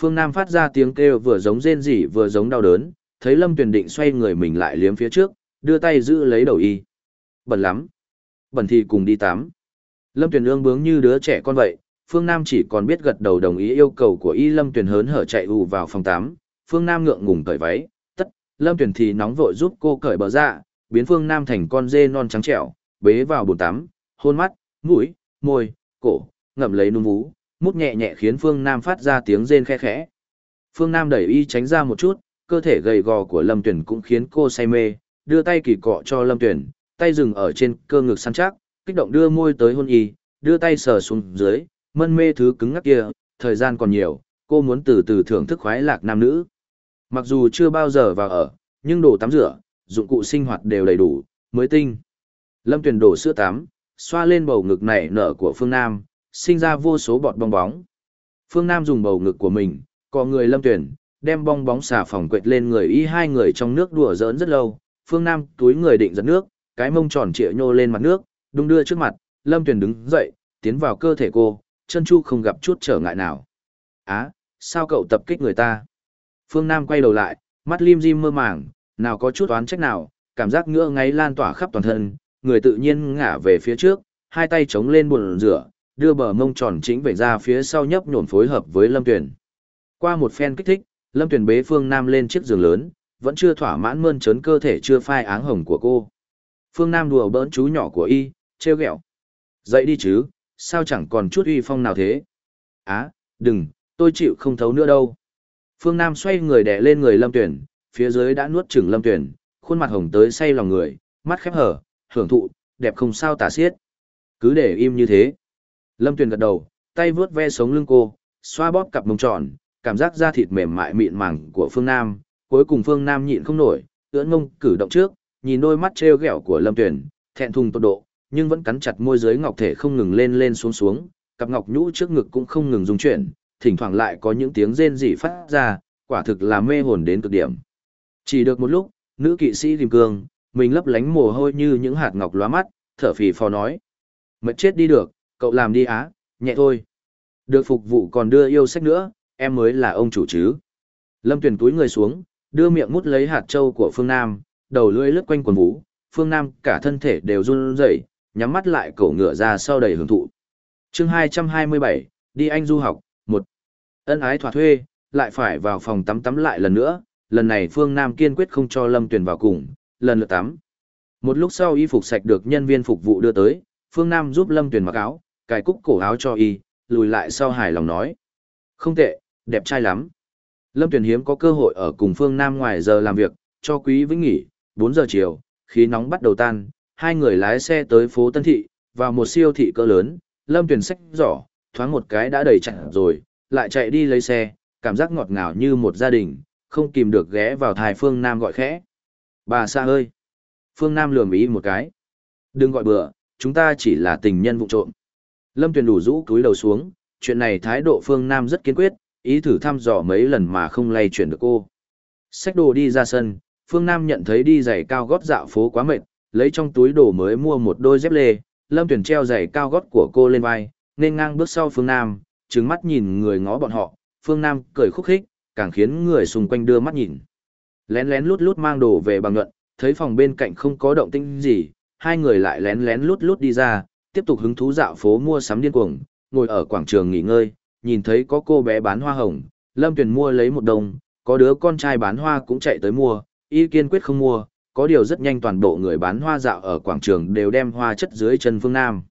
Phương Nam phát ra tiếng kêu vừa giống rên rỉ vừa giống đau đớn, thấy Lâm Tuyền định xoay người mình lại liếm phía trước, đưa tay giữ lấy đầu y. Bẩn lắm. Bẩn thì cùng đi tắm. Lâm Tuyền ương bướng như đứa trẻ con vậy, Phương Nam chỉ còn biết gật đầu đồng ý yêu cầu của y Lâm Tuyền hớn hở chạy ù vào phòng tắm, Phương Nam ngượng ngùng cởi váy, tất, Lâm Tuyền thì nóng vội giúp cô cởi bờ ra, biến Phương Nam thành con dê non trắng trẻo, bế vào bồn tắm, hôn mắt, mũi, môi, cổ, ngậm lấy núm vú, mút nhẹ nhẹ khiến Phương Nam phát ra tiếng rên khe khẽ. Phương Nam đẩy y tránh ra một chút, cơ thể gầy gò của Lâm Tuyển cũng khiến cô say mê, đưa tay kỳ cọ cho Lâm Tuyển, tay dừng ở trên cơ ngực săn chắc, kích động đưa môi tới hôn y, đưa tay sờ xuống dưới, mân mê thứ cứng ngắc kia, thời gian còn nhiều, cô muốn từ từ thưởng thức khoái lạc nam nữ. Mặc dù chưa bao giờ vào ở, nhưng đồ tắm rửa, dụng cụ sinh hoạt đều đầy đủ, mới tinh. Lâm Tuyền đổ sữa tắm, xoa lên bầu ngực nảy nở của Phương Nam, sinh ra vô số bọt bong bóng. Phương Nam dùng bầu ngực của mình, có người Lâm Tuyền, đem bong bóng xà phòng quệt lên người y hai người trong nước đùa giỡn rất lâu. Phương Nam túi người định giật nước, cái mông tròn trịa nhô lên mặt nước, đung đưa trước mặt, Lâm Tuyền đứng dậy, tiến vào cơ thể cô, chân chu không gặp chút trở ngại nào. Á, sao cậu tập kích người ta? Phương Nam quay đầu lại, mắt lim dim mơ màng, nào có chút oán trách nào, cảm giác ngựa ngáy lan tỏa khắp toàn thân, người tự nhiên ngả về phía trước, hai tay chống lên buồn rửa, đưa bờ mông tròn chính về ra phía sau nhấp nhổn phối hợp với Lâm Tuyền. Qua một phen kích thích, Lâm Tuyền bế Phương Nam lên chiếc giường lớn, vẫn chưa thỏa mãn mơn trớn cơ thể chưa phai áng hồng của cô. Phương Nam đùa bỡn chú nhỏ của y, trêu ghẹo. Dậy đi chứ, sao chẳng còn chút uy phong nào thế? Á, đừng, tôi chịu không thấu nữa đâu. Phương Nam xoay người đè lên người Lâm Tuyển, phía dưới đã nuốt chửng Lâm Tuyển, khuôn mặt hồng tới say lòng người, mắt khép hở, hưởng thụ, đẹp không sao tả xiết. Cứ để im như thế. Lâm Tuyền gật đầu, tay vướt ve sống lưng cô, xoa bóp cặp mông tròn, cảm giác da thịt mềm mại mịn màng của Phương Nam, cuối cùng Phương Nam nhịn không nổi, ưỡn ngông cử động trước, nhìn đôi mắt trêu ghẹo của Lâm Tuyền, thẹn thùng tột độ, nhưng vẫn cắn chặt môi dưới ngọc thể không ngừng lên lên xuống xuống, cặp ngọc nhũ trước ngực cũng không ngừng rung chuyển, thỉnh thoảng lại có những tiếng rên rỉ phát ra, quả thực là mê hồn đến cực điểm. Chỉ được một lúc, nữ kỵ sĩ tìm cương, mình lấp lánh mồ hôi như những hạt ngọc lóa mắt, thở phì phò nói. Mệt chết đi được, cậu làm đi á, nhẹ thôi. Được phục vụ còn đưa yêu sách nữa, em mới là ông chủ chứ. Lâm tuyển túi người xuống, đưa miệng mút lấy hạt trâu của phương Nam, đầu lưỡi lướt quanh quần vũ, phương Nam cả thân thể đều run rẩy, nhắm mắt lại cổ ngựa ra sau đầy hưởng thụ. chương 227, đi anh du học, một Ân ái thỏa thuê, lại phải vào phòng tắm tắm lại lần nữa, lần này Phương Nam kiên quyết không cho Lâm Tuyền vào cùng, lần lượt tắm. Một lúc sau y phục sạch được nhân viên phục vụ đưa tới, Phương Nam giúp Lâm Tuyền mặc áo, cài cúc cổ áo cho y, lùi lại sau hài lòng nói. Không tệ, đẹp trai lắm. Lâm Tuyền hiếm có cơ hội ở cùng Phương Nam ngoài giờ làm việc, cho quý vĩnh nghỉ, 4 giờ chiều, khí nóng bắt đầu tan, hai người lái xe tới phố Tân Thị, vào một siêu thị cỡ lớn, Lâm Tuyền sách giỏ, thoáng một cái đã đầy chặn rồi, lại chạy đi lấy xe, cảm giác ngọt ngào như một gia đình, không kìm được ghé vào thai Phương Nam gọi khẽ. Bà xa ơi! Phương Nam lườm ý một cái. Đừng gọi bừa, chúng ta chỉ là tình nhân vụ trộm. Lâm Tuyền đủ rũ cúi đầu xuống, chuyện này thái độ Phương Nam rất kiên quyết, ý thử thăm dò mấy lần mà không lay chuyển được cô. Xách đồ đi ra sân, Phương Nam nhận thấy đi giày cao gót dạo phố quá mệt, lấy trong túi đồ mới mua một đôi dép lê, Lâm Tuyền treo giày cao gót của cô lên vai, nên ngang bước sau Phương Nam, trừng mắt nhìn người ngó bọn họ, Phương Nam cười khúc khích, càng khiến người xung quanh đưa mắt nhìn. Lén lén lút lút mang đồ về bằng luận, thấy phòng bên cạnh không có động tĩnh gì, hai người lại lén lén lút lút đi ra, tiếp tục hứng thú dạo phố mua sắm điên cuồng, ngồi ở quảng trường nghỉ ngơi, nhìn thấy có cô bé bán hoa hồng, Lâm Tuyền mua lấy một đồng, có đứa con trai bán hoa cũng chạy tới mua, y kiên quyết không mua, có điều rất nhanh toàn bộ người bán hoa dạo ở quảng trường đều đem hoa chất dưới chân Phương Nam.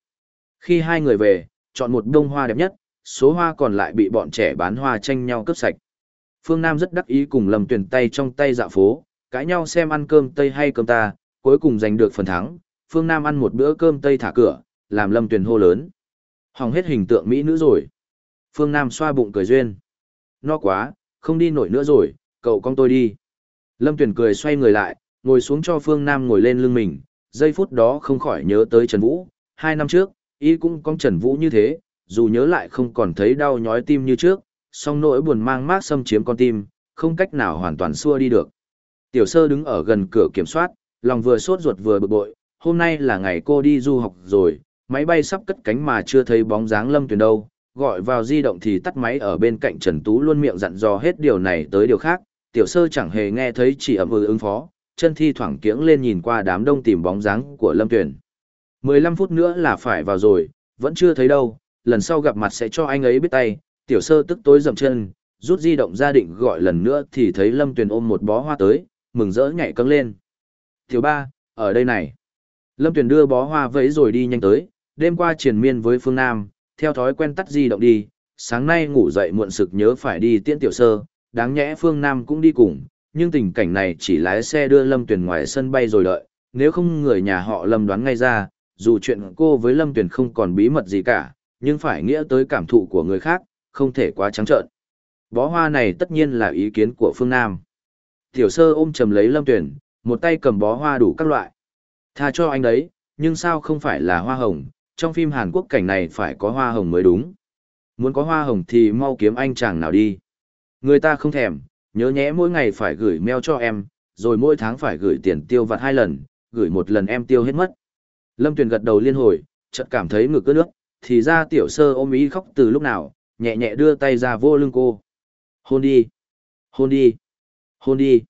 Khi hai người về, chọn một đông hoa đẹp nhất, số hoa còn lại bị bọn trẻ bán hoa tranh nhau cướp sạch. Phương Nam rất đắc ý cùng Lâm Tuyền tay trong tay dạo phố, cãi nhau xem ăn cơm Tây hay cơm ta, cuối cùng giành được phần thắng. Phương Nam ăn một bữa cơm Tây thả cửa, làm Lâm Tuyền hô lớn. Hỏng hết hình tượng Mỹ nữ rồi. Phương Nam xoa bụng cười duyên. No quá, không đi nổi nữa rồi, cậu con tôi đi. Lâm Tuyền cười xoay người lại, ngồi xuống cho Phương Nam ngồi lên lưng mình, giây phút đó không khỏi nhớ tới Trần Vũ. Hai năm trước, y cũng con Trần Vũ như thế, dù nhớ lại không còn thấy đau nhói tim như trước, song nỗi buồn mang mát xâm chiếm con tim, không cách nào hoàn toàn xua đi được. Tiểu sơ đứng ở gần cửa kiểm soát, lòng vừa sốt ruột vừa bực bội, hôm nay là ngày cô đi du học rồi, máy bay sắp cất cánh mà chưa thấy bóng dáng lâm Tuyền đâu, gọi vào di động thì tắt máy ở bên cạnh Trần Tú luôn miệng dặn dò hết điều này tới điều khác, tiểu sơ chẳng hề nghe thấy chỉ ậm ừ ứng phó, chân thi thoảng kiễng lên nhìn qua đám đông tìm bóng dáng của lâm Tuyền. Mười lăm phút nữa là phải vào rồi, vẫn chưa thấy đâu, lần sau gặp mặt sẽ cho anh ấy biết tay, tiểu sơ tức tối dậm chân, rút di động ra định gọi lần nữa thì thấy Lâm Tuyền ôm một bó hoa tới, mừng rỡ nhảy câng lên. Tiểu ba, ở đây này. Lâm Tuyền đưa bó hoa vẫy rồi đi nhanh tới, đêm qua triền miên với Phương Nam, theo thói quen tắt di động đi, sáng nay ngủ dậy muộn sực nhớ phải đi tiễn tiểu sơ, đáng nhẽ Phương Nam cũng đi cùng, nhưng tình cảnh này chỉ lái xe đưa Lâm Tuyền ngoài sân bay rồi đợi, nếu không người nhà họ Lâm đoán ngay ra, dù chuyện cô với Lâm Tuyền không còn bí mật gì cả, nhưng phải nghĩa tới cảm thụ của người khác, không thể quá trắng trợn. Bó hoa này tất nhiên là ý kiến của phương Nam. Tiểu sơ ôm chầm lấy lâm tuyển, một tay cầm bó hoa đủ các loại. Tha cho anh đấy, nhưng sao không phải là hoa hồng, trong phim Hàn Quốc cảnh này phải có hoa hồng mới đúng. Muốn có hoa hồng thì mau kiếm anh chàng nào đi. Người ta không thèm, nhớ nhẽ mỗi ngày phải gửi mail cho em, rồi mỗi tháng phải gửi tiền tiêu vặt hai lần, gửi một lần em tiêu hết mất. Lâm Tuyền gật đầu liên hồi, chợt cảm thấy ngực ướt nước, thì ra tiểu sơ ôm ý khóc từ lúc nào, nhẹ nhẹ đưa tay ra vô lưng cô. Hôn đi, hôn đi, hôn đi.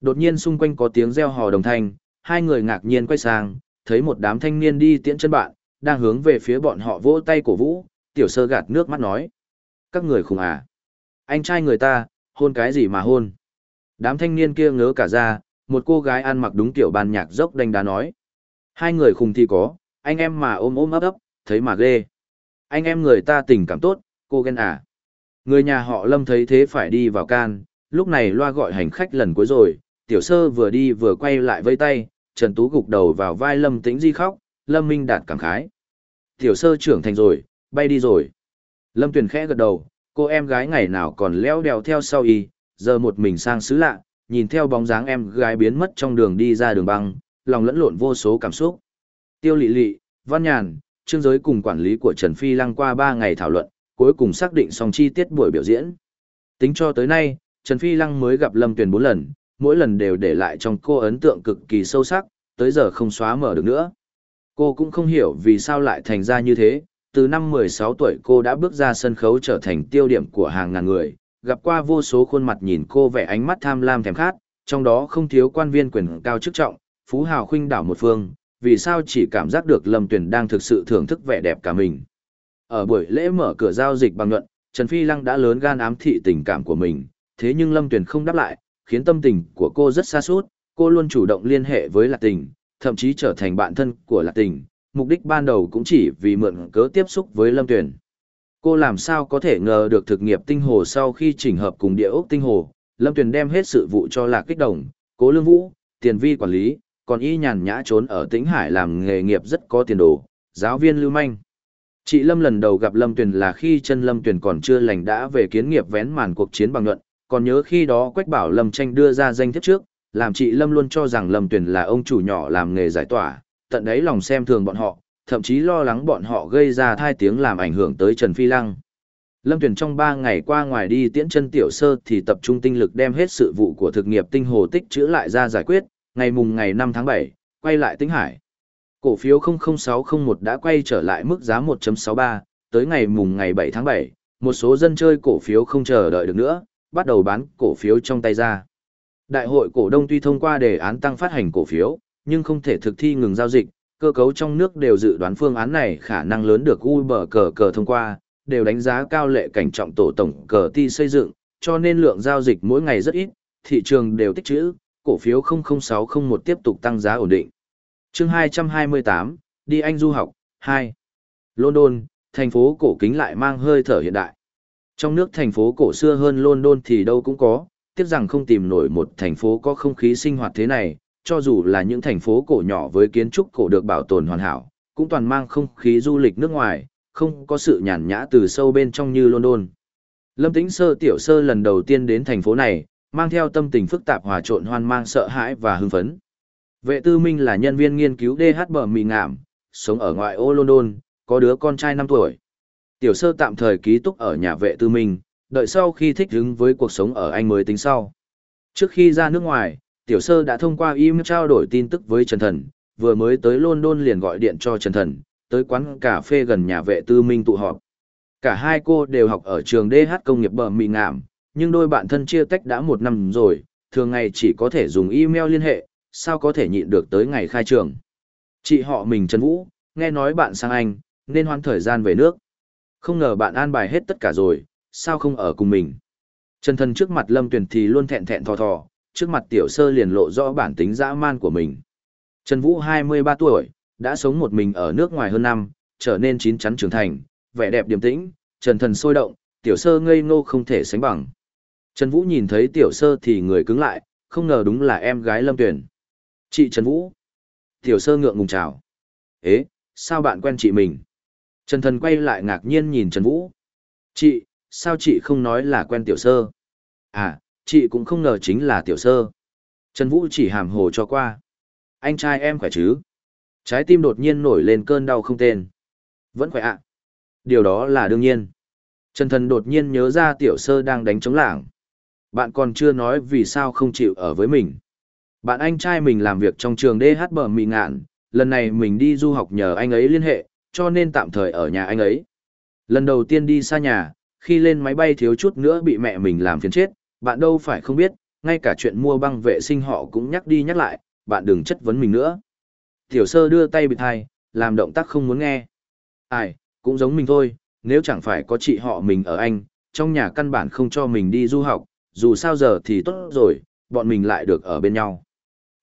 Đột nhiên xung quanh có tiếng reo hò đồng thanh, hai người ngạc nhiên quay sang, thấy một đám thanh niên đi tiễn chân bạn, đang hướng về phía bọn họ vỗ tay cổ vũ, tiểu sơ gạt nước mắt nói. Các người khùng à. Anh trai người ta, hôn cái gì mà hôn. Đám thanh niên kia ngớ cả ra, một cô gái ăn mặc đúng tiểu ban nhạc dốc đánh đá nói. Hai người khùng thì có, anh em mà ôm ôm ấp ấp, thấy mà ghê. Anh em người ta tình cảm tốt, cô ghen à. Người nhà họ lâm thấy thế phải đi vào can, lúc này loa gọi hành khách lần cuối rồi, tiểu sơ vừa đi vừa quay lại vây tay, Trần Tú gục đầu vào vai lâm tĩnh di khóc, lâm minh đạt cảm khái. Tiểu sơ trưởng thành rồi, bay đi rồi. Lâm Tuyền khẽ gật đầu, cô em gái ngày nào còn leo đèo theo sau y, giờ một mình sang xứ lạ, nhìn theo bóng dáng em gái biến mất trong đường đi ra đường băng, lòng lẫn lộn vô số cảm xúc. Tiêu Lệ Lệ, Văn Nhàn, Trương Giới cùng quản lý của Trần Phi Lăng qua 3 ngày thảo luận, cuối cùng xác định xong chi tiết buổi biểu diễn. Tính cho tới nay, Trần Phi Lăng mới gặp Lâm Tuyền 4 lần, mỗi lần đều để lại trong cô ấn tượng cực kỳ sâu sắc, tới giờ không xóa mở được nữa. Cô cũng không hiểu vì sao lại thành ra như thế, từ năm 16 tuổi cô đã bước ra sân khấu trở thành tiêu điểm của hàng ngàn người, gặp qua vô số khuôn mặt nhìn cô vẻ ánh mắt tham lam thèm khát, trong đó không thiếu quan viên quyền cao chức trọng, phú hào khuynh đảo một phương, vì sao chỉ cảm giác được Lâm Tuyền đang thực sự thưởng thức vẻ đẹp cả mình. Ở buổi lễ mở cửa giao dịch bằng luận, Trần Phi Lăng đã lớn gan ám thị tình cảm của mình, thế nhưng Lâm Tuyền không đáp lại, khiến tâm tình của cô rất xa suốt, cô luôn chủ động liên hệ với Lạc Tình, thậm chí trở thành bạn thân của Lạc Tình, mục đích ban đầu cũng chỉ vì mượn cớ tiếp xúc với Lâm Tuyền. Cô làm sao có thể ngờ được thực nghiệp tinh hồ sau khi chỉnh hợp cùng địa ốc tinh hồ, Lâm Tuyền đem hết sự vụ cho Lạc Kích Đồng, Cố Lương Vũ, Tiền Vi quản lý, còn y nhàn nhã trốn ở Tĩnh Hải làm nghề nghiệp rất có tiền đồ, giáo viên lưu manh. Chị Lâm lần đầu gặp Lâm Tuyền là khi chân Lâm Tuyền còn chưa lành đã về kiến nghiệp vén màn cuộc chiến bằng luận, còn nhớ khi đó Quách Bảo Lâm tranh đưa ra danh thiếp trước, làm chị Lâm luôn cho rằng Lâm Tuyền là ông chủ nhỏ làm nghề giải tỏa, tận đấy lòng xem thường bọn họ, thậm chí lo lắng bọn họ gây ra thai tiếng làm ảnh hưởng tới Trần Phi Lăng. Lâm Tuyền trong 3 ngày qua ngoài đi tiễn chân tiểu sơ thì tập trung tinh lực đem hết sự vụ của thực nghiệp tinh hồ tích chữa lại ra giải quyết, ngày mùng ngày 5 tháng 7, quay lại tinh hải. Cổ phiếu 00601 đã quay trở lại mức giá 1.63, tới ngày mùng ngày 7 tháng 7, một số dân chơi cổ phiếu không chờ đợi được nữa, bắt đầu bán cổ phiếu trong tay ra. Đại hội cổ đông tuy thông qua đề án tăng phát hành cổ phiếu, nhưng không thể thực thi ngừng giao dịch, cơ cấu trong nước đều dự đoán phương án này khả năng lớn được Uber cờ cờ thông qua, đều đánh giá cao lệ cảnh trọng tổ tổng cờ ti xây dựng, cho nên lượng giao dịch mỗi ngày rất ít, thị trường đều tích trữ, cổ phiếu 00601 tiếp tục tăng giá ổn định. Chương 228, đi Anh du học, 2. London, thành phố cổ kính lại mang hơi thở hiện đại. Trong nước thành phố cổ xưa hơn London thì đâu cũng có, tiếc rằng không tìm nổi một thành phố có không khí sinh hoạt thế này, cho dù là những thành phố cổ nhỏ với kiến trúc cổ được bảo tồn hoàn hảo, cũng toàn mang không khí du lịch nước ngoài, không có sự nhàn nhã từ sâu bên trong như London. Lâm Tĩnh Sơ tiểu sơ lần đầu tiên đến thành phố này, mang theo tâm tình phức tạp hòa trộn hoang mang sợ hãi và hưng phấn. Vệ tư minh là nhân viên nghiên cứu DH bờ mì ngảm, sống ở ngoại ô London, có đứa con trai 5 tuổi. Tiểu sơ tạm thời ký túc ở nhà vệ tư minh, đợi sau khi thích ứng với cuộc sống ở Anh mới tính sau. Trước khi ra nước ngoài, tiểu sơ đã thông qua email trao đổi tin tức với Trần Thần, vừa mới tới London liền gọi điện cho Trần Thần, tới quán cà phê gần nhà vệ tư minh tụ họp. Cả hai cô đều học ở trường DH công nghiệp bờ mì ngảm, nhưng đôi bạn thân chia tách đã một năm rồi, thường ngày chỉ có thể dùng email liên hệ, sao có thể nhịn được tới ngày khai trường. Chị họ mình Trần Vũ, nghe nói bạn sang Anh, nên hoãn thời gian về nước. Không ngờ bạn an bài hết tất cả rồi, sao không ở cùng mình. Trần Thần trước mặt Lâm Tuyền thì luôn thẹn thẹn thò thò, trước mặt tiểu sơ liền lộ rõ bản tính dã man của mình. Trần Vũ 23 tuổi, đã sống một mình ở nước ngoài hơn năm, trở nên chín chắn trưởng thành, vẻ đẹp điềm tĩnh, Trần Thần sôi động, tiểu sơ ngây ngô không thể sánh bằng. Trần Vũ nhìn thấy tiểu sơ thì người cứng lại, không ngờ đúng là em gái Lâm Tuyền. Chị Trần Vũ. Tiểu sơ ngượng ngùng chào. Ế, sao bạn quen chị mình? Trần Thần quay lại ngạc nhiên nhìn Trần Vũ. Chị, sao chị không nói là quen tiểu sơ? À, chị cũng không ngờ chính là tiểu sơ. Trần Vũ chỉ hàm hồ cho qua. Anh trai em khỏe chứ? Trái tim đột nhiên nổi lên cơn đau không tên. Vẫn khỏe ạ. Điều đó là đương nhiên. Trần Thần đột nhiên nhớ ra tiểu sơ đang đánh chống lảng. Bạn còn chưa nói vì sao không chịu ở với mình. Bạn anh trai mình làm việc trong trường DH bờ mì ngạn, lần này mình đi du học nhờ anh ấy liên hệ, cho nên tạm thời ở nhà anh ấy. Lần đầu tiên đi xa nhà, khi lên máy bay thiếu chút nữa bị mẹ mình làm phiền chết, bạn đâu phải không biết, ngay cả chuyện mua băng vệ sinh họ cũng nhắc đi nhắc lại, bạn đừng chất vấn mình nữa. Tiểu sơ đưa tay bịt thai, làm động tác không muốn nghe. Ai, cũng giống mình thôi, nếu chẳng phải có chị họ mình ở Anh, trong nhà căn bản không cho mình đi du học, dù sao giờ thì tốt rồi, bọn mình lại được ở bên nhau.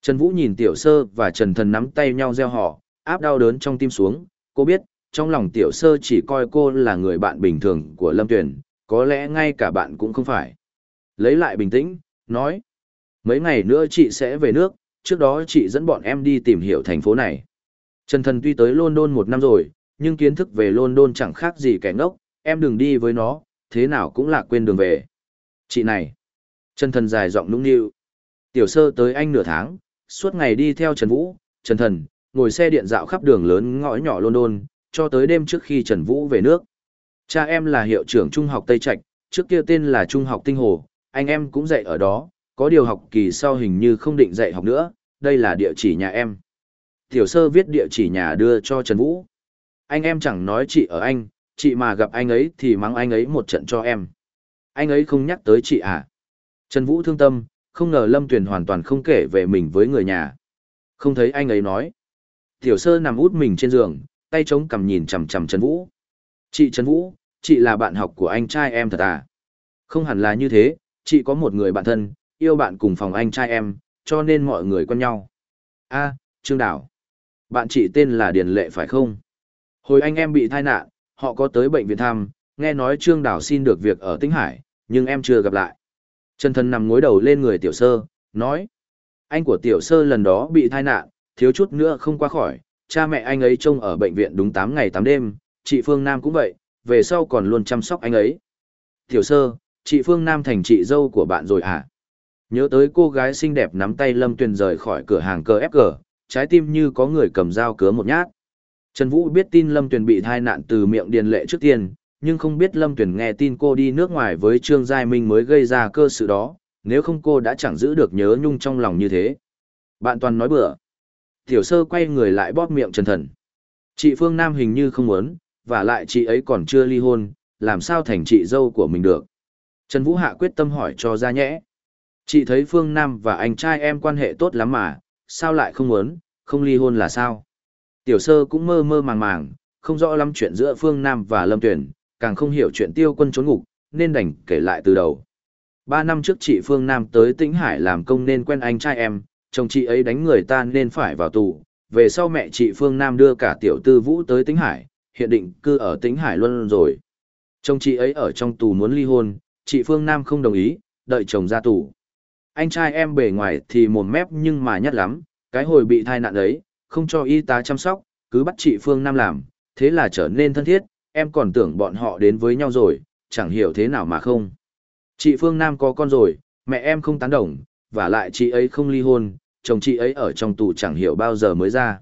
Trần Vũ nhìn Tiểu Sơ và Trần Thần nắm tay nhau gieo họ, áp đau đớn trong tim xuống, cô biết, trong lòng Tiểu Sơ chỉ coi cô là người bạn bình thường của Lâm Tuyền, có lẽ ngay cả bạn cũng không phải. Lấy lại bình tĩnh, nói, mấy ngày nữa chị sẽ về nước, trước đó chị dẫn bọn em đi tìm hiểu thành phố này. Trần Thần tuy tới London một năm rồi, nhưng kiến thức về London chẳng khác gì kẻ ngốc, em đừng đi với nó, thế nào cũng lạc quên đường về. Chị này, Trần Thần dài giọng nũng nịu. Tiểu sơ tới anh nửa tháng, suốt ngày đi theo Trần Vũ, Trần Thần, ngồi xe điện dạo khắp đường lớn ngõ nhỏ London, cho tới đêm trước khi Trần Vũ về nước. Cha em là hiệu trưởng trung học Tây Trạch, trước kia tên là Trung học Tinh Hồ, anh em cũng dạy ở đó, có điều học kỳ sau hình như không định dạy học nữa, đây là địa chỉ nhà em. Tiểu sơ viết địa chỉ nhà đưa cho Trần Vũ. Anh em chẳng nói chị ở anh, chị mà gặp anh ấy thì mắng anh ấy một trận cho em. Anh ấy không nhắc tới chị à? Trần Vũ thương tâm, không ngờ Lâm Tuyền hoàn toàn không kể về mình với người nhà. Không thấy anh ấy nói. Tiểu sơ nằm út mình trên giường, tay chống cằm nhìn chằm chằm Trần Vũ. Chị Trần Vũ, chị là bạn học của anh trai em thật à? Không hẳn là như thế, chị có một người bạn thân, yêu bạn cùng phòng anh trai em, cho nên mọi người quen nhau. a Trương Đảo. Bạn chị tên là Điền Lệ phải không? Hồi anh em bị thai nạn, họ có tới bệnh viện thăm, nghe nói Trương Đảo xin được việc ở Tĩnh Hải, nhưng em chưa gặp lại. Trần Thần nằm gối đầu lên người Tiểu Sơ, nói. Anh của Tiểu Sơ lần đó bị thai nạn, thiếu chút nữa không qua khỏi, cha mẹ anh ấy trông ở bệnh viện đúng 8 ngày 8 đêm, chị Phương Nam cũng vậy, về sau còn luôn chăm sóc anh ấy. Tiểu Sơ, chị Phương Nam thành chị dâu của bạn rồi à? Nhớ tới cô gái xinh đẹp nắm tay Lâm Tuyền rời khỏi cửa hàng cờ ép cờ, trái tim như có người cầm dao cứa một nhát. Trần Vũ biết tin Lâm Tuyền bị thai nạn từ miệng điền lệ trước tiên, nhưng không biết Lâm Tuyền nghe tin cô đi nước ngoài với Trương Giai Minh mới gây ra cơ sự đó, nếu không cô đã chẳng giữ được nhớ nhung trong lòng như thế. Bạn toàn nói bừa. Tiểu sơ quay người lại bóp miệng Trần Thần. Chị Phương Nam hình như không muốn, và lại chị ấy còn chưa ly hôn, làm sao thành chị dâu của mình được. Trần Vũ Hạ quyết tâm hỏi cho ra nhẽ. Chị thấy Phương Nam và anh trai em quan hệ tốt lắm mà, sao lại không muốn, không ly hôn là sao? Tiểu sơ cũng mơ mơ màng màng, không rõ lắm chuyện giữa Phương Nam và Lâm Tuyển, càng không hiểu chuyện tiêu quân trốn ngục, nên đành kể lại từ đầu. Ba năm trước chị Phương Nam tới Tĩnh Hải làm công nên quen anh trai em, chồng chị ấy đánh người ta nên phải vào tù. Về sau mẹ chị Phương Nam đưa cả tiểu tư vũ tới Tĩnh Hải, hiện định cư ở Tĩnh Hải luôn rồi. Chồng chị ấy ở trong tù muốn ly hôn, chị Phương Nam không đồng ý, đợi chồng ra tù. Anh trai em bề ngoài thì mồm mép nhưng mà nhát lắm, cái hồi bị thai nạn ấy, không cho y tá chăm sóc, cứ bắt chị Phương Nam làm, thế là trở nên thân thiết, em còn tưởng bọn họ đến với nhau rồi, chẳng hiểu thế nào mà không. Chị Phương Nam có con rồi, mẹ em không tán đồng, và lại chị ấy không ly hôn, chồng chị ấy ở trong tù chẳng hiểu bao giờ mới ra.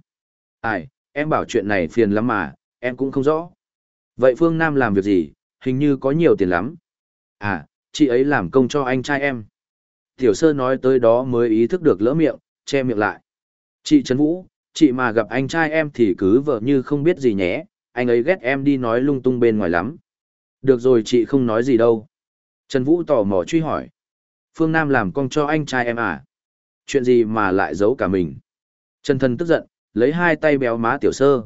Ai, em bảo chuyện này phiền lắm mà, em cũng không rõ. Vậy Phương Nam làm việc gì, hình như có nhiều tiền lắm. À, chị ấy làm công cho anh trai em. Tiểu sơ nói tới đó mới ý thức được lỡ miệng, che miệng lại. Chị Trấn Vũ, chị mà gặp anh trai em thì cứ vợ như không biết gì nhé, anh ấy ghét em đi nói lung tung bên ngoài lắm. Được rồi chị không nói gì đâu. Trần Vũ tò mò truy hỏi. Phương Nam làm công cho anh trai em à? Chuyện gì mà lại giấu cả mình? Trần Thần tức giận, lấy hai tay béo má tiểu sơ.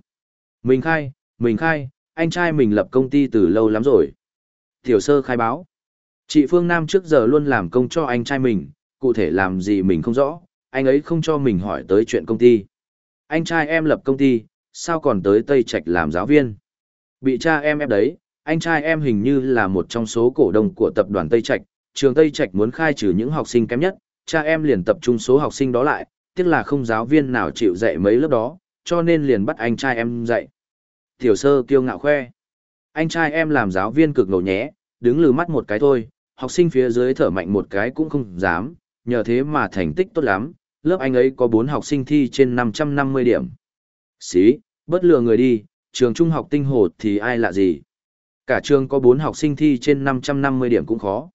Mình khai, mình khai, anh trai mình lập công ty từ lâu lắm rồi. Tiểu sơ khai báo. Chị Phương Nam trước giờ luôn làm công cho anh trai mình, cụ thể làm gì mình không rõ, anh ấy không cho mình hỏi tới chuyện công ty. Anh trai em lập công ty, sao còn tới Tây Trạch làm giáo viên? Bị cha em ép đấy, anh trai em hình như là một trong số cổ đông của tập đoàn Tây Trạch, trường Tây Trạch muốn khai trừ những học sinh kém nhất, cha em liền tập trung số học sinh đó lại, tiếc là không giáo viên nào chịu dạy mấy lớp đó, cho nên liền bắt anh trai em dạy. Tiểu sơ kiêu ngạo khoe. Anh trai em làm giáo viên cực ngầu nhé, đứng lừ mắt một cái thôi, học sinh phía dưới thở mạnh một cái cũng không dám, nhờ thế mà thành tích tốt lắm, lớp anh ấy có 4 học sinh thi trên 550 điểm. Xí, bớt lừa người đi, trường trung học tinh hồ thì ai lạ gì. Cả trường có 4 học sinh thi trên 550 điểm cũng khó.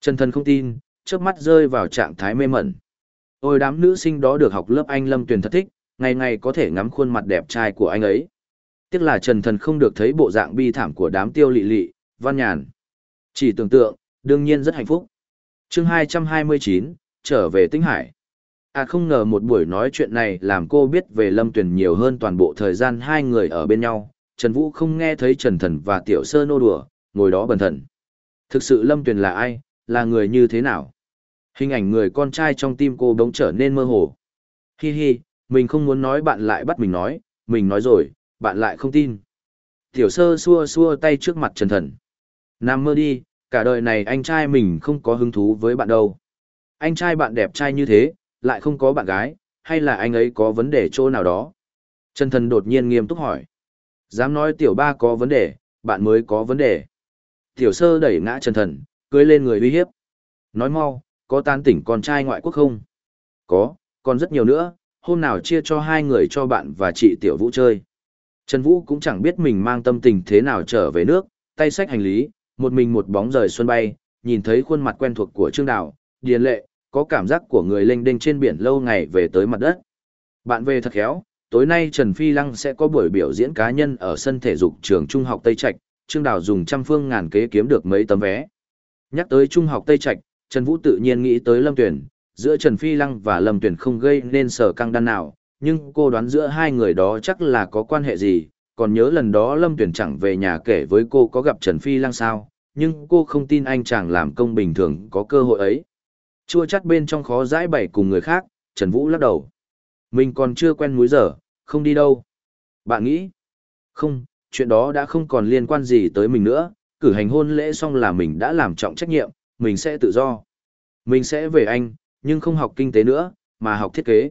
Trần thần không tin, trước mắt rơi vào trạng thái mê mẩn. Ôi đám nữ sinh đó được học lớp anh Lâm Tuyền thật thích, ngày ngày có thể ngắm khuôn mặt đẹp trai của anh ấy. Tiếc là Trần Thần không được thấy bộ dạng bi thảm của đám tiêu lị lị, văn nhàn. Chỉ tưởng tượng, đương nhiên rất hạnh phúc. chương 229, trở về Tinh Hải. À không ngờ một buổi nói chuyện này làm cô biết về Lâm Tuyền nhiều hơn toàn bộ thời gian hai người ở bên nhau. Trần Vũ không nghe thấy Trần Thần và Tiểu Sơ nô đùa, ngồi đó bần thần. Thực sự Lâm Tuyền là ai, là người như thế nào? Hình ảnh người con trai trong tim cô bỗng trở nên mơ hồ. Hi hi, mình không muốn nói bạn lại bắt mình nói, mình nói rồi, bạn lại không tin. Tiểu sơ xua xua tay trước mặt Trần Thần. Nam mơ đi, cả đời này anh trai mình không có hứng thú với bạn đâu. Anh trai bạn đẹp trai như thế, lại không có bạn gái, hay là anh ấy có vấn đề chỗ nào đó? Trần Thần đột nhiên nghiêm túc hỏi. Dám nói tiểu ba có vấn đề, bạn mới có vấn đề. Tiểu sơ đẩy ngã Trần Thần, cưới lên người uy hiếp. Nói mau, có tan tỉnh con trai ngoại quốc không? Có, còn rất nhiều nữa, hôm nào chia cho hai người cho bạn và chị Tiểu Vũ chơi. Trần Vũ cũng chẳng biết mình mang tâm tình thế nào trở về nước, tay sách hành lý, một mình một bóng rời xuân bay, nhìn thấy khuôn mặt quen thuộc của Trương Đào, Điền Lệ, có cảm giác của người lênh đênh trên biển lâu ngày về tới mặt đất. Bạn về thật khéo, tối nay Trần Phi Lăng sẽ có buổi biểu diễn cá nhân ở sân thể dục trường Trung học Tây Trạch, Trương Đào dùng trăm phương ngàn kế kiếm được mấy tấm vé. Nhắc tới Trung học Tây Trạch, Trần Vũ tự nhiên nghĩ tới Lâm Tuyển, giữa Trần Phi Lăng và Lâm Tuyển không gây nên sở căng đan nào, nhưng cô đoán giữa hai người đó chắc là có quan hệ gì, còn nhớ lần đó Lâm Tuyển chẳng về nhà kể với cô có gặp Trần Phi Lăng sao, nhưng cô không tin anh chàng làm công bình thường có cơ hội ấy. Chua chắt bên trong khó giải bày cùng người khác, Trần Vũ lắc đầu. Mình còn chưa quen múi giờ, không đi đâu. Bạn nghĩ? Không, chuyện đó đã không còn liên quan gì tới mình nữa, cử hành hôn lễ xong là mình đã làm trọng trách nhiệm, mình sẽ tự do. Mình sẽ về Anh, nhưng không học kinh tế nữa, mà học thiết kế.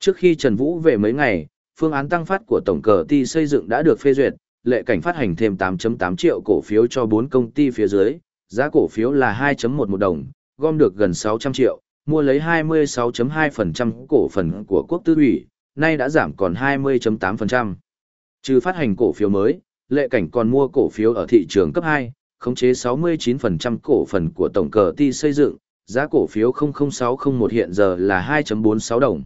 Trước khi Trần Vũ về mấy ngày, phương án tăng phát của tổng cờ ty xây dựng đã được phê duyệt, lệ cảnh phát hành thêm 8.8 triệu cổ phiếu cho 4 công ty phía dưới, giá cổ phiếu là 2.11 đồng, gom được gần 600 triệu, mua lấy 26.2% cổ phần của quốc tư ủy, nay đã giảm còn 20.8%. Trừ phát hành cổ phiếu mới, lệ cảnh còn mua cổ phiếu ở thị trường cấp 2, khống chế 69% cổ phần của tổng cờ ti xây dựng, giá cổ phiếu 00601 hiện giờ là 2.46 đồng.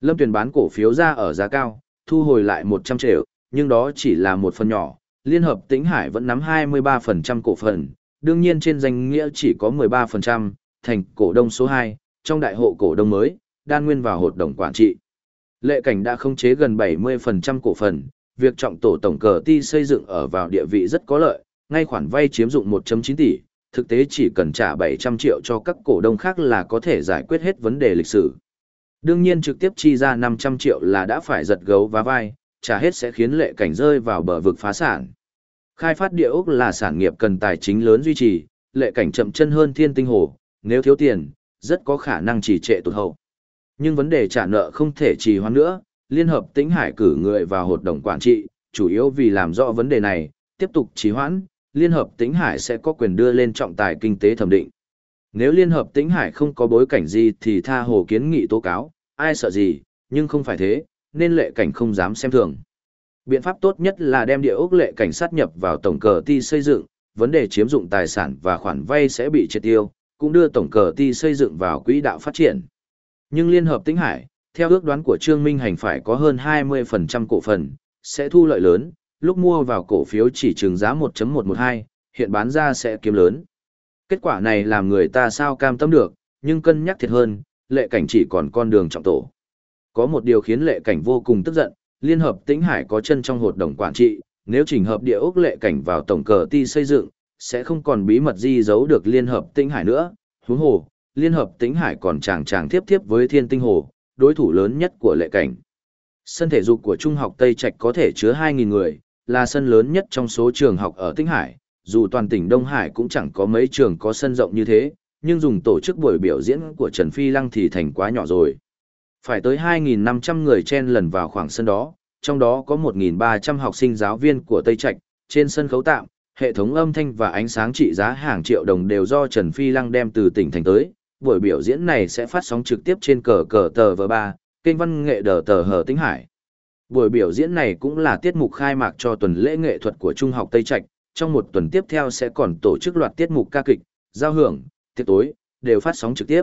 Lâm Tuyền bán cổ phiếu ra ở giá cao, thu hồi lại 100 triệu, nhưng đó chỉ là một phần nhỏ. Liên hợp Tĩnh Hải vẫn nắm 23% cổ phần, đương nhiên trên danh nghĩa chỉ có 13%, thành cổ đông số 2, trong đại hộ cổ đông mới, đan nguyên vào hội đồng quản trị. Lệ cảnh đã khống chế gần 70% cổ phần, việc trọng tổ tổng cờ ti xây dựng ở vào địa vị rất có lợi, ngay khoản vay chiếm dụng 1.9 tỷ, thực tế chỉ cần trả 700 triệu cho các cổ đông khác là có thể giải quyết hết vấn đề lịch sử. Đương nhiên trực tiếp chi ra 500 triệu là đã phải giật gấu và vai, trả hết sẽ khiến lệ cảnh rơi vào bờ vực phá sản. Khai phát địa ốc là sản nghiệp cần tài chính lớn duy trì, lệ cảnh chậm chân hơn thiên tinh hồ, nếu thiếu tiền, rất có khả năng trì trệ tụt hậu. Nhưng vấn đề trả nợ không thể trì hoãn nữa, Liên hợp Tĩnh Hải cử người vào hội đồng quản trị, chủ yếu vì làm rõ vấn đề này, tiếp tục trì hoãn, Liên hợp Tĩnh Hải sẽ có quyền đưa lên trọng tài kinh tế thẩm định. Nếu Liên hợp Tĩnh Hải không có bối cảnh gì thì tha hồ kiến nghị tố cáo, ai sợ gì, nhưng không phải thế, nên lệ cảnh không dám xem thường. Biện pháp tốt nhất là đem địa ốc lệ cảnh sát nhập vào tổng cờ ti xây dựng, vấn đề chiếm dụng tài sản và khoản vay sẽ bị triệt tiêu, cũng đưa tổng cờ ti xây dựng vào quỹ đạo phát triển. Nhưng Liên hợp Tĩnh Hải, theo ước đoán của Trương Minh Hành phải có hơn 20% cổ phần, sẽ thu lợi lớn, lúc mua vào cổ phiếu chỉ trừng giá 1.112, hiện bán ra sẽ kiếm lớn. Kết quả này làm người ta sao cam tâm được, nhưng cân nhắc thiệt hơn, lệ cảnh chỉ còn con đường trọng tổ. Có một điều khiến lệ cảnh vô cùng tức giận, Liên hợp Tĩnh Hải có chân trong hội đồng quản trị, nếu chỉnh hợp địa ốc lệ cảnh vào tổng cờ ti xây dựng, sẽ không còn bí mật gì giấu được Liên hợp Tĩnh Hải nữa. Huống hồ, Liên hợp Tĩnh Hải còn chàng chàng tiếp tiếp với Thiên Tinh Hồ, đối thủ lớn nhất của lệ cảnh. Sân thể dục của Trung học Tây Trạch có thể chứa 2.000 người, là sân lớn nhất trong số trường học ở Tinh Hải, dù toàn tỉnh Đông Hải cũng chẳng có mấy trường có sân rộng như thế, nhưng dùng tổ chức buổi biểu diễn của Trần Phi Lăng thì thành quá nhỏ rồi. Phải tới 2.500 người chen lần vào khoảng sân đó, trong đó có 1.300 học sinh giáo viên của Tây Trạch, trên sân khấu tạm, hệ thống âm thanh và ánh sáng trị giá hàng triệu đồng đều do Trần Phi Lăng đem từ tỉnh thành tới. Buổi biểu diễn này sẽ phát sóng trực tiếp trên cờ cờ tờ vờ ba kênh văn nghệ đờ tờ hờ tĩnh hải. Buổi biểu diễn này cũng là tiết mục khai mạc cho tuần lễ nghệ thuật của Trung học Tây Trạch, trong một tuần tiếp theo sẽ còn tổ chức loạt tiết mục ca kịch, giao hưởng, tiệc tối, đều phát sóng trực tiếp.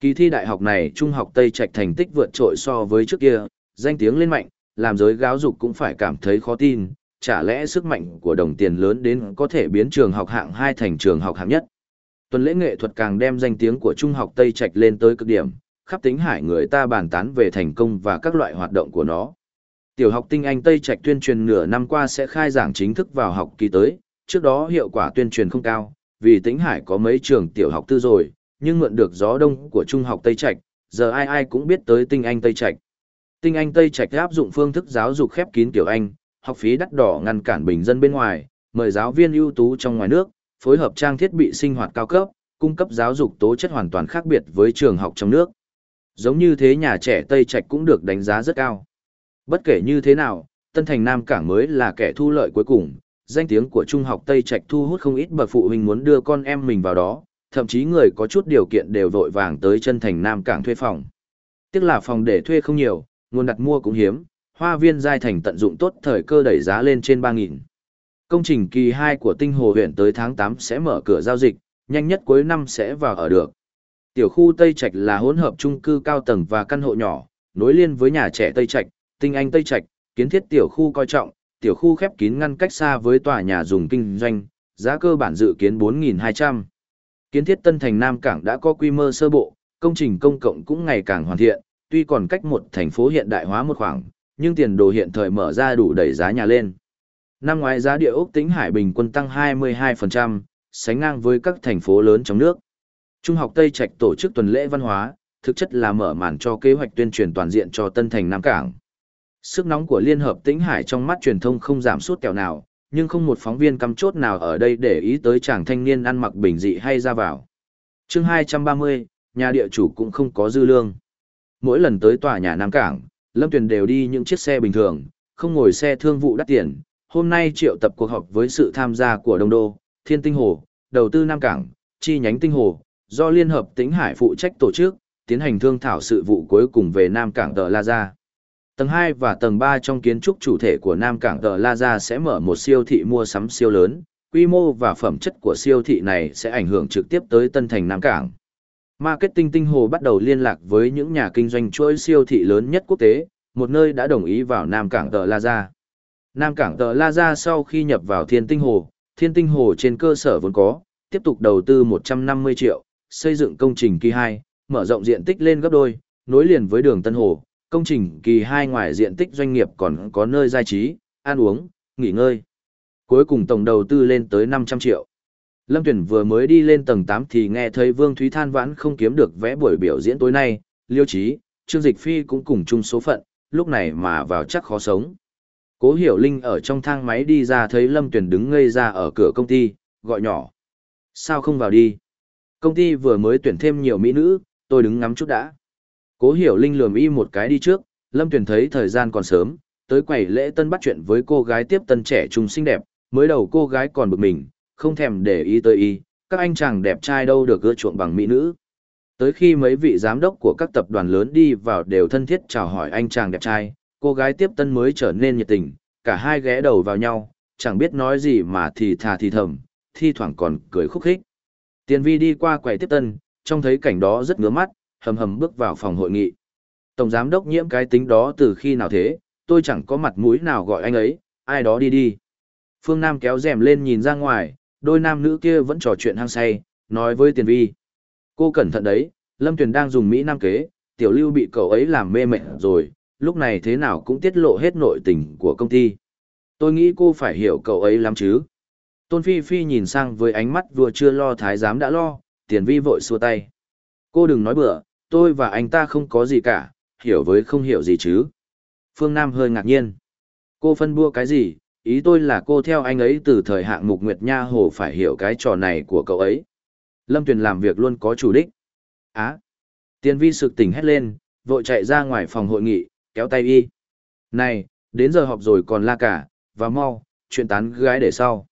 Kỳ thi đại học này Trung học Tây Trạch thành tích vượt trội so với trước kia, danh tiếng lên mạnh, làm giới giáo dục cũng phải cảm thấy khó tin, chả lẽ sức mạnh của đồng tiền lớn đến có thể biến trường học hạng hai thành trường học hạng nhất. Tuần lễ nghệ thuật càng đem danh tiếng của Trung học Tây Trạch lên tới cực điểm, khắp tính hải người ta bàn tán về thành công và các loại hoạt động của nó. Tiểu học tinh anh Tây Trạch tuyên truyền nửa năm qua sẽ khai giảng chính thức vào học kỳ tới, trước đó hiệu quả tuyên truyền không cao, vì tính hải có mấy trường tiểu học tư rồi, nhưng mượn được gió đông của trung học Tây Trạch, giờ ai ai cũng biết tới tinh anh Tây Trạch. Tinh anh Tây Trạch áp dụng phương thức giáo dục khép kín tiểu Anh, học phí đắt đỏ ngăn cản bình dân bên ngoài, mời giáo viên ưu tú trong ngoài nước, phối hợp trang thiết bị sinh hoạt cao cấp, cung cấp giáo dục tố chất hoàn toàn khác biệt với trường học trong nước. Giống như thế nhà trẻ Tây Trạch cũng được đánh giá rất cao. Bất kể như thế nào, Tân Thành Nam Cảng mới là kẻ thu lợi cuối cùng, danh tiếng của Trung học Tây Trạch thu hút không ít bậc phụ huynh muốn đưa con em mình vào đó, thậm chí người có chút điều kiện đều vội vàng tới chân thành Nam Cảng thuê phòng. Tiếc là phòng để thuê không nhiều, nguồn đặt mua cũng hiếm, hoa viên giai thành tận dụng tốt thời cơ đẩy giá lên trên 3.000. Công trình kỳ 2 của Tinh Hồ huyện tới tháng 8 sẽ mở cửa giao dịch, nhanh nhất cuối năm sẽ vào ở được. Tiểu khu Tây Trạch là hỗn hợp chung cư cao tầng và căn hộ nhỏ, nối liên với nhà trẻ Tây Trạch, Tinh Anh Tây Trạch, kiến thiết tiểu khu coi trọng, tiểu khu khép kín ngăn cách xa với tòa nhà dùng kinh doanh, giá cơ bản dự kiến 4.200. Kiến thiết Tân Thành Nam Cảng đã có quy mô sơ bộ, công trình công cộng cũng ngày càng hoàn thiện, tuy còn cách một thành phố hiện đại hóa một khoảng, nhưng tiền đồ hiện thời mở ra đủ đẩy giá nhà lên. Năm ngoái giá địa ốc tính Hải bình quân tăng 22%, sánh ngang với các thành phố lớn trong nước. Trung học Tây Trạch tổ chức tuần lễ văn hóa, thực chất là mở màn cho kế hoạch tuyên truyền toàn diện cho Tân Thành Nam Cảng. Sức nóng của Liên hợp Tĩnh Hải trong mắt truyền thông không giảm sút kẹo nào, nhưng không một phóng viên cắm chốt nào ở đây để ý tới chàng thanh niên ăn mặc bình dị hay ra vào. chương 230, nhà địa chủ cũng không có dư lương. Mỗi lần tới tòa nhà Nam Cảng, Lâm Tuyền đều đi những chiếc xe bình thường, không ngồi xe thương vụ đắt tiền. Hôm nay triệu tập cuộc họp với sự tham gia của Đông Đô, Thiên Tinh Hồ, Đầu tư Nam Cảng, chi nhánh Tinh Hồ, do Liên hợp Tĩnh Hải phụ trách tổ chức, tiến hành thương thảo sự vụ cuối cùng về Nam Cảng Tờ La Gia. Tầng 2 và tầng 3 trong kiến trúc chủ thể của Nam Cảng Tờ La Gia sẽ mở một siêu thị mua sắm siêu lớn, quy mô và phẩm chất của siêu thị này sẽ ảnh hưởng trực tiếp tới Tân Thành Nam Cảng. Marketing Tinh Hồ bắt đầu liên lạc với những nhà kinh doanh chuỗi siêu thị lớn nhất quốc tế, một nơi đã đồng ý vào Nam Cảng Tờ La Gia. Nam Cảng Tờ La Gia sau khi nhập vào Thiên Tinh Hồ, Thiên Tinh Hồ trên cơ sở vốn có, tiếp tục đầu tư 150 triệu, xây dựng công trình kỳ 2, mở rộng diện tích lên gấp đôi, nối liền với đường Tân Hồ, công trình kỳ 2 ngoài diện tích doanh nghiệp còn có nơi giải trí, ăn uống, nghỉ ngơi. Cuối cùng tổng đầu tư lên tới 500 triệu. Lâm Tuyển vừa mới đi lên tầng 8 thì nghe thấy Vương Thúy than vãn không kiếm được vẽ buổi biểu diễn tối nay, Liêu Chí, Trương Dịch Phi cũng cùng chung số phận, lúc này mà vào chắc khó sống. Cố Hiểu Linh ở trong thang máy đi ra thấy Lâm Tuyền đứng ngây ra ở cửa công ty, gọi nhỏ. Sao không vào đi? Công ty vừa mới tuyển thêm nhiều mỹ nữ, tôi đứng ngắm chút đã. Cố Hiểu Linh lườm y một cái đi trước, Lâm Tuyền thấy thời gian còn sớm, tới quầy lễ tân bắt chuyện với cô gái tiếp tân trẻ trung xinh đẹp, mới đầu cô gái còn bực mình, không thèm để ý tới y, các anh chàng đẹp trai đâu được ưa chuộng bằng mỹ nữ. Tới khi mấy vị giám đốc của các tập đoàn lớn đi vào đều thân thiết chào hỏi anh chàng đẹp trai, cô gái tiếp tân mới trở nên nhiệt tình, cả hai ghé đầu vào nhau, chẳng biết nói gì mà thì thà thì thầm, thi thoảng còn cười khúc khích. Tiền vi đi qua quầy tiếp tân, trông thấy cảnh đó rất ngứa mắt, hầm hầm bước vào phòng hội nghị. Tổng giám đốc nhiễm cái tính đó từ khi nào thế, tôi chẳng có mặt mũi nào gọi anh ấy, ai đó đi đi. Phương Nam kéo rèm lên nhìn ra ngoài, đôi nam nữ kia vẫn trò chuyện hăng say, nói với Tiền Vi. Cô cẩn thận đấy, Lâm Tuyền đang dùng Mỹ Nam kế, tiểu lưu bị cậu ấy làm mê mệt rồi, lúc này thế nào cũng tiết lộ hết nội tình của công ty. Tôi nghĩ cô phải hiểu cậu ấy lắm chứ. Tôn Phi Phi nhìn sang với ánh mắt vừa chưa lo thái giám đã lo, Tiền Vi vội xua tay. Cô đừng nói bừa, tôi và anh ta không có gì cả, hiểu với không hiểu gì chứ. Phương Nam hơi ngạc nhiên. Cô phân bua cái gì, ý tôi là cô theo anh ấy từ thời hạng mục Nguyệt Nha Hồ phải hiểu cái trò này của cậu ấy. Lâm Tuyền làm việc luôn có chủ đích. Á. À. Vi sực tỉnh hét lên, vội chạy ra ngoài phòng hội nghị, kéo tay y. Này, Đến giờ họp rồi còn la cả, và mau, chuyện tán gái để sau.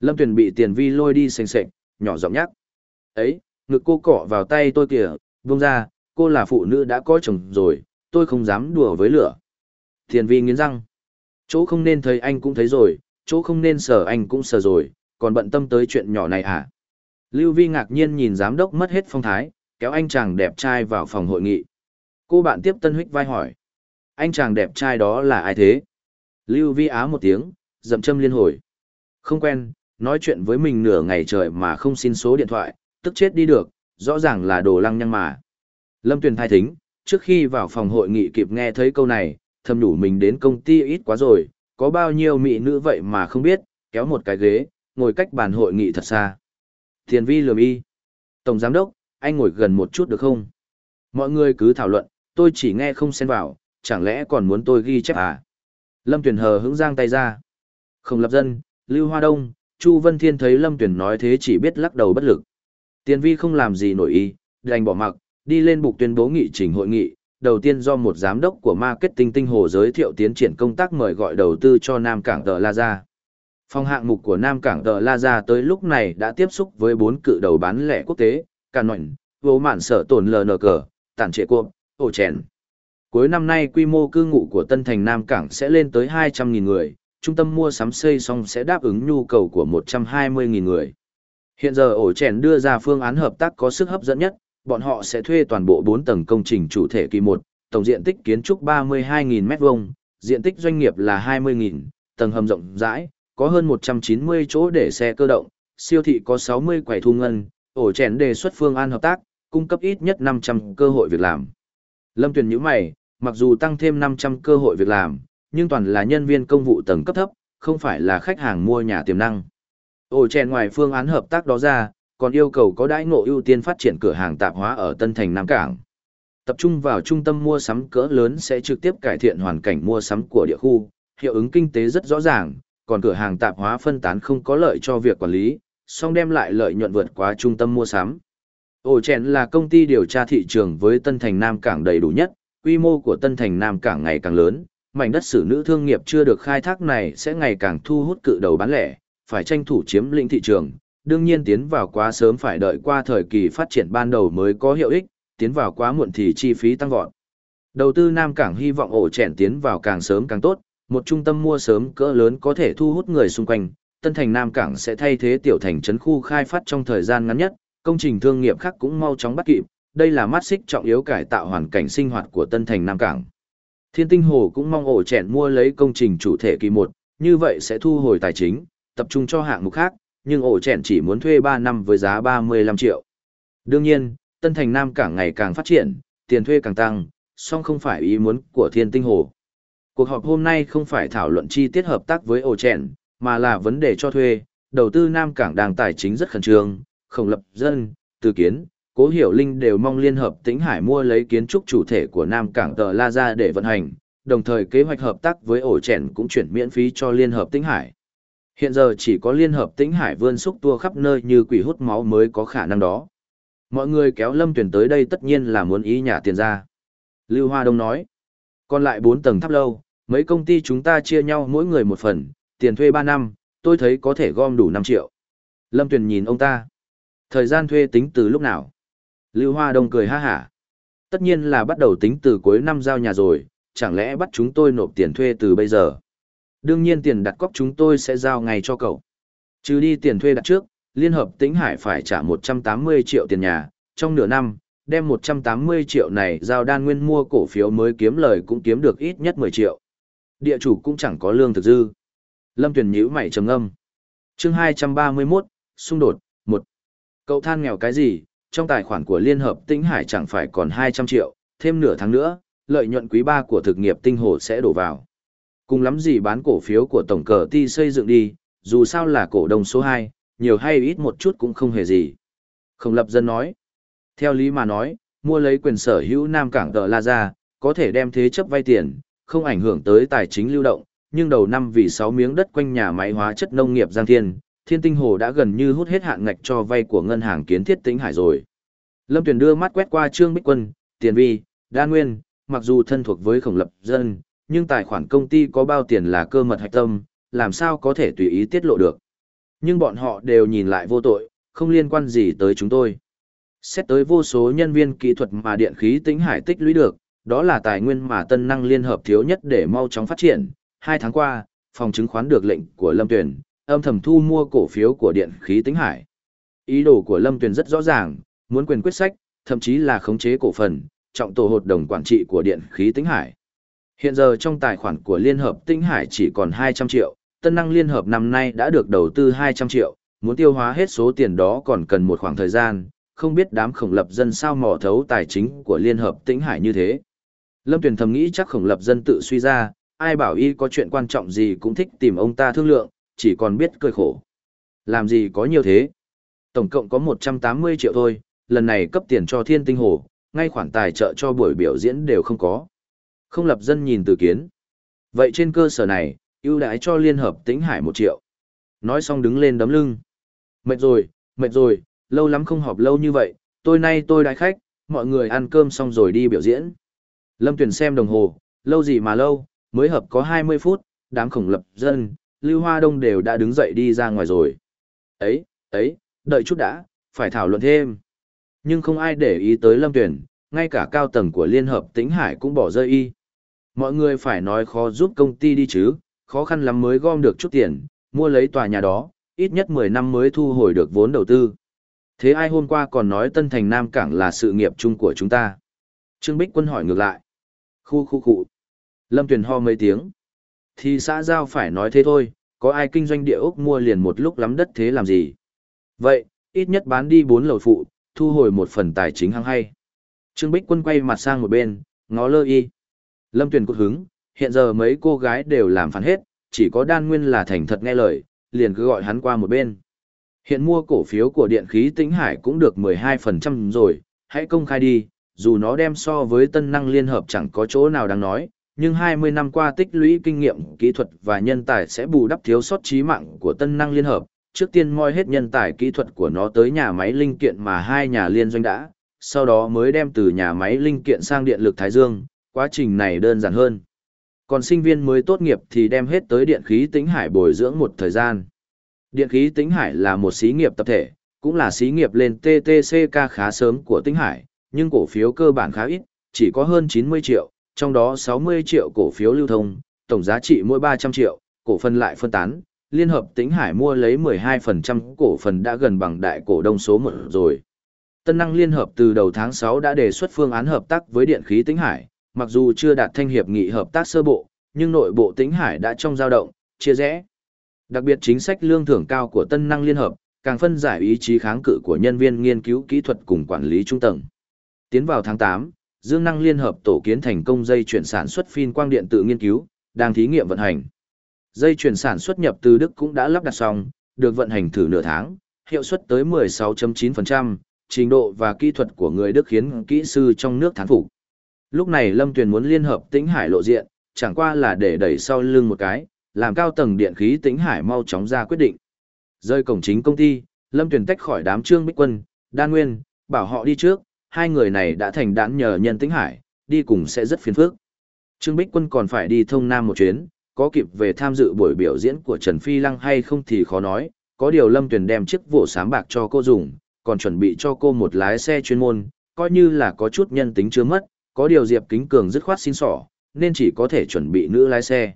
Lâm Tuyền bị tiền vi lôi đi sành sệnh, nhỏ giọng nhắc. Ấy, ngực cô cọ vào tay tôi kìa, vông ra, cô là phụ nữ đã có chồng rồi, tôi không dám đùa với lửa. Tiền vi nghiến răng. Chỗ không nên thấy anh cũng thấy rồi, chỗ không nên sờ anh cũng sờ rồi, còn bận tâm tới chuyện nhỏ này à? Lưu Vi ngạc nhiên nhìn giám đốc mất hết phong thái, kéo anh chàng đẹp trai vào phòng hội nghị. Cô bạn tiếp tân huyết vai hỏi. Anh chàng đẹp trai đó là ai thế? Lưu Vi á một tiếng, dậm châm liên hồi. Không quen, nói chuyện với mình nửa ngày trời mà không xin số điện thoại, tức chết đi được, rõ ràng là đồ lăng nhăng mà. Lâm Tuyền thai thính, trước khi vào phòng hội nghị kịp nghe thấy câu này, thầm đủ mình đến công ty ít quá rồi, có bao nhiêu mỹ nữ vậy mà không biết, kéo một cái ghế, ngồi cách bàn hội nghị thật xa. Thiền vi lườm y. Tổng giám đốc, anh ngồi gần một chút được không? Mọi người cứ thảo luận, tôi chỉ nghe không xen vào, chẳng lẽ còn muốn tôi ghi chép à? Lâm Tuyền hờ hững giang tay ra. Không lập dân, Lưu Hoa Đông, Chu Vân Thiên thấy Lâm Tuyền nói thế chỉ biết lắc đầu bất lực. Tiền vi không làm gì nổi ý, đành bỏ mặc, đi lên bục tuyên bố nghị trình hội nghị. Đầu tiên do một giám đốc của marketing tinh hồ giới thiệu tiến triển công tác mời gọi đầu tư cho Nam Cảng Tờ La Gia. Phòng hạng mục của Nam Cảng Tờ La Gia tới lúc này đã tiếp xúc với bốn cự đầu bán lẻ quốc tế, Cà Nội, Vô Mạn Sở Tổn LNG, Tản Trệ Cuộm, Ổ Chèn. Cuối năm nay quy mô cư ngụ của Tân Thành Nam Cảng sẽ lên tới 200.000 người, trung tâm mua sắm xây xong sẽ đáp ứng nhu cầu của 120.000 người. Hiện giờ ổ chèn đưa ra phương án hợp tác có sức hấp dẫn nhất, bọn họ sẽ thuê toàn bộ 4 tầng công trình chủ thể kỳ 1, tổng diện tích kiến trúc 32.000 m2, diện tích doanh nghiệp là 20.000, tầng hầm rộng rãi, có hơn 190 chỗ để xe cơ động, siêu thị có 60 quầy thu ngân, ổ chèn đề xuất phương án hợp tác, cung cấp ít nhất 500 cơ hội việc làm. Lâm Tuyền nhíu mày, mặc dù tăng thêm 500 cơ hội việc làm, nhưng toàn là nhân viên công vụ tầng cấp thấp, không phải là khách hàng mua nhà tiềm năng. Ổ chèn ngoài phương án hợp tác đó ra, còn yêu cầu có đãi ngộ ưu tiên phát triển cửa hàng tạp hóa ở Tân Thành Nam Cảng. Tập trung vào trung tâm mua sắm cỡ lớn sẽ trực tiếp cải thiện hoàn cảnh mua sắm của địa khu, hiệu ứng kinh tế rất rõ ràng, còn cửa hàng tạp hóa phân tán không có lợi cho việc quản lý, song đem lại lợi nhuận vượt quá trung tâm mua sắm. Ổ chèn là công ty điều tra thị trường với Tân Thành Nam Cảng đầy đủ nhất, quy mô của Tân Thành Nam Cảng ngày càng lớn, mảnh đất sử nữ thương nghiệp chưa được khai thác này sẽ ngày càng thu hút cự đầu bán lẻ, phải tranh thủ chiếm lĩnh thị trường. Đương nhiên tiến vào quá sớm phải đợi qua thời kỳ phát triển ban đầu mới có hiệu ích, tiến vào quá muộn thì chi phí tăng vọt. Đầu tư Nam Cảng hy vọng ổ chèn tiến vào càng sớm càng tốt, một trung tâm mua sớm cỡ lớn có thể thu hút người xung quanh. Tân thành Nam Cảng sẽ thay thế tiểu thành trấn khu khai phát trong thời gian ngắn nhất, công trình thương nghiệp khác cũng mau chóng bắt kịp. Đây là mắt xích trọng yếu cải tạo hoàn cảnh sinh hoạt của Tân thành Nam Cảng. Thiên tinh hồ cũng mong ổ chèn mua lấy công trình chủ thể kỳ một, như vậy sẽ thu hồi tài chính, tập trung cho hạng mục khác, nhưng ổ chèn chỉ muốn thuê 3 năm với giá 35 triệu. Đương nhiên, Tân Thành Nam Cảng ngày càng phát triển, tiền thuê càng tăng, song không phải ý muốn của thiên tinh hồ. Cuộc họp hôm nay không phải thảo luận chi tiết hợp tác với ổ chèn, mà là vấn đề cho thuê, đầu tư Nam Cảng đang tài chính rất khẩn trương, không lập dân, từ kiến, Cố Hiểu Linh đều mong Liên Hợp Tĩnh Hải mua lấy kiến trúc chủ thể của Nam Cảng Tờ La ra để vận hành, đồng thời kế hoạch hợp tác với ổ chèn cũng chuyển miễn phí cho Liên Hợp Tĩnh Hải. Hiện giờ chỉ có Liên Hợp Tĩnh Hải vươn xúc tua khắp nơi như quỷ hút máu mới có khả năng đó. Mọi người kéo Lâm Tuyển tới đây tất nhiên là muốn ý nhà tiền ra. Lưu Hoa Đông nói, còn lại 4 tầng tháp lâu, mấy công ty chúng ta chia nhau mỗi người một phần, tiền thuê 3 năm, tôi thấy có thể gom đủ 5 triệu. Lâm Tuyền nhìn ông ta. Thời gian thuê tính từ lúc nào? Lưu Hoa Đông cười ha hả. Tất nhiên là bắt đầu tính từ cuối năm giao nhà rồi, chẳng lẽ bắt chúng tôi nộp tiền thuê từ bây giờ? Đương nhiên tiền đặt cọc chúng tôi sẽ giao ngay cho cậu. Trừ đi tiền thuê đặt trước, Liên Hợp Tĩnh Hải phải trả 180 triệu tiền nhà, trong nửa năm, đem 180 triệu này giao đan nguyên mua cổ phiếu mới kiếm lời cũng kiếm được ít nhất 10 triệu. Địa chủ cũng chẳng có lương thực dư. Lâm Tuyền nhíu mày trầm ngâm. Chương 231, xung đột, 1. Cậu than nghèo cái gì, trong tài khoản của Liên Hợp Tĩnh Hải chẳng phải còn 200 triệu, thêm nửa tháng nữa, lợi nhuận quý ba của thực nghiệp tinh hồ sẽ đổ vào. Cùng lắm gì bán cổ phiếu của tổng cờ ti xây dựng đi, dù sao là cổ đông số 2, nhiều hay ít một chút cũng không hề gì. Không lập dân nói. Theo lý mà nói, mua lấy quyền sở hữu Nam Cảng Tờ La Gia, có thể đem thế chấp vay tiền, không ảnh hưởng tới tài chính lưu động, nhưng đầu năm vì 6 miếng đất quanh nhà máy hóa chất nông nghiệp Giang Thiên, Thiên Tinh Hồ đã gần như hút hết hạn ngạch cho vay của ngân hàng kiến thiết Tĩnh Hải rồi. Lâm Tuyền đưa mắt quét qua Trương Bích Quân, Tiền Vi, Đan Nguyên, mặc dù thân thuộc với khổng lập dân, nhưng tài khoản công ty có bao tiền là cơ mật hạch tâm, làm sao có thể tùy ý tiết lộ được. Nhưng bọn họ đều nhìn lại vô tội, không liên quan gì tới chúng tôi. Xét tới vô số nhân viên kỹ thuật mà điện khí tĩnh hải tích lũy được, đó là tài nguyên mà tân năng liên hợp thiếu nhất để mau chóng phát triển. Hai tháng qua, phòng chứng khoán được lệnh của Lâm Tuyền, âm thầm thu mua cổ phiếu của điện khí tĩnh hải. Ý đồ của Lâm Tuyền rất rõ ràng, muốn quyền quyết sách, thậm chí là khống chế cổ phần, trọng tổ hội đồng quản trị của điện khí tĩnh hải. Hiện giờ trong tài khoản của Liên hợp Tĩnh Hải chỉ còn 200 triệu, tân năng Liên hợp năm nay đã được đầu tư 200 triệu, muốn tiêu hóa hết số tiền đó còn cần một khoảng thời gian, không biết đám khổng lập dân sao mò thấu tài chính của Liên hợp Tĩnh Hải như thế. Lâm Tuyền thầm nghĩ chắc khổng lập dân tự suy ra, ai bảo y có chuyện quan trọng gì cũng thích tìm ông ta thương lượng, chỉ còn biết cười khổ. Làm gì có nhiều thế? Tổng cộng có 180 triệu thôi, lần này cấp tiền cho thiên tinh hồ, ngay khoản tài trợ cho buổi biểu diễn đều không có. Không lập dân nhìn từ kiến. Vậy trên cơ sở này, ưu đãi cho Liên Hợp Tĩnh Hải một triệu. Nói xong đứng lên đấm lưng. Mệt rồi, mệt rồi, lâu lắm không họp lâu như vậy, tôi nay tôi đại khách, mọi người ăn cơm xong rồi đi biểu diễn. Lâm Tuyền xem đồng hồ, lâu gì mà lâu, mới hợp có 20 phút, đám khổng lập dân, Lưu Hoa Đông đều đã đứng dậy đi ra ngoài rồi. Ấy, ấy, đợi chút đã, phải thảo luận thêm. Nhưng không ai để ý tới Lâm Tuyền, ngay cả cao tầng của Liên Hợp Tĩnh Hải cũng bỏ rơi y. Mọi người phải nói khó giúp công ty đi chứ, khó khăn lắm mới gom được chút tiền, mua lấy tòa nhà đó, ít nhất 10 năm mới thu hồi được vốn đầu tư. Thế ai hôm qua còn nói Tân Thành Nam Cảng là sự nghiệp chung của chúng ta? Trương Bích Quân hỏi ngược lại. Khu khu khu. Lâm Tuyền ho mấy tiếng. Thì xã giao phải nói thế thôi, có ai kinh doanh địa ốc mua liền một lúc lắm đất thế làm gì? Vậy, ít nhất bán đi 4 lầu phụ, thu hồi một phần tài chính hăng hay. Trương Bích Quân quay mặt sang một bên, ngó lơ y. Lâm Tuyền cốt hứng, hiện giờ mấy cô gái đều làm phản hết, chỉ có đan nguyên là thành thật nghe lời, liền cứ gọi hắn qua một bên. Hiện mua cổ phiếu của điện khí tĩnh hải cũng được 12% rồi, hãy công khai đi, dù nó đem so với tân năng liên hợp chẳng có chỗ nào đáng nói, nhưng 20 năm qua tích lũy kinh nghiệm kỹ thuật và nhân tài sẽ bù đắp thiếu sót trí mạng của tân năng liên hợp. Trước tiên moi hết nhân tài kỹ thuật của nó tới nhà máy linh kiện mà hai nhà liên doanh đã, sau đó mới đem từ nhà máy linh kiện sang điện lực Thái Dương, quá trình này đơn giản hơn. Còn sinh viên mới tốt nghiệp thì đem hết tới điện khí tĩnh hải bồi dưỡng một thời gian. Điện khí tĩnh hải là một xí nghiệp tập thể, cũng là xí nghiệp lên TTCK khá sớm của tĩnh hải, nhưng cổ phiếu cơ bản khá ít, chỉ có hơn 90 triệu, trong đó 60 triệu cổ phiếu lưu thông, tổng giá trị mỗi 300 triệu, cổ phần lại phân tán. Liên hợp Tĩnh Hải mua lấy 12% cổ phần đã gần bằng đại cổ đông số 1 rồi. Tân năng liên hợp từ đầu tháng 6 đã đề xuất phương án hợp tác với điện khí Tĩnh Hải, mặc dù chưa đạt thanh hiệp nghị hợp tác sơ bộ, nhưng nội bộ Tĩnh Hải đã trong dao động, chia rẽ. Đặc biệt chính sách lương thưởng cao của Tân năng liên hợp, càng phân giải ý chí kháng cự của nhân viên nghiên cứu kỹ thuật cùng quản lý trung tầng. Tiến vào tháng 8, Dương năng liên hợp tổ kiến thành công dây chuyển sản xuất phin quang điện tự nghiên cứu, đang thí nghiệm vận hành. Dây chuyển sản xuất nhập từ Đức cũng đã lắp đặt xong, được vận hành thử nửa tháng, hiệu suất tới 16.9%, trình độ và kỹ thuật của người Đức khiến kỹ sư trong nước thán phục. Lúc này Lâm Tuyền muốn liên hợp Tĩnh Hải lộ diện, chẳng qua là để đẩy sau lưng một cái, làm cao tầng điện khí Tĩnh Hải mau chóng ra quyết định. Rơi cổng chính công ty, Lâm Tuyền tách khỏi đám Trương Bích Quân, Đan Nguyên, bảo họ đi trước, hai người này đã thành đán nhờ nhân Tĩnh Hải, đi cùng sẽ rất phiền phức. Trương Bích Quân còn phải đi thông Nam một chuyến, có kịp về tham dự buổi biểu diễn của Trần Phi Lăng hay không thì khó nói, có điều Lâm Tuyền đem chiếc vỗ sám bạc cho cô dùng, còn chuẩn bị cho cô một lái xe chuyên môn, coi như là có chút nhân tính chưa mất, có điều Diệp Kính Cường dứt khoát xin sỏ, nên chỉ có thể chuẩn bị nữ lái xe.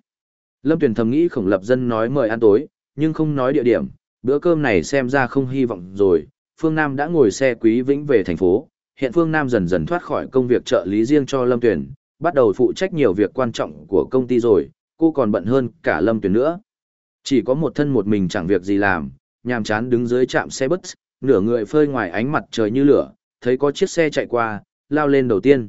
Lâm Tuyền thầm nghĩ khổng lập dân nói mời ăn tối, nhưng không nói địa điểm, bữa cơm này xem ra không hy vọng rồi. Phương Nam đã ngồi xe quý vĩnh về thành phố, hiện Phương Nam dần dần thoát khỏi công việc trợ lý riêng cho Lâm Tuyền, bắt đầu phụ trách nhiều việc quan trọng của công ty rồi, cô còn bận hơn cả Lâm Tuyền nữa. Chỉ có một thân một mình chẳng việc gì làm, nhàm chán đứng dưới trạm xe bus, nửa người phơi ngoài ánh mặt trời như lửa, thấy có chiếc xe chạy qua, lao lên đầu tiên.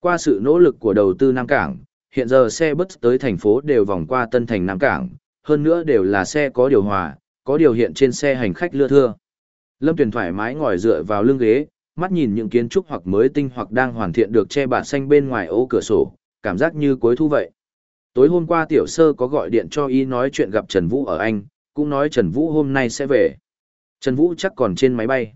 Qua sự nỗ lực của đầu tư Nam Cảng, hiện giờ xe bus tới thành phố đều vòng qua Tân Thành Nam Cảng, hơn nữa đều là xe có điều hòa, có điều hiện trên xe hành khách lưa thưa. Lâm Tuyền thoải mái ngồi dựa vào lưng ghế, mắt nhìn những kiến trúc hoặc mới tinh hoặc đang hoàn thiện được che bạt xanh bên ngoài ô cửa sổ, cảm giác như cuối thu vậy. Tối hôm qua tiểu sơ có gọi điện cho y nói chuyện gặp Trần Vũ ở Anh, cũng nói Trần Vũ hôm nay sẽ về. Trần Vũ chắc còn trên máy bay.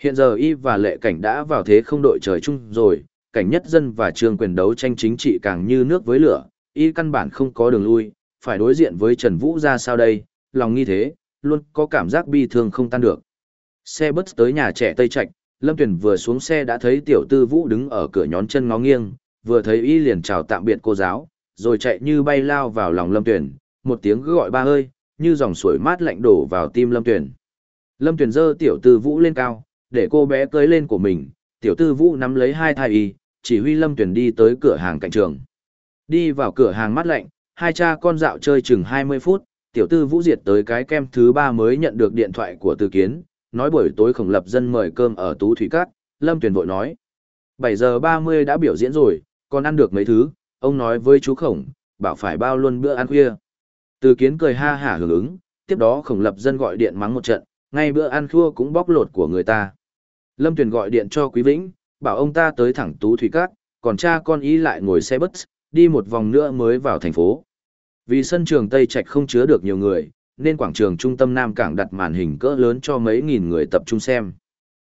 Hiện giờ y và lệ cảnh đã vào thế không đội trời chung rồi, cảnh nhất dân và trường quyền đấu tranh chính trị càng như nước với lửa, y căn bản không có đường lui, phải đối diện với Trần Vũ ra sao đây, lòng nghi thế, luôn có cảm giác bi thương không tan được. Xe bus tới nhà trẻ Tây Trạch, Lâm Tuyền vừa xuống xe đã thấy tiểu tư Vũ đứng ở cửa nhón chân ngó nghiêng, vừa thấy y liền chào tạm biệt cô giáo, rồi chạy như bay lao vào lòng Lâm Tuyền, một tiếng gọi ba hơi, như dòng suối mát lạnh đổ vào tim Lâm Tuyền. Lâm Tuyền dơ tiểu tư Vũ lên cao, để cô bé cưới lên của mình, tiểu tư Vũ nắm lấy hai thai y, chỉ huy Lâm Tuyền đi tới cửa hàng cạnh trường. Đi vào cửa hàng mát lạnh, hai cha con dạo chơi chừng 20 phút, tiểu tư Vũ Diệt tới cái kem thứ ba mới nhận được điện thoại của Từ Kiến, nói buổi tối khổng lập dân mời cơm ở Tú Thủy Cát, Lâm Tuyền vội nói. 7 giờ 30 đã biểu diễn rồi, còn ăn được mấy thứ, ông nói với chú khổng, bảo phải bao luôn bữa ăn khuya. Từ Kiến cười ha hả hưởng ứng, tiếp đó khổng lập dân gọi điện mắng một trận, ngay bữa ăn khua cũng bóc lột của người ta. Lâm Tuyền gọi điện cho Quý Vĩnh, bảo ông ta tới thẳng Tú Thủy Cát, còn cha con ý lại ngồi xe bus, đi một vòng nữa mới vào thành phố. Vì sân trường Tây Trạch không chứa được nhiều người, nên quảng trường trung tâm Nam Cảng đặt màn hình cỡ lớn cho mấy nghìn người tập trung xem.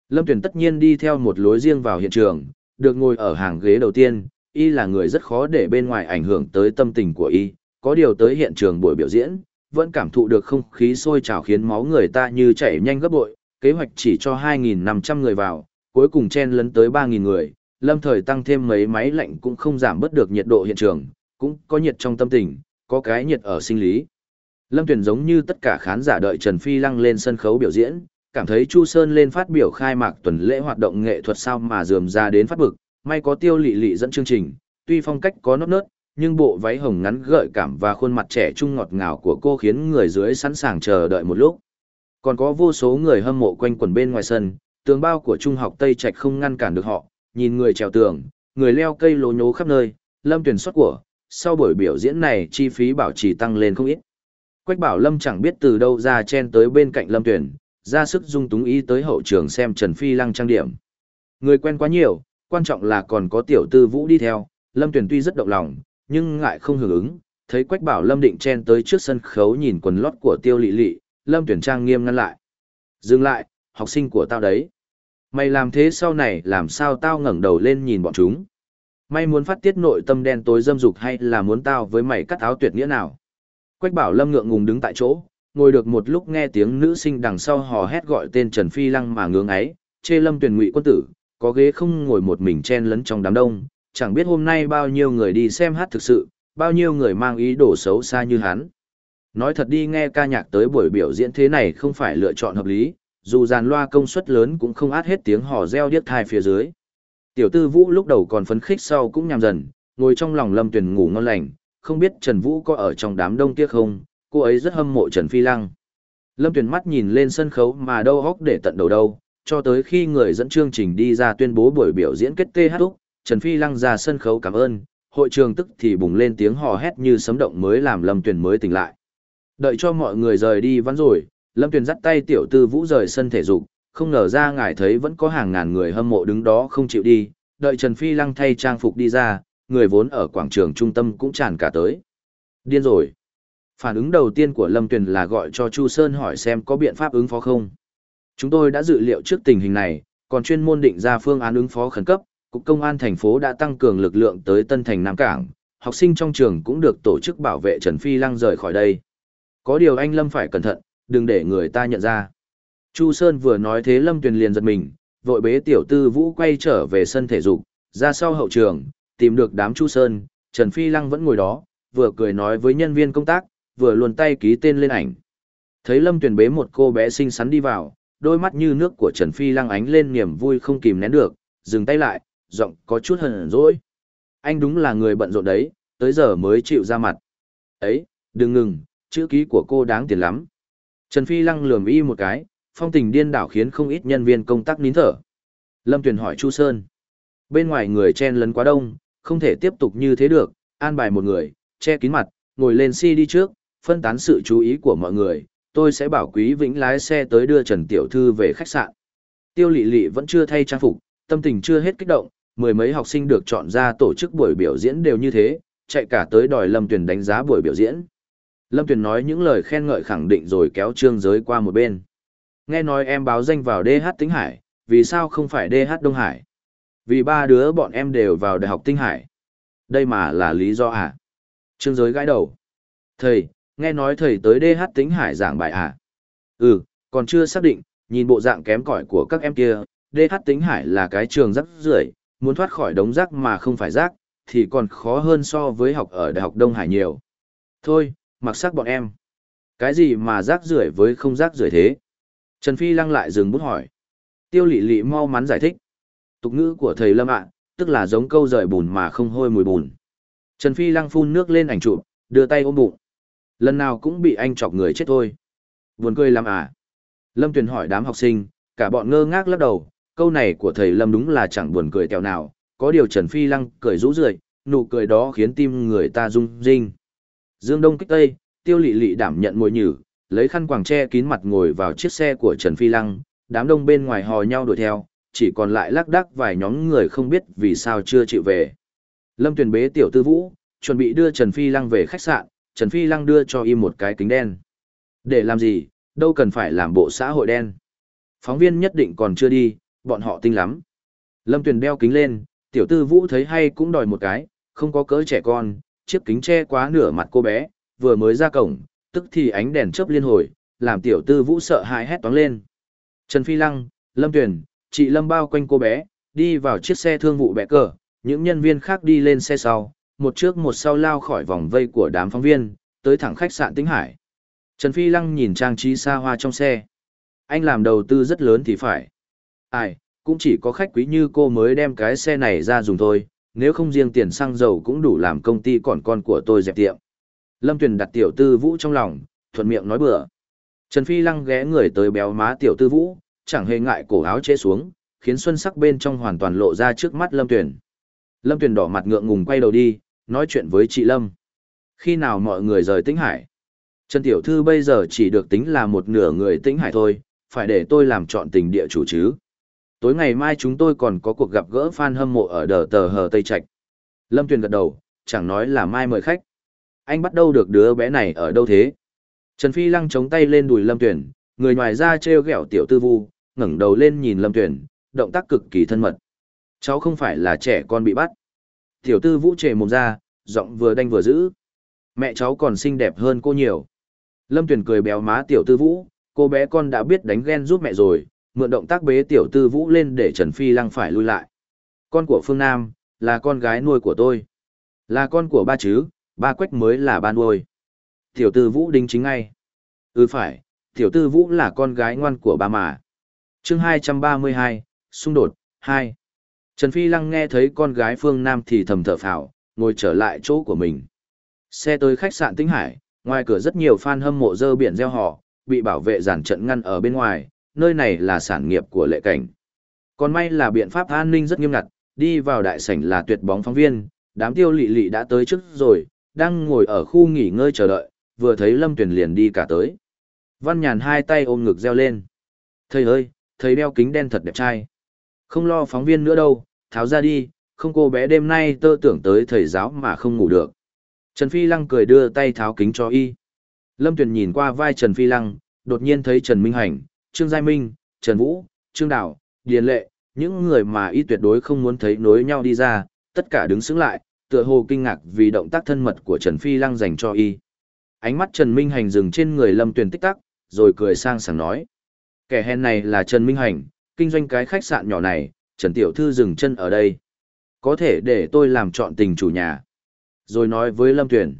Lâm Tuyền tất nhiên đi theo một lối riêng vào hiện trường, được ngồi ở hàng ghế đầu tiên, y là người rất khó để bên ngoài ảnh hưởng tới tâm tình của y, có điều tới hiện trường buổi biểu diễn, vẫn cảm thụ được không khí sôi trào khiến máu người ta như chảy nhanh gấp bội, kế hoạch chỉ cho 2.500 người vào, cuối cùng chen lấn tới 3.000 người, lâm thời tăng thêm mấy máy lạnh cũng không giảm bớt được nhiệt độ hiện trường, cũng có nhiệt trong tâm tình, có cái nhiệt ở sinh lý. Lâm Tuyền giống như tất cả khán giả đợi Trần Phi Lăng lên sân khấu biểu diễn, cảm thấy Chu Sơn lên phát biểu khai mạc tuần lễ hoạt động nghệ thuật sao mà dườm ra đến phát bực, may có tiêu lị lị dẫn chương trình, tuy phong cách có nốt nớt, nhưng bộ váy hồng ngắn gợi cảm và khuôn mặt trẻ trung ngọt ngào của cô khiến người dưới sẵn sàng chờ đợi một lúc. Còn có vô số người hâm mộ quanh quần bên ngoài sân, tường bao của Trung học Tây Trạch không ngăn cản được họ, nhìn người trèo tường, người leo cây lố nhố khắp nơi, lâm tuyển xuất của, sau buổi biểu diễn này chi phí bảo trì tăng lên không ít. Quách bảo lâm chẳng biết từ đâu ra chen tới bên cạnh lâm tuyển, ra sức dung túng ý tới hậu trường xem Trần Phi Lăng trang điểm. Người quen quá nhiều, quan trọng là còn có tiểu tư vũ đi theo, lâm tuyển tuy rất động lòng, nhưng ngại không hưởng ứng, thấy Quách bảo lâm định chen tới trước sân khấu nhìn quần lót của tiêu lị lị, lâm tuyển trang nghiêm ngăn lại. Dừng lại, học sinh của tao đấy. Mày làm thế sau này làm sao tao ngẩng đầu lên nhìn bọn chúng. Mày muốn phát tiết nội tâm đen tối dâm dục hay là muốn tao với mày cắt áo tuyệt nghĩa nào? Quách bảo lâm ngượng ngùng đứng tại chỗ, ngồi được một lúc nghe tiếng nữ sinh đằng sau hò hét gọi tên Trần Phi Lăng mà ngưỡng ấy, chê lâm tuyển ngụy quân tử, có ghế không ngồi một mình chen lấn trong đám đông, chẳng biết hôm nay bao nhiêu người đi xem hát thực sự, bao nhiêu người mang ý đồ xấu xa như hắn. Nói thật đi nghe ca nhạc tới buổi biểu diễn thế này không phải lựa chọn hợp lý, dù dàn loa công suất lớn cũng không át hết tiếng hò reo điếc thai phía dưới. Tiểu tư vũ lúc đầu còn phấn khích sau cũng nhằm dần, ngồi trong lòng lâm tuyển ngủ ngon lành, không biết Trần Vũ có ở trong đám đông kia không, cô ấy rất hâm mộ Trần Phi Lăng. Lâm Tuyền mắt nhìn lên sân khấu mà đâu hóc để tận đầu đâu, cho tới khi người dẫn chương trình đi ra tuyên bố buổi biểu diễn kết TH úc, Trần Phi Lăng ra sân khấu cảm ơn, hội trường tức thì bùng lên tiếng hò hét như sấm động mới làm Lâm Tuyền mới tỉnh lại. Đợi cho mọi người rời đi vắng rồi, Lâm Tuyền dắt tay tiểu tư vũ rời sân thể dục, không ngờ ra ngài thấy vẫn có hàng ngàn người hâm mộ đứng đó không chịu đi, đợi Trần Phi Lăng thay trang phục đi ra, người vốn ở quảng trường trung tâm cũng tràn cả tới. Điên rồi. Phản ứng đầu tiên của Lâm Tuyền là gọi cho Chu Sơn hỏi xem có biện pháp ứng phó không. Chúng tôi đã dự liệu trước tình hình này, còn chuyên môn định ra phương án ứng phó khẩn cấp, Cục Công an thành phố đã tăng cường lực lượng tới Tân Thành Nam Cảng, học sinh trong trường cũng được tổ chức bảo vệ Trần Phi Lăng rời khỏi đây. Có điều anh Lâm phải cẩn thận, đừng để người ta nhận ra. Chu Sơn vừa nói thế Lâm Tuyền liền giật mình, vội bế tiểu tư vũ quay trở về sân thể dục, ra sau hậu trường, tìm được đám Chu Sơn, Trần Phi Lăng vẫn ngồi đó, vừa cười nói với nhân viên công tác, vừa luồn tay ký tên lên ảnh. Thấy Lâm Tuyền bế một cô bé xinh xắn đi vào, đôi mắt như nước của Trần Phi Lăng ánh lên niềm vui không kìm nén được, dừng tay lại, giọng có chút hờn dỗi. Anh đúng là người bận rộn đấy, tới giờ mới chịu ra mặt. Ấy, đừng ngừng, chữ ký của cô đáng tiền lắm. Trần Phi Lăng lườm y một cái, phong tình điên đảo khiến không ít nhân viên công tác nín thở. Lâm Tuyền hỏi Chu Sơn. Bên ngoài người chen lấn quá đông, không thể tiếp tục như thế được, an bài một người, che kín mặt, ngồi lên si đi trước, phân tán sự chú ý của mọi người, tôi sẽ bảo Quý Vĩnh lái xe tới đưa Trần Tiểu Thư về khách sạn. Tiêu Lị Lị vẫn chưa thay trang phục, tâm tình chưa hết kích động, mười mấy học sinh được chọn ra tổ chức buổi biểu diễn đều như thế, chạy cả tới đòi Lâm Tuyền đánh giá buổi biểu diễn. Lâm Tuyền nói những lời khen ngợi khẳng định rồi kéo Trương Giới qua một bên. Nghe nói em báo danh vào DH Tĩnh Hải, vì sao không phải DH Đông Hải? Vì ba đứa bọn em đều vào Đại học Tinh Hải. Đây mà là lý do à? Trương giới gãi đầu. Thầy, nghe nói thầy tới DH tính hải giảng bài à? Ừ, còn chưa xác định, nhìn bộ dạng kém cỏi của các em kia, DH tính hải là cái trường rắc rưởi, muốn thoát khỏi đống rác mà không phải rác, thì còn khó hơn so với học ở Đại học Đông Hải nhiều. Thôi, mặc sắc bọn em. Cái gì mà rác rưởi với không rác rưởi thế? Trần Phi lăng lại dừng bút hỏi. Tiêu lị lị mau mắn giải thích. Tục ngữ của thầy Lâm ạ, tức là giống câu rời bùn mà không hôi mùi bùn. Trần Phi lăng phun nước lên ảnh chụp, đưa tay ôm bụng. Lần nào cũng bị anh chọc người chết thôi. Buồn cười lắm à? Lâm Tuyền hỏi đám học sinh, cả bọn ngơ ngác lắc đầu, câu này của thầy Lâm đúng là chẳng buồn cười tèo nào, có điều Trần Phi Lăng cười rũ rượi, nụ cười đó khiến tim người ta rung rinh. Dương Đông kích Tây, Tiêu Lệ Lệ đảm nhận mồi nhử, lấy khăn quàng che kín mặt ngồi vào chiếc xe của Trần Phi Lăng, đám đông bên ngoài hò nhau đuổi theo, chỉ còn lại lác đác vài nhóm người không biết vì sao chưa chịu về. Lâm Tuyền bế tiểu tư vũ, chuẩn bị đưa Trần Phi Lăng về khách sạn, Trần Phi Lăng đưa cho im một cái kính đen. Để làm gì, đâu cần phải làm bộ xã hội đen. Phóng viên nhất định còn chưa đi, bọn họ tinh lắm. Lâm Tuyền đeo kính lên, tiểu tư vũ thấy hay cũng đòi một cái, không có cỡ trẻ con, chiếc kính che quá nửa mặt cô bé, vừa mới ra cổng, tức thì ánh đèn chớp liên hồi, làm tiểu tư vũ sợ hãi hét toáng lên. Trần Phi Lăng, Lâm Tuyền, chị Lâm bao quanh cô bé, đi vào chiếc xe thương vụ bẹ cờ, những nhân viên khác đi lên xe sau, một trước một sau lao khỏi vòng vây của đám phóng viên, tới thẳng khách sạn Tĩnh Hải. Trần Phi Lăng nhìn trang trí xa hoa trong xe. Anh làm đầu tư rất lớn thì phải. Ai, cũng chỉ có khách quý như cô mới đem cái xe này ra dùng thôi, nếu không riêng tiền xăng dầu cũng đủ làm công ty còn con của tôi dẹp tiệm. Lâm Tuyền đặt tiểu tư vũ trong lòng, thuận miệng nói bừa. Trần Phi Lăng ghé người tới béo má tiểu tư vũ, chẳng hề ngại cổ áo chế xuống, khiến xuân sắc bên trong hoàn toàn lộ ra trước mắt Lâm Tuyền. Lâm Tuyền đỏ mặt ngượng ngùng quay đầu đi, nói chuyện với chị Lâm. Khi nào mọi người rời Tĩnh Hải? Trần Tiểu Thư bây giờ chỉ được tính là một nửa người Tĩnh Hải thôi, phải để tôi làm chọn tình địa chủ chứ. Tối ngày mai chúng tôi còn có cuộc gặp gỡ fan hâm mộ ở đờ tờ hờ Tây Trạch. Lâm Tuyền gật đầu, chẳng nói là mai mời khách. Anh bắt đâu được đứa bé này ở đâu thế? Trần Phi Lăng chống tay lên đùi Lâm Tuyền, người ngoài ra trêu ghẹo tiểu tư vu, ngẩng đầu lên nhìn Lâm tuyển động tác cực kỳ thân mật. Cháu không phải là trẻ con bị bắt. Tiểu tư vũ trề mồm ra, giọng vừa đanh vừa giữ Mẹ cháu còn xinh đẹp hơn cô nhiều. Lâm tuyển cười béo má tiểu tư vũ, cô bé con đã biết đánh ghen giúp mẹ rồi, mượn động tác bế tiểu tư vũ lên để Trần Phi Lăng phải lui lại. Con của Phương Nam, là con gái nuôi của tôi. Là con của ba chứ, ba quách mới là ba nuôi. Tiểu tư vũ đính chính ngay. Ừ phải, tiểu tư vũ là con gái ngoan của ba mà. chương 232, xung đột, 2. Trần Phi Lăng nghe thấy con gái Phương Nam thì thầm thở phào, ngồi trở lại chỗ của mình. Xe tới khách sạn Tĩnh Hải, ngoài cửa rất nhiều fan hâm mộ dơ biển gieo họ, bị bảo vệ giản trận ngăn ở bên ngoài, nơi này là sản nghiệp của lệ cảnh. Còn may là biện pháp an ninh rất nghiêm ngặt, đi vào đại sảnh là tuyệt bóng phóng viên, đám tiêu lị lị đã tới trước rồi, đang ngồi ở khu nghỉ ngơi chờ đợi, vừa thấy Lâm Tuyền liền đi cả tới. Văn nhàn hai tay ôm ngực reo lên. Thầy ơi, thầy đeo kính đen thật đẹp trai. Không lo phóng viên nữa đâu, tháo ra đi, không cô bé đêm nay tơ tưởng tới thầy giáo mà không ngủ được. Trần Phi Lăng cười đưa tay tháo kính cho y. Lâm Tuyền nhìn qua vai Trần Phi Lăng, đột nhiên thấy Trần Minh Hành, Trương Giai Minh, Trần Vũ, Trương Đào, Điền Lệ, những người mà y tuyệt đối không muốn thấy nối nhau đi ra, tất cả đứng xứng lại, tựa hồ kinh ngạc vì động tác thân mật của Trần Phi Lăng dành cho y. Ánh mắt Trần Minh Hành dừng trên người Lâm Tuyền tích tắc, rồi cười sang sảng nói. Kẻ hèn này là Trần Minh Hành, kinh doanh cái khách sạn nhỏ này, Trần Tiểu Thư dừng chân ở đây. Có thể để tôi làm chọn tình chủ nhà. Rồi nói với Lâm Tuyền.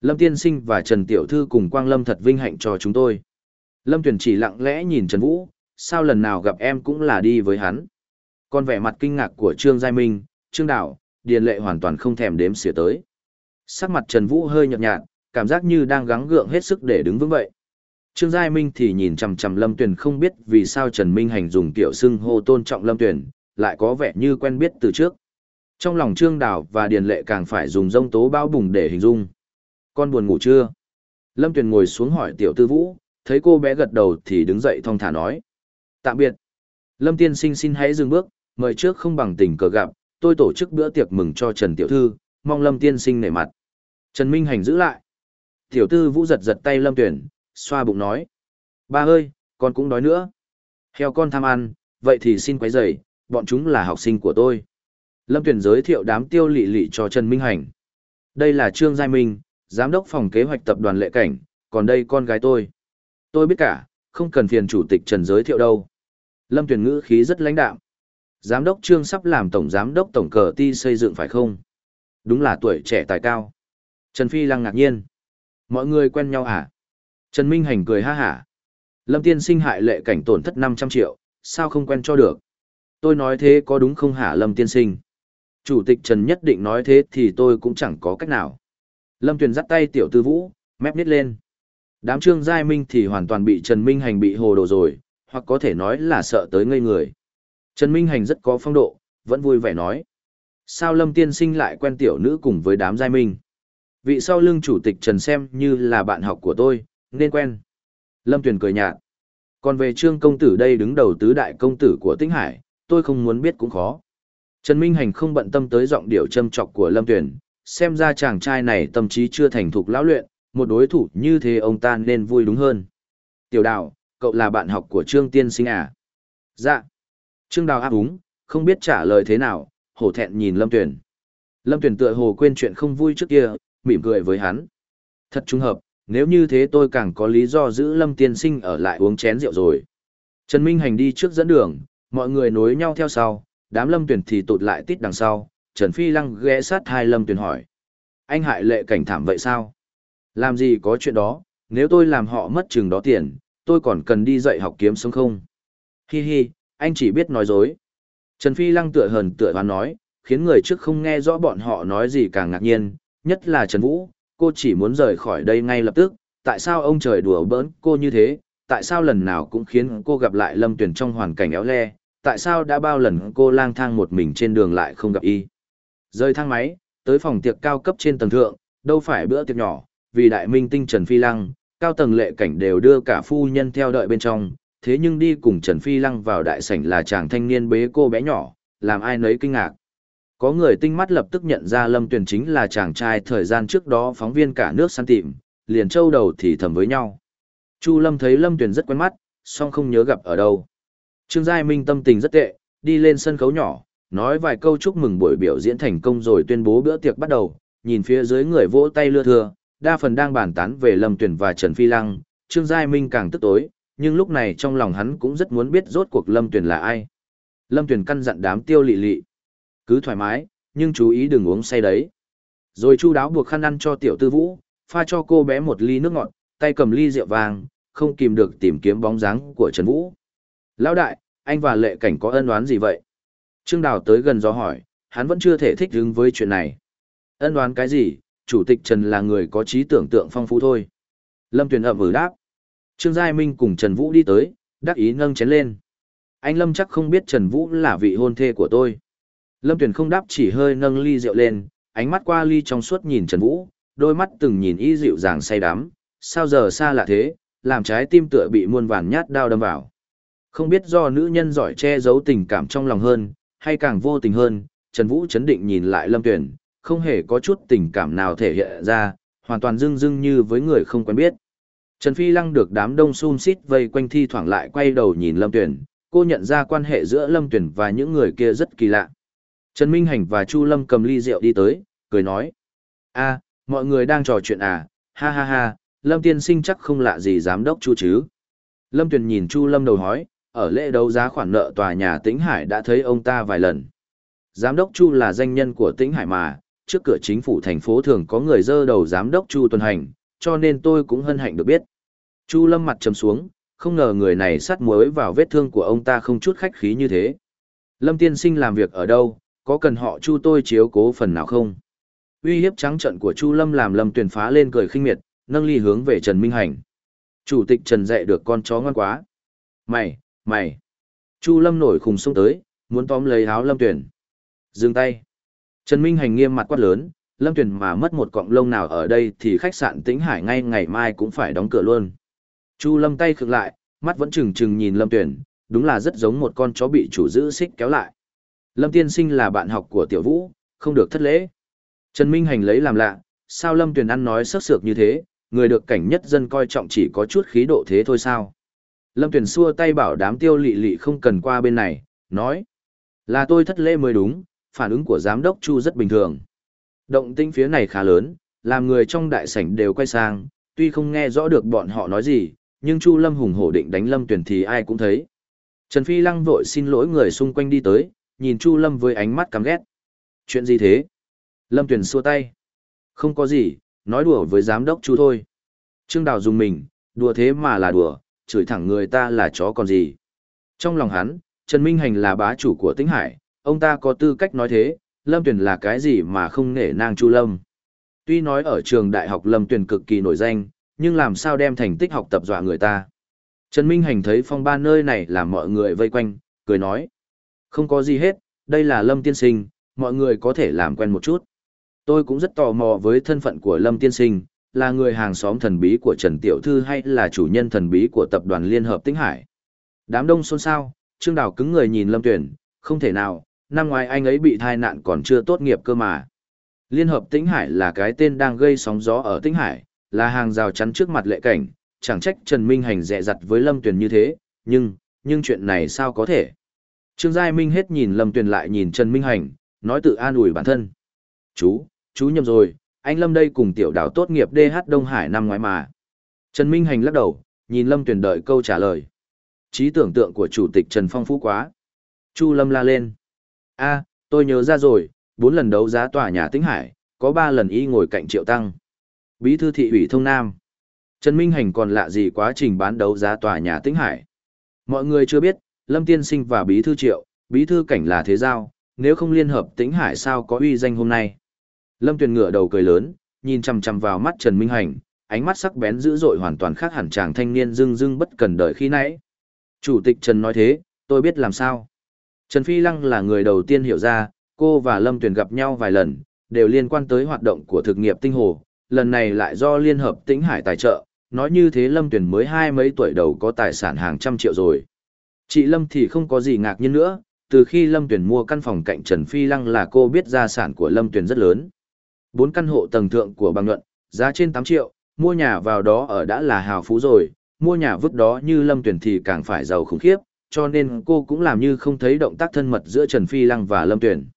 Lâm Tiên Sinh và Trần Tiểu Thư cùng Quang Lâm thật vinh hạnh cho chúng tôi. Lâm Tuyền chỉ lặng lẽ nhìn Trần Vũ, sao lần nào gặp em cũng là đi với hắn. Còn vẻ mặt kinh ngạc của Trương Giai Minh, Trương Đạo, Điền Lệ hoàn toàn không thèm đếm xỉa tới. Sắc mặt Trần Vũ hơi nhợt nhạt, cảm giác như đang gắng gượng hết sức để đứng vững vậy. Trương Giai Minh thì nhìn chằm chằm Lâm Tuyền không biết vì sao Trần Minh Hành dùng tiểu xưng hô tôn trọng Lâm Tuyền, lại có vẻ như quen biết từ trước. Trong lòng Trương Đào và Điền Lệ càng phải dùng rông tố bao bùng để hình dung. Con buồn ngủ chưa? Lâm Tuyền ngồi xuống hỏi tiểu tư vũ, thấy cô bé gật đầu thì đứng dậy thong thả nói. Tạm biệt. Lâm Tiên Sinh xin hãy dừng bước, mời trước không bằng tình cờ gặp, tôi tổ chức bữa tiệc mừng cho Trần Tiểu Thư, mong Lâm Tiên Sinh nể mặt. Trần Minh Hành giữ lại. Tiểu tư vũ giật giật tay Lâm Tuyền xoa bụng nói. Ba ơi, con cũng đói nữa. Heo con tham ăn, vậy thì xin quấy rầy, bọn chúng là học sinh của tôi. Lâm Tuyển giới thiệu đám tiêu lị lị cho Trần Minh Hành. Đây là Trương Giai Minh, giám đốc phòng kế hoạch tập đoàn lệ cảnh, còn đây con gái tôi. Tôi biết cả, không cần phiền chủ tịch Trần giới thiệu đâu. Lâm Tuyền ngữ khí rất lãnh đạm. Giám đốc Trương sắp làm tổng giám đốc tổng cờ ti xây dựng phải không? Đúng là tuổi trẻ tài cao. Trần Phi Lăng ngạc nhiên. Mọi người quen nhau hả? Trần Minh Hành cười ha hả. Lâm Tiên sinh hại lệ cảnh tổn thất 500 triệu, sao không quen cho được? Tôi nói thế có đúng không hả Lâm Tiên sinh? Chủ tịch Trần nhất định nói thế thì tôi cũng chẳng có cách nào. Lâm Tuyền dắt tay tiểu tư vũ, mép nít lên. Đám trương giai minh thì hoàn toàn bị Trần Minh Hành bị hồ đồ rồi, hoặc có thể nói là sợ tới ngây người. Trần Minh Hành rất có phong độ, vẫn vui vẻ nói. Sao Lâm Tiên Sinh lại quen tiểu nữ cùng với đám giai minh? Vị sau lưng chủ tịch Trần xem như là bạn học của tôi, nên quen. Lâm Tuyền cười nhạt. Còn về trương công tử đây đứng đầu tứ đại công tử của Tĩnh Hải, tôi không muốn biết cũng khó. Trần Minh Hành không bận tâm tới giọng điệu châm chọc của Lâm Tuyền, xem ra chàng trai này tâm trí chưa thành thục lão luyện, một đối thủ như thế ông ta nên vui đúng hơn. Tiểu đào, cậu là bạn học của Trương Tiên Sinh à? Dạ. Trương Đào áp úng, không biết trả lời thế nào, hổ thẹn nhìn Lâm Tuyền. Lâm Tuyền tựa hồ quên chuyện không vui trước kia, mỉm cười với hắn. Thật trùng hợp, nếu như thế tôi càng có lý do giữ Lâm Tiên Sinh ở lại uống chén rượu rồi. Trần Minh Hành đi trước dẫn đường, mọi người nối nhau theo sau, đám Lâm tuyển thì tụt lại tít đằng sau, Trần Phi Lăng ghé sát hai Lâm tuyển hỏi. Anh hại lệ cảnh thảm vậy sao? Làm gì có chuyện đó, nếu tôi làm họ mất chừng đó tiền, tôi còn cần đi dạy học kiếm sống không? Hi hi, anh chỉ biết nói dối. Trần Phi Lăng tựa hờn tựa hoán nói, khiến người trước không nghe rõ bọn họ nói gì càng ngạc nhiên, nhất là Trần Vũ, cô chỉ muốn rời khỏi đây ngay lập tức, tại sao ông trời đùa bỡn cô như thế, tại sao lần nào cũng khiến cô gặp lại Lâm Tuyền trong hoàn cảnh éo le, tại sao đã bao lần cô lang thang một mình trên đường lại không gặp y. Rời thang máy, tới phòng tiệc cao cấp trên tầng thượng, đâu phải bữa tiệc nhỏ, vì đại minh tinh Trần Phi Lăng, cao tầng lệ cảnh đều đưa cả phu nhân theo đợi bên trong, thế nhưng đi cùng Trần Phi Lăng vào đại sảnh là chàng thanh niên bế cô bé nhỏ, làm ai nấy kinh ngạc. Có người tinh mắt lập tức nhận ra Lâm Tuyền chính là chàng trai thời gian trước đó phóng viên cả nước săn tìm, liền châu đầu thì thầm với nhau. Chu Lâm thấy Lâm Tuyền rất quen mắt, song không nhớ gặp ở đâu. Trương Giai Minh tâm tình rất tệ, đi lên sân khấu nhỏ, nói vài câu chúc mừng buổi biểu diễn thành công rồi tuyên bố bữa tiệc bắt đầu, nhìn phía dưới người vỗ tay lưa thưa, đa phần đang bàn tán về Lâm Tuyền và Trần Phi Lăng, Trương Giai Minh càng tức tối, nhưng lúc này trong lòng hắn cũng rất muốn biết rốt cuộc Lâm Tuyền là ai. Lâm Tuyền căn dặn đám tiêu lị lị. Cứ thoải mái, nhưng chú ý đừng uống say đấy. Rồi chu đáo buộc khăn ăn cho tiểu tư vũ, pha cho cô bé một ly nước ngọt, tay cầm ly rượu vàng, không kìm được tìm kiếm bóng dáng của Trần Vũ. Lão đại, anh và lệ cảnh có ân oán gì vậy? Trương Đào tới gần do hỏi, hắn vẫn chưa thể thích ứng với chuyện này. Ân oán cái gì, chủ tịch Trần là người có trí tưởng tượng phong phú thôi. Lâm Tuyền ậm ừ đáp. Trương Giai Minh cùng Trần Vũ đi tới, đắc ý nâng chén lên. Anh Lâm chắc không biết Trần Vũ là vị hôn thê của tôi. Lâm Tuyền không đáp chỉ hơi nâng ly rượu lên, ánh mắt qua ly trong suốt nhìn Trần Vũ, đôi mắt từng nhìn y dịu dàng say đắm, sao giờ xa lạ thế, làm trái tim tựa bị muôn vàn nhát đao đâm vào. Không biết do nữ nhân giỏi che giấu tình cảm trong lòng hơn, hay càng vô tình hơn, Trần Vũ chấn định nhìn lại Lâm Tuyền, không hề có chút tình cảm nào thể hiện ra, hoàn toàn dưng dưng như với người không quen biết. Trần Phi Lăng được đám đông xun xít vây quanh thi thoảng lại quay đầu nhìn Lâm Tuyền, cô nhận ra quan hệ giữa Lâm Tuyền và những người kia rất kỳ lạ. Trần Minh Hành và Chu Lâm cầm ly rượu đi tới, cười nói. a mọi người đang trò chuyện à, ha ha ha, Lâm tiên sinh chắc không lạ gì giám đốc Chu chứ. Lâm Tuyền nhìn Chu Lâm đầu hói, ở lễ đấu giá khoản nợ tòa nhà Tĩnh Hải đã thấy ông ta vài lần. Giám đốc Chu là danh nhân của Tĩnh Hải mà, trước cửa chính phủ thành phố thường có người dơ đầu giám đốc Chu tuần hành, cho nên tôi cũng hân hạnh được biết. Chu Lâm mặt trầm xuống, không ngờ người này sắt muối vào vết thương của ông ta không chút khách khí như thế. Lâm tiên sinh làm việc ở đâu, có cần họ Chu tôi chiếu cố phần nào không? Uy hiếp trắng trận của Chu Lâm làm Lâm Tuyền phá lên cười khinh miệt, nâng ly hướng về Trần Minh Hành. Chủ tịch Trần dạy được con chó ngoan quá. Mày, mày. Chu Lâm nổi khùng xông tới, muốn tóm lấy áo Lâm Tuyền. Dừng tay. Trần Minh Hành nghiêm mặt quát lớn, Lâm Tuyền mà mất một cọng lông nào ở đây thì khách sạn Tĩnh Hải ngay ngày mai cũng phải đóng cửa luôn. Chu Lâm tay khựng lại, mắt vẫn trừng trừng nhìn Lâm Tuyền, đúng là rất giống một con chó bị chủ giữ xích kéo lại. Lâm Tiên Sinh là bạn học của Tiểu Vũ, không được thất lễ. Trần Minh Hành lấy làm lạ, sao Lâm Tuyền ăn nói sắc sược như thế, người được cảnh nhất dân coi trọng chỉ có chút khí độ thế thôi sao. Lâm Tuyền xua tay bảo đám tiêu lị lị không cần qua bên này, nói. Là tôi thất lễ mới đúng, phản ứng của giám đốc Chu rất bình thường. Động tĩnh phía này khá lớn, làm người trong đại sảnh đều quay sang, tuy không nghe rõ được bọn họ nói gì, nhưng Chu Lâm hùng hổ định đánh Lâm Tuyền thì ai cũng thấy. Trần Phi Lăng vội xin lỗi người xung quanh đi tới, nhìn Chu Lâm với ánh mắt căm ghét. Chuyện gì thế? Lâm tuyền xua tay. Không có gì, nói đùa với giám đốc Chu thôi. Trương Đào dùng mình, đùa thế mà là đùa, chửi thẳng người ta là chó còn gì. Trong lòng hắn, Trần Minh Hành là bá chủ của Tĩnh Hải, ông ta có tư cách nói thế, Lâm tuyền là cái gì mà không nể nang Chu Lâm. Tuy nói ở trường đại học Lâm tuyền cực kỳ nổi danh, nhưng làm sao đem thành tích học tập dọa người ta. Trần Minh Hành thấy phong ba nơi này làm mọi người vây quanh, cười nói. Không có gì hết, đây là Lâm Tiên Sinh, mọi người có thể làm quen một chút. Tôi cũng rất tò mò với thân phận của Lâm Tiên Sinh, là người hàng xóm thần bí của Trần Tiểu Thư hay là chủ nhân thần bí của tập đoàn Liên Hợp Tĩnh Hải. Đám đông xôn xao, Trương Đào cứng người nhìn Lâm Tuyển, không thể nào, năm ngoái anh ấy bị thai nạn còn chưa tốt nghiệp cơ mà. Liên Hợp Tĩnh Hải là cái tên đang gây sóng gió ở Tĩnh Hải, là hàng rào chắn trước mặt lệ cảnh, chẳng trách Trần Minh Hành dẹ dặt với Lâm Tuyển như thế, nhưng, nhưng chuyện này sao có thể? Trương Giai Minh hết nhìn Lâm Tuyền lại nhìn Trần Minh Hành, nói tự an ủi bản thân. Chú, chú nhầm rồi, anh Lâm đây cùng tiểu Đào tốt nghiệp DH Đông Hải năm ngoái mà. Trần Minh Hành lắc đầu, nhìn Lâm Tuyền đợi câu trả lời. Trí tưởng tượng của chủ tịch Trần Phong phú quá. Chu Lâm la lên. a tôi nhớ ra rồi, bốn lần đấu giá tòa nhà Tĩnh Hải, có ba lần y ngồi cạnh Triệu Tăng. Bí thư thị ủy thông Nam. Trần Minh Hành còn lạ gì quá trình bán đấu giá tòa nhà Tĩnh Hải. Mọi người chưa biết, Lâm Tiên Sinh và Bí thư Triệu, Bí thư Cảnh là thế giao, nếu không liên hợp Tĩnh Hải sao có uy danh hôm nay. Lâm Tuyền ngửa đầu cười lớn, nhìn chằm chằm vào mắt Trần Minh Hành, ánh mắt sắc bén dữ dội hoàn toàn khác hẳn chàng thanh niên dưng dưng bất cần đợi khi nãy. Chủ tịch Trần nói thế, tôi biết làm sao. Trần Phi Lăng là người đầu tiên hiểu ra, cô và Lâm Tuyền gặp nhau vài lần, đều liên quan tới hoạt động của thực nghiệp tinh hồ, lần này lại do Liên Hợp Tĩnh Hải tài trợ, nói như thế Lâm Tuyền mới hai mấy tuổi đầu có tài sản hàng trăm triệu rồi. Chị Lâm thì không có gì ngạc nhiên nữa, từ khi Lâm Tuyền mua căn phòng cạnh Trần Phi Lăng là cô biết gia sản của Lâm Tuyền rất lớn. Bốn căn hộ tầng thượng của bằng luận giá trên 8 triệu, mua nhà vào đó ở đã là hào phú rồi, mua nhà vứt đó như Lâm Tuyền thì càng phải giàu khủng khiếp, cho nên cô cũng làm như không thấy động tác thân mật giữa Trần Phi Lăng và Lâm Tuyền.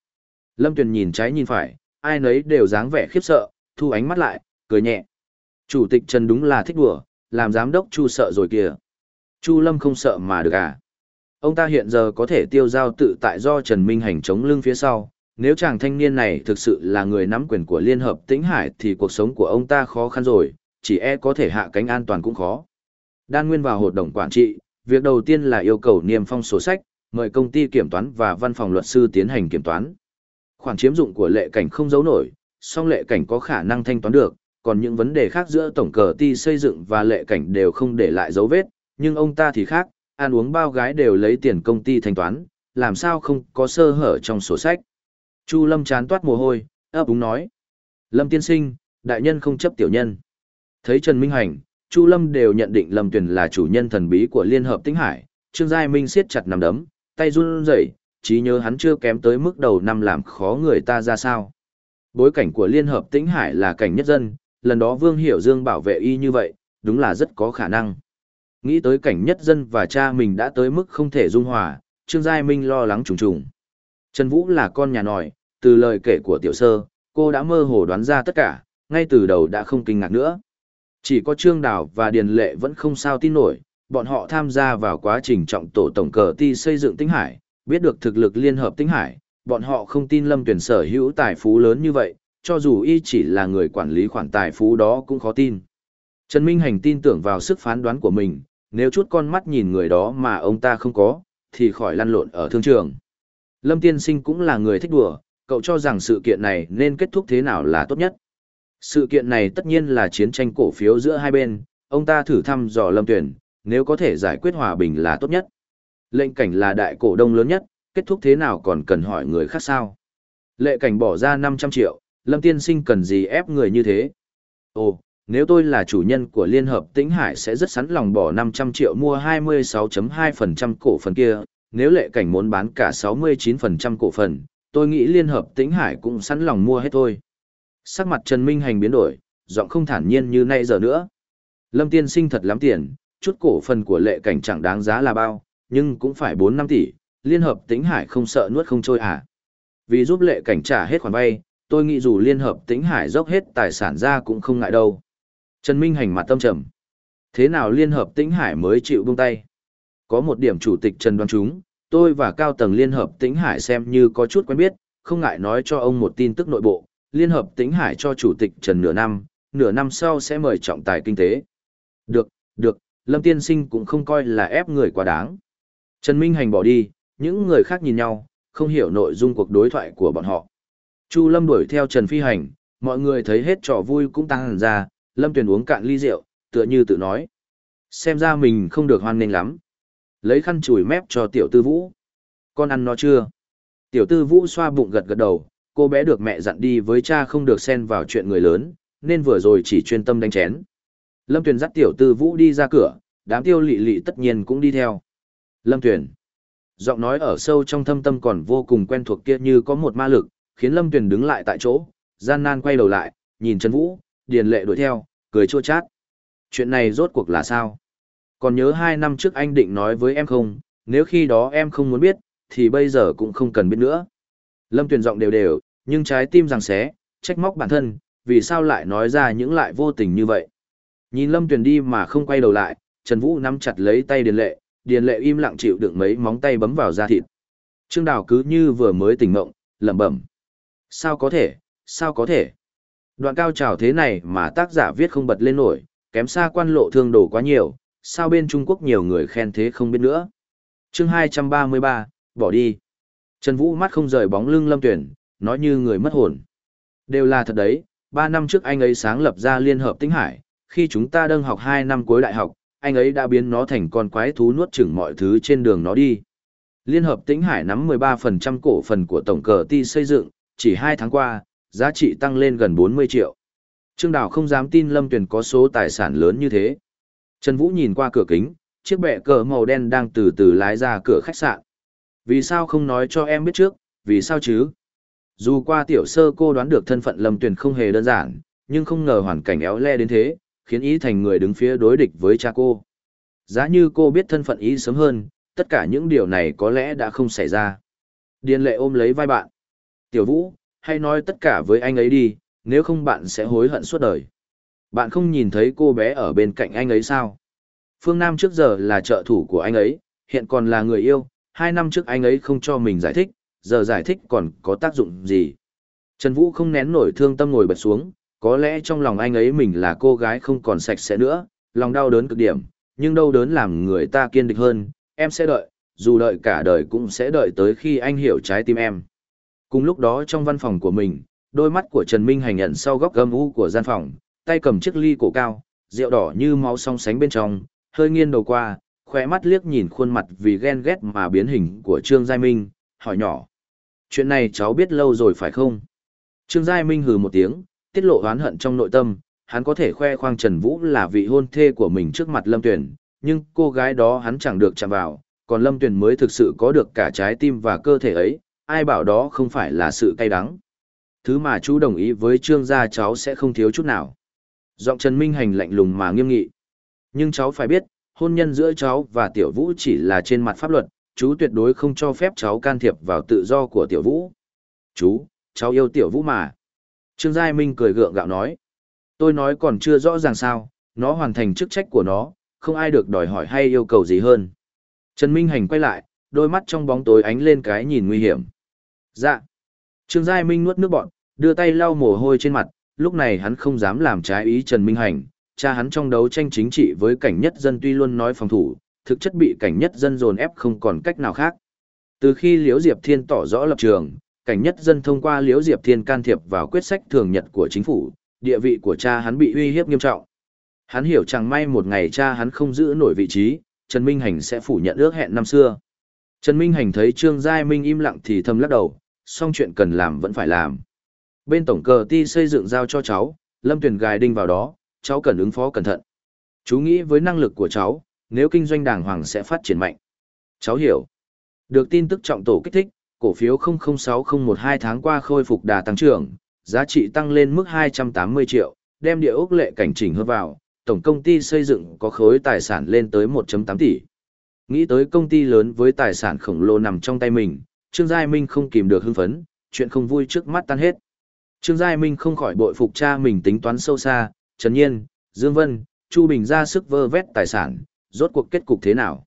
Lâm Tuyền nhìn trái nhìn phải, ai nấy đều dáng vẻ khiếp sợ, thu ánh mắt lại, cười nhẹ. Chủ tịch Trần đúng là thích đùa, làm giám đốc Chu sợ rồi kìa. Chu Lâm không sợ mà được à. Ông ta hiện giờ có thể tiêu giao tự tại do Trần Minh Hành chống lưng phía sau. Nếu chàng thanh niên này thực sự là người nắm quyền của Liên Hợp Tĩnh Hải thì cuộc sống của ông ta khó khăn rồi, chỉ e có thể hạ cánh an toàn cũng khó. Đan Nguyên vào hội đồng quản trị, việc đầu tiên là yêu cầu niêm phong sổ sách, mời công ty kiểm toán và văn phòng luật sư tiến hành kiểm toán. Khoản chiếm dụng của lệ cảnh không giấu nổi, song lệ cảnh có khả năng thanh toán được, còn những vấn đề khác giữa tổng cờ ti xây dựng và lệ cảnh đều không để lại dấu vết, nhưng ông ta thì khác, ăn uống bao gái đều lấy tiền công ty thanh toán, làm sao không có sơ hở trong sổ sách. Chu Lâm chán toát mồ hôi, ấp úng nói. Lâm tiên sinh, đại nhân không chấp tiểu nhân. Thấy Trần Minh Hành, Chu Lâm đều nhận định Lâm Tuyền là chủ nhân thần bí của Liên Hợp Tĩnh Hải, Trương Giai Minh siết chặt nằm đấm, tay run rẩy, trí nhớ hắn chưa kém tới mức đầu năm làm khó người ta ra sao. Bối cảnh của Liên Hợp Tĩnh Hải là cảnh nhất dân, lần đó Vương Hiểu Dương bảo vệ y như vậy, đúng là rất có khả năng. Nghĩ tới cảnh nhất dân và cha mình đã tới mức không thể dung hòa, Trương Giai Minh lo lắng trùng trùng. Trần Vũ là con nhà nòi, từ lời kể của tiểu sơ, cô đã mơ hồ đoán ra tất cả, ngay từ đầu đã không kinh ngạc nữa. Chỉ có Trương Đào và Điền Lệ vẫn không sao tin nổi, bọn họ tham gia vào quá trình trọng tổ tổng cờ ti xây dựng Tinh Hải, biết được thực lực liên hợp Tinh Hải, bọn họ không tin Lâm Tuyển sở hữu tài phú lớn như vậy, cho dù y chỉ là người quản lý khoản tài phú đó cũng khó tin. Trần Minh Hành tin tưởng vào sức phán đoán của mình, nếu chút con mắt nhìn người đó mà ông ta không có, thì khỏi lăn lộn ở thương trường. Lâm Tiên Sinh cũng là người thích đùa, cậu cho rằng sự kiện này nên kết thúc thế nào là tốt nhất. Sự kiện này tất nhiên là chiến tranh cổ phiếu giữa hai bên, ông ta thử thăm dò Lâm Tuyển, nếu có thể giải quyết hòa bình là tốt nhất. Lệnh cảnh là đại cổ đông lớn nhất, kết thúc thế nào còn cần hỏi người khác sao. Lệ cảnh bỏ ra 500 triệu, Lâm Tiên Sinh cần gì ép người như thế? Ồ, nếu tôi là chủ nhân của Liên Hợp Tĩnh Hải sẽ rất sẵn lòng bỏ 500 triệu mua 26.2% cổ phần kia, nếu lệ cảnh muốn bán cả 69% cổ phần, tôi nghĩ Liên Hợp Tĩnh Hải cũng sẵn lòng mua hết thôi. Sắc mặt Trần Minh Hành biến đổi, giọng không thản nhiên như nay giờ nữa. Lâm Tiên Sinh thật lắm tiền, chút cổ phần của lệ cảnh chẳng đáng giá là bao, nhưng cũng phải 4 năm tỷ, Liên Hợp Tĩnh Hải không sợ nuốt không trôi à. Vì giúp lệ cảnh trả hết khoản vay, tôi nghĩ dù Liên Hợp Tĩnh Hải dốc hết tài sản ra cũng không ngại đâu. Trần Minh hành mặt tâm trầm. Thế nào Liên Hợp Tĩnh Hải mới chịu buông tay? Có một điểm chủ tịch Trần đoán chúng, tôi và cao tầng Liên Hợp Tĩnh Hải xem như có chút quen biết, không ngại nói cho ông một tin tức nội bộ. Liên Hợp Tĩnh Hải cho chủ tịch Trần nửa năm, nửa năm sau sẽ mời trọng tài kinh tế. Được, được, Lâm Tiên Sinh cũng không coi là ép người quá đáng. Trần Minh Hành bỏ đi, những người khác nhìn nhau, không hiểu nội dung cuộc đối thoại của bọn họ. Chu Lâm đuổi theo Trần Phi Hành, mọi người thấy hết trò vui cũng tăng hẳn ra, Lâm Tuyền uống cạn ly rượu, tựa như tự nói. Xem ra mình không được hoan nghênh lắm. Lấy khăn chùi mép cho tiểu tư vũ. Con ăn nó chưa? Tiểu tư vũ xoa bụng gật gật đầu, cô bé được mẹ dặn đi với cha không được xen vào chuyện người lớn, nên vừa rồi chỉ chuyên tâm đánh chén. Lâm Tuyền dắt tiểu tư vũ đi ra cửa, đám tiêu lị lị tất nhiên cũng đi theo. Lâm Tuyền. Giọng nói ở sâu trong thâm tâm còn vô cùng quen thuộc kia như có một ma lực, khiến Lâm Tuyền đứng lại tại chỗ, gian nan quay đầu lại, nhìn Trần Vũ, điền lệ đuổi theo, cười chua chát. Chuyện này rốt cuộc là sao? Còn nhớ hai năm trước anh định nói với em không, nếu khi đó em không muốn biết, thì bây giờ cũng không cần biết nữa. Lâm Tuyền giọng đều đều, nhưng trái tim rằng xé, trách móc bản thân, vì sao lại nói ra những lại vô tình như vậy. Nhìn Lâm Tuyền đi mà không quay đầu lại, Trần Vũ nắm chặt lấy tay Điền Lệ, Điền Lệ im lặng chịu đựng mấy móng tay bấm vào da thịt. Trương Đào cứ như vừa mới tỉnh mộng, lẩm bẩm. Sao có thể, sao có thể? Đoạn cao trào thế này mà tác giả viết không bật lên nổi, kém xa quan lộ thương đồ quá nhiều, sao bên Trung Quốc nhiều người khen thế không biết nữa. chương 233, bỏ đi. Trần Vũ mắt không rời bóng lưng Lâm Tuyển, nói như người mất hồn. Đều là thật đấy, ba năm trước anh ấy sáng lập ra Liên Hợp Tinh Hải, khi chúng ta đang học hai năm cuối đại học, anh ấy đã biến nó thành con quái thú nuốt chửng mọi thứ trên đường nó đi. Liên Hợp Tĩnh Hải nắm 13% cổ phần của tổng cờ ti xây dựng, chỉ 2 tháng qua, giá trị tăng lên gần 40 triệu. Trương Đào không dám tin Lâm Tuyền có số tài sản lớn như thế. Trần Vũ nhìn qua cửa kính, chiếc bẹ cờ màu đen đang từ từ lái ra cửa khách sạn. Vì sao không nói cho em biết trước, vì sao chứ? Dù qua tiểu sơ cô đoán được thân phận Lâm Tuyền không hề đơn giản, nhưng không ngờ hoàn cảnh éo le đến thế, khiến ý thành người đứng phía đối địch với cha cô. Giá như cô biết thân phận ý sớm hơn, tất cả những điều này có lẽ đã không xảy ra. Điền lệ ôm lấy vai bạn. Tiểu Vũ, hãy nói tất cả với anh ấy đi, nếu không bạn sẽ hối hận suốt đời. Bạn không nhìn thấy cô bé ở bên cạnh anh ấy sao? Phương Nam trước giờ là trợ thủ của anh ấy, hiện còn là người yêu, hai năm trước anh ấy không cho mình giải thích, giờ giải thích còn có tác dụng gì? Trần Vũ không nén nổi thương tâm ngồi bật xuống, có lẽ trong lòng anh ấy mình là cô gái không còn sạch sẽ nữa, lòng đau đớn cực điểm, nhưng đau đớn làm người ta kiên định hơn, em sẽ đợi, dù đợi cả đời cũng sẽ đợi tới khi anh hiểu trái tim em. Cùng lúc đó trong văn phòng của mình, đôi mắt của Trần Minh hành nhận sau góc gầm u của gian phòng, tay cầm chiếc ly cổ cao, rượu đỏ như máu song sánh bên trong, hơi nghiêng đầu qua, khoe mắt liếc nhìn khuôn mặt vì ghen ghét mà biến hình của Trương Giai Minh, hỏi nhỏ. Chuyện này cháu biết lâu rồi phải không? Trương Giai Minh hừ một tiếng, tiết lộ oán hận trong nội tâm, hắn có thể khoe khoang Trần Vũ là vị hôn thê của mình trước mặt Lâm Tuyển, nhưng cô gái đó hắn chẳng được chạm vào, còn Lâm Tuyển mới thực sự có được cả trái tim và cơ thể ấy, ai bảo đó không phải là sự cay đắng. Thứ mà chú đồng ý với trương gia cháu sẽ không thiếu chút nào. Giọng Trần Minh Hành lạnh lùng mà nghiêm nghị. Nhưng cháu phải biết, hôn nhân giữa cháu và Tiểu Vũ chỉ là trên mặt pháp luật, chú tuyệt đối không cho phép cháu can thiệp vào tự do của Tiểu Vũ. Chú, cháu yêu Tiểu Vũ mà. Trương Giai Minh cười gượng gạo nói. Tôi nói còn chưa rõ ràng sao, nó hoàn thành chức trách của nó, không ai được đòi hỏi hay yêu cầu gì hơn. Trần Minh Hành quay lại, đôi mắt trong bóng tối ánh lên cái nhìn nguy hiểm. Dạ. Trương Giai Minh nuốt nước bọn, đưa tay lau mồ hôi trên mặt, lúc này hắn không dám làm trái ý Trần Minh Hành, cha hắn trong đấu tranh chính trị với cảnh nhất dân tuy luôn nói phòng thủ, thực chất bị cảnh nhất dân dồn ép không còn cách nào khác. Từ khi Liễu Diệp Thiên tỏ rõ lập trường, cảnh nhất dân thông qua Liễu Diệp Thiên can thiệp vào quyết sách thường nhật của chính phủ, địa vị của cha hắn bị uy hiếp nghiêm trọng. Hắn hiểu chẳng may một ngày cha hắn không giữ nổi vị trí, Trần Minh Hành sẽ phủ nhận ước hẹn năm xưa. Trần Minh Hành thấy Trương Giai Minh im lặng thì thầm lắc đầu, song chuyện cần làm vẫn phải làm. Bên tổng cờ ti xây dựng giao cho cháu, Lâm Tuyền gài đinh vào đó, cháu cần ứng phó cẩn thận. Chú nghĩ với năng lực của cháu, nếu kinh doanh đàng hoàng sẽ phát triển mạnh. Cháu hiểu. Được tin tức trọng tổ kích thích, cổ phiếu 006012 tháng qua khôi phục đà tăng trưởng, giá trị tăng lên mức 280 triệu, đem địa ốc lệ cảnh chỉnh hơn vào, tổng công ty xây dựng có khối tài sản lên tới 1.8 tỷ. Nghĩ tới công ty lớn với tài sản khổng lồ nằm trong tay mình, Trương Giai Minh không kìm được hưng phấn, chuyện không vui trước mắt tan hết. Trương Giai Minh không khỏi bội phục cha mình tính toán sâu xa, Trần Nhiên, Dương Vân, Chu Bình ra sức vơ vét tài sản, rốt cuộc kết cục thế nào.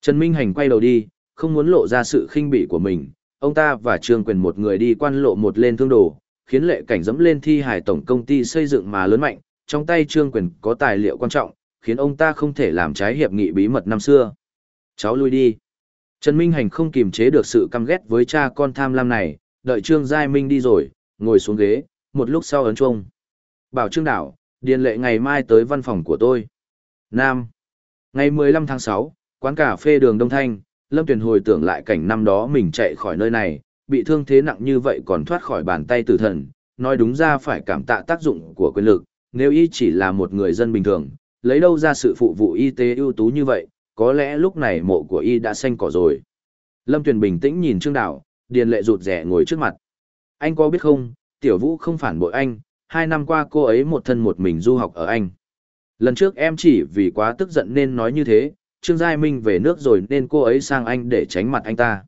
Trần Minh Hành quay đầu đi, không muốn lộ ra sự khinh bỉ của mình, ông ta và Trương Quyền một người đi quan lộ một lên thương đồ, khiến lệ cảnh dẫm lên thi hải tổng công ty xây dựng mà lớn mạnh, trong tay Trương Quyền có tài liệu quan trọng, khiến ông ta không thể làm trái hiệp nghị bí mật năm xưa. Cháu lui đi. Trần Minh Hành không kiềm chế được sự căm ghét với cha con tham lam này, đợi Trương Giai Minh đi rồi, ngồi xuống ghế, một lúc sau ấn chuông. Bảo Trương Đảo, điền lệ ngày mai tới văn phòng của tôi. Nam. Ngày 15 tháng 6, quán cà phê đường Đông Thanh, Lâm Tuyền hồi tưởng lại cảnh năm đó mình chạy khỏi nơi này, bị thương thế nặng như vậy còn thoát khỏi bàn tay tử thần, nói đúng ra phải cảm tạ tác dụng của quyền lực, nếu y chỉ là một người dân bình thường, lấy đâu ra sự phụ vụ y tế ưu tú như vậy, có lẽ lúc này mộ của y đã xanh cỏ rồi. Lâm Tuyền bình tĩnh nhìn Trương Đảo, điền lệ rụt rẻ ngồi trước mặt. Anh có biết không, Tiểu Vũ không phản bội anh, hai năm qua cô ấy một thân một mình du học ở Anh. Lần trước em chỉ vì quá tức giận nên nói như thế, Trương Giai Minh về nước rồi nên cô ấy sang Anh để tránh mặt anh ta.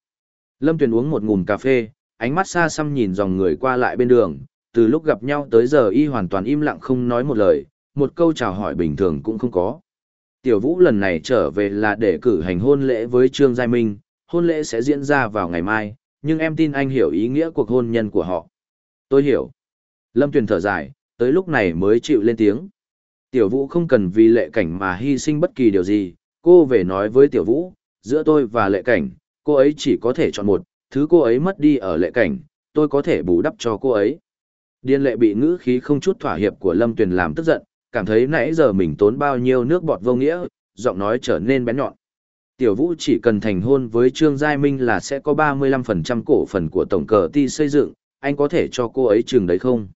Lâm Tuyền uống một ngụm cà phê, ánh mắt xa xăm nhìn dòng người qua lại bên đường, từ lúc gặp nhau tới giờ y hoàn toàn im lặng không nói một lời, một câu chào hỏi bình thường cũng không có. Tiểu Vũ lần này trở về là để cử hành hôn lễ với Trương Giai Minh, hôn lễ sẽ diễn ra vào ngày mai, nhưng em tin anh hiểu ý nghĩa cuộc hôn nhân của họ. Tôi hiểu. Lâm Tuyền thở dài, tới lúc này mới chịu lên tiếng. Tiểu Vũ không cần vì lệ cảnh mà hy sinh bất kỳ điều gì, cô về nói với Tiểu Vũ, giữa tôi và lệ cảnh, cô ấy chỉ có thể chọn một, thứ cô ấy mất đi ở lệ cảnh, tôi có thể bù đắp cho cô ấy. Điên lệ bị ngữ khí không chút thỏa hiệp của Lâm Tuyền làm tức giận, cảm thấy nãy giờ mình tốn bao nhiêu nước bọt vô nghĩa, giọng nói trở nên bén nhọn. Tiểu Vũ chỉ cần thành hôn với Trương Giai Minh là sẽ có 35% cổ phần của tổng cờ ti xây dựng, anh có thể cho cô ấy chừng đấy không?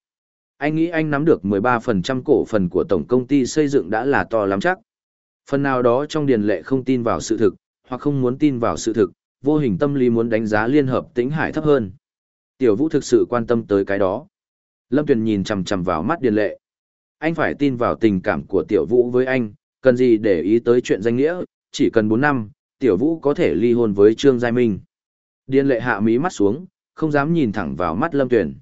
Anh nghĩ anh nắm được 13% cổ phần của tổng công ty xây dựng đã là to lắm chắc. Phần nào đó trong điền lệ không tin vào sự thực, hoặc không muốn tin vào sự thực, vô hình tâm lý muốn đánh giá liên hợp tĩnh hải thấp hơn. Tiểu Vũ thực sự quan tâm tới cái đó. Lâm Tuyền nhìn chằm chằm vào mắt điền lệ. Anh phải tin vào tình cảm của Tiểu Vũ với anh, cần gì để ý tới chuyện danh nghĩa, chỉ cần bốn năm, Tiểu Vũ có thể ly hôn với Trương Giai Minh. Điền lệ hạ mí mắt xuống, không dám nhìn thẳng vào mắt Lâm Tuyền.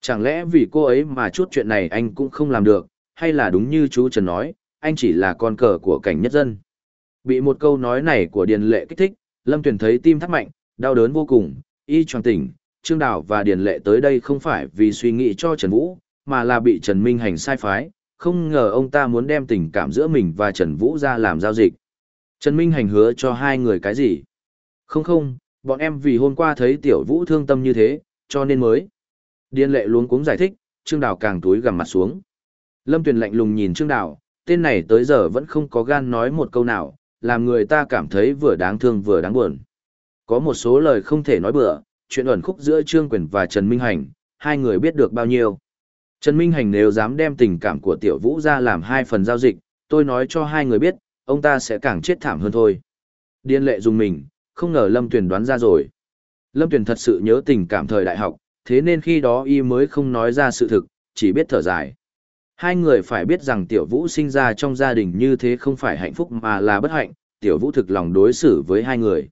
Chẳng lẽ vì cô ấy mà chút chuyện này anh cũng không làm được, hay là đúng như chú Trần nói, anh chỉ là con cờ của cảnh nhất dân. Bị một câu nói này của Điền Lệ kích thích, Lâm Tuyền thấy tim thắt mạnh, đau đớn vô cùng, y choàng tỉnh, Trương Đào và Điền Lệ tới đây không phải vì suy nghĩ cho Trần Vũ, mà là bị Trần Minh Hành sai phái, không ngờ ông ta muốn đem tình cảm giữa mình và Trần Vũ ra làm giao dịch. Trần Minh Hành hứa cho hai người cái gì? Không không, bọn em vì hôm qua thấy Tiểu Vũ thương tâm như thế, cho nên mới. Điên Lệ luống cuống giải thích, Trương Đào càng túi gằm mặt xuống. Lâm Tuyền lạnh lùng nhìn Trương Đào, tên này tới giờ vẫn không có gan nói một câu nào, làm người ta cảm thấy vừa đáng thương vừa đáng buồn. Có một số lời không thể nói bừa, chuyện ẩn khúc giữa Trương Quyền và Trần Minh Hành, hai người biết được bao nhiêu. Trần Minh Hành nếu dám đem tình cảm của Tiểu Vũ ra làm hai phần giao dịch, tôi nói cho hai người biết, ông ta sẽ càng chết thảm hơn thôi. Điên lệ dùng mình, không ngờ Lâm Tuyền đoán ra rồi. Lâm Tuyền thật sự nhớ tình cảm thời đại học, thế nên khi đó y mới không nói ra sự thực, chỉ biết thở dài. Hai người phải biết rằng tiểu vũ sinh ra trong gia đình như thế không phải hạnh phúc mà là bất hạnh, tiểu vũ thực lòng đối xử với hai người.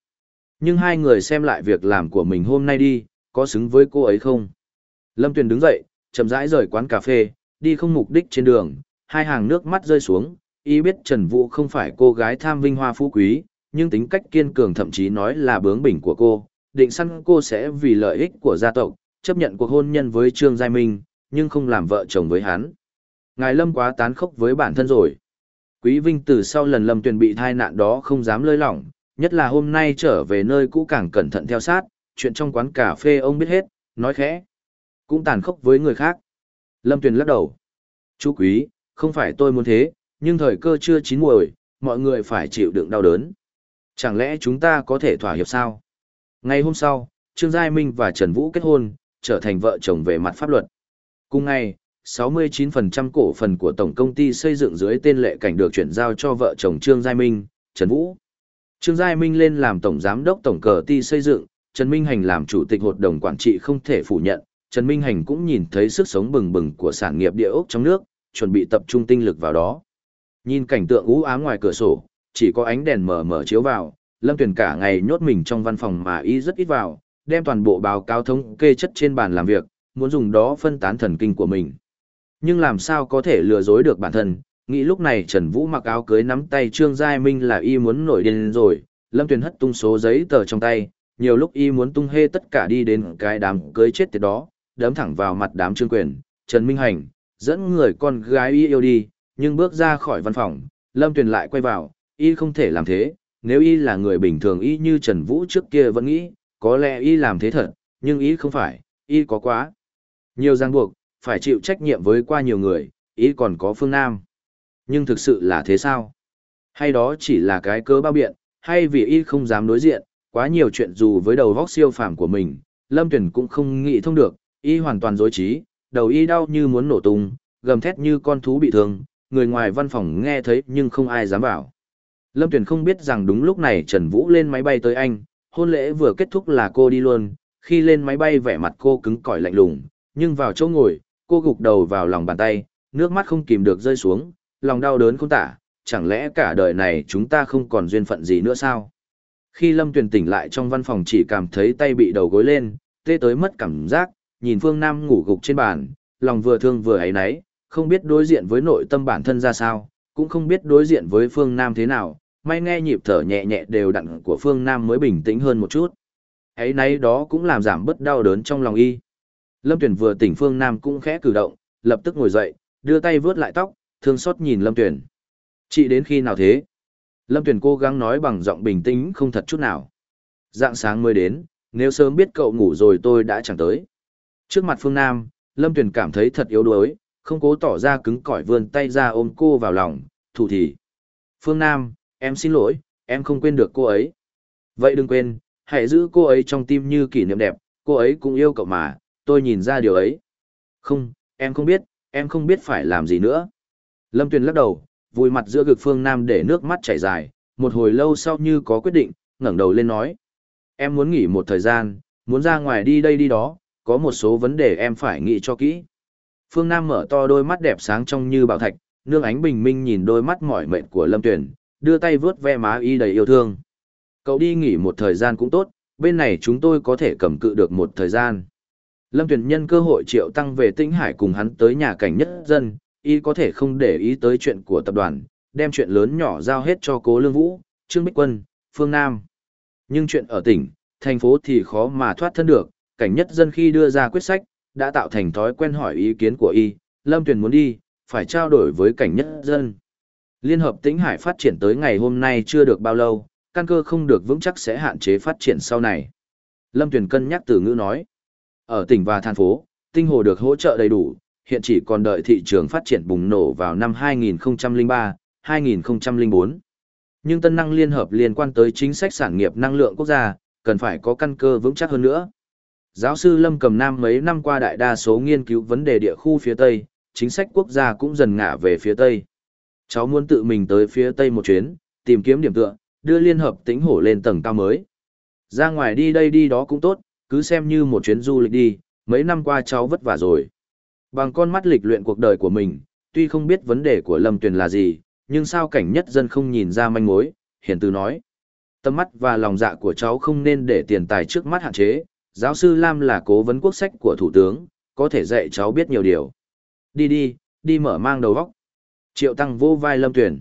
Nhưng hai người xem lại việc làm của mình hôm nay đi, có xứng với cô ấy không? Lâm Tuyền đứng dậy, chậm rãi rời quán cà phê, đi không mục đích trên đường, hai hàng nước mắt rơi xuống, y biết Trần Vũ không phải cô gái tham vinh hoa phú quý, nhưng tính cách kiên cường thậm chí nói là bướng bỉnh của cô, định săn cô sẽ vì lợi ích của gia tộc, chấp nhận cuộc hôn nhân với Trương Giai Minh, nhưng không làm vợ chồng với hắn. Ngài Lâm quá tán khốc với bản thân rồi. Quý Vinh từ sau lần Lâm Tuyền bị thai nạn đó không dám lơi lỏng, nhất là hôm nay trở về nơi cũ càng cẩn thận theo sát, chuyện trong quán cà phê ông biết hết, nói khẽ. Cũng tàn khốc với người khác. Lâm Tuyền lắc đầu. Chú Quý, không phải tôi muốn thế, nhưng thời cơ chưa chín muồi, mọi người phải chịu đựng đau đớn. Chẳng lẽ chúng ta có thể thỏa hiệp sao? Ngày hôm sau, Trương Giai Minh và Trần Vũ kết hôn, trở thành vợ chồng về mặt pháp luật. Cùng ngày, 69% cổ phần của tổng công ty xây dựng dưới tên lệ cảnh được chuyển giao cho vợ chồng Trương Giai Minh, Trần Vũ. Trương Giai Minh lên làm tổng giám đốc tổng cờ ty xây dựng, Trần Minh Hành làm chủ tịch hội đồng quản trị không thể phủ nhận, Trần Minh Hành cũng nhìn thấy sức sống bừng bừng của sản nghiệp địa ốc trong nước, chuẩn bị tập trung tinh lực vào đó. Nhìn cảnh tượng u ám ngoài cửa sổ, chỉ có ánh đèn mờ mờ chiếu vào, Lâm Tuyền cả ngày nhốt mình trong văn phòng mà y rất ít vào, đem toàn bộ báo cáo thống kê chất trên bàn làm việc, muốn dùng đó phân tán thần kinh của mình. Nhưng làm sao có thể lừa dối được bản thân, nghĩ lúc này Trần Vũ mặc áo cưới nắm tay Trương Giai Minh là y muốn nổi điên rồi, Lâm Tuyền hất tung số giấy tờ trong tay, nhiều lúc y muốn tung hê tất cả đi đến cái đám cưới chết tiệt đó, đấm thẳng vào mặt đám Trương Quyền, Trần Minh Hành, dẫn người con gái y yêu đi, nhưng bước ra khỏi văn phòng, Lâm Tuyền lại quay vào, y không thể làm thế, nếu y là người bình thường y như Trần Vũ trước kia vẫn nghĩ, có lẽ y làm thế thật, nhưng y không phải, y có quá. Nhiều ràng buộc, phải chịu trách nhiệm với qua nhiều người, y còn có phương Nam. Nhưng thực sự là thế sao? Hay đó chỉ là cái cớ bao biện, hay vì y không dám đối diện, quá nhiều chuyện dù với đầu vóc siêu phàm của mình, Lâm tuyền cũng không nghĩ thông được, y hoàn toàn dối trí, đầu y đau như muốn nổ tung, gầm thét như con thú bị thương, người ngoài văn phòng nghe thấy nhưng không ai dám vào. Lâm Tuyền không biết rằng đúng lúc này Trần Vũ lên máy bay tới Anh, hôn lễ vừa kết thúc là cô đi luôn, khi lên máy bay vẻ mặt cô cứng cỏi lạnh lùng, nhưng vào chỗ ngồi, cô gục đầu vào lòng bàn tay, nước mắt không kìm được rơi xuống, lòng đau đớn không tả, chẳng lẽ cả đời này chúng ta không còn duyên phận gì nữa sao? Khi Lâm Tuyền tỉnh lại trong văn phòng chỉ cảm thấy tay bị đầu gối lên, tê tới mất cảm giác, nhìn Phương Nam ngủ gục trên bàn, lòng vừa thương vừa ấy náy, không biết đối diện với nội tâm bản thân ra sao, cũng không biết đối diện với Phương Nam thế nào, may nghe nhịp thở nhẹ nhẹ đều đặn của Phương Nam mới bình tĩnh hơn một chút. Ấy nấy đó cũng làm giảm bớt đau đớn trong lòng y. Lâm Tuyển vừa tỉnh Phương Nam cũng khẽ cử động, lập tức ngồi dậy, đưa tay vướt lại tóc, thương xót nhìn Lâm Tuyển. Chị đến khi nào thế? Lâm Tuyển cố gắng nói bằng giọng bình tĩnh không thật chút nào. Dạng sáng mới đến, nếu sớm biết cậu ngủ rồi tôi đã chẳng tới. Trước mặt Phương Nam, Lâm Tuyền cảm thấy thật yếu đuối, không cố tỏ ra cứng cỏi vươn tay ra ôm cô vào lòng, thủ thì. Phương Nam, em xin lỗi, em không quên được cô ấy. Vậy đừng quên, hãy giữ cô ấy trong tim như kỷ niệm đẹp, cô ấy cũng yêu cậu mà, tôi nhìn ra điều ấy. Không, em không biết, em không biết phải làm gì nữa. Lâm Tuyền lắc đầu, vùi mặt giữa gực Phương Nam để nước mắt chảy dài, một hồi lâu sau như có quyết định, ngẩng đầu lên nói. Em muốn nghỉ một thời gian, muốn ra ngoài đi đây đi đó, có một số vấn đề em phải nghĩ cho kỹ. Phương Nam mở to đôi mắt đẹp sáng trong như bảo thạch, nương ánh bình minh nhìn đôi mắt mỏi mệt của Lâm Tuyền, đưa tay vướt ve má y đầy yêu thương. Cậu đi nghỉ một thời gian cũng tốt, bên này chúng tôi có thể cầm cự được một thời gian. Lâm Tuyền nhân cơ hội triệu tăng về Tĩnh Hải cùng hắn tới nhà cảnh nhất dân, y có thể không để ý tới chuyện của tập đoàn, đem chuyện lớn nhỏ giao hết cho Cố Lương Vũ, Trương Bích Quân, Phương Nam. Nhưng chuyện ở tỉnh, thành phố thì khó mà thoát thân được, cảnh nhất dân khi đưa ra quyết sách, đã tạo thành thói quen hỏi ý kiến của y, Lâm Tuyền muốn đi, phải trao đổi với cảnh nhất dân. Liên hợp Tĩnh Hải phát triển tới ngày hôm nay chưa được bao lâu, căn cơ không được vững chắc sẽ hạn chế phát triển sau này. Lâm Tuyền cân nhắc từ ngữ nói, ở tỉnh và thành phố, tinh hồ được hỗ trợ đầy đủ, hiện chỉ còn đợi thị trường phát triển bùng nổ vào năm 2003, 2004. Nhưng tân năng liên hợp liên quan tới chính sách sản nghiệp năng lượng quốc gia, cần phải có căn cơ vững chắc hơn nữa. Giáo sư Lâm Cầm Nam mấy năm qua đại đa số nghiên cứu vấn đề địa khu phía Tây, chính sách quốc gia cũng dần ngả về phía Tây. Cháu muốn tự mình tới phía Tây một chuyến, tìm kiếm điểm tựa, đưa liên hợp tính hổ lên tầng cao mới. Ra ngoài đi đây đi đó cũng tốt, cứ xem như một chuyến du lịch đi, mấy năm qua cháu vất vả rồi. Bằng con mắt lịch luyện cuộc đời của mình, tuy không biết vấn đề của Lâm Tuyền là gì, nhưng sao cảnh nhất dân không nhìn ra manh mối, hiển từ nói. Tâm mắt và lòng dạ của cháu không nên để tiền tài trước mắt hạn chế, giáo sư Lam là cố vấn quốc sách của Thủ tướng, có thể dạy cháu biết nhiều điều. Đi đi, đi mở mang đầu óc. Triệu Tăng vô vai Lâm Tuyền.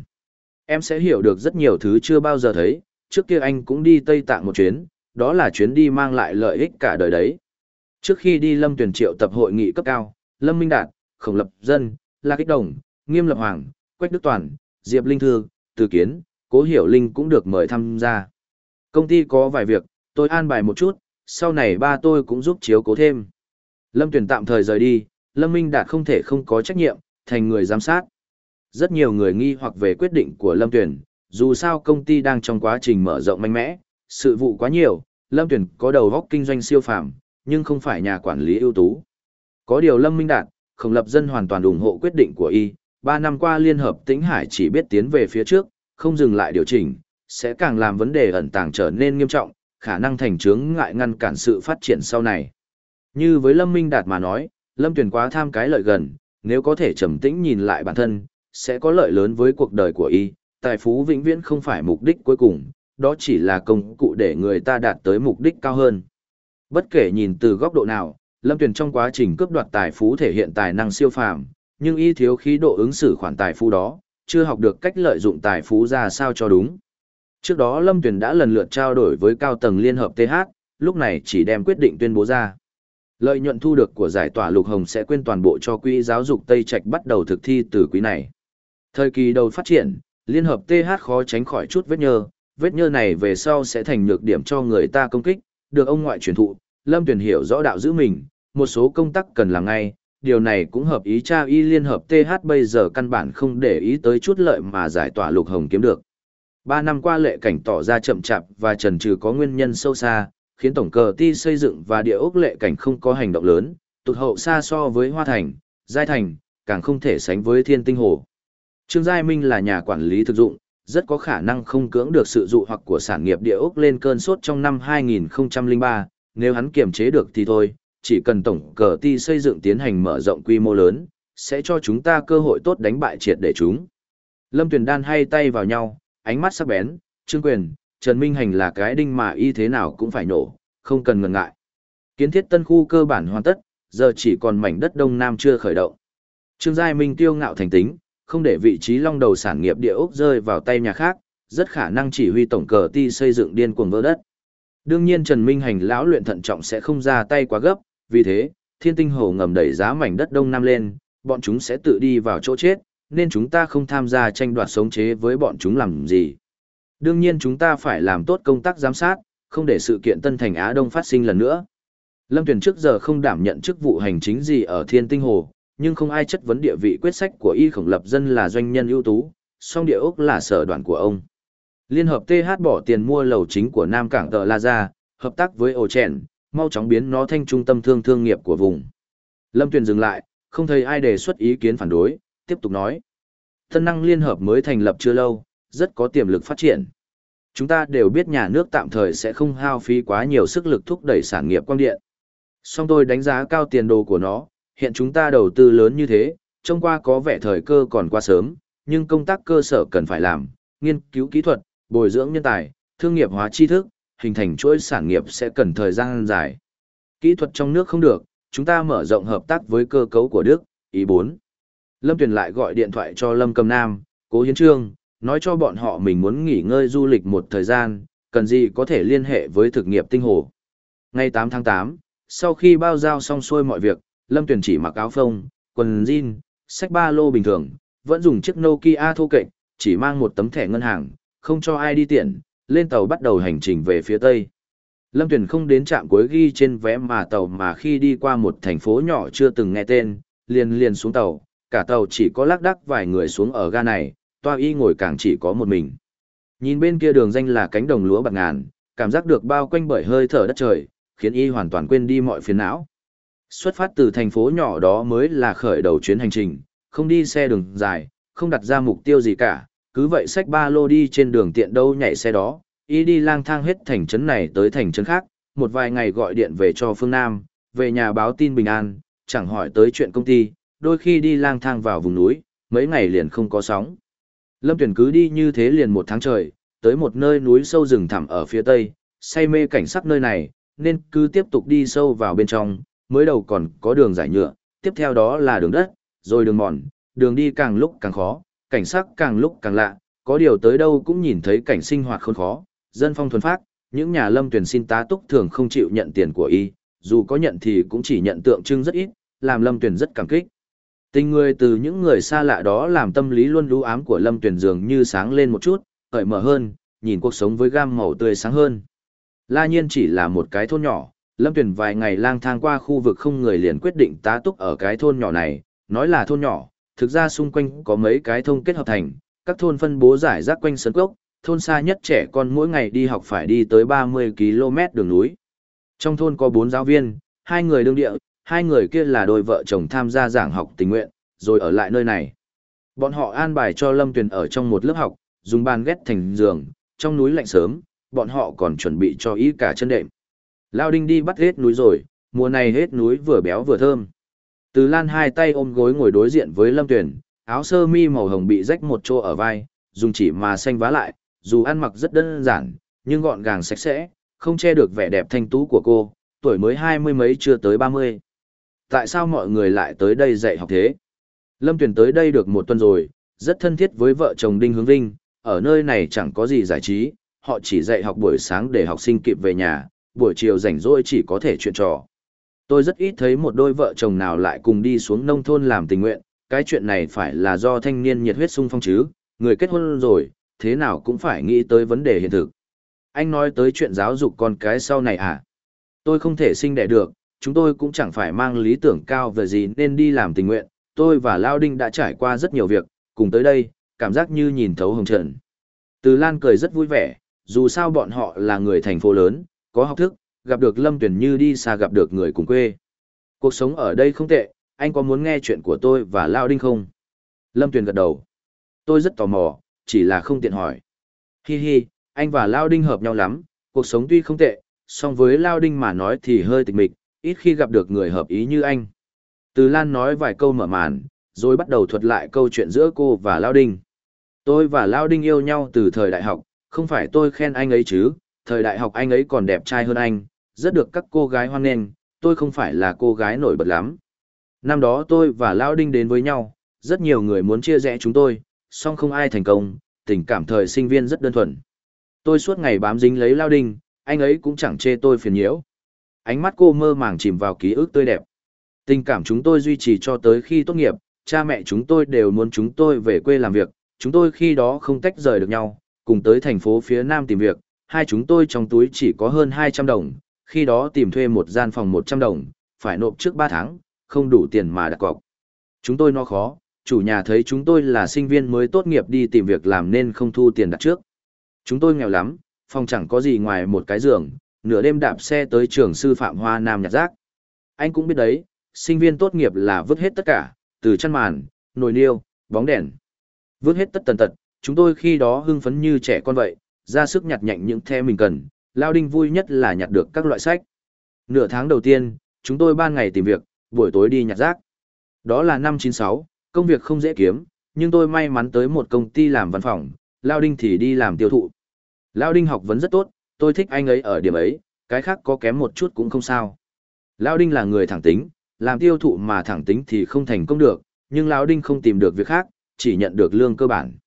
Em sẽ hiểu được rất nhiều thứ chưa bao giờ thấy, trước kia anh cũng đi Tây Tạng một chuyến, đó là chuyến đi mang lại lợi ích cả đời đấy. Trước khi đi Lâm Tuyền triệu tập hội nghị cấp cao, Lâm Minh Đạt, Khổng Lập Dân, La Kích Đồng, Nghiêm Lập Hoàng, Quách Đức Toàn, Diệp Linh Thư, Từ Kiến, Cố Hiểu Linh cũng được mời tham gia. Công ty có vài việc, tôi an bài một chút, sau này ba tôi cũng giúp chiếu cố thêm. Lâm Tuyền tạm thời rời đi, Lâm Minh Đạt không thể không có trách nhiệm, thành người giám sát. Rất nhiều người nghi hoặc về quyết định của Lâm Tuyền, dù sao công ty đang trong quá trình mở rộng mạnh mẽ, sự vụ quá nhiều, Lâm Tuyền có đầu góc kinh doanh siêu phàm, nhưng không phải nhà quản lý ưu tú. Có điều Lâm Minh Đạt, Khổng Lập Dân hoàn toàn ủng hộ quyết định của y, ba năm qua Liên Hợp Tĩnh Hải chỉ biết tiến về phía trước, không dừng lại điều chỉnh, sẽ càng làm vấn đề ẩn tàng trở nên nghiêm trọng, khả năng thành chướng ngại ngăn cản sự phát triển sau này. Như với Lâm Minh Đạt mà nói, Lâm Tuyền quá tham cái lợi gần, nếu có thể trầm tĩnh nhìn lại bản thân, sẽ có lợi lớn với cuộc đời của y, tài phú vĩnh viễn không phải mục đích cuối cùng, đó chỉ là công cụ để người ta đạt tới mục đích cao hơn. Bất kể nhìn từ góc độ nào, Lâm Tuyền trong quá trình cướp đoạt tài phú thể hiện tài năng siêu phàm, nhưng y thiếu khí độ ứng xử khoản tài phú đó, chưa học được cách lợi dụng tài phú ra sao cho đúng. Trước đó Lâm Tuyền đã lần lượt trao đổi với cao tầng liên hợp TH, lúc này chỉ đem quyết định tuyên bố ra. Lợi nhuận thu được của giải tỏa lục hồng sẽ quên toàn bộ cho quỹ giáo dục Tây Trạch bắt đầu thực thi từ quý này. Thời kỳ đầu phát triển, liên hợp TH khó tránh khỏi chút vết nhơ, vết nhơ này về sau sẽ thành nhược điểm cho người ta công kích, được ông ngoại truyền thụ, Lâm Tuyền hiểu rõ đạo giữ mình, một số công tác cần làm ngay, điều này cũng hợp ý cha y liên hợp TH bây giờ căn bản không để ý tới chút lợi mà giải tỏa lục hồng kiếm được. Ba năm qua lệ cảnh tỏ ra chậm chạp và trần trừ có nguyên nhân sâu xa, khiến tổng cờ ti xây dựng và địa ốc lệ cảnh không có hành động lớn, tụt hậu xa so với Hoa Thành, Giai Thành, càng không thể sánh với Thiên Tinh Hồ. Trương Giai Minh là nhà quản lý thực dụng, rất có khả năng không cưỡng được sự dụ hoặc của sản nghiệp địa ốc lên cơn sốt trong năm 2003, nếu hắn kiềm chế được thì thôi, chỉ cần tổng cờ ti xây dựng tiến hành mở rộng quy mô lớn, sẽ cho chúng ta cơ hội tốt đánh bại triệt để chúng. Lâm Tuyền Đan hay tay vào nhau, ánh mắt sắc bén, Trương Quyền, Trần Minh Hành là cái đinh mà y thế nào cũng phải nổ, không cần ngần ngại. Kiến thiết tân khu cơ bản hoàn tất, giờ chỉ còn mảnh đất đông nam chưa khởi động. Trương Giai Minh tiêu ngạo thành tính, không để vị trí long đầu sản nghiệp địa ốc rơi vào tay nhà khác, rất khả năng chỉ huy tổng cờ ti xây dựng điên cuồng vỡ đất. Đương nhiên Trần Minh Hành lão luyện thận trọng sẽ không ra tay quá gấp, vì thế, thiên tinh hồ ngầm đẩy giá mảnh đất đông nam lên, bọn chúng sẽ tự đi vào chỗ chết, nên chúng ta không tham gia tranh đoạt sống chế với bọn chúng làm gì. Đương nhiên chúng ta phải làm tốt công tác giám sát, không để sự kiện Tân Thành Á Đông phát sinh lần nữa. Lâm Tuyền trước giờ không đảm nhận chức vụ hành chính gì ở Thiên Tinh Hồ, nhưng không ai chất vấn địa vị quyết sách của y khổng lập dân là doanh nhân ưu tú, song địa ốc là sở đoàn của ông. Liên hợp TH bỏ tiền mua lầu chính của Nam Cảng Tờ La Gia, hợp tác với ổ chèn, mau chóng biến nó thành trung tâm thương thương nghiệp của vùng. Lâm Tuyền dừng lại, không thấy ai đề xuất ý kiến phản đối, tiếp tục nói. tân năng liên hợp mới thành lập chưa lâu, rất có tiềm lực phát triển. Chúng ta đều biết nhà nước tạm thời sẽ không hao phí quá nhiều sức lực thúc đẩy sản nghiệp quang điện. Song tôi đánh giá cao tiền đồ của nó, hiện chúng ta đầu tư lớn như thế, trông qua có vẻ thời cơ còn quá sớm, nhưng công tác cơ sở cần phải làm, nghiên cứu kỹ thuật, bồi dưỡng nhân tài, thương nghiệp hóa tri thức, hình thành chuỗi sản nghiệp sẽ cần thời gian dài. Kỹ thuật trong nước không được, chúng ta mở rộng hợp tác với cơ cấu của Đức, ý 4. Lâm Tuyền lại gọi điện thoại cho Lâm Cầm Nam, Cố Hiến Trương, nói cho bọn họ mình muốn nghỉ ngơi du lịch một thời gian, cần gì có thể liên hệ với thực nghiệp tinh hồ. Ngày 8 tháng 8, sau khi bao giao xong xuôi mọi việc, Lâm Tuyền chỉ mặc áo phông, quần jean, sách ba lô bình thường, vẫn dùng chiếc Nokia thô kệch, chỉ mang một tấm thẻ ngân hàng, không cho ai đi tiện, lên tàu bắt đầu hành trình về phía Tây. Lâm Tuyền không đến trạm cuối ghi trên vé mà tàu mà khi đi qua một thành phố nhỏ chưa từng nghe tên, liền liền xuống tàu, cả tàu chỉ có lác đác vài người xuống ở ga này, toa y ngồi càng chỉ có một mình. Nhìn bên kia đường danh là cánh đồng lúa bạc ngàn, cảm giác được bao quanh bởi hơi thở đất trời, khiến y hoàn toàn quên đi mọi phiền não. Xuất phát từ thành phố nhỏ đó mới là khởi đầu chuyến hành trình, không đi xe đường dài, không đặt ra mục tiêu gì cả, cứ vậy xách ba lô đi trên đường tiện đâu nhảy xe đó, y đi lang thang hết thành trấn này tới thành trấn khác, một vài ngày gọi điện về cho phương Nam, về nhà báo tin bình an, chẳng hỏi tới chuyện công ty, đôi khi đi lang thang vào vùng núi, mấy ngày liền không có sóng. Lâm Tuyển cứ đi như thế liền một tháng trời, tới một nơi núi sâu rừng thẳm ở phía tây, say mê cảnh sắc nơi này, nên cứ tiếp tục đi sâu vào bên trong, mới đầu còn có đường giải nhựa, tiếp theo đó là đường đất, rồi đường mòn, đường đi càng lúc càng khó, cảnh sắc càng lúc càng lạ, có điều tới đâu cũng nhìn thấy cảnh sinh hoạt khôn khó, dân phong thuần phát, những nhà lâm tuyển xin tá túc thường không chịu nhận tiền của y, dù có nhận thì cũng chỉ nhận tượng trưng rất ít, làm lâm tuyển rất cảm kích. Tình người từ những người xa lạ đó làm tâm lý luôn lũ ám của lâm Tuyền dường như sáng lên một chút, cởi mở hơn, nhìn cuộc sống với gam màu tươi sáng hơn. La nhiên chỉ là một cái thôn nhỏ, lâm Tuyền vài ngày lang thang qua khu vực không người liền quyết định tá túc ở cái thôn nhỏ này, nói là thôn nhỏ, thực ra xung quanh có mấy cái thông kết hợp thành, các thôn phân bố giải rác quanh sân cốc, thôn xa nhất trẻ con mỗi ngày đi học phải đi tới 30 km đường núi. Trong thôn có 4 giáo viên, hai người đương địa, hai người kia là đôi vợ chồng tham gia giảng học tình nguyện, rồi ở lại nơi này. Bọn họ an bài cho Lâm Tuyền ở trong một lớp học, dùng bàn ghét thành giường, trong núi lạnh sớm, bọn họ còn chuẩn bị cho ý cả chân đệm. Lao Đinh đi bắt hết núi rồi, mùa này hết núi vừa béo vừa thơm. Từ Lan hai tay ôm gối ngồi đối diện với Lâm Tuyền, áo sơ mi màu hồng bị rách một chỗ ở vai, dùng chỉ mà xanh vá lại, dù ăn mặc rất đơn giản, nhưng gọn gàng sạch sẽ, không che được vẻ đẹp thanh tú của cô, tuổi mới hai mươi mấy chưa tới ba mươi. Tại sao mọi người lại tới đây dạy học thế? Lâm Tuyền tới đây được một tuần rồi, rất thân thiết với vợ chồng Đinh Hướng Vinh, ở nơi này chẳng có gì giải trí, họ chỉ dạy học buổi sáng để học sinh kịp về nhà, buổi chiều rảnh rỗi chỉ có thể chuyện trò. Tôi rất ít thấy một đôi vợ chồng nào lại cùng đi xuống nông thôn làm tình nguyện, cái chuyện này phải là do thanh niên nhiệt huyết sung phong chứ, người kết hôn rồi, thế nào cũng phải nghĩ tới vấn đề hiện thực. Anh nói tới chuyện giáo dục con cái sau này à? Tôi không thể sinh đẻ được, chúng tôi cũng chẳng phải mang lý tưởng cao về gì nên đi làm tình nguyện, tôi và Lao Đinh đã trải qua rất nhiều việc, cùng tới đây, cảm giác như nhìn thấu hồng trần. Từ Lan cười rất vui vẻ, dù sao bọn họ là người thành phố lớn, có học thức, gặp được Lâm Tuyển như đi xa gặp được người cùng quê. Cuộc sống ở đây không tệ, anh có muốn nghe chuyện của tôi và Lao Đinh không? Lâm Tuyền gật đầu. Tôi rất tò mò, chỉ là không tiện hỏi. Hi hi, anh và Lao Đinh hợp nhau lắm, cuộc sống tuy không tệ, song với Lao Đinh mà nói thì hơi tịch mịch, ít khi gặp được người hợp ý như anh. Từ Lan nói vài câu mở màn, rồi bắt đầu thuật lại câu chuyện giữa cô và Lao Đinh. Tôi và Lao Đinh yêu nhau từ thời đại học, không phải tôi khen anh ấy chứ, thời đại học anh ấy còn đẹp trai hơn anh, rất được các cô gái hoan nghênh, tôi không phải là cô gái nổi bật lắm. Năm đó tôi và Lao Đinh đến với nhau, rất nhiều người muốn chia rẽ chúng tôi, song không ai thành công, tình cảm thời sinh viên rất đơn thuần. Tôi suốt ngày bám dính lấy Lao Đinh, anh ấy cũng chẳng chê tôi phiền nhiễu. Ánh mắt cô mơ màng chìm vào ký ức tươi đẹp. Tình cảm chúng tôi duy trì cho tới khi tốt nghiệp, cha mẹ chúng tôi đều muốn chúng tôi về quê làm việc, chúng tôi khi đó không tách rời được nhau, cùng tới thành phố phía Nam tìm việc, hai chúng tôi trong túi chỉ có hơn 200 đồng, khi đó tìm thuê một gian phòng 100 đồng, phải nộp trước 3 tháng, không đủ tiền mà đặt cọc. Chúng tôi nó khó, chủ nhà thấy chúng tôi là sinh viên mới tốt nghiệp đi tìm việc làm nên không thu tiền đặt trước. Chúng tôi nghèo lắm, phòng chẳng có gì ngoài một cái giường, nửa đêm đạp xe tới trường sư phạm Hoa Nam nhặt rác. Anh cũng biết đấy, sinh viên tốt nghiệp là vứt hết tất cả, từ chăn màn, nồi niêu, bóng đèn. Vứt hết tất tần tật, chúng tôi khi đó hưng phấn như trẻ con vậy, ra sức nhặt nhạnh những the mình cần, Lao Đinh vui nhất là nhặt được các loại sách. Nửa tháng đầu tiên, chúng tôi ban ngày tìm việc, buổi tối đi nhặt rác. Đó là năm 96, công việc không dễ kiếm, nhưng tôi may mắn tới một công ty làm văn phòng, Lao Đinh thì đi làm tiêu thụ. Lao Đinh học vấn rất tốt, tôi thích anh ấy ở điểm ấy, cái khác có kém một chút cũng không sao. Lão Đinh là người thẳng tính, làm tiêu thụ mà thẳng tính thì không thành công được, nhưng Lão Đinh không tìm được việc khác, chỉ nhận được lương cơ bản.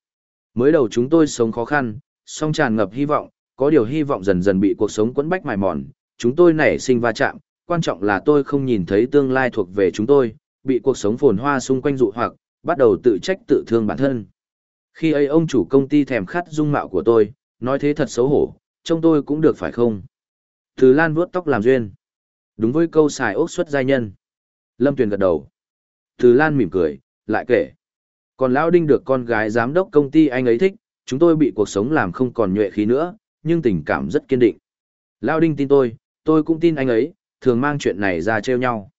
Mới đầu chúng tôi sống khó khăn, song tràn ngập hy vọng, có điều hy vọng dần dần bị cuộc sống quẫn bách mài mòn, chúng tôi nảy sinh va chạm, quan trọng là tôi không nhìn thấy tương lai thuộc về chúng tôi, bị cuộc sống phồn hoa xung quanh dụ hoặc, bắt đầu tự trách tự thương bản thân. Khi ấy ông chủ công ty thèm khát dung mạo của tôi, nói thế thật xấu hổ, trông tôi cũng được phải không? Từ Lan vuốt tóc làm duyên. Đúng với câu xài ốc xuất giai nhân. Lâm Tuyền gật đầu. Từ Lan mỉm cười, lại kể. Còn Lão Đinh được con gái giám đốc công ty anh ấy thích, chúng tôi bị cuộc sống làm không còn nhuệ khí nữa, nhưng tình cảm rất kiên định. Lão Đinh tin tôi, tôi cũng tin anh ấy, thường mang chuyện này ra trêu nhau.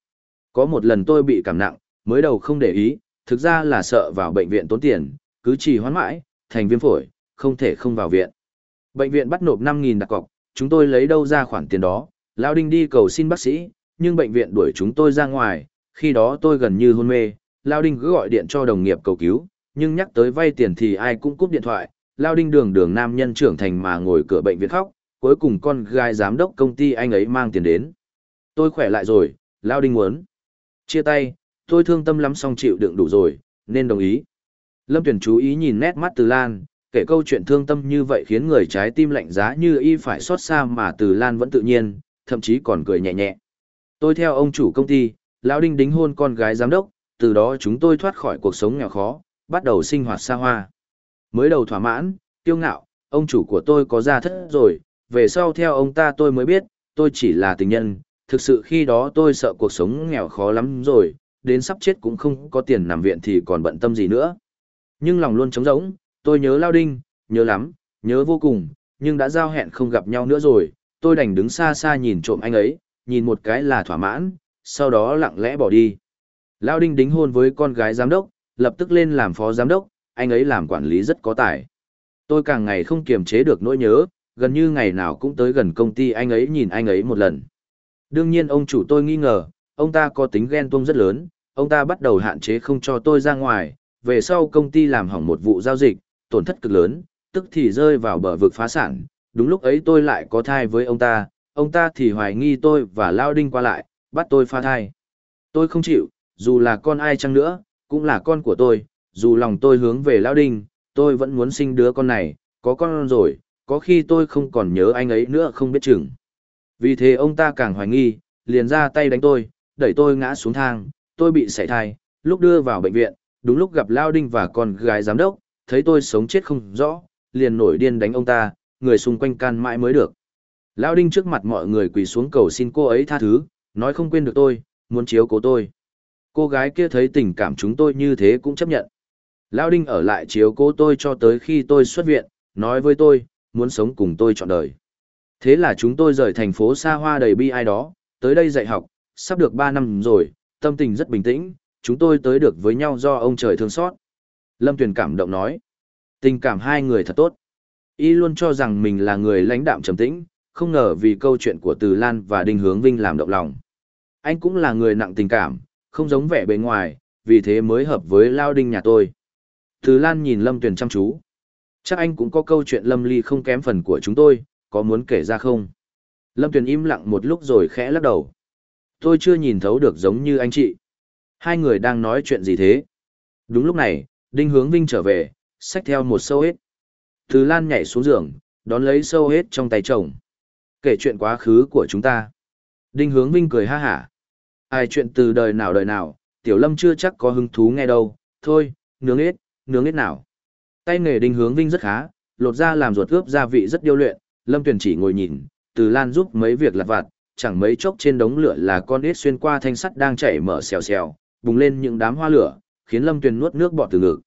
Có một lần tôi bị cảm nặng, mới đầu không để ý, thực ra là sợ vào bệnh viện tốn tiền, cứ trì hoãn mãi, thành viêm phổi, không thể không vào viện. Bệnh viện bắt nộp 5.000 đặc cọc, chúng tôi lấy đâu ra khoản tiền đó, Lão Đinh đi cầu xin bác sĩ, nhưng bệnh viện đuổi chúng tôi ra ngoài, khi đó tôi gần như hôn mê, Lão Đinh cứ gọi điện cho đồng nghiệp cầu cứu, nhưng nhắc tới vay tiền thì ai cũng cúp điện thoại, Lão Đinh đường đường nam nhân trưởng thành mà ngồi cửa bệnh viện khóc, cuối cùng con gái giám đốc công ty anh ấy mang tiền đến. Tôi khỏe lại rồi, Lão Đinh muốn. Chia tay, tôi thương tâm lắm song chịu đựng đủ rồi, nên đồng ý. Lâm Tuyển chú ý nhìn nét mắt Từ Lan, kể câu chuyện thương tâm như vậy khiến người trái tim lạnh giá như y phải xót xa mà Từ Lan vẫn tự nhiên, thậm chí còn cười nhẹ nhẹ. Tôi theo ông chủ công ty, Lão Đinh đính hôn con gái giám đốc, từ đó chúng tôi thoát khỏi cuộc sống nghèo khó, bắt đầu sinh hoạt xa hoa. Mới đầu thỏa mãn, kiêu ngạo, ông chủ của tôi có gia thất rồi, về sau theo ông ta tôi mới biết, tôi chỉ là tình nhân, thực sự khi đó tôi sợ cuộc sống nghèo khó lắm rồi, đến sắp chết cũng không có tiền nằm viện thì còn bận tâm gì nữa. Nhưng lòng luôn trống rỗng, tôi nhớ Lao Đinh, nhớ lắm, nhớ vô cùng, nhưng đã giao hẹn không gặp nhau nữa rồi, tôi đành đứng xa xa nhìn trộm anh ấy, nhìn một cái là thỏa mãn, sau đó lặng lẽ bỏ đi. Lao Đinh đính hôn với con gái giám đốc, lập tức lên làm phó giám đốc, anh ấy làm quản lý rất có tài. Tôi càng ngày không kiềm chế được nỗi nhớ, gần như ngày nào cũng tới gần công ty anh ấy nhìn anh ấy một lần. Đương nhiên ông chủ tôi nghi ngờ, ông ta có tính ghen tuông rất lớn, ông ta bắt đầu hạn chế không cho tôi ra ngoài, về sau công ty làm hỏng một vụ giao dịch, tổn thất cực lớn, tức thì rơi vào bờ vực phá sản, đúng lúc ấy tôi lại có thai với ông ta, ông ta thì hoài nghi tôi và Lao Đinh qua lại, bắt tôi phá thai. Tôi không chịu, dù là con ai chăng nữa, cũng là con của tôi, dù lòng tôi hướng về Lão Đinh, tôi vẫn muốn sinh đứa con này, có con rồi, có khi tôi không còn nhớ anh ấy nữa không biết chừng. Vì thế ông ta càng hoài nghi, liền ra tay đánh tôi, đẩy tôi ngã xuống thang, tôi bị sảy thai, lúc đưa vào bệnh viện, đúng lúc gặp Lao Đinh và con gái giám đốc, thấy tôi sống chết không rõ, liền nổi điên đánh ông ta, người xung quanh can mãi mới được. Lao Đinh trước mặt mọi người quỳ xuống cầu xin cô ấy tha thứ, nói không quên được tôi, muốn chiếu cố tôi. Cô gái kia thấy tình cảm chúng tôi như thế cũng chấp nhận. Lao Đinh ở lại chiếu cố tôi cho tới khi tôi xuất viện, nói với tôi, muốn sống cùng tôi trọn đời. Thế là chúng tôi rời thành phố xa hoa đầy bi ai đó, tới đây dạy học, sắp được 3 năm rồi, tâm tình rất bình tĩnh, chúng tôi tới được với nhau do ông trời thương xót. Lâm Tuyền cảm động nói, tình cảm hai người thật tốt. Y luôn cho rằng mình là người lãnh đạm trầm tĩnh, không ngờ vì câu chuyện của Từ Lan và Đinh Hướng Vinh làm động lòng. Anh cũng là người nặng tình cảm, không giống vẻ bề ngoài, vì thế mới hợp với Lao Đinh nhà tôi. Từ Lan nhìn Lâm Tuyền chăm chú. Chắc anh cũng có câu chuyện Lâm Ly không kém phần của chúng tôi, có muốn kể ra không? Lâm Tuyền im lặng một lúc rồi khẽ lắc đầu. Tôi chưa nhìn thấu được giống như anh chị. Hai người đang nói chuyện gì thế? Đúng lúc này, Đinh Hướng Vinh trở về, xách theo một sâu hết. Từ Lan nhảy xuống giường, đón lấy sâu hết trong tay chồng. Kể chuyện quá khứ của chúng ta. Đinh Hướng Vinh cười ha hả. Ai chuyện từ đời nào đời nào, Tiểu Lâm chưa chắc có hứng thú nghe đâu. Thôi, nướng hết, nướng hết nào. Tay nghề Đinh Hướng Vinh rất khá, lột ra làm ruột ướp gia vị rất điêu luyện, Lâm Tuyền chỉ ngồi nhìn, Từ Lan giúp mấy việc lặt vặt, chẳng mấy chốc trên đống lửa là con ếch xuyên qua thanh sắt đang chảy mở xèo xèo, bùng lên những đám hoa lửa, khiến Lâm Tuyền nuốt nước bọt từ ngực.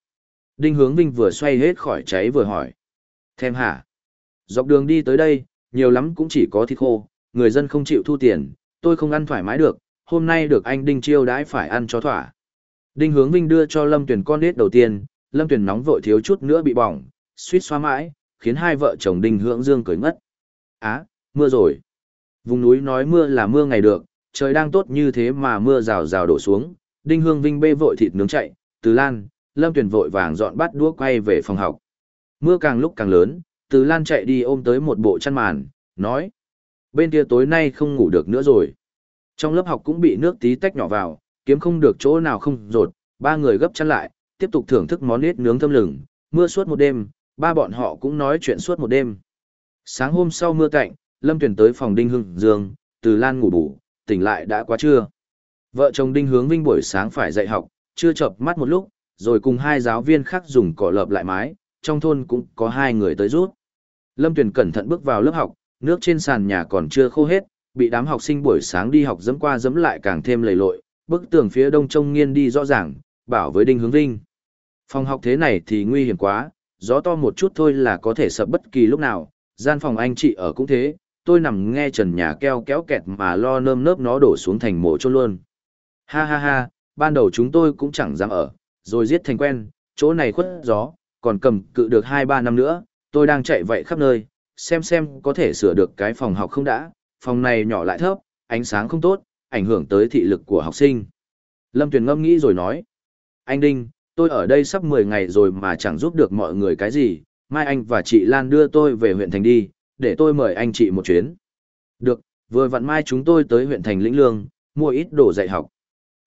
Đinh Hướng Vinh vừa xoay hết khỏi cháy vừa hỏi. Thêm hả? Dọc đường đi tới đây, nhiều lắm cũng chỉ có thịt khô, người dân không chịu thu tiền, tôi không ăn thoải mái được, hôm nay được anh Đinh chiêu đãi phải ăn cho thỏa. Đinh Hướng Vinh đưa cho Lâm Tuyền con nết đầu tiên, Lâm Tuyền nóng vội thiếu chút nữa bị bỏng, suýt xoa mãi, khiến hai vợ chồng Đinh Hướng Dương cười ngất. Á, mưa rồi. Vùng núi nói mưa là mưa ngày được, trời đang tốt như thế mà mưa rào rào đổ xuống, Đinh Hương Vinh bê vội thịt nướng chạy, Từ Lan, Lâm Tuyền vội vàng dọn bát đũa quay về phòng học. Mưa càng lúc càng lớn, Từ Lan chạy đi ôm tới một bộ chăn màn, nói. Bên kia tối nay không ngủ được nữa rồi. Trong lớp học cũng bị nước tí tách nhỏ vào, kiếm không được chỗ nào không rột, ba người gấp chăn lại, tiếp tục thưởng thức món nết nướng thơm lừng, mưa suốt một đêm, ba bọn họ cũng nói chuyện suốt một đêm. Sáng hôm sau mưa cạnh, Lâm Tuyền tới phòng Đinh Hưng Dương, từ Lan ngủ bù, tỉnh lại đã quá trưa. Vợ chồng Đinh Hướng Vinh buổi sáng phải dạy học, chưa chợp mắt một lúc, rồi cùng hai giáo viên khác dùng cỏ lợp lại mái, trong thôn cũng có hai người tới rút. Lâm Tuyền cẩn thận bước vào lớp học, nước trên sàn nhà còn chưa khô hết, bị đám học sinh buổi sáng đi học dẫm qua dẫm lại càng thêm lầy lội, bức tường phía đông trông nghiên đi rõ ràng, bảo với Đinh Hướng Vinh. Phòng học thế này thì nguy hiểm quá, gió to một chút thôi là có thể sập bất kỳ lúc nào, gian phòng anh chị ở cũng thế, tôi nằm nghe trần nhà keo kéo kẹt mà lo nơm nớp nó đổ xuống thành mộ chôn luôn. Ha ha ha, ban đầu chúng tôi cũng chẳng dám ở, rồi giết thành quen, chỗ này khuất gió, còn cầm cự được 2-3 năm nữa, tôi đang chạy vậy khắp nơi, xem xem có thể sửa được cái phòng học không đã, phòng này nhỏ lại thấp, ánh sáng không tốt, ảnh hưởng tới thị lực của học sinh. Lâm Tuyền ngâm nghĩ rồi nói, anh Đinh, tôi ở đây sắp 10 ngày rồi mà chẳng giúp được mọi người cái gì, mai anh và chị Lan đưa tôi về huyện thành đi, để tôi mời anh chị một chuyến. Được, vừa vặn mai chúng tôi tới huyện thành Lĩnh Lương, mua ít đồ dạy học.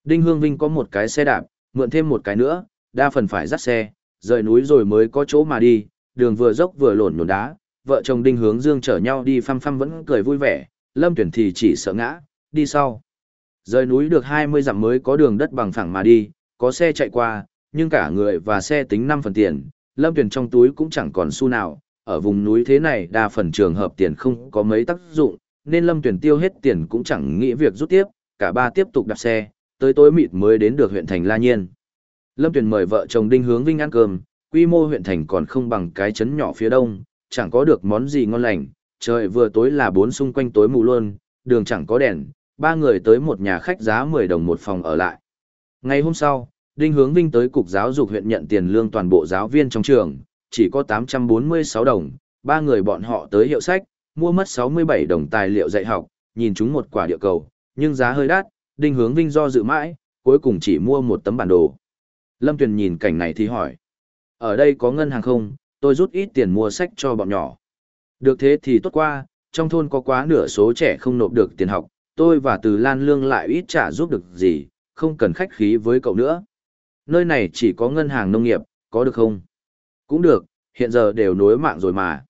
Đinh Hương Vinh có một cái xe đạp, mượn thêm một cái nữa, đa phần phải dắt xe, rời núi rồi mới có chỗ mà đi, đường vừa dốc vừa lổn nhổn đá, vợ chồng Đinh Hướng Dương chở nhau đi phăm phăm vẫn cười vui vẻ, Lâm Tuyển thì chỉ sợ ngã, đi sau. Rời núi được 20 dặm mới có đường đất bằng phẳng mà đi, có xe chạy qua, nhưng cả người và xe tính 5 phần tiền, Lâm Tuyển trong túi cũng chẳng còn xu nào, ở vùng núi thế này đa phần trường hợp tiền không có mấy tác dụng, nên Lâm Tuyển tiêu hết tiền cũng chẳng nghĩ việc rút tiếp, cả ba tiếp tục đạp xe, tới tối mịt mới đến được huyện thành La Nhiên. Lâm Tuyền mời vợ chồng Đinh Hướng Vinh ăn cơm, quy mô huyện thành còn không bằng cái chấn nhỏ phía đông, chẳng có được món gì ngon lành, trời vừa tối là bốn xung quanh tối mù luôn, đường chẳng có đèn, ba người tới một nhà khách giá 10 đồng một phòng ở lại. Ngày hôm sau, Đinh Hướng Vinh tới cục giáo dục huyện nhận tiền lương toàn bộ giáo viên trong trường, chỉ có 846 đồng, ba người bọn họ tới hiệu sách, mua mất 67 đồng tài liệu dạy học, nhìn chúng một quả địa cầu, nhưng giá hơi đắt, Đinh Hướng Vinh do dự mãi, cuối cùng chỉ mua một tấm bản đồ. Lâm Tuyền nhìn cảnh này thì hỏi, ở đây có ngân hàng không, tôi rút ít tiền mua sách cho bọn nhỏ. Được thế thì tốt qua, trong thôn có quá nửa số trẻ không nộp được tiền học, tôi và Từ Lan Lương lại ít trả giúp được gì, không cần khách khí với cậu nữa. Nơi này chỉ có ngân hàng nông nghiệp, có được không? Cũng được, hiện giờ đều nối mạng rồi mà.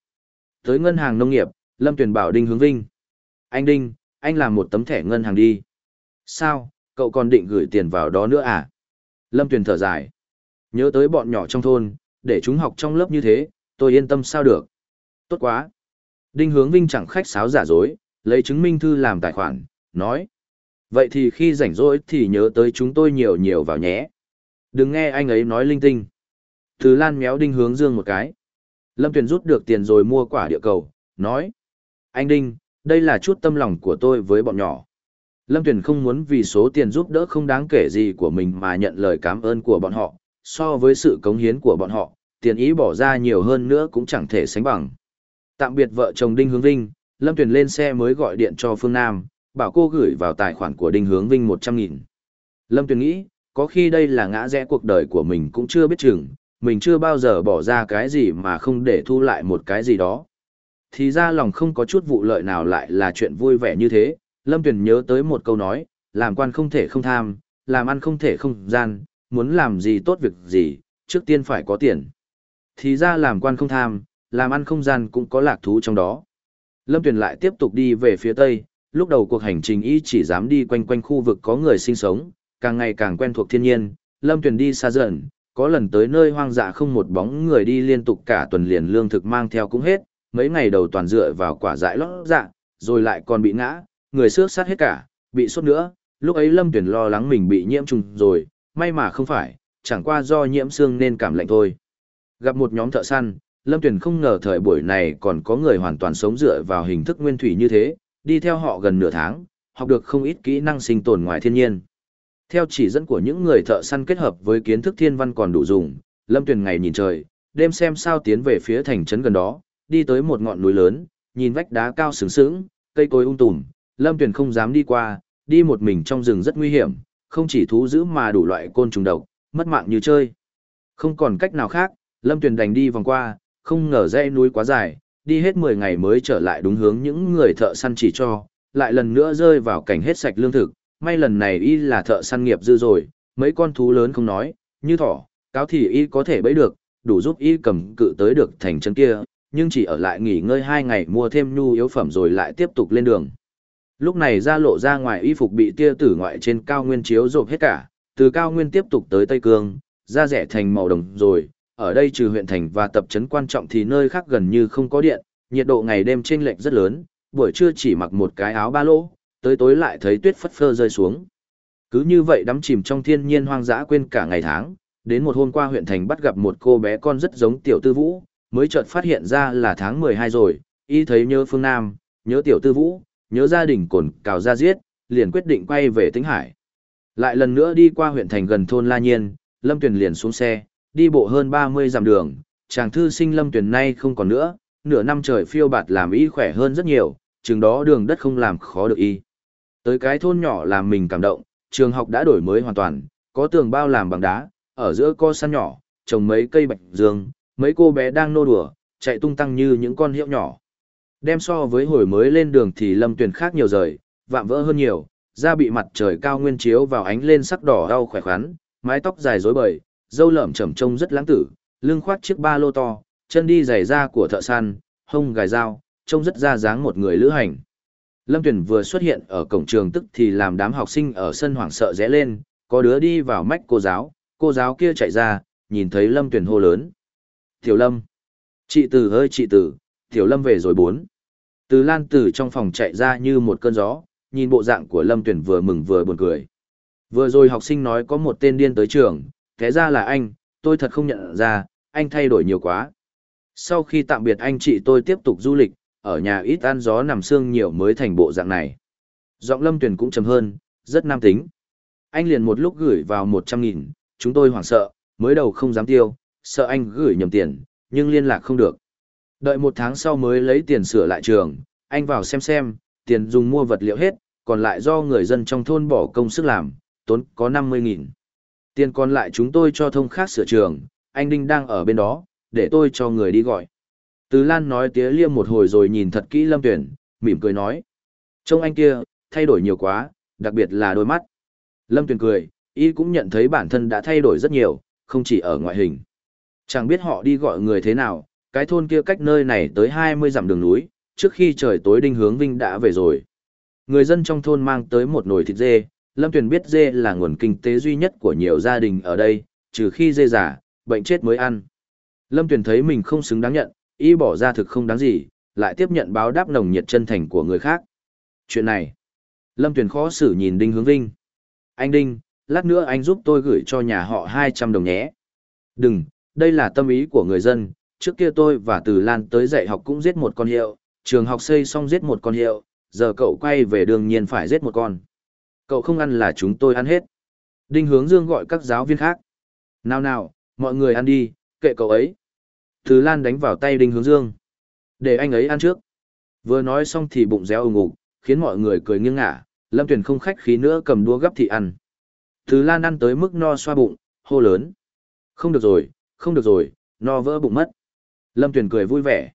Tới ngân hàng nông nghiệp, Lâm Tuyền bảo Đinh Hướng Vinh. Anh Đinh, anh làm một tấm thẻ ngân hàng đi. Sao, cậu còn định gửi tiền vào đó nữa à? Lâm Tuyền thở dài. Nhớ tới bọn nhỏ trong thôn, để chúng học trong lớp như thế, tôi yên tâm sao được. Tốt quá. Đinh Hướng Vinh chẳng khách sáo giả dối, lấy chứng minh thư làm tài khoản, nói. Vậy thì khi rảnh rỗi thì nhớ tới chúng tôi nhiều nhiều vào nhé. Đừng nghe anh ấy nói linh tinh. Từ Lan méo Đinh Hướng Dương một cái. Lâm Tuyền rút được tiền rồi mua quả địa cầu, nói. Anh Đinh, đây là chút tâm lòng của tôi với bọn nhỏ. Lâm Tuyền không muốn vì số tiền giúp đỡ không đáng kể gì của mình mà nhận lời cảm ơn của bọn họ, so với sự cống hiến của bọn họ, tiền ý bỏ ra nhiều hơn nữa cũng chẳng thể sánh bằng. Tạm biệt vợ chồng Đinh Hướng Vinh, Lâm Tuyền lên xe mới gọi điện cho Phương Nam, bảo cô gửi vào tài khoản của Đinh Hướng Vinh 100.000. Lâm Tuyền nghĩ, có khi đây là ngã rẽ cuộc đời của mình cũng chưa biết chừng, mình chưa bao giờ bỏ ra cái gì mà không để thu lại một cái gì đó. Thì ra lòng không có chút vụ lợi nào lại là chuyện vui vẻ như thế, Lâm Tuyền nhớ tới một câu nói, làm quan không thể không tham, làm ăn không thể không gian, muốn làm gì tốt việc gì, trước tiên phải có tiền. Thì ra làm quan không tham, làm ăn không gian cũng có lạc thú trong đó. Lâm Tuyền lại tiếp tục đi về phía tây, lúc đầu cuộc hành trình y chỉ dám đi quanh quanh khu vực có người sinh sống, càng ngày càng quen thuộc thiên nhiên, Lâm Tuyền đi xa dần, có lần tới nơi hoang dã không một bóng người đi liên tục cả tuần liền lương thực mang theo cũng hết, mấy ngày đầu toàn dựa vào quả dại lót dạ, rồi lại còn bị ngã, người xước sát hết cả, bị sốt nữa, lúc ấy Lâm Tuyền lo lắng mình bị nhiễm trùng rồi, may mà không phải, chẳng qua do nhiễm xương nên cảm lạnh thôi. Gặp một nhóm thợ săn, Lâm Tuyền không ngờ thời buổi này còn có người hoàn toàn sống dựa vào hình thức nguyên thủy như thế, đi theo họ gần nửa tháng, học được không ít kỹ năng sinh tồn ngoài thiên nhiên. Theo chỉ dẫn của những người thợ săn kết hợp với kiến thức thiên văn còn đủ dùng, Lâm Tuyền ngày nhìn trời, đêm xem sao tiến về phía thành trấn gần đó, đi tới một ngọn núi lớn, nhìn vách đá cao sướng sướng, cây cối ung tùm, Lâm Tuyền không dám đi qua, đi một mình trong rừng rất nguy hiểm, không chỉ thú dữ mà đủ loại côn trùng độc, mất mạng như chơi. Không còn cách nào khác, Lâm Tuyền đành đi vòng qua, không ngờ dãy núi quá dài, đi hết 10 ngày mới trở lại đúng hướng những người thợ săn chỉ cho, lại lần nữa rơi vào cảnh hết sạch lương thực, may lần này y là thợ săn nghiệp dư rồi, mấy con thú lớn không nói, như thỏ, cáo thì y có thể bẫy được, đủ giúp y cầm cự tới được thành chân kia, nhưng chỉ ở lại nghỉ ngơi hai ngày mua thêm nhu yếu phẩm rồi lại tiếp tục lên đường. Lúc này ra lộ ra ngoài y phục bị tia tử ngoại trên cao nguyên chiếu rộp hết cả, từ cao nguyên tiếp tục tới Tây Cương, ra rẻ thành màu đồng rồi, ở đây trừ huyện thành và tập trấn quan trọng thì nơi khác gần như không có điện, nhiệt độ ngày đêm chênh lệch rất lớn, buổi trưa chỉ mặc một cái áo ba lỗ, tới tối lại thấy tuyết phất phơ rơi xuống. Cứ như vậy đắm chìm trong thiên nhiên hoang dã quên cả ngày tháng, đến một hôm qua huyện thành bắt gặp một cô bé con rất giống tiểu tư vũ, mới chợt phát hiện ra là tháng 12 rồi, y thấy nhớ phương Nam, nhớ tiểu tư vũ, nhớ gia đình cồn cào ra giết, liền quyết định quay về Tĩnh Hải. Lại lần nữa đi qua huyện thành gần thôn La Nhiên, Lâm Tuyền liền xuống xe, đi bộ hơn 30 dặm đường, chàng thư sinh Lâm Tuyền nay không còn nữa, nửa năm trời phiêu bạt làm y khỏe hơn rất nhiều, chừng đó đường đất không làm khó được y. Tới cái thôn nhỏ làm mình cảm động, trường học đã đổi mới hoàn toàn, có tường bao làm bằng đá, ở giữa co săn nhỏ, trồng mấy cây bạch dương, mấy cô bé đang nô đùa, chạy tung tăng như những con hiệu nhỏ. Đem so với hồi mới lên đường thì lâm tuyển khác nhiều rời, vạm vỡ hơn nhiều, da bị mặt trời cao nguyên chiếu vào ánh lên sắc đỏ đau khỏe khoắn, mái tóc dài rối bời, dâu lởm chẩm trông rất lãng tử, lưng khoác chiếc ba lô to, chân đi giày da của thợ săn, hông gài dao, trông rất ra dáng một người lữ hành. Lâm Tuyền vừa xuất hiện ở cổng trường tức thì làm đám học sinh ở sân hoảng sợ rẽ lên, có đứa đi vào mách cô giáo, cô giáo kia chạy ra, nhìn thấy Lâm Tuyền hô lớn. Tiểu Lâm! Chị Tử ơi chị Tử, Tiểu Lâm về rồi bốn. Từ Lan Tử trong phòng chạy ra như một cơn gió, nhìn bộ dạng của Lâm Tuyền vừa mừng vừa buồn cười. Vừa rồi học sinh nói có một tên điên tới trường, thế ra là anh, tôi thật không nhận ra, anh thay đổi nhiều quá. Sau khi tạm biệt anh chị tôi tiếp tục du lịch, ở nhà ít ăn gió nằm xương nhiều mới thành bộ dạng này. Giọng lâm tuyển cũng trầm hơn, rất nam tính. Anh liền một lúc gửi vào một trăm nghìn, chúng tôi hoảng sợ, mới đầu không dám tiêu, sợ anh gửi nhầm tiền, nhưng liên lạc không được. Đợi một tháng sau mới lấy tiền sửa lại trường, anh vào xem xem, tiền dùng mua vật liệu hết, còn lại do người dân trong thôn bỏ công sức làm, tốn có năm mươi nghìn. Tiền còn lại chúng tôi cho thông khác sửa trường, anh Đinh đang ở bên đó, để tôi cho người đi gọi. Từ Lan nói tía liêm một hồi rồi nhìn thật kỹ Lâm Tuyển, mỉm cười nói. Trông anh kia, thay đổi nhiều quá, đặc biệt là đôi mắt. Lâm Tuyển cười, Y cũng nhận thấy bản thân đã thay đổi rất nhiều, không chỉ ở ngoại hình. Chẳng biết họ đi gọi người thế nào, cái thôn kia cách nơi này tới 20 dặm đường núi, trước khi trời tối đinh hướng vinh đã về rồi. Người dân trong thôn mang tới một nồi thịt dê, Lâm Tuyền biết dê là nguồn kinh tế duy nhất của nhiều gia đình ở đây, trừ khi dê giả, bệnh chết mới ăn. Lâm Tuyền thấy mình không xứng đáng nhận, y bỏ ra thực không đáng gì, lại tiếp nhận báo đáp nồng nhiệt chân thành của người khác. Chuyện này, Lâm Tuyền khó xử nhìn Đinh Hướng Vinh. Anh Đinh, lát nữa anh giúp tôi gửi cho nhà họ 200 đồng nhé. Đừng, đây là tâm ý của người dân, trước kia tôi và Từ Lan tới dạy học cũng giết một con hiệu, trường học xây xong giết một con hiệu, giờ cậu quay về đương nhiên phải giết một con. Cậu không ăn là chúng tôi ăn hết. Đinh Hướng Dương gọi các giáo viên khác. Nào nào, mọi người ăn đi, kệ cậu ấy. Từ Lan đánh vào tay Đinh Hướng Dương. Để anh ấy ăn trước. Vừa nói xong thì bụng réo ủng ục, khiến mọi người cười nghiêng ngả, Lâm Tuyền không khách khí nữa cầm đũa gấp thị ăn. Từ Lan ăn tới mức no xoa bụng, hô lớn. Không được rồi, không được rồi, no vỡ bụng mất. Lâm Tuyền cười vui vẻ.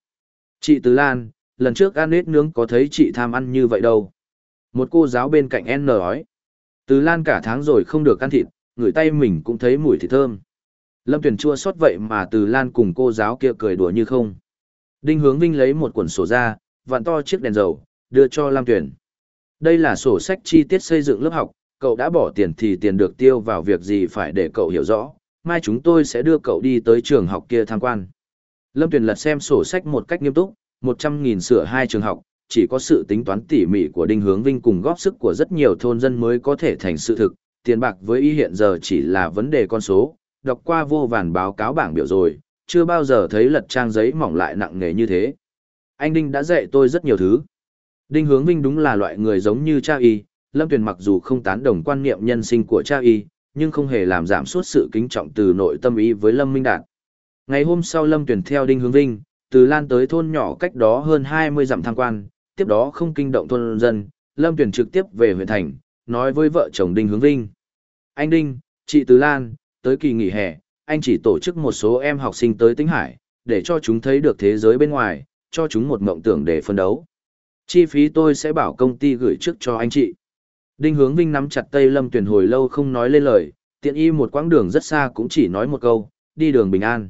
Chị Từ Lan, lần trước ăn nết nướng có thấy chị tham ăn như vậy đâu. Một cô giáo bên cạnh N nói. Từ Lan cả tháng rồi không được ăn thịt, ngửi tay mình cũng thấy mùi thịt thơm. Lâm Tuyền chua xót vậy mà Từ Lan cùng cô giáo kia cười đùa như không. Đinh Hướng Vinh lấy một cuộn sổ ra, vặn to chiếc đèn dầu, đưa cho Lam Tuyền. Đây là sổ sách chi tiết xây dựng lớp học, cậu đã bỏ tiền thì tiền được tiêu vào việc gì phải để cậu hiểu rõ. Mai chúng tôi sẽ đưa cậu đi tới trường học kia tham quan. Lâm Tuyền lật xem sổ sách một cách nghiêm túc, 100.000 sửa hai trường học, chỉ có sự tính toán tỉ mỉ của Đinh Hướng Vinh cùng góp sức của rất nhiều thôn dân mới có thể thành sự thực, tiền bạc với y hiện giờ chỉ là vấn đề con số, đọc qua vô vàn báo cáo bảng biểu rồi, chưa bao giờ thấy lật trang giấy mỏng lại nặng nề như thế. Anh Đinh đã dạy tôi rất nhiều thứ. Đinh Hướng Vinh đúng là loại người giống như cha y, Lâm Tuyền mặc dù không tán đồng quan niệm nhân sinh của cha y, nhưng không hề làm giảm suốt sự kính trọng từ nội tâm ý với Lâm Minh Đạt. Ngày hôm sau Lâm Tuyền theo Đinh Hướng Vinh, từ Lan tới thôn nhỏ cách đó hơn 20 dặm tham quan, tiếp đó không kinh động thôn dân, Lâm Tuyền trực tiếp về huyện thành, nói với vợ chồng Đinh Hướng Vinh. Anh Đinh, chị Từ Lan, tới kỳ nghỉ hè, anh chỉ tổ chức một số em học sinh tới Tĩnh Hải, để cho chúng thấy được thế giới bên ngoài, cho chúng một mộng tưởng để phân đấu. Chi phí tôi sẽ bảo công ty gửi trước cho anh chị. Đinh Hướng Vinh nắm chặt tay Lâm Tuyền hồi lâu không nói lên lời, tiện y một quãng đường rất xa cũng chỉ nói một câu, đi đường bình an.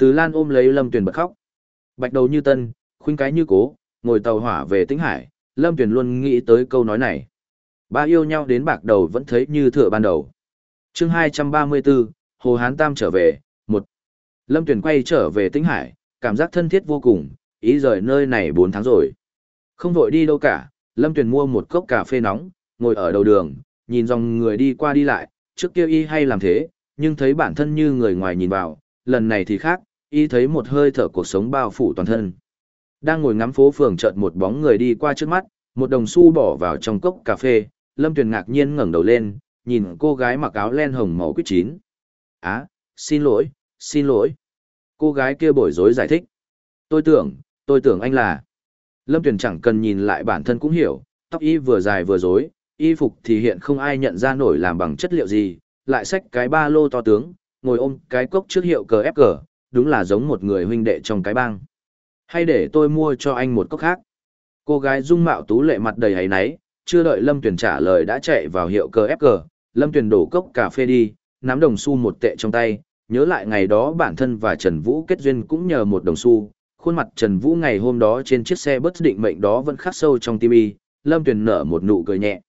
Từ Lan ôm lấy Lâm Tuyền bật khóc. Bạch đầu như tân, khuynh cái như cố, ngồi tàu hỏa về Tĩnh Hải, Lâm Tuyền luôn nghĩ tới câu nói này. Ba yêu nhau đến bạc đầu vẫn thấy như thừa ban đầu. chương 234, Hồ Hán Tam trở về, một Lâm Tuyền quay trở về Tĩnh Hải, cảm giác thân thiết vô cùng, ý rời nơi này 4 tháng rồi. Không vội đi đâu cả, Lâm Tuyền mua một cốc cà phê nóng, ngồi ở đầu đường, nhìn dòng người đi qua đi lại, trước kia y hay làm thế, nhưng thấy bản thân như người ngoài nhìn vào, lần này thì khác, y thấy một hơi thở cuộc sống bao phủ toàn thân. Đang ngồi ngắm phố phường chợt một bóng người đi qua trước mắt, một đồng xu bỏ vào trong cốc cà phê, Lâm Tuyền ngạc nhiên ngẩng đầu lên, nhìn cô gái mặc áo len hồng màu quýt chín. Á, xin lỗi, xin lỗi. Cô gái kia bối rối giải thích. Tôi tưởng, tôi tưởng anh là... Lâm Tuyền chẳng cần nhìn lại bản thân cũng hiểu, tóc y vừa dài vừa rối, y phục thì hiện không ai nhận ra nổi làm bằng chất liệu gì, lại xách cái ba lô to tướng, ngồi ôm cái cốc trước hiệu cờ ép cờ, đúng là giống một người huynh đệ trong cái bang. Hay để tôi mua cho anh một cốc khác. Cô gái dung mạo tú lệ mặt đầy hấy náy, chưa đợi Lâm Tuyền trả lời đã chạy vào hiệu cờ ép cờ, Lâm Tuyền đổ cốc cà phê đi, nắm đồng xu một tệ trong tay, nhớ lại ngày đó bản thân và Trần Vũ kết duyên cũng nhờ một đồng xu, khuôn mặt Trần Vũ ngày hôm đó trên chiếc xe bất định mệnh đó vẫn khắc sâu trong tim y, Lâm Tuyền nở một nụ cười nhẹ.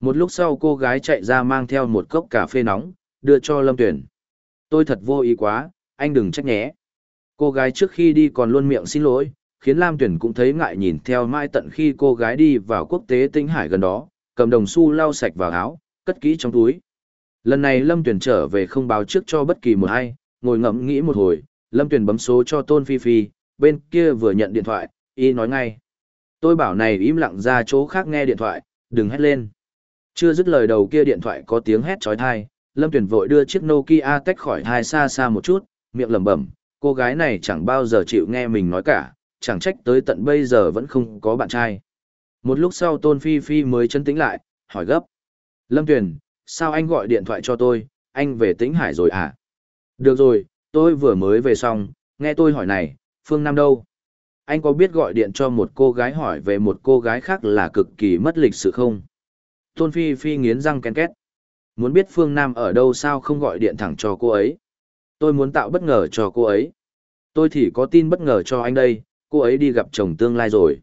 Một lúc sau cô gái chạy ra mang theo một cốc cà phê nóng, đưa cho Lâm Tuyền. Tôi thật vô ý quá, anh đừng trách nhé. Cô gái trước khi đi còn luôn miệng xin lỗi, khiến Lam Tuyền cũng thấy ngại nhìn theo mãi tận khi cô gái đi vào quốc tế tinh hải gần đó, cầm đồng xu lau sạch vào áo, cất kỹ trong túi. Lần này Lâm Tuyền trở về không báo trước cho bất kỳ một ai, ngồi ngẫm nghĩ một hồi, Lâm Tuyền bấm số cho Tôn Phi Phi, bên kia vừa nhận điện thoại, y nói ngay. Tôi bảo này im lặng ra chỗ khác nghe điện thoại, đừng hét lên. Chưa dứt lời đầu kia điện thoại có tiếng hét trói thai, Lâm Tuyền vội đưa chiếc Nokia tách khỏi thai xa xa một chút, miệng lẩm bẩm, cô gái này chẳng bao giờ chịu nghe mình nói cả, chẳng trách tới tận bây giờ vẫn không có bạn trai. Một lúc sau Tôn Phi Phi mới chân tĩnh lại, hỏi gấp. Lâm Tuyền, sao anh gọi điện thoại cho tôi, anh về tĩnh hải rồi à? Được rồi, tôi vừa mới về xong, nghe tôi hỏi này, Phương Nam đâu? Anh có biết gọi điện cho một cô gái hỏi về một cô gái khác là cực kỳ mất lịch sự không? Tôn Phi Phi nghiến răng ken két muốn biết Phương Nam ở đâu sao không gọi điện thẳng cho cô ấy. Tôi muốn tạo bất ngờ cho cô ấy. Tôi thì có tin bất ngờ cho anh đây, cô ấy đi gặp chồng tương lai rồi.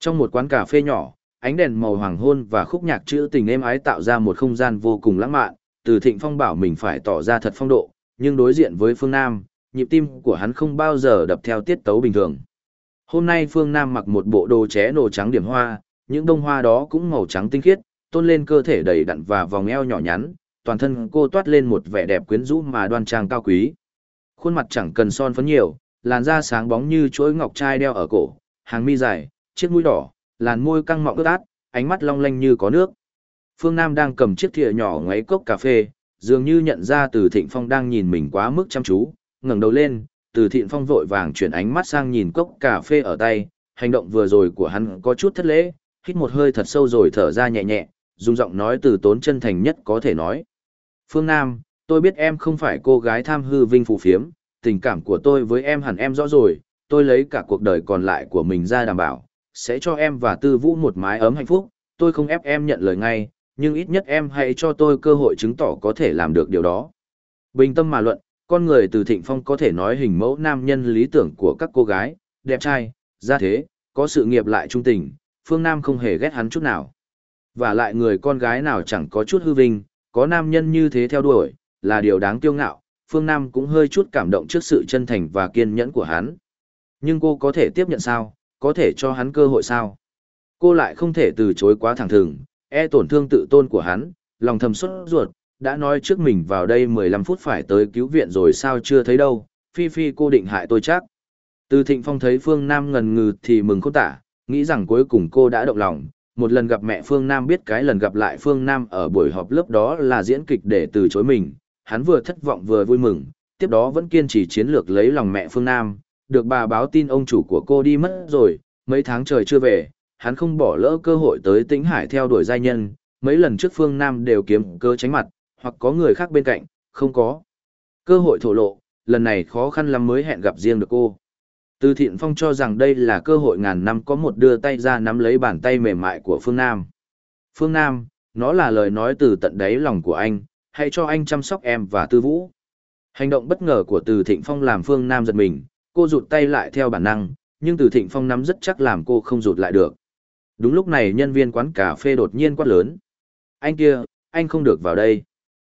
Trong một quán cà phê nhỏ, ánh đèn màu hoàng hôn và khúc nhạc trữ tình êm ái tạo ra một không gian vô cùng lãng mạn, từ thịnh phong bảo mình phải tỏ ra thật phong độ, nhưng đối diện với phương Nam, nhịp tim của hắn không bao giờ đập theo tiết tấu bình thường. Hôm nay phương Nam mặc một bộ đồ ché nổ trắng điểm hoa, những bông hoa đó cũng màu trắng tinh khiết, tôn lên cơ thể đầy đặn và vòng eo nhỏ nhắn, toàn thân cô toát lên một vẻ đẹp quyến rũ mà đoan trang cao quý. Khuôn mặt chẳng cần son phấn nhiều, làn da sáng bóng như chuỗi ngọc trai đeo ở cổ, hàng mi dài, chiếc mũi đỏ, làn môi căng mọng ướt át, ánh mắt long lanh như có nước. Phương Nam đang cầm chiếc thìa nhỏ ngoáy cốc cà phê, dường như nhận ra Từ Thịnh Phong đang nhìn mình quá mức chăm chú, ngẩng đầu lên, Từ Thịnh Phong vội vàng chuyển ánh mắt sang nhìn cốc cà phê ở tay, hành động vừa rồi của hắn có chút thất lễ, hít một hơi thật sâu rồi thở ra nhẹ nhẹ, dùng giọng nói từ tốn chân thành nhất có thể nói. Phương Nam, tôi biết em không phải cô gái tham hư vinh phù phiếm, tình cảm của tôi với em hẳn em rõ rồi, tôi lấy cả cuộc đời còn lại của mình ra đảm bảo, sẽ cho em và tư vũ một mái ấm hạnh phúc, tôi không ép em nhận lời ngay, nhưng ít nhất em hãy cho tôi cơ hội chứng tỏ có thể làm được điều đó. Bình tâm mà luận, con người từ thịnh phong có thể nói hình mẫu nam nhân lý tưởng của các cô gái, đẹp trai, gia thế, có sự nghiệp lại trung tình, phương Nam không hề ghét hắn chút nào. Và lại người con gái nào chẳng có chút hư vinh, có nam nhân như thế theo đuổi, là điều đáng kiêu ngạo, phương Nam cũng hơi chút cảm động trước sự chân thành và kiên nhẫn của hắn. Nhưng cô có thể tiếp nhận sao, có thể cho hắn cơ hội sao? Cô lại không thể từ chối quá thẳng thừng, e tổn thương tự tôn của hắn, lòng thầm xuất ruột, đã nói trước mình vào đây 15 phút phải tới cứu viện rồi sao chưa thấy đâu, phi phi cô định hại tôi chắc. Từ thịnh phong thấy Phương Nam ngần ngừ thì mừng khôn tả, nghĩ rằng cuối cùng cô đã động lòng. Một lần gặp mẹ Phương Nam biết cái lần gặp lại Phương Nam ở buổi họp lớp đó là diễn kịch để từ chối mình, hắn vừa thất vọng vừa vui mừng, tiếp đó vẫn kiên trì chiến lược lấy lòng mẹ Phương Nam, được bà báo tin ông chủ của cô đi mất rồi, mấy tháng trời chưa về, hắn không bỏ lỡ cơ hội tới Tĩnh Hải theo đuổi giai nhân, mấy lần trước Phương Nam đều kiếm cơ tránh mặt, hoặc có người khác bên cạnh, không có. Cơ hội thổ lộ, lần này khó khăn lắm mới hẹn gặp riêng được cô. Từ Thiện Phong cho rằng đây là cơ hội ngàn năm có một đưa tay ra nắm lấy bàn tay mềm mại của Phương Nam. Phương Nam, nó là lời nói từ tận đáy lòng của anh, hãy cho anh chăm sóc em và tư vũ. Hành động bất ngờ của Từ Thịnh Phong làm Phương Nam giật mình, cô rụt tay lại theo bản năng, nhưng Từ Thịnh Phong nắm rất chắc làm cô không rụt lại được. Đúng lúc này nhân viên quán cà phê đột nhiên quát lớn. Anh kia, anh không được vào đây.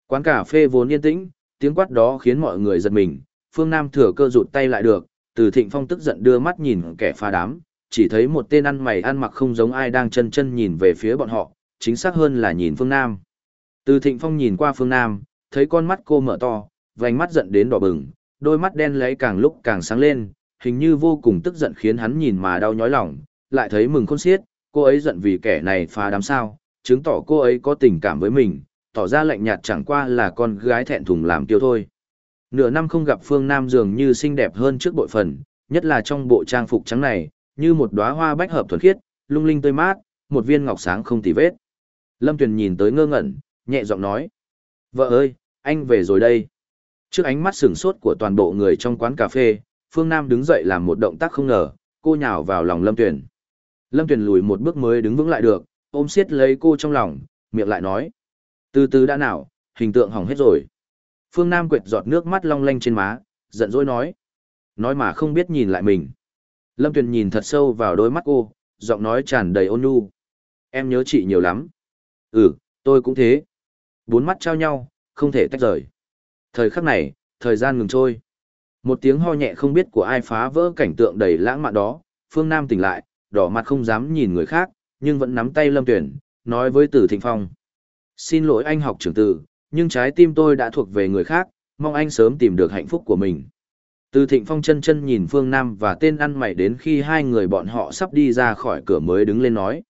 Quán cà phê vốn yên tĩnh, tiếng quát đó khiến mọi người giật mình, Phương Nam thừa cơ rụt tay lại được, từ Thịnh Phong tức giận đưa mắt nhìn kẻ pha đám, chỉ thấy một tên ăn mày ăn mặc không giống ai đang chân chân nhìn về phía bọn họ, chính xác hơn là nhìn Phương Nam. Từ Thịnh Phong nhìn qua Phương Nam, thấy con mắt cô mở to, vành mắt giận đến đỏ bừng, đôi mắt đen lấy càng lúc càng sáng lên, hình như vô cùng tức giận khiến hắn nhìn mà đau nhói lòng, lại thấy mừng khôn xiết, cô ấy giận vì kẻ này phá đám sao, chứng tỏ cô ấy có tình cảm với mình, tỏ ra lạnh nhạt chẳng qua là con gái thẹn thùng làm tiêu thôi. Nửa năm không gặp Phương Nam dường như xinh đẹp hơn trước bội phần, nhất là trong bộ trang phục trắng này, như một đóa hoa bách hợp thuần khiết, lung linh tươi mát, một viên ngọc sáng không tì vết. Lâm Tuyền nhìn tới ngơ ngẩn, nhẹ giọng nói. Vợ ơi, anh về rồi đây. Trước ánh mắt sửng sốt của toàn bộ người trong quán cà phê, Phương Nam đứng dậy làm một động tác không ngờ, cô nhào vào lòng Lâm Tuyền. Lâm Tuyền lùi một bước mới đứng vững lại được, ôm siết lấy cô trong lòng, miệng lại nói. Từ từ đã nào, hình tượng hỏng hết rồi. Phương Nam quệt giọt nước mắt long lanh trên má, giận dỗi nói. Nói mà không biết nhìn lại mình. Lâm Tuyền nhìn thật sâu vào đôi mắt cô, giọng nói tràn đầy ôn nhu. Em nhớ chị nhiều lắm. Ừ, tôi cũng thế. Bốn mắt trao nhau, không thể tách rời. Thời khắc này, thời gian ngừng trôi. Một tiếng ho nhẹ không biết của ai phá vỡ cảnh tượng đầy lãng mạn đó, Phương Nam tỉnh lại, đỏ mặt không dám nhìn người khác, nhưng vẫn nắm tay Lâm Tuyển, nói với Tử Thịnh Phong. Xin lỗi anh học trưởng tử, nhưng trái tim tôi đã thuộc về người khác, mong anh sớm tìm được hạnh phúc của mình. Từ Thịnh Phong chân chân nhìn Phương Nam và tên ăn mày đến khi hai người bọn họ sắp đi ra khỏi cửa mới đứng lên nói.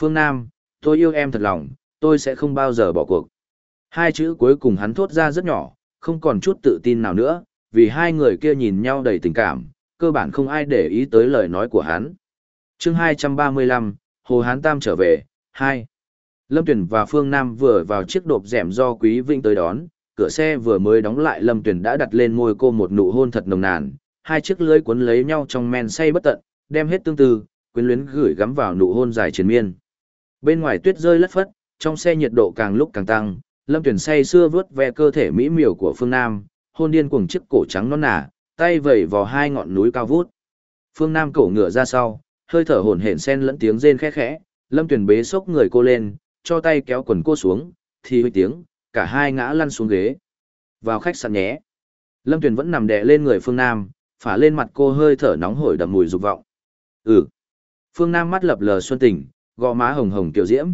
Phương Nam, tôi yêu em thật lòng, tôi sẽ không bao giờ bỏ cuộc. Hai chữ cuối cùng hắn thốt ra rất nhỏ, không còn chút tự tin nào nữa, vì hai người kia nhìn nhau đầy tình cảm, cơ bản không ai để ý tới lời nói của hắn. chương 235, Hồ Hán Tam trở về, 2. Lâm Tuyền và Phương Nam vừa vào chiếc đột rẻm do Quý Vinh tới đón, cửa xe vừa mới đóng lại Lâm Tuyền đã đặt lên môi cô một nụ hôn thật nồng nàn, hai chiếc lưỡi cuốn lấy nhau trong men say bất tận, đem hết tương tư, quyến luyến gửi gắm vào nụ hôn dài triền miên. Bên ngoài tuyết rơi lất phất, trong xe nhiệt độ càng lúc càng tăng, Lâm Tuyền say xưa vướt ve cơ thể mỹ miều của Phương Nam, hôn điên cuồng chiếc cổ trắng nõn nà, tay vẩy vào hai ngọn núi cao vút. Phương Nam cổ ngựa ra sau, hơi thở hổn hển xen lẫn tiếng rên khẽ khẽ, Lâm Tuyền bế sốc người cô lên, cho tay kéo quần cô xuống, thì hơi tiếng, cả hai ngã lăn xuống ghế. Vào khách sạn nhé. Lâm tuyền vẫn nằm đè lên người Phương Nam, phả lên mặt cô hơi thở nóng hổi đậm mùi dục vọng. Ừ. Phương Nam mắt lập lờ xuân tình, gò má hồng hồng tiểu diễm.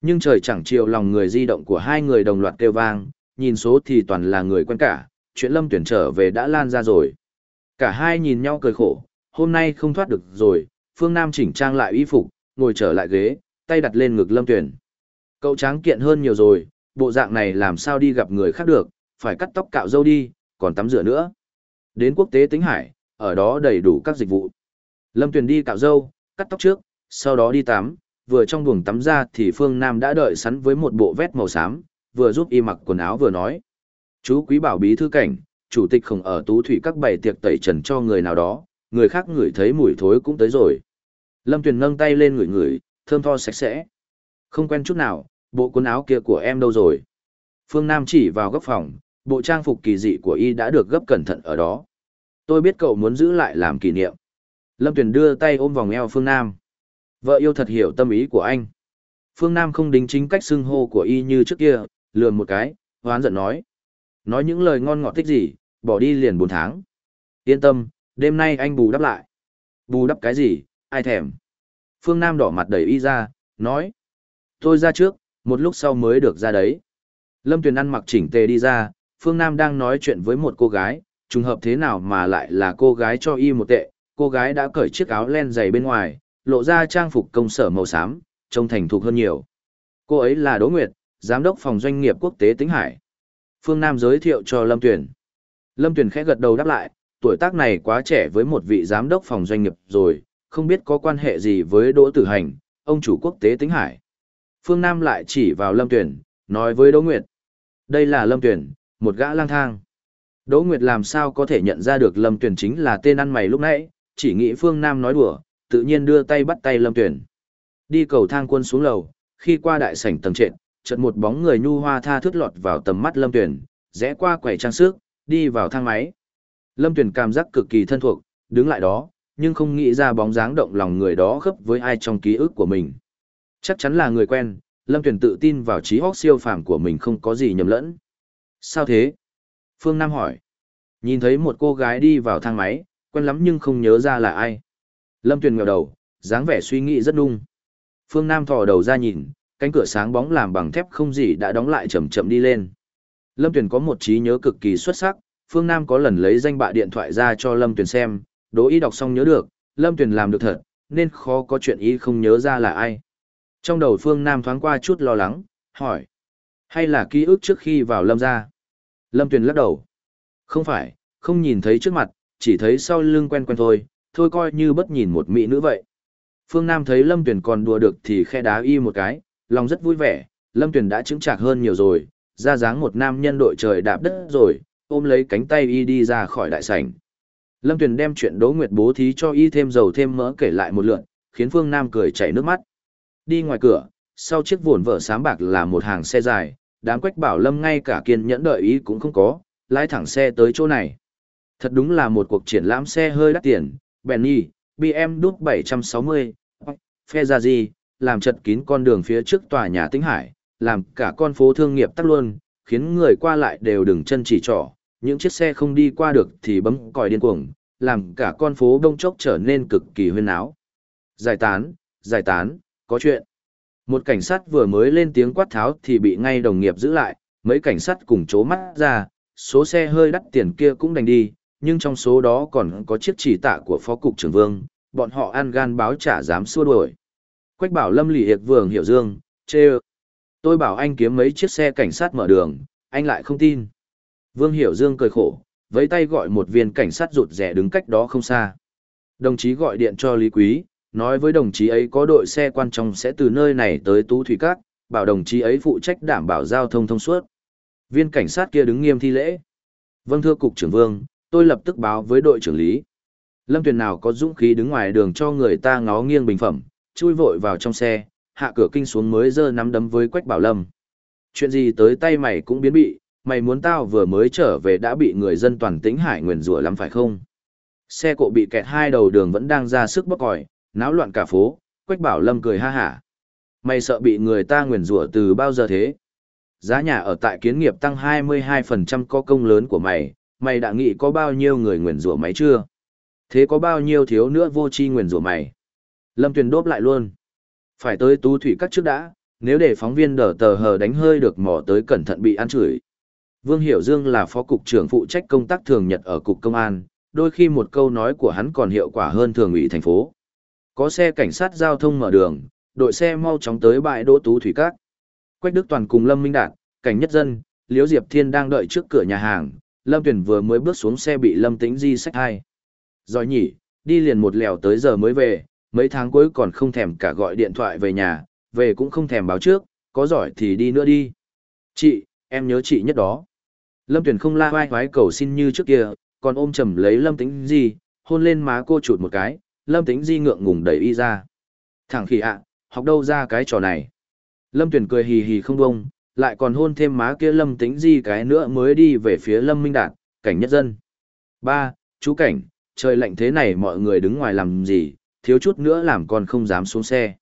Nhưng trời chẳng chiều lòng người di động của hai người đồng loạt kêu vang, nhìn số thì toàn là người quen cả, chuyện Lâm Tuyển trở về đã lan ra rồi. Cả hai nhìn nhau cười khổ, hôm nay không thoát được rồi, Phương Nam chỉnh trang lại y phục, ngồi trở lại ghế, tay đặt lên ngực Lâm Tuyển. Cậu tráng kiện hơn nhiều rồi, bộ dạng này làm sao đi gặp người khác được, phải cắt tóc cạo râu đi, còn tắm rửa nữa. Đến quốc tế tính hải, ở đó đầy đủ các dịch vụ. Lâm Tuyền đi cạo râu, cắt tóc trước, sau đó đi tắm, vừa trong buồng tắm ra thì Phương Nam đã đợi sẵn với một bộ vest màu xám, vừa giúp y mặc quần áo vừa nói. Chú quý bảo bí thư cảnh, chủ tịch không ở tú thủy các bày tiệc tẩy trần cho người nào đó, người khác ngửi thấy mùi thối cũng tới rồi. Lâm Tuyền nâng tay lên ngửi ngửi, thơm tho sạch sẽ. Không quen chút nào, bộ quần áo kia của em đâu rồi? Phương Nam chỉ vào góc phòng, bộ trang phục kỳ dị của y đã được gấp cẩn thận ở đó. Tôi biết cậu muốn giữ lại làm kỷ niệm. Lâm Tuyền đưa tay ôm vòng eo Phương Nam. Vợ yêu thật hiểu tâm ý của anh. Phương Nam không đính chính cách xưng hô của y như trước kia, lườm một cái, hoán giận nói. Nói những lời ngon ngọt thích gì, bỏ đi liền 4 tháng. Yên tâm, đêm nay anh bù đắp lại. Bù đắp cái gì, ai thèm. Phương Nam đỏ mặt đẩy y ra, nói. Tôi ra trước, một lúc sau mới được ra đấy. Lâm Tuyền ăn mặc chỉnh tề đi ra, Phương Nam đang nói chuyện với một cô gái, trùng hợp thế nào mà lại là cô gái cho y một tệ, cô gái đã cởi chiếc áo len dày bên ngoài, lộ ra trang phục công sở màu xám, trông thành thục hơn nhiều. Cô ấy là Đỗ Nguyệt, giám đốc phòng doanh nghiệp quốc tế Tĩnh Hải. Phương Nam giới thiệu cho Lâm Tuyền. Lâm Tuyền khẽ gật đầu đáp lại, tuổi tác này quá trẻ với một vị giám đốc phòng doanh nghiệp rồi, không biết có quan hệ gì với Đỗ Tử Hành, ông chủ quốc tế Tĩnh Hải. Phương Nam lại chỉ vào Lâm Tuyền, nói với Đỗ Nguyệt. Đây là Lâm Tuyền, một gã lang thang. Đỗ Nguyệt làm sao có thể nhận ra được Lâm Tuyền chính là tên ăn mày lúc nãy, chỉ nghĩ Phương Nam nói đùa, tự nhiên đưa tay bắt tay Lâm Tuyền. Đi cầu thang quân xuống lầu, khi qua đại sảnh tầng trệt, chợt một bóng người nhu hoa tha thướt lọt vào tầm mắt Lâm Tuyền, rẽ qua quầy trang sức, đi vào thang máy. Lâm Tuyền cảm giác cực kỳ thân thuộc, đứng lại đó, nhưng không nghĩ ra bóng dáng động lòng người đó khớp với ai trong ký ức của mình. Chắc chắn là người quen, Lâm Tuyền tự tin vào trí óc siêu phàm của mình không có gì nhầm lẫn. Sao thế? Phương Nam hỏi. Nhìn thấy một cô gái đi vào thang máy, quen lắm nhưng không nhớ ra là ai. Lâm Tuyền ngẩng đầu, dáng vẻ suy nghĩ rất đung. Phương Nam thò đầu ra nhìn, cánh cửa sáng bóng làm bằng thép không gì đã đóng lại chậm chậm đi lên. Lâm Tuyền có một trí nhớ cực kỳ xuất sắc, Phương Nam có lần lấy danh bạ điện thoại ra cho Lâm Tuyền xem, đố ý đọc xong nhớ được, Lâm Tuyền làm được thật, nên khó có chuyện ý không nhớ ra là ai. Trong đầu Phương Nam thoáng qua chút lo lắng, hỏi. Hay là ký ức trước khi vào Lâm ra? Lâm Tuyền lắc đầu. Không phải, không nhìn thấy trước mặt, chỉ thấy sau lưng quen quen thôi, thôi coi như bất nhìn một mỹ nữ vậy. Phương Nam thấy Lâm Tuyền còn đùa được thì khe đá y một cái, lòng rất vui vẻ, Lâm Tuyền đã chứng chạc hơn nhiều rồi, ra dáng một nam nhân đội trời đạp đất rồi, ôm lấy cánh tay y đi ra khỏi đại sảnh. Lâm Tuyền đem chuyện Đỗ Nguyệt bố thí cho y thêm dầu thêm mỡ kể lại một lượt, khiến Phương Nam cười chảy nước mắt. Đi ngoài cửa, sau chiếc vồn vợ sám bạc là một hàng xe dài, đám quách bảo lâm ngay cả kiên nhẫn đợi ý cũng không có, lái thẳng xe tới chỗ này. Thật đúng là một cuộc triển lãm xe hơi đắt tiền, Benny, BM đút 760, phe ra gì, làm chật kín con đường phía trước tòa nhà Tĩnh Hải, làm cả con phố thương nghiệp tắt luôn, khiến người qua lại đều đừng chân chỉ trỏ, những chiếc xe không đi qua được thì bấm còi điên cuồng, làm cả con phố đông chốc trở nên cực kỳ huyên áo. Giải tán, giải tán, có chuyện. Một cảnh sát vừa mới lên tiếng quát tháo thì bị ngay đồng nghiệp giữ lại, mấy cảnh sát cùng chố mắt ra, số xe hơi đắt tiền kia cũng đành đi, nhưng trong số đó còn có chiếc chỉ tạ của phó cục trưởng vương, bọn họ ăn gan báo trả dám xua đuổi. Quách bảo lâm lì hiệt vương hiểu dương, chê Tôi bảo anh kiếm mấy chiếc xe cảnh sát mở đường, anh lại không tin. Vương hiểu dương cười khổ, với tay gọi một viên cảnh sát rụt rẻ đứng cách đó không xa. Đồng chí gọi điện cho Lý Quý, nói với đồng chí ấy có đội xe quan trọng sẽ từ nơi này tới Tú Thủy Cát, bảo đồng chí ấy phụ trách đảm bảo giao thông thông suốt. Viên cảnh sát kia đứng nghiêm thi lễ. Vâng thưa cục trưởng Vương, tôi lập tức báo với đội trưởng Lý. Lâm Tuyền nào có dũng khí đứng ngoài đường cho người ta ngó nghiêng bình phẩm, chui vội vào trong xe, hạ cửa kinh xuống mới dơ nắm đấm với Quách Bảo Lâm. chuyện gì tới tay mày cũng biến bị, mày muốn tao vừa mới trở về đã bị người dân toàn tính hải nguyền rủa lắm phải không? Xe cộ bị kẹt hai đầu đường vẫn đang ra sức bóc còi, náo loạn cả phố, Quách Bảo Lâm cười ha hả. Mày sợ bị người ta nguyền rủa từ bao giờ thế? Giá nhà ở tại kiến nghiệp tăng 22% có công lớn của mày, mày đã nghĩ có bao nhiêu người nguyền rủa mày chưa? Thế có bao nhiêu thiếu nữa vô chi nguyền rủa mày? Lâm Tuyền đốp lại luôn. Phải tới tú thủy các trước đã, nếu để phóng viên đỡ tờ hờ đánh hơi được mò tới cẩn thận bị ăn chửi. Vương Hiểu Dương là phó cục trưởng phụ trách công tác thường nhật ở cục công an, đôi khi một câu nói của hắn còn hiệu quả hơn thường ủy thành phố. Có xe cảnh sát giao thông mở đường, đội xe mau chóng tới bãi đỗ tú thủy cát. Quách Đức Toàn cùng Lâm Minh Đạt, cảnh nhất dân, Liễu Diệp Thiên đang đợi trước cửa nhà hàng, Lâm Tuyển vừa mới bước xuống xe bị Lâm Tĩnh Di sách hai. Rồi nhỉ, đi liền một lèo tới giờ mới về, mấy tháng cuối còn không thèm cả gọi điện thoại về nhà, về cũng không thèm báo trước, có giỏi thì đi nữa đi. Chị, em nhớ chị nhất đó. Lâm Tuyển không la vai vái cầu xin như trước kia, còn ôm chầm lấy Lâm Tĩnh Di, hôn lên má cô chụt một cái, Lâm Tĩnh Di ngượng ngùng đẩy y ra. Thẳng khỉ ạ, học đâu ra cái trò này. Lâm Tuyền cười hì hì không bông, lại còn hôn thêm má kia Lâm Tĩnh Di cái nữa mới đi về phía Lâm Minh Đạt, cảnh nhất dân. Ba, chú cảnh, trời lạnh thế này mọi người đứng ngoài làm gì, thiếu chút nữa làm con không dám xuống xe.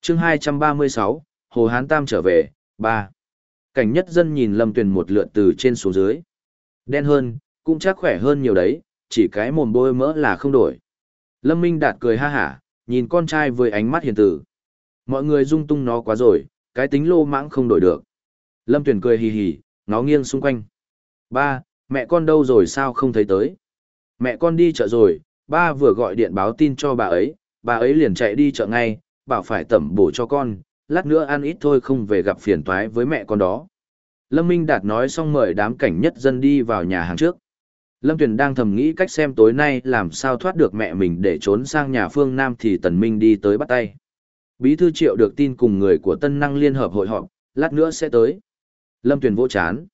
chương 236, Hồ Hán Tam trở về, ba. Cảnh nhất dân nhìn Lâm Tuyền một lượt từ trên xuống dưới. Đen hơn, cũng chắc khỏe hơn nhiều đấy, chỉ cái mồm bôi mỡ là không đổi. Lâm Minh Đạt cười ha hả, nhìn con trai với ánh mắt hiền tử. Mọi người dung tung nó quá rồi, cái tính lô mãng không đổi được. Lâm Tuyền cười hì hì, ngó nghiêng xung quanh. Ba, mẹ con đâu rồi sao không thấy tới? Mẹ con đi chợ rồi, ba vừa gọi điện báo tin cho bà ấy, bà ấy liền chạy đi chợ ngay, bảo phải tẩm bổ cho con, lát nữa ăn ít thôi không về gặp phiền toái với mẹ con đó. Lâm Minh Đạt nói xong mời đám cảnh nhất dân đi vào nhà hàng trước. Lâm Tuyền đang thầm nghĩ cách xem tối nay làm sao thoát được mẹ mình để trốn sang nhà phương Nam thì Tần Minh đi tới bắt tay. Bí thư triệu được tin cùng người của Tân Năng Liên Hợp hội họp, lát nữa sẽ tới. Lâm Tuyền vỗ chán.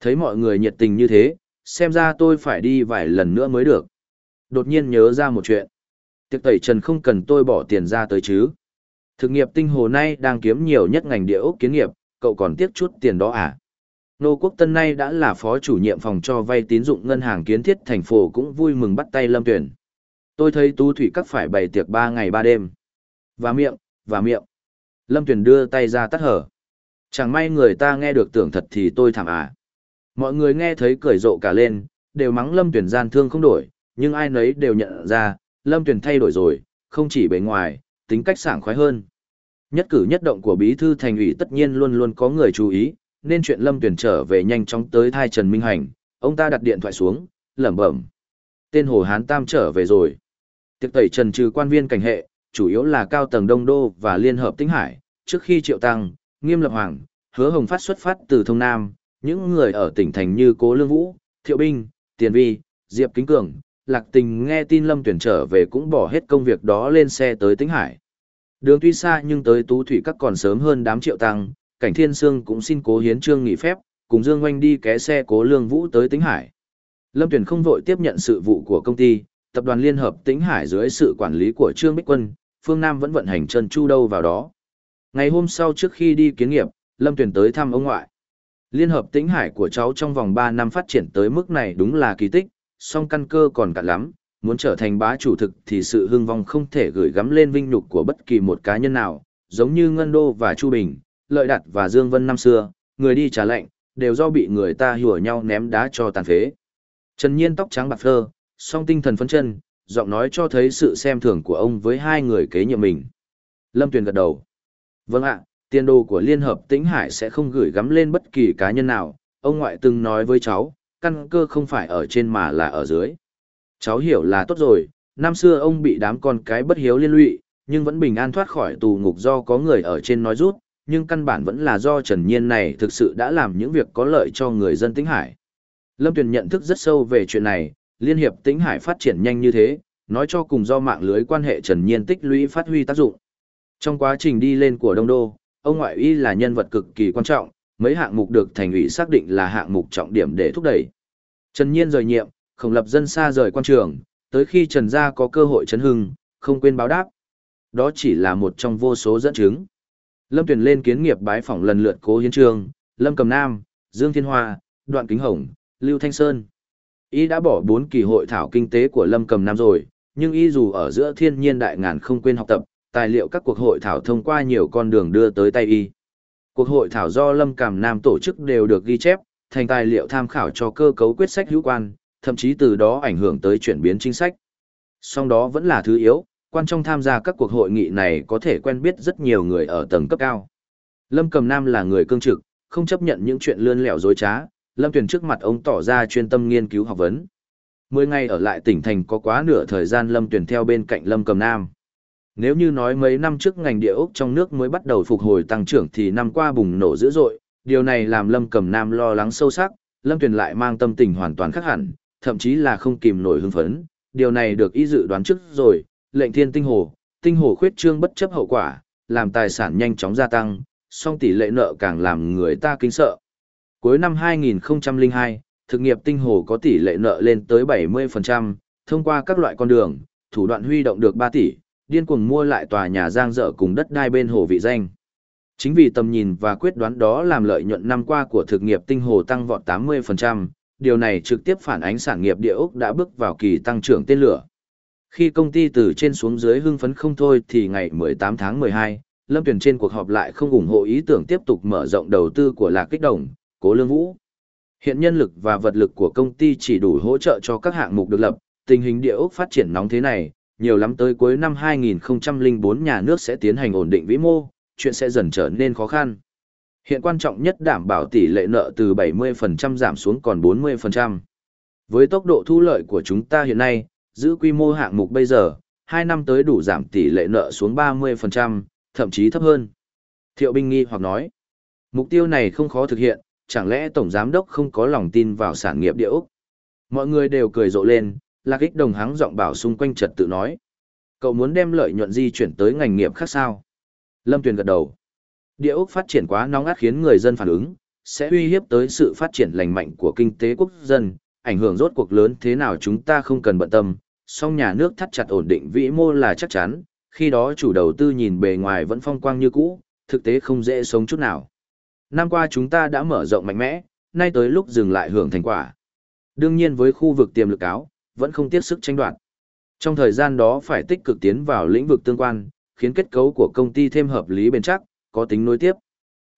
Thấy mọi người nhiệt tình như thế, xem ra tôi phải đi vài lần nữa mới được. Đột nhiên nhớ ra một chuyện. Tiệc tẩy trần không cần tôi bỏ tiền ra tới chứ. Thực nghiệp tinh hồ nay đang kiếm nhiều nhất ngành địa ốc kiến nghiệp, cậu còn tiếc chút tiền đó à? Nô Quốc Tân nay đã là phó chủ nhiệm phòng cho vay tín dụng ngân hàng kiến thiết thành phố cũng vui mừng bắt tay Lâm Tuyển. Tôi thấy Tú Thủy các phải bày tiệc 3 ngày 3 đêm. Và miệng, và miệng. Lâm Tuyển đưa tay ra tắt hở. Chẳng may người ta nghe được tưởng thật thì tôi thảm à. Mọi người nghe thấy cười rộ cả lên, đều mắng Lâm Tuyển gian thương không đổi, nhưng ai nấy đều nhận ra, Lâm Tuyển thay đổi rồi, không chỉ bề ngoài, tính cách sảng khoái hơn. Nhất cử nhất động của bí thư thành ủy tất nhiên luôn luôn có người chú ý, nên chuyện Lâm Tuyển trở về nhanh chóng tới thai Trần Minh Hành, ông ta đặt điện thoại xuống, lẩm bẩm. Tên Hồ Hán Tam trở về rồi. Tiệc tẩy trần trừ quan viên cảnh hệ, chủ yếu là cao tầng Đông Đô và Liên Hợp Tĩnh Hải, trước khi Triệu Tăng, Nghiêm Lập Hoàng, Hứa Hồng Phát xuất phát từ Thông Nam, những người ở tỉnh thành như Cố Lương Vũ, Thiệu Binh, Tiền Vi, Diệp Kính Cường, Lạc Tình nghe tin Lâm Tuyển trở về cũng bỏ hết công việc đó lên xe tới Tĩnh Hải. Đường tuy xa nhưng tới Tú Thủy Các còn sớm hơn đám Triệu Tăng, cảnh thiên sương cũng xin cố hiến trương nghỉ phép, cùng Dương Oanh đi ké xe cố lương vũ tới Tĩnh Hải. Lâm Tuyển không vội tiếp nhận sự vụ của công ty, tập đoàn Liên hợp Tĩnh Hải dưới sự quản lý của Trương Bích Quân, phương Nam vẫn vận hành chân chu đâu vào đó. Ngày hôm sau trước khi đi kiến nghiệp, Lâm Tuyển tới thăm ông ngoại. Liên hợp Tĩnh Hải của cháu trong vòng ba năm phát triển tới mức này đúng là kỳ tích, song căn cơ còn cạn lắm, muốn trở thành bá chủ thực thì sự hưng vong không thể gửi gắm lên vinh nhục của bất kỳ một cá nhân nào, giống như Ngân Đô và Chu Bình, lợi đặt và Dương Vân năm xưa, người đi trả lệnh, đều do bị người ta hùa nhau ném đá cho tàn phế. Trần Nhiên tóc trắng bạc phơ, song tinh thần phấn chân, giọng nói cho thấy sự xem thường của ông với hai người kế nhiệm mình. Lâm Tuyền gật đầu. Vâng ạ, tiền đồ của Liên Hợp Tĩnh Hải sẽ không gửi gắm lên bất kỳ cá nhân nào, ông ngoại từng nói với cháu, căn cơ không phải ở trên mà là ở dưới. Cháu hiểu là tốt rồi, năm xưa ông bị đám con cái bất hiếu liên lụy, nhưng vẫn bình an thoát khỏi tù ngục do có người ở trên nói rút, nhưng căn bản vẫn là do Trần Nhiên này thực sự đã làm những việc có lợi cho người dân Tĩnh Hải. Lâm Tuyền nhận thức rất sâu về chuyện này, Liên hiệp Tĩnh Hải phát triển nhanh như thế, nói cho cùng do mạng lưới quan hệ Trần Nhiên tích lũy phát huy tác dụng. Trong quá trình đi lên của Đông Đô, ông ngoại y là nhân vật cực kỳ quan trọng, mấy hạng mục được thành ủy xác định là hạng mục trọng điểm để thúc đẩy. Trần Nhiên rời nhiệm, không lập dân xa rời quan trường, tới khi Trần gia có cơ hội chấn hưng, không quên báo đáp. Đó chỉ là một trong vô số dẫn chứng. Lâm Tuyền lên kiến nghiệp bái phỏng lần lượt Cố Hiến Trương, Lâm Cầm Nam, Dương Thiên Hoa, Đoạn Kính Hồng, Lưu Thanh Sơn. Y đã bỏ bốn kỳ hội thảo kinh tế của Lâm Cầm Nam rồi, nhưng y dù ở giữa thiên nhiên đại ngàn không quên học tập, tài liệu các cuộc hội thảo thông qua nhiều con đường đưa tới tay y. Cuộc hội thảo do Lâm Cầm Nam tổ chức đều được ghi chép, thành tài liệu tham khảo cho cơ cấu quyết sách hữu quan, thậm chí từ đó ảnh hưởng tới chuyển biến chính sách. Song đó vẫn là thứ yếu, quan trong tham gia các cuộc hội nghị này có thể quen biết rất nhiều người ở tầng cấp cao. Lâm Cầm Nam là người cương trực, không chấp nhận những chuyện lươn lẻo dối trá, Lâm Tuyền trước mặt ông tỏ ra chuyên tâm nghiên cứu học vấn. Mười ngày ở lại tỉnh thành có quá nửa thời gian Lâm Tuyền theo bên cạnh Lâm Cầm Nam. Nếu như nói mấy năm trước ngành địa ốc trong nước mới bắt đầu phục hồi tăng trưởng thì năm qua bùng nổ dữ dội, điều này làm Lâm Cầm Nam lo lắng sâu sắc, Lâm Tuyền lại mang tâm tình hoàn toàn khác hẳn, thậm chí là không kìm nổi hưng phấn, điều này được ý dự đoán trước rồi, lệnh thiên tinh hồ, tinh hồ khuyết trương bất chấp hậu quả, làm tài sản nhanh chóng gia tăng, song tỷ lệ nợ càng làm người ta kinh sợ. Cuối năm 2002, thực nghiệp tinh hồ có tỷ lệ nợ lên tới 70%, thông qua các loại con đường, thủ đoạn huy động được 3 tỷ, điên cuồng mua lại tòa nhà giang dở cùng đất đai bên hồ vị danh. Chính vì tầm nhìn và quyết đoán đó làm lợi nhuận năm qua của thực nghiệp tinh hồ tăng vọt 80%, điều này trực tiếp phản ánh sản nghiệp địa ốc đã bước vào kỳ tăng trưởng tên lửa. Khi công ty từ trên xuống dưới hưng phấn không thôi thì ngày 18 tháng 12, Lâm Tuyền trên cuộc họp lại không ủng hộ ý tưởng tiếp tục mở rộng đầu tư của Lạc Kích Đồng, Cố Lương Vũ. Hiện nhân lực và vật lực của công ty chỉ đủ hỗ trợ cho các hạng mục được lập, tình hình địa ốc phát triển nóng thế này, nhiều lắm tới cuối năm 2004 nhà nước sẽ tiến hành ổn định vĩ mô, chuyện sẽ dần trở nên khó khăn. Hiện quan trọng nhất đảm bảo tỷ lệ nợ từ 70% giảm xuống còn 40%. Với tốc độ thu lợi của chúng ta hiện nay, giữ quy mô hạng mục bây giờ, 2 năm tới đủ giảm tỷ lệ nợ xuống 30%, thậm chí thấp hơn. Thiệu binh nghi hoặc nói, mục tiêu này không khó thực hiện, chẳng lẽ Tổng Giám Đốc không có lòng tin vào sản nghiệp địa Úc? Mọi người đều cười rộ lên, Lạc Ích đồng hắng giọng bảo xung quanh trật tự nói. Cậu muốn đem lợi nhuận di chuyển tới ngành nghiệp khác sao? Lâm Tuyền gật đầu. Địa Úc phát triển quá nóng át khiến người dân phản ứng, sẽ uy hiếp tới sự phát triển lành mạnh của kinh tế quốc dân, ảnh hưởng rốt cuộc lớn thế nào chúng ta không cần bận tâm, song nhà nước thắt chặt ổn định vĩ mô là chắc chắn, khi đó chủ đầu tư nhìn bề ngoài vẫn phong quang như cũ, thực tế không dễ sống chút nào. Năm qua chúng ta đã mở rộng mạnh mẽ, nay tới lúc dừng lại hưởng thành quả. Đương nhiên với khu vực tiềm lực áo, vẫn không tiếc sức tranh đoạt. Trong thời gian đó phải tích cực tiến vào lĩnh vực tương quan, khiến kết cấu của công ty thêm hợp lý bền chắc, có tính nối tiếp.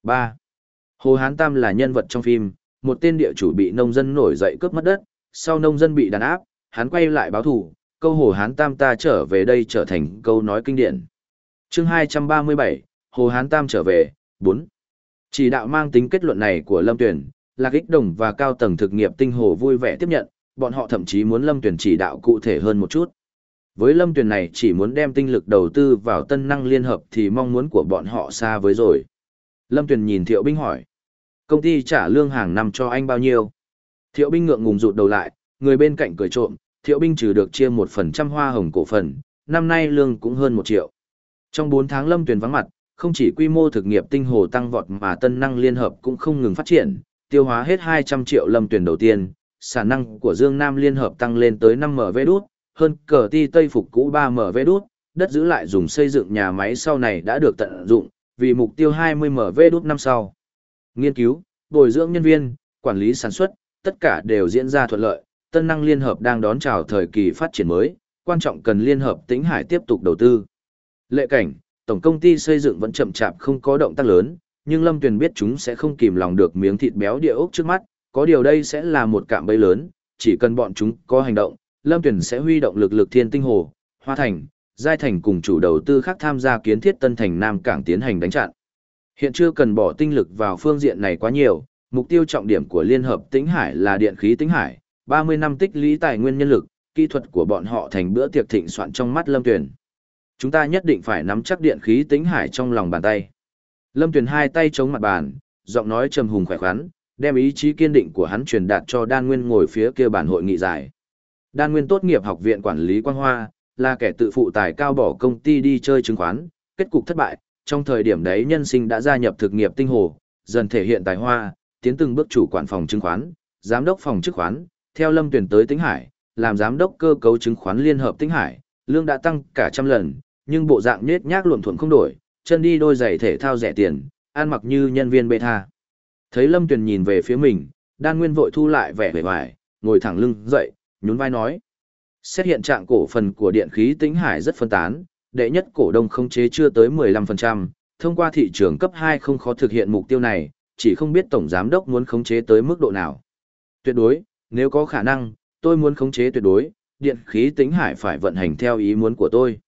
3. Hồ Hán Tam là nhân vật trong phim, một tên địa chủ bị nông dân nổi dậy cướp mất đất, sau nông dân bị đàn áp, hắn quay lại báo thù, câu Hồ Hán Tam ta trở về đây trở thành câu nói kinh điển. chương 237, Hồ Hán Tam trở về, 4. Chỉ đạo mang tính kết luận này của Lâm Tuyển, Lạc Ích Đồng và cao tầng thực nghiệp tinh hồ vui vẻ tiếp nhận, bọn họ thậm chí muốn Lâm Tuyển chỉ đạo cụ thể hơn một chút. Với Lâm Tuyển này chỉ muốn đem tinh lực đầu tư vào tân năng liên hợp thì mong muốn của bọn họ xa với rồi. Lâm Tuyển nhìn Thiệu Binh hỏi. Công ty trả lương hàng năm cho anh bao nhiêu? Thiệu Binh ngượng ngùng rụt đầu lại, người bên cạnh cười trộm, Thiệu Binh trừ được chia một phần trăm hoa hồng cổ phần, năm nay lương cũng hơn một triệu. Trong bốn tháng Lâm Tuyển vắng mặt, không chỉ quy mô thực nghiệp tinh hồ tăng vọt mà tân năng liên hợp cũng không ngừng phát triển, tiêu hóa hết 200 triệu Lâm Tuyển đầu tiên, sản năng của Dương Nam liên hợp tăng lên tới 5 MV đút, hơn cờ ti Tây phục cũ 3 MV đút, đất giữ lại dùng xây dựng nhà máy sau này đã được tận dụng, vì mục tiêu 20 MV đút năm sau. Nghiên cứu, bồi dưỡng nhân viên, quản lý sản xuất, tất cả đều diễn ra thuận lợi, tân năng liên hợp đang đón chào thời kỳ phát triển mới, quan trọng cần liên hợp tĩnh hải tiếp tục đầu tư. Lệ cảnh, tổng công ty xây dựng vẫn chậm chạp không có động tác lớn, nhưng Lâm Tuyền biết chúng sẽ không kìm lòng được miếng thịt béo địa ốc trước mắt, có điều đây sẽ là một cạm bẫy lớn, chỉ cần bọn chúng có hành động, Lâm Tuyền sẽ huy động lực lực thiên tinh hồ, hoa thành, giai thành cùng chủ đầu tư khác tham gia kiến thiết tân thành Nam Cảng tiến hành đánh chặn. Hiện chưa cần bỏ tinh lực vào phương diện này quá nhiều, mục tiêu trọng điểm của Liên hợp Tĩnh Hải là điện khí Tĩnh Hải, 30 năm tích lũy tài nguyên nhân lực, kỹ thuật của bọn họ thành bữa tiệc thịnh soạn trong mắt Lâm Tuyền. Chúng ta nhất định phải nắm chắc điện khí tính Hải trong lòng bàn tay. Lâm Tuyền hai tay chống mặt bàn, giọng nói trầm hùng khỏe khoắn, đem ý chí kiên định của hắn truyền đạt cho Đan Nguyên ngồi phía kia bàn hội nghị giải. Đan Nguyên tốt nghiệp học viện quản lý Quang Hoa, là kẻ tự phụ tài cao bỏ công ty đi chơi chứng khoán, kết cục thất bại, trong thời điểm đấy nhân sinh đã gia nhập thực nghiệp tinh hồ, dần thể hiện tài hoa, tiến từng bước chủ quản phòng chứng khoán, giám đốc phòng chứng khoán, theo Lâm Tuyển tới Tĩnh Hải, làm giám đốc cơ cấu chứng khoán liên hợp Tĩnh Hải, lương đã tăng cả trăm lần, nhưng bộ dạng nết nhác luộm thuận không đổi, chân đi đôi giày thể thao rẻ tiền, ăn mặc như nhân viên bê tha. Thấy Lâm Tuyền nhìn về phía mình, đan nguyên vội thu lại vẻ vẻ vải, ngồi thẳng lưng dậy, nhún vai nói. Xét hiện trạng cổ phần của điện khí tĩnh hải rất phân tán, đệ nhất cổ đông không chế chưa tới 15%, thông qua thị trường cấp 2 không khó thực hiện mục tiêu này, chỉ không biết tổng giám đốc muốn khống chế tới mức độ nào. Tuyệt đối, nếu có khả năng, tôi muốn khống chế tuyệt đối, điện khí tĩnh hải phải vận hành theo ý muốn của tôi.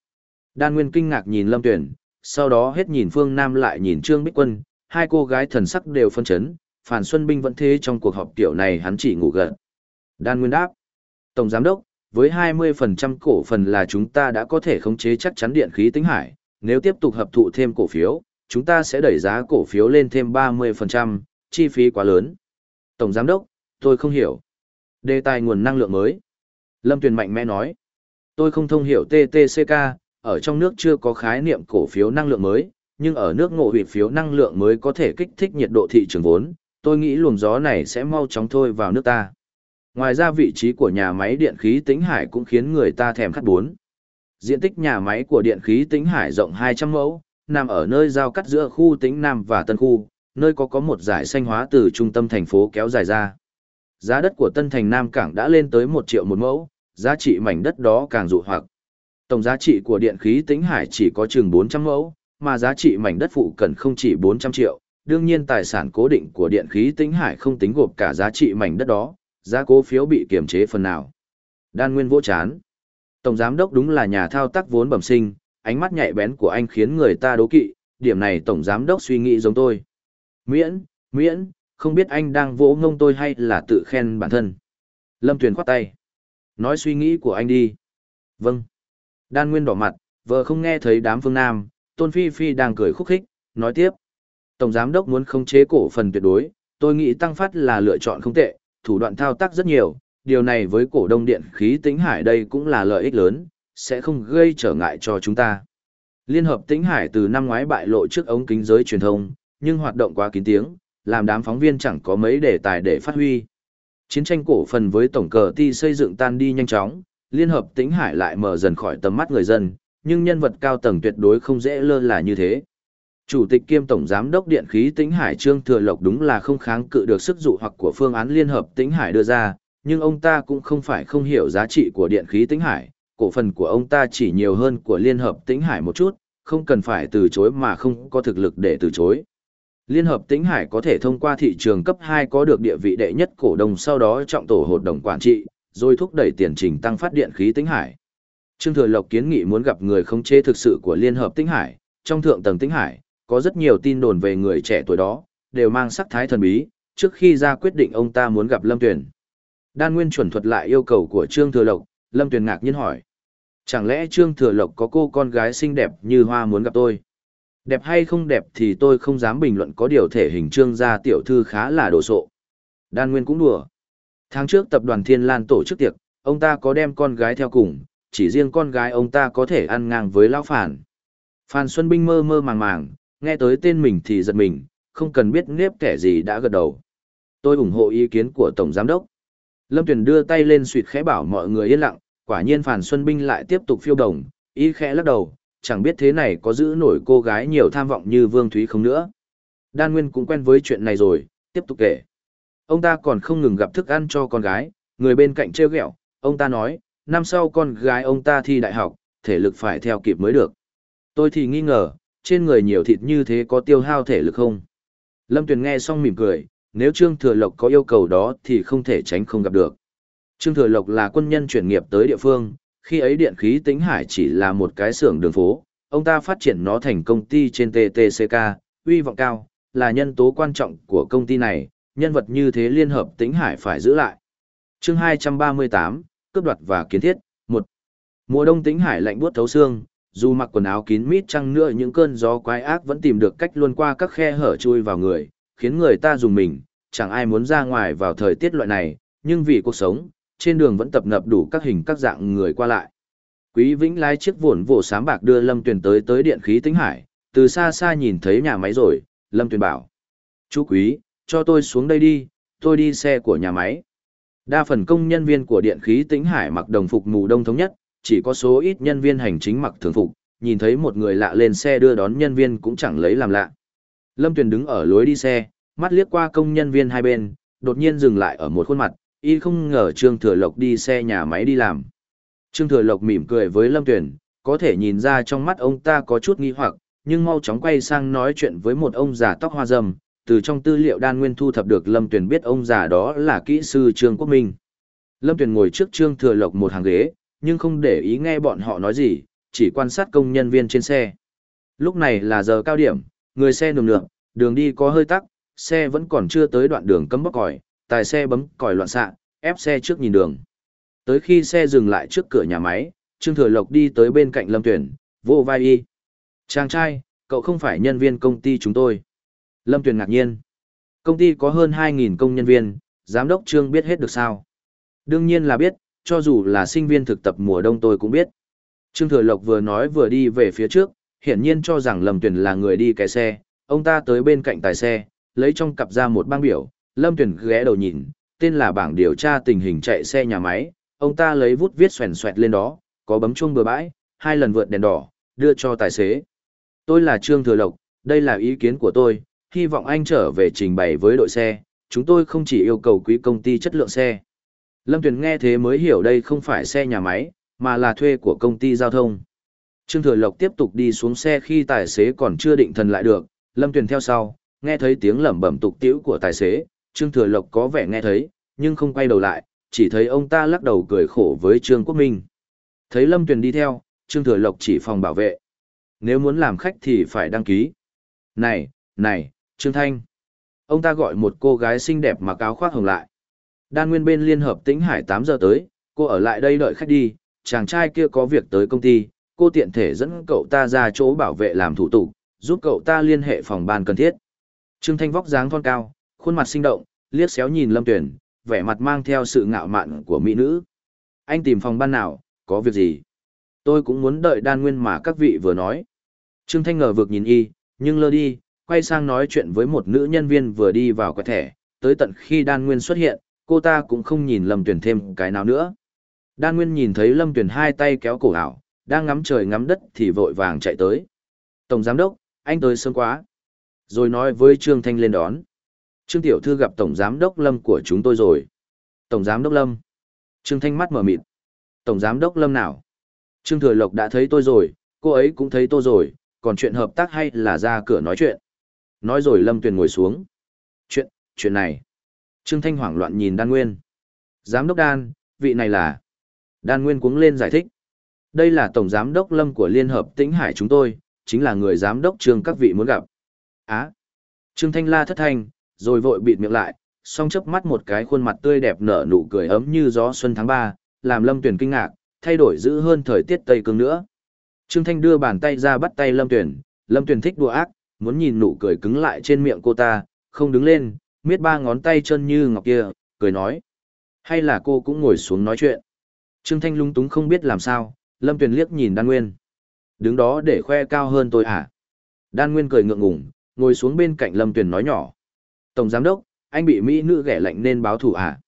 Đan Nguyên kinh ngạc nhìn Lâm Tuyển, sau đó hết nhìn Phương Nam lại nhìn Trương Bích Quân, hai cô gái thần sắc đều phân chấn, Phản Xuân Binh vẫn thế trong cuộc họp tiểu này hắn chỉ ngủ gật. Đan Nguyên đáp, Tổng Giám Đốc, với 20% cổ phần là chúng ta đã có thể khống chế chắc chắn điện khí tĩnh hải, nếu tiếp tục hợp thụ thêm cổ phiếu, chúng ta sẽ đẩy giá cổ phiếu lên thêm 30%, chi phí quá lớn. Tổng Giám Đốc, tôi không hiểu. Đề tài nguồn năng lượng mới. Lâm Tuyền mạnh mẽ nói, tôi không thông hiểu TTCK, ở trong nước chưa có khái niệm cổ phiếu năng lượng mới, nhưng ở nước ngộ hủy phiếu năng lượng mới có thể kích thích nhiệt độ thị trường vốn, tôi nghĩ luồng gió này sẽ mau chóng thôi vào nước ta. Ngoài ra vị trí của nhà máy điện khí Tĩnh Hải cũng khiến người ta thèm khát bốn. Diện tích nhà máy của điện khí Tĩnh Hải rộng 200 mẫu, nằm ở nơi giao cắt giữa khu Tĩnh Nam và Tân Khu, nơi có có một giải xanh hóa từ trung tâm thành phố kéo dài ra. Giá đất của Tân Thành Nam Cảng đã lên tới 1 triệu một mẫu, giá trị mảnh đất đó càng dụ hoặc. Tổng giá trị của điện khí Tĩnh Hải chỉ có chừng 400 mẫu, mà giá trị mảnh đất phụ cần không chỉ 400 triệu. Đương nhiên tài sản cố định của điện khí Tĩnh Hải không tính gộp cả giá trị mảnh đất đó, giá cố phiếu bị kiềm chế phần nào. Đan Nguyên vỗ chán. Tổng giám đốc đúng là nhà thao tác vốn bẩm sinh, ánh mắt nhạy bén của anh khiến người ta đố kỵ, điểm này tổng giám đốc suy nghĩ giống tôi. Miễn, miễn, không biết anh đang vỗ ngông tôi hay là tự khen bản thân. Lâm Tuyền khoát tay. Nói suy nghĩ của anh đi. Vâng. Đan Nguyên đỏ mặt, vợ không nghe thấy đám phương Nam, Tôn Phi Phi đang cười khúc khích, nói tiếp. Tổng giám đốc muốn khống chế cổ phần tuyệt đối, tôi nghĩ tăng phát là lựa chọn không tệ, thủ đoạn thao tác rất nhiều, điều này với cổ đông điện khí tĩnh hải đây cũng là lợi ích lớn, sẽ không gây trở ngại cho chúng ta. Liên hợp tĩnh hải từ năm ngoái bại lộ trước ống kính giới truyền thông, nhưng hoạt động quá kín tiếng, làm đám phóng viên chẳng có mấy đề tài để phát huy. Chiến tranh cổ phần với tổng cờ ti xây dựng tan đi nhanh chóng, liên hợp tĩnh hải lại mở dần khỏi tầm mắt người dân, nhưng nhân vật cao tầng tuyệt đối không dễ lơ là như thế. Chủ tịch kiêm tổng giám đốc điện khí Tĩnh Hải Trương Thừa Lộc đúng là không kháng cự được sức dụ hoặc của phương án liên hợp Tĩnh Hải đưa ra, nhưng ông ta cũng không phải không hiểu giá trị của điện khí Tĩnh Hải, cổ phần của ông ta chỉ nhiều hơn của liên hợp Tĩnh Hải một chút, không cần phải từ chối mà không có thực lực để từ chối. Liên hợp Tĩnh Hải có thể thông qua thị trường cấp 2 có được địa vị đệ nhất cổ đông sau đó trọng tổ hội đồng quản trị, rồi thúc đẩy tiền trình tăng phát điện khí Tĩnh Hải. Trương Thừa Lộc kiến nghị muốn gặp người khống chế thực sự của Liên hợp Tĩnh Hải, trong thượng tầng Tĩnh Hải, có rất nhiều tin đồn về người trẻ tuổi đó, đều mang sắc thái thần bí, trước khi ra quyết định ông ta muốn gặp Lâm Tuyền. Đan Nguyên chuẩn thuật lại yêu cầu của Trương Thừa Lộc, Lâm Tuyền ngạc nhiên hỏi. Chẳng lẽ Trương Thừa Lộc có cô con gái xinh đẹp như hoa muốn gặp tôi? Đẹp hay không đẹp thì tôi không dám bình luận có điều thể hình Trương gia tiểu thư khá là đồ sộ. Đan Nguyên cũng đùa. Tháng trước tập đoàn Thiên Lan tổ chức tiệc, ông ta có đem con gái theo cùng, chỉ riêng con gái ông ta có thể ăn ngang với lão phản. Phan Xuân Binh mơ mơ màng màng, nghe tới tên mình thì giật mình, không cần biết nếp kẻ gì đã gật đầu. Tôi ủng hộ ý kiến của Tổng Giám đốc. Lâm Tuyền đưa tay lên suyệt khẽ bảo mọi người yên lặng, quả nhiên Phan Xuân Binh lại tiếp tục phiêu đồng, ý khẽ lắc đầu, chẳng biết thế này có giữ nổi cô gái nhiều tham vọng như Vương Thúy không nữa. Đan Nguyên cũng quen với chuyện này rồi, tiếp tục kể. Ông ta còn không ngừng gặp thức ăn cho con gái, người bên cạnh trêu ghẹo, ông ta nói, năm sau con gái ông ta thi đại học, thể lực phải theo kịp mới được. Tôi thì nghi ngờ, trên người nhiều thịt như thế có tiêu hao thể lực không? Lâm Tuyền nghe xong mỉm cười, nếu Trương Thừa Lộc có yêu cầu đó thì không thể tránh không gặp được. Trương Thừa Lộc là quân nhân chuyển nghiệp tới địa phương, khi ấy điện khí Tĩnh Hải chỉ là một cái xưởng đường phố, ông ta phát triển nó thành công ty trên TTCK, uy vọng cao, là nhân tố quan trọng của công ty này, nhân vật như thế liên hợp Tĩnh Hải phải giữ lại. chương 238, cướp đoạt và kiến thiết, một Mùa đông Tĩnh Hải lạnh buốt thấu xương, dù mặc quần áo kín mít chăng nữa những cơn gió quái ác vẫn tìm được cách luôn qua các khe hở chui vào người, khiến người ta dùng mình, chẳng ai muốn ra ngoài vào thời tiết loại này, nhưng vì cuộc sống, trên đường vẫn tập nập đủ các hình các dạng người qua lại. Quý Vĩnh lái chiếc vồn vồ sám bạc đưa Lâm Tuyền tới tới điện khí tính hải, từ xa xa nhìn thấy nhà máy rồi, Lâm Tuyền bảo. Chú Quý, cho tôi xuống đây đi, tôi đi xe của nhà máy. Đa phần công nhân viên của điện khí tĩnh hải mặc đồng phục mù đông thống nhất, chỉ có số ít nhân viên hành chính mặc thường phục, nhìn thấy một người lạ lên xe đưa đón nhân viên cũng chẳng lấy làm lạ. Lâm Tuyền đứng ở lối đi xe, mắt liếc qua công nhân viên hai bên, đột nhiên dừng lại ở một khuôn mặt, y không ngờ Trương Thừa Lộc đi xe nhà máy đi làm. Trương Thừa Lộc mỉm cười với Lâm Tuyển, có thể nhìn ra trong mắt ông ta có chút nghi hoặc, nhưng mau chóng quay sang nói chuyện với một ông già tóc hoa râm, từ trong tư liệu đan nguyên thu thập được Lâm Tuyển biết ông già đó là kỹ sư Trương Quốc Minh. Lâm Tuyển ngồi trước Trương Thừa Lộc một hàng ghế, nhưng không để ý nghe bọn họ nói gì, chỉ quan sát công nhân viên trên xe. Lúc này là giờ cao điểm, người xe nườm nượm, đường đi có hơi tắc, xe vẫn còn chưa tới đoạn đường cấm bóc còi, tài xe bấm còi loạn xạ, ép xe trước nhìn đường. Tới khi xe dừng lại trước cửa nhà máy, Trương Thừa Lộc đi tới bên cạnh Lâm Tuyển, vô vai y. Chàng trai, cậu không phải nhân viên công ty chúng tôi. Lâm Tuyển ngạc nhiên. Công ty có hơn 2.000 công nhân viên, giám đốc Trương biết hết được sao? Đương nhiên là biết, cho dù là sinh viên thực tập mùa đông tôi cũng biết. Trương Thừa Lộc vừa nói vừa đi về phía trước, hiển nhiên cho rằng Lâm Tuyển là người đi cái xe, ông ta tới bên cạnh tài xe, lấy trong cặp ra một băng biểu, Lâm Tuyển ghé đầu nhìn, tên là bảng điều tra tình hình chạy xe nhà máy, ông ta lấy bút viết xoèn xoẹt lên đó, có bấm chuông bừa bãi, hai lần vượt đèn đỏ, đưa cho tài xế. Tôi là Trương Thừa Lộc, đây là ý kiến của tôi, hy vọng anh trở về trình bày với đội xe, chúng tôi không chỉ yêu cầu quý công ty chất lượng xe. Lâm Tuyền nghe thế mới hiểu đây không phải xe nhà máy, mà là thuê của công ty giao thông. Trương Thừa Lộc tiếp tục đi xuống xe khi tài xế còn chưa định thần lại được, Lâm Tuyền theo sau, nghe thấy tiếng lẩm bẩm tục tiễu của tài xế, Trương Thừa Lộc có vẻ nghe thấy, nhưng không quay đầu lại, chỉ thấy ông ta lắc đầu cười khổ với Trương Quốc Minh. Thấy Lâm Tuyền đi theo, Trương Thừa Lộc chỉ phòng bảo vệ. Nếu muốn làm khách thì phải đăng ký. Này, này, Trương Thanh. Ông ta gọi một cô gái xinh đẹp mặc áo khoác hồng lại. Đan nguyên bên Liên Hợp Tĩnh Hải tám giờ tới, cô ở lại đây đợi khách đi, chàng trai kia có việc tới công ty, cô tiện thể dẫn cậu ta ra chỗ bảo vệ làm thủ tục, giúp cậu ta liên hệ phòng ban cần thiết. Trương Thanh vóc dáng thon cao, khuôn mặt sinh động, liếc xéo nhìn Lâm Tuyển, vẻ mặt mang theo sự ngạo mạn của mỹ nữ. Anh tìm phòng ban nào, có việc gì? Tôi cũng muốn đợi đan nguyên mà các vị vừa nói. Trương Thanh ngờ vực nhìn y, nhưng lơ đi, quay sang nói chuyện với một nữ nhân viên vừa đi vào quẹt thẻ, tới tận khi đan nguyên xuất hiện, cô ta cũng không nhìn Lâm Tuyển thêm cái nào nữa. Đan Nguyên nhìn thấy Lâm Tuyển hai tay kéo cổ ảo, đang ngắm trời ngắm đất thì vội vàng chạy tới. Tổng Giám Đốc, anh tới sớm quá. Rồi nói với Trương Thanh lên đón. Trương Tiểu Thư gặp Tổng Giám Đốc Lâm của chúng tôi rồi. Tổng Giám Đốc Lâm. Trương Thanh mắt mở mịt. Tổng Giám Đốc Lâm nào? Trương Thừa Lộc đã thấy tôi rồi, cô ấy cũng thấy tôi rồi, còn chuyện hợp tác hay là ra cửa nói chuyện. Nói rồi Lâm Tuyền ngồi xuống. Chuyện, chuyện này. Trương Thanh hoảng loạn nhìn Đan Nguyên. Giám đốc Đan, vị này là... Đan Nguyên cuống lên giải thích. Đây là Tổng Giám đốc Lâm của Liên Hợp Tĩnh Hải chúng tôi, chính là người Giám đốc Trương các vị muốn gặp. Á! Trương Thanh la thất thanh, rồi vội bịt miệng lại, song chớp mắt một cái khuôn mặt tươi đẹp nở nụ cười ấm như gió xuân tháng 3, làm Lâm Tuyển kinh ngạc, thay đổi dữ hơn thời tiết Tây Cương nữa. Trương Thanh đưa bàn tay ra bắt tay Lâm Tuyển, Lâm Tuyển thích đùa ác, muốn nhìn nụ cười cứng lại trên miệng cô ta, không đứng lên, miết ba ngón tay chân như ngọc kia, cười nói. Hay là cô cũng ngồi xuống nói chuyện. Trương Thanh lung túng không biết làm sao, Lâm Tuyền liếc nhìn Đan Nguyên. Đứng đó để khoe cao hơn tôi à? Đan Nguyên cười ngượng ngùng, ngồi xuống bên cạnh Lâm Tuyền nói nhỏ. Tổng Giám Đốc, anh bị Mỹ nữ ghẻ lạnh nên báo thủ à?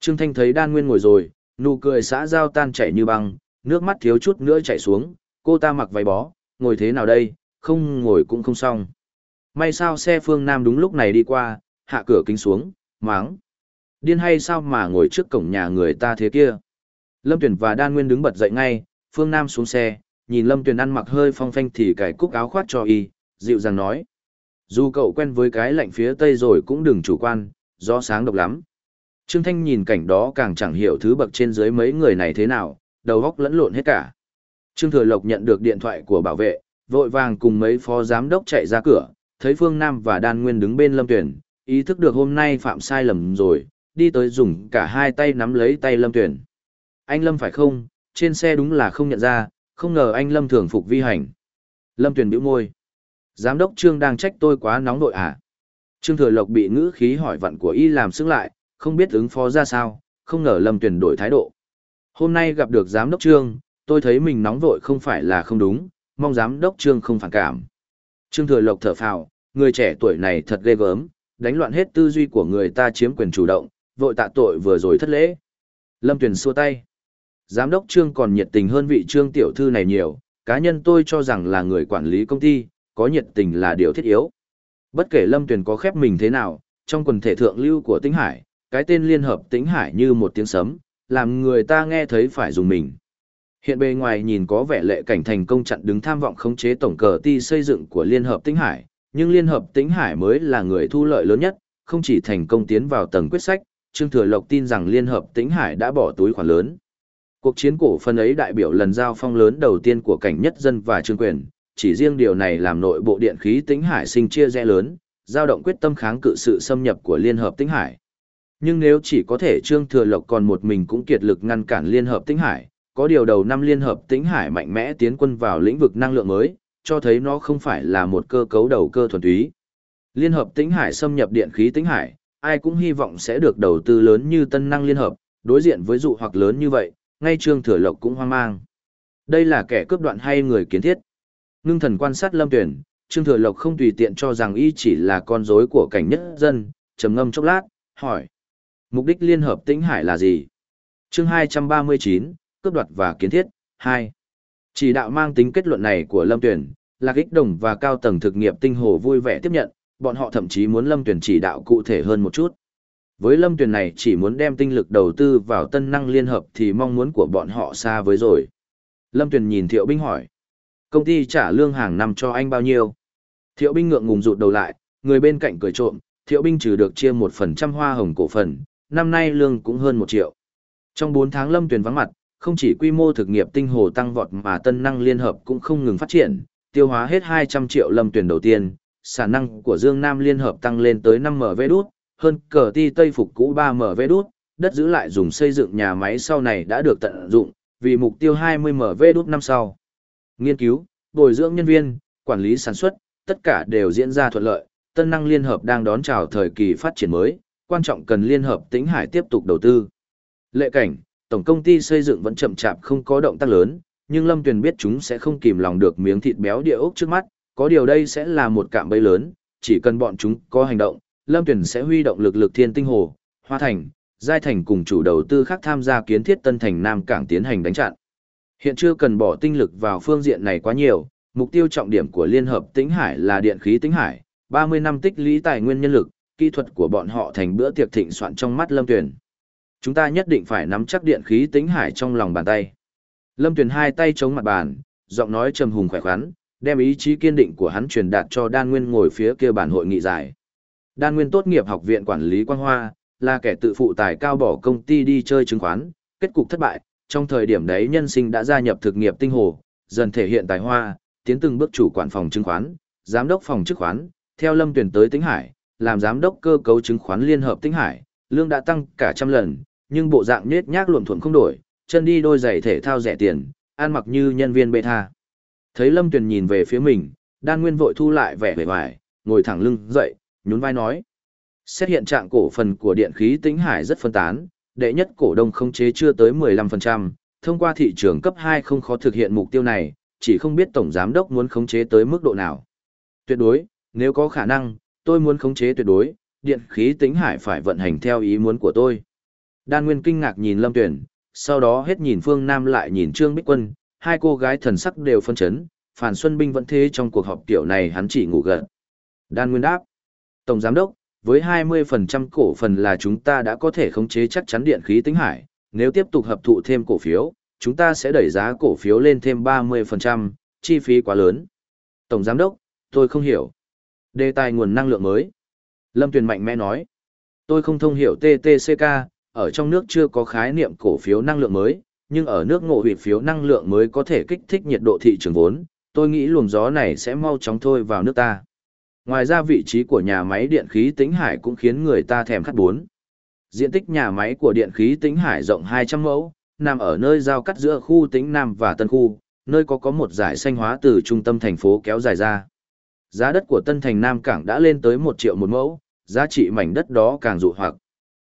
Trương Thanh thấy Đan Nguyên ngồi rồi, nụ cười xã giao tan chảy như băng, nước mắt thiếu chút nữa chảy xuống, cô ta mặc váy bó, ngồi thế nào đây, không ngồi cũng không xong. May sao xe phương Nam đúng lúc này đi qua, hạ cửa kính xuống, máng. Điên hay sao mà ngồi trước cổng nhà người ta thế kia? Lâm Tuyền và Đan Nguyên đứng bật dậy ngay, Phương Nam xuống xe, nhìn Lâm Tuyền ăn mặc hơi phong phanh thì cải cúc áo khoác cho y, dịu dàng nói. Dù cậu quen với cái lạnh phía Tây rồi cũng đừng chủ quan, gió sáng độc lắm. Trương Thanh nhìn cảnh đó càng chẳng hiểu thứ bậc trên dưới mấy người này thế nào, đầu óc lẫn lộn hết cả. Trương Thừa Lộc nhận được điện thoại của bảo vệ, vội vàng cùng mấy phó giám đốc chạy ra cửa, thấy Phương Nam và Đan Nguyên đứng bên Lâm Tuyển, ý thức được hôm nay phạm sai lầm rồi, đi tới dùng cả hai tay nắm lấy tay Lâm Tuyển. Anh Lâm phải không, trên xe đúng là không nhận ra, không ngờ anh Lâm thường phục vi hành. Lâm Tuyển bĩu môi. Giám đốc Trương đang trách tôi quá nóng nội à? Trương Thừa Lộc bị ngữ khí hỏi vặn của y làm sức lại, không biết ứng phó ra sao, không ngờ Lâm Tuyển đổi thái độ. Hôm nay gặp được giám đốc Trương, tôi thấy mình nóng vội không phải là không đúng, mong giám đốc Trương không phản cảm. Trương Thừa Lộc thở phào, người trẻ tuổi này thật ghê gớm, đánh loạn hết tư duy của người ta chiếm quyền chủ động, vội tạ tội vừa rồi thất lễ. Lâm Tuyền xua tay. Giám đốc Trương còn nhiệt tình hơn vị Trương tiểu thư này nhiều, cá nhân tôi cho rằng là người quản lý công ty, có nhiệt tình là điều thiết yếu. Bất kể Lâm Tuyền có khép mình thế nào, trong quần thể thượng lưu của Tĩnh Hải, cái tên liên hợp Tĩnh Hải như một tiếng sấm, làm người ta nghe thấy phải dùng mình. Hiện bề ngoài nhìn có vẻ lệ cảnh thành công chặn đứng tham vọng khống chế tổng cờ ti xây dựng của Liên hợp Tĩnh Hải, nhưng Liên hợp Tĩnh Hải mới là người thu lợi lớn nhất, không chỉ thành công tiến vào tầng quyết sách, Trương Thừa Lộc tin rằng Liên hợp Tĩnh Hải đã bỏ túi khoản lớn. Cuộc chiến cổ phần ấy đại biểu lần giao phong lớn đầu tiên của cảnh nhất dân và trương quyền, chỉ riêng điều này làm nội bộ điện khí Tĩnh Hải sinh chia rẽ lớn, giao động quyết tâm kháng cự sự xâm nhập của Liên hợp Tĩnh Hải. Nhưng nếu chỉ có thể Trương Thừa Lộc còn một mình cũng kiệt lực ngăn cản Liên hợp Tĩnh Hải, có điều đầu năm Liên hợp Tĩnh Hải mạnh mẽ tiến quân vào lĩnh vực năng lượng mới, cho thấy nó không phải là một cơ cấu đầu cơ thuần túy. Liên hợp Tĩnh Hải xâm nhập điện khí Tĩnh Hải, ai cũng hy vọng sẽ được đầu tư lớn như Tân Năng Liên hợp, đối diện với dụ hoặc lớn như vậy, ngay Trương Thừa Lộc cũng hoang mang. Đây là kẻ cướp đoạn hay người kiến thiết? Ngưng thần quan sát Lâm Tuyển, Trương Thừa Lộc không tùy tiện cho rằng y chỉ là con rối của cảnh nhất dân, trầm ngâm chốc lát, hỏi. Mục đích liên hợp tĩnh hải là gì? chương 239, cướp đoạt và kiến thiết, 2. Chỉ đạo mang tính kết luận này của Lâm Tuyển, Lạc Ích Đồng và cao tầng thực nghiệp tinh hồ vui vẻ tiếp nhận, bọn họ thậm chí muốn Lâm Tuyển chỉ đạo cụ thể hơn một chút. Với Lâm Tuyển này chỉ muốn đem tinh lực đầu tư vào tân năng liên hợp thì mong muốn của bọn họ xa với rồi. Lâm Tuyển nhìn Thiệu Binh hỏi. Công ty trả lương hàng năm cho anh bao nhiêu? Thiệu Binh ngượng ngùng rụt đầu lại, người bên cạnh cười trộm, Thiệu Binh trừ được chia một phần trăm hoa hồng cổ phần, năm nay lương cũng hơn một triệu. Trong 4 tháng Lâm tuyển vắng mặt, không chỉ quy mô thực nghiệp tinh hồ tăng vọt mà tân năng liên hợp cũng không ngừng phát triển, tiêu hóa hết 200 triệu Lâm tuyển đầu tiên, sản năng của Dương Nam liên hợp tăng lên tới 5 MV đút, hơn cờ ti Tây phục cũ 3 MV đút, đất giữ lại dùng xây dựng nhà máy sau này đã được tận dụng, vì mục tiêu 20 MV đút năm sau. Nghiên cứu, bồi dưỡng nhân viên, quản lý sản xuất, tất cả đều diễn ra thuận lợi, tân năng liên hợp đang đón chào thời kỳ phát triển mới, quan trọng cần liên hợp tĩnh hải tiếp tục đầu tư. Lệ cảnh, tổng công ty xây dựng vẫn chậm chạp không có động tác lớn, nhưng Lâm Tuyền biết chúng sẽ không kìm lòng được miếng thịt béo địa ốc trước mắt, có điều đây sẽ là một cạm bẫy lớn, chỉ cần bọn chúng có hành động, Lâm Tuyền sẽ huy động lực lực thiên tinh hồ, hoa thành, giai thành cùng chủ đầu tư khác tham gia kiến thiết tân thành Nam Cảng tiến hành đánh chặn. Hiện chưa cần bỏ tinh lực vào phương diện này quá nhiều, mục tiêu trọng điểm của Liên hợp Tĩnh Hải là điện khí Tĩnh Hải, 30 năm tích lũy tài nguyên nhân lực, kỹ thuật của bọn họ thành bữa tiệc thịnh soạn trong mắt Lâm Tuyền. Chúng ta nhất định phải nắm chắc điện khí Tĩnh Hải trong lòng bàn tay. Lâm Tuyền hai tay chống mặt bàn, giọng nói trầm hùng khỏe khoắn, đem ý chí kiên định của hắn truyền đạt cho Đan Nguyên ngồi phía kia bản hội nghị giải. Đan Nguyên tốt nghiệp học viện quản lý Quang Hoa, là kẻ tự phụ tài cao bỏ công ty đi chơi chứng khoán, kết cục thất bại, trong thời điểm đấy nhân sinh đã gia nhập thực nghiệp tinh hồ, dần thể hiện tài hoa, tiến từng bước chủ quản phòng chứng khoán, giám đốc phòng chứng khoán, theo Lâm Tuyển tới Tĩnh Hải, làm giám đốc cơ cấu chứng khoán Liên hợp Tĩnh Hải, lương đã tăng cả trăm lần, nhưng bộ dạng nết nhác luộm thuận không đổi, chân đi đôi giày thể thao rẻ tiền, ăn mặc như nhân viên beta. Thấy Lâm Tuyền nhìn về phía mình, Đan Nguyên vội thu lại vẻ vẻ vải, ngồi thẳng lưng dậy, nhún vai nói. Xét hiện trạng cổ phần của điện khí Tĩnh Hải rất phân tán, đệ nhất cổ đông khống chế chưa tới 15%, thông qua thị trường cấp 2 không khó thực hiện mục tiêu này, chỉ không biết tổng giám đốc muốn khống chế tới mức độ nào. Tuyệt đối, nếu có khả năng, tôi muốn khống chế tuyệt đối, điện khí tính hải phải vận hành theo ý muốn của tôi. Đan Nguyên kinh ngạc nhìn Lâm Tuyển, sau đó hết nhìn Phương Nam lại nhìn Trương Bích Quân, hai cô gái thần sắc đều phân chấn, Phản Xuân Binh vẫn thế trong cuộc họp tiểu này hắn chỉ ngủ gật. Đan Nguyên đáp, Tổng Giám Đốc, với 20% cổ phần là chúng ta đã có thể khống chế chắc chắn điện khí tính hải, nếu tiếp tục hợp thụ thêm cổ phiếu, chúng ta sẽ đẩy giá cổ phiếu lên thêm 30%, chi phí quá lớn. Tổng Giám Đốc, tôi không hiểu. Đề tài nguồn năng lượng mới. Lâm Tuyền mạnh mẽ nói. Tôi không thông hiểu TTCK, ở trong nước chưa có khái niệm cổ phiếu năng lượng mới, nhưng ở nước ngộ hủy phiếu năng lượng mới có thể kích thích nhiệt độ thị trường vốn. Tôi nghĩ luồng gió này sẽ mau chóng thôi vào nước ta. Ngoài ra vị trí của nhà máy điện khí Tĩnh Hải cũng khiến người ta thèm khát bốn. Diện tích nhà máy của điện khí Tĩnh Hải rộng 200 mẫu, nằm ở nơi giao cắt giữa khu Tĩnh Nam và Tân Khu, nơi có có một giải xanh hóa từ trung tâm thành phố kéo dài ra. Giá đất của Tân Thành Nam Cảng đã lên tới 1 triệu một mẫu, giá trị mảnh đất đó càng dụ hoặc.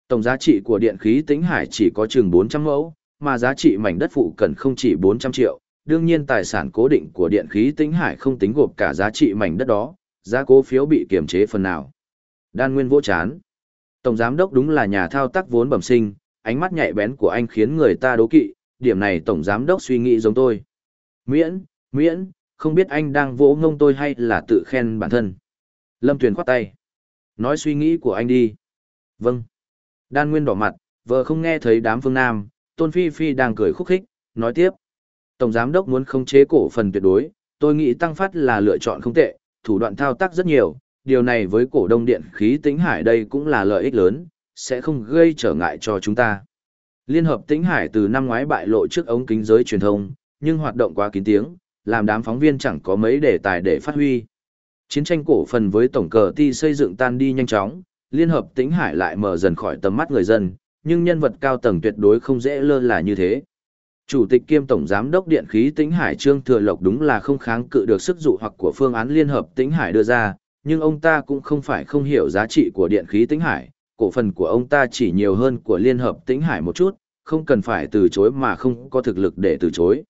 Tổng giá trị của điện khí Tĩnh Hải chỉ có chừng 400 mẫu, mà giá trị mảnh đất phụ cận không chỉ 400 triệu. Đương nhiên tài sản cố định của điện khí Tĩnh Hải không tính gộp cả giá trị mảnh đất đó, giá cố phiếu bị kiềm chế phần nào. Đan Nguyên vỗ chán. Tổng giám đốc đúng là nhà thao tác vốn bẩm sinh, ánh mắt nhạy bén của anh khiến người ta đố kỵ, điểm này tổng giám đốc suy nghĩ giống tôi. Miễn, miễn, không biết anh đang vỗ ngông tôi hay là tự khen bản thân. Lâm Tuyền khoát tay. Nói suy nghĩ của anh đi. Vâng. Đan Nguyên đỏ mặt, vợ không nghe thấy đám phương Nam, Tôn Phi Phi đang cười khúc khích, nói tiếp. Tổng giám đốc muốn khống chế cổ phần tuyệt đối, tôi nghĩ tăng phát là lựa chọn không tệ, thủ đoạn thao tác rất nhiều, điều này với cổ đông điện khí tĩnh hải đây cũng là lợi ích lớn, sẽ không gây trở ngại cho chúng ta. Liên hợp tĩnh hải từ năm ngoái bại lộ trước ống kính giới truyền thông, nhưng hoạt động quá kín tiếng, làm đám phóng viên chẳng có mấy đề tài để phát huy. Chiến tranh cổ phần với tổng cờ ti xây dựng tan đi nhanh chóng, liên hợp tĩnh hải lại mở dần khỏi tầm mắt người dân, nhưng nhân vật cao tầng tuyệt đối không dễ lơ là như thế. Chủ tịch kiêm tổng giám đốc điện khí Tĩnh Hải Trương Thừa Lộc đúng là không kháng cự được sức dụ hoặc của phương án liên hợp Tĩnh Hải đưa ra, nhưng ông ta cũng không phải không hiểu giá trị của điện khí Tĩnh Hải, cổ phần của ông ta chỉ nhiều hơn của liên hợp Tĩnh Hải một chút, không cần phải từ chối mà không có thực lực để từ chối.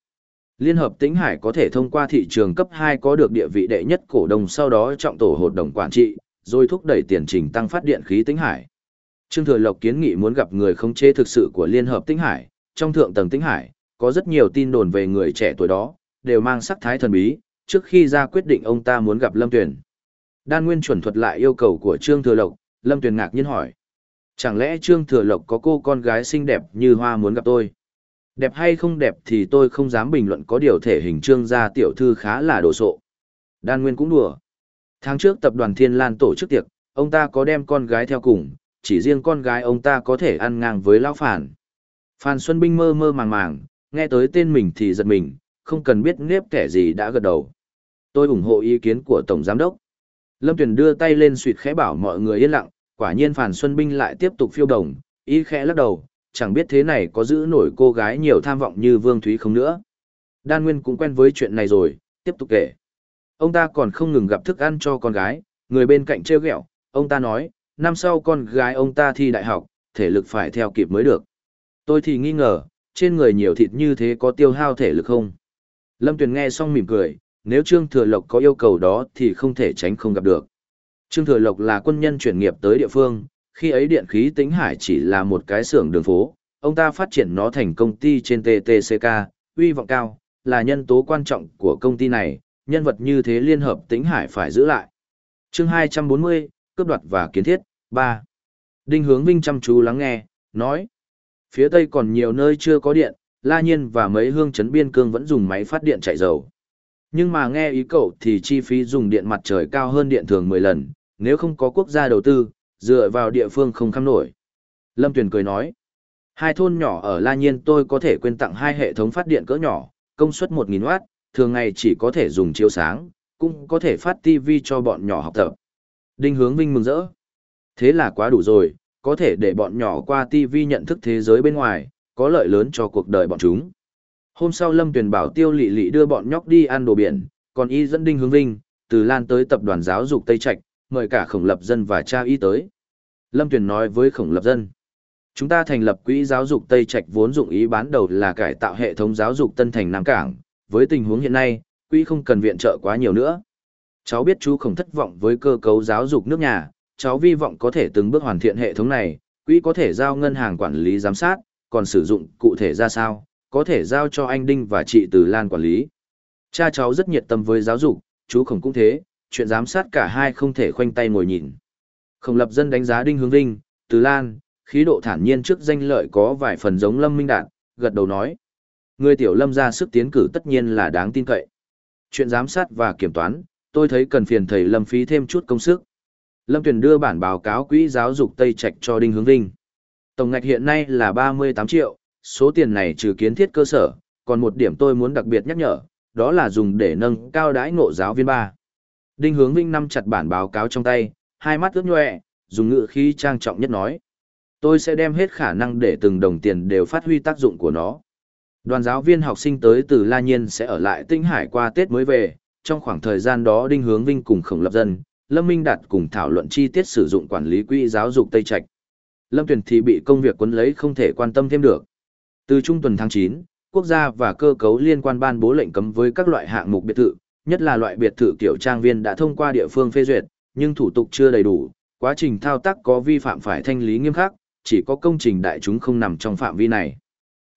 Liên hợp Tĩnh Hải có thể thông qua thị trường cấp 2 có được địa vị đệ nhất cổ đông sau đó trọng tổ hội đồng quản trị, rồi thúc đẩy tiền trình tăng phát điện khí Tĩnh Hải. Trương Thừa Lộc kiến nghị muốn gặp người khống chế thực sự của Liên hợp Tĩnh Hải, trong thượng tầng Tĩnh Hải, có rất nhiều tin đồn về người trẻ tuổi đó, đều mang sắc thái thần bí, trước khi ra quyết định ông ta muốn gặp Lâm Tuyền. Đan Nguyên chuẩn thuật lại yêu cầu của Trương Thừa Lộc, Lâm Tuyền ngạc nhiên hỏi. Chẳng lẽ Trương Thừa Lộc có cô con gái xinh đẹp như hoa muốn gặp tôi? Đẹp hay không đẹp thì tôi không dám bình luận có điều thể hình trương gia tiểu thư khá là đồ sộ. Đan Nguyên cũng đùa. Tháng trước tập đoàn Thiên Lan tổ chức tiệc, ông ta có đem con gái theo cùng, chỉ riêng con gái ông ta có thể ăn ngang với lão phản. Phan Xuân Binh mơ mơ màng màng, nghe tới tên mình thì giật mình, không cần biết nếp kẻ gì đã gật đầu. Tôi ủng hộ ý kiến của Tổng Giám đốc. Lâm Tuyền đưa tay lên suyệt khẽ bảo mọi người yên lặng, quả nhiên Phàn Xuân Binh lại tiếp tục phiêu đồng, ý khẽ lắc đầu, chẳng biết thế này có giữ nổi cô gái nhiều tham vọng như Vương Thúy không nữa. Đan Nguyên cũng quen với chuyện này rồi, tiếp tục kể. Ông ta còn không ngừng gặp thức ăn cho con gái, người bên cạnh trêu ghẹo, ông ta nói, năm sau con gái ông ta thi đại học, thể lực phải theo kịp mới được. Tôi thì nghi ngờ, trên người nhiều thịt như thế có tiêu hao thể lực không? Lâm Tuyền nghe xong mỉm cười, nếu Trương Thừa Lộc có yêu cầu đó thì không thể tránh không gặp được. Trương Thừa Lộc là quân nhân chuyển nghiệp tới địa phương, khi ấy điện khí tính hải chỉ là một cái xưởng đường phố, ông ta phát triển nó thành công ty trên TTCK, uy vọng cao, là nhân tố quan trọng của công ty này, nhân vật như thế liên hợp tính hải phải giữ lại. chương 240, cướp đoạt và kiến thiết, 3. Đinh hướng Vinh chăm chú lắng nghe, nói. Phía Tây còn nhiều nơi chưa có điện, La Nhiên và mấy hương chấn biên cương vẫn dùng máy phát điện chạy dầu. Nhưng mà nghe ý cậu thì chi phí dùng điện mặt trời cao hơn điện thường 10 lần, nếu không có quốc gia đầu tư, dựa vào địa phương không khăm nổi. Lâm Tuyền cười nói, hai thôn nhỏ ở La Nhiên tôi có thể quên tặng hai hệ thống phát điện cỡ nhỏ, công suất 1.000 W, thường ngày chỉ có thể dùng chiếu sáng, cũng có thể phát TV cho bọn nhỏ học tập. Đinh Hướng Vinh mừng rỡ. Thế là quá đủ rồi, có thể để bọn nhỏ qua TV nhận thức thế giới bên ngoài, có lợi lớn cho cuộc đời bọn chúng. Hôm sau Lâm Tuyền bảo Tiêu Lị Lị đưa bọn nhóc đi ăn đồ biển, còn y dẫn Đinh Hướng Vinh, từ Lan tới tập đoàn giáo dục Tây Trạch, mời cả Khổng Lập Dân và cha y tới. Lâm Tuyền nói với Khổng Lập Dân, chúng ta thành lập quỹ giáo dục Tây Trạch vốn dụng ý bán đầu là cải tạo hệ thống giáo dục Tân Thành Nam Cảng, với tình huống hiện nay, quỹ không cần viện trợ quá nhiều nữa. Cháu biết chú không thất vọng với cơ cấu giáo dục nước nhà, cháu vi vọng có thể từng bước hoàn thiện hệ thống này, quỹ có thể giao ngân hàng quản lý giám sát, còn sử dụng cụ thể ra sao, có thể giao cho anh Đinh và chị Từ Lan quản lý. Cha cháu rất nhiệt tâm với giáo dục, chú khổng cũng thế, chuyện giám sát cả hai không thể khoanh tay ngồi nhìn. Khổng lập dân đánh giá Đinh Hướng Vinh, Từ Lan, khí độ thản nhiên trước danh lợi có vài phần giống Lâm Minh Đạt, gật đầu nói. Người tiểu Lâm ra sức tiến cử tất nhiên là đáng tin cậy. Chuyện giám sát và kiểm toán, tôi thấy cần phiền thầy Lâm phí thêm chút công sức. Lâm Tuyền đưa bản báo cáo quỹ giáo dục Tây Trạch cho Đinh Hướng Vinh. Tổng ngạch hiện nay là 38 triệu, số tiền này trừ kiến thiết cơ sở, còn một điểm tôi muốn đặc biệt nhắc nhở, đó là dùng để nâng cao đãi ngộ giáo viên ba. Đinh Hướng Vinh nắm chặt bản báo cáo trong tay, hai mắt ướt nhòe, dùng ngữ khí trang trọng nhất nói. Tôi sẽ đem hết khả năng để từng đồng tiền đều phát huy tác dụng của nó. Đoàn giáo viên học sinh tới từ La Nhiên sẽ ở lại Tinh Hải qua Tết mới về, trong khoảng thời gian đó Đinh Hướng Vinh cùng Khổng Lập Dân, Lâm Minh Đạt cùng thảo luận chi tiết sử dụng quản lý quỹ giáo dục Tây Trạch. Lâm Tuyền thì bị công việc quấn lấy không thể quan tâm thêm được. Từ trung tuần tháng 9, quốc gia và cơ cấu liên quan ban bố lệnh cấm với các loại hạng mục biệt thự, nhất là loại biệt thự kiểu trang viên đã thông qua địa phương phê duyệt, nhưng thủ tục chưa đầy đủ, quá trình thao tác có vi phạm phải thanh lý nghiêm khắc, chỉ có công trình đại chúng không nằm trong phạm vi này.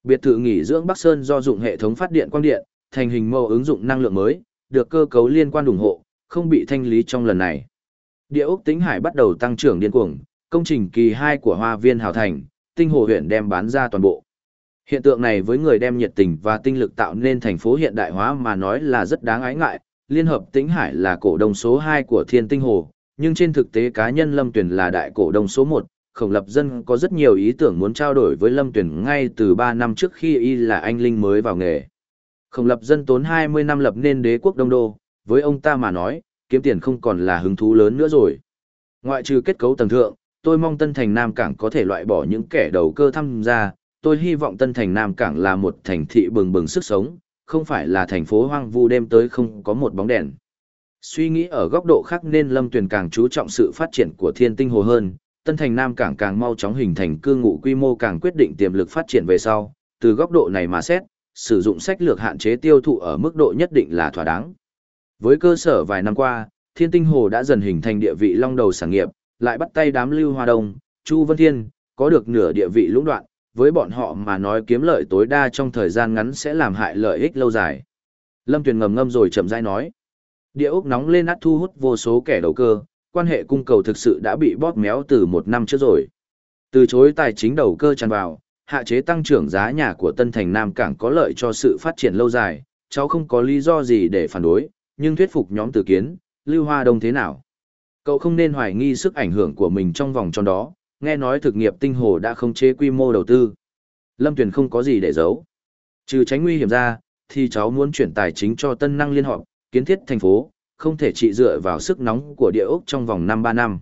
Biệt thự nghỉ dưỡng Bắc Sơn do dụng hệ thống phát điện quang điện, thành hình mẫu ứng dụng năng lượng mới, được cơ cấu liên quan ủng hộ, không bị thanh lý trong lần này. Địa ốc Tĩnh Hải bắt đầu tăng trưởng điên cuồng, công trình kỳ 2 của Hoa Viên Hào Thành, tinh hồ huyện đem bán ra toàn bộ. Hiện tượng này với người đem nhiệt tình và tinh lực tạo nên thành phố hiện đại hóa mà nói là rất đáng ái ngại. Liên hợp Tĩnh Hải là cổ đông số 2 của Thiên Tinh Hồ, nhưng trên thực tế cá nhân Lâm Tuyền là đại cổ đông số 1. Khổng Lập Dân có rất nhiều ý tưởng muốn trao đổi với Lâm Tuyền ngay từ 3 năm trước khi y là anh Linh mới vào nghề. Khổng Lập Dân tốn 20 năm lập nên đế quốc Đông Đô, với ông ta mà nói, kiếm tiền không còn là hứng thú lớn nữa rồi. Ngoại trừ kết cấu tầng thượng, tôi mong Tân Thành Nam Cảng có thể loại bỏ những kẻ đầu cơ tham gia, tôi hy vọng Tân Thành Nam Cảng là một thành thị bừng bừng sức sống, không phải là thành phố hoang vu đêm tới không có một bóng đèn. Suy nghĩ ở góc độ khác nên Lâm Tuyền càng chú trọng sự phát triển của thiên tinh hồ hơn, Tân Thành Nam Cảng càng mau chóng hình thành cư ngụ quy mô càng quyết định tiềm lực phát triển về sau, từ góc độ này mà xét, sử dụng sách lược hạn chế tiêu thụ ở mức độ nhất định là thỏa đáng. Với cơ sở vài năm qua, Thiên Tinh Hồ đã dần hình thành địa vị long đầu sản nghiệp, lại bắt tay đám Lưu Hoa Đông, Chu Vân Thiên, có được nửa địa vị lũng đoạn, với bọn họ mà nói kiếm lợi tối đa trong thời gian ngắn sẽ làm hại lợi ích lâu dài. Lâm Tuyền ngầm ngâm rồi chậm rãi nói. Địa ốc nóng lên át thu hút vô số kẻ đầu cơ, quan hệ cung cầu thực sự đã bị bóp méo từ một năm trước rồi. Từ chối tài chính đầu cơ tràn vào, hạ chế tăng trưởng giá nhà của Tân Thành Nam Cảng có lợi cho sự phát triển lâu dài, cháu không có lý do gì để phản đối, nhưng thuyết phục nhóm tử kiến, Lưu Hoa Đông thế nào? Cậu không nên hoài nghi sức ảnh hưởng của mình trong vòng tròn đó, nghe nói thực nghiệp tinh hồ đã không chế quy mô đầu tư. Lâm Tuyền không có gì để giấu. Trừ tránh nguy hiểm ra, thì cháu muốn chuyển tài chính cho tân năng liên họp, kiến thiết thành phố, không thể chỉ dựa vào sức nóng của địa ốc trong vòng 5-3 năm.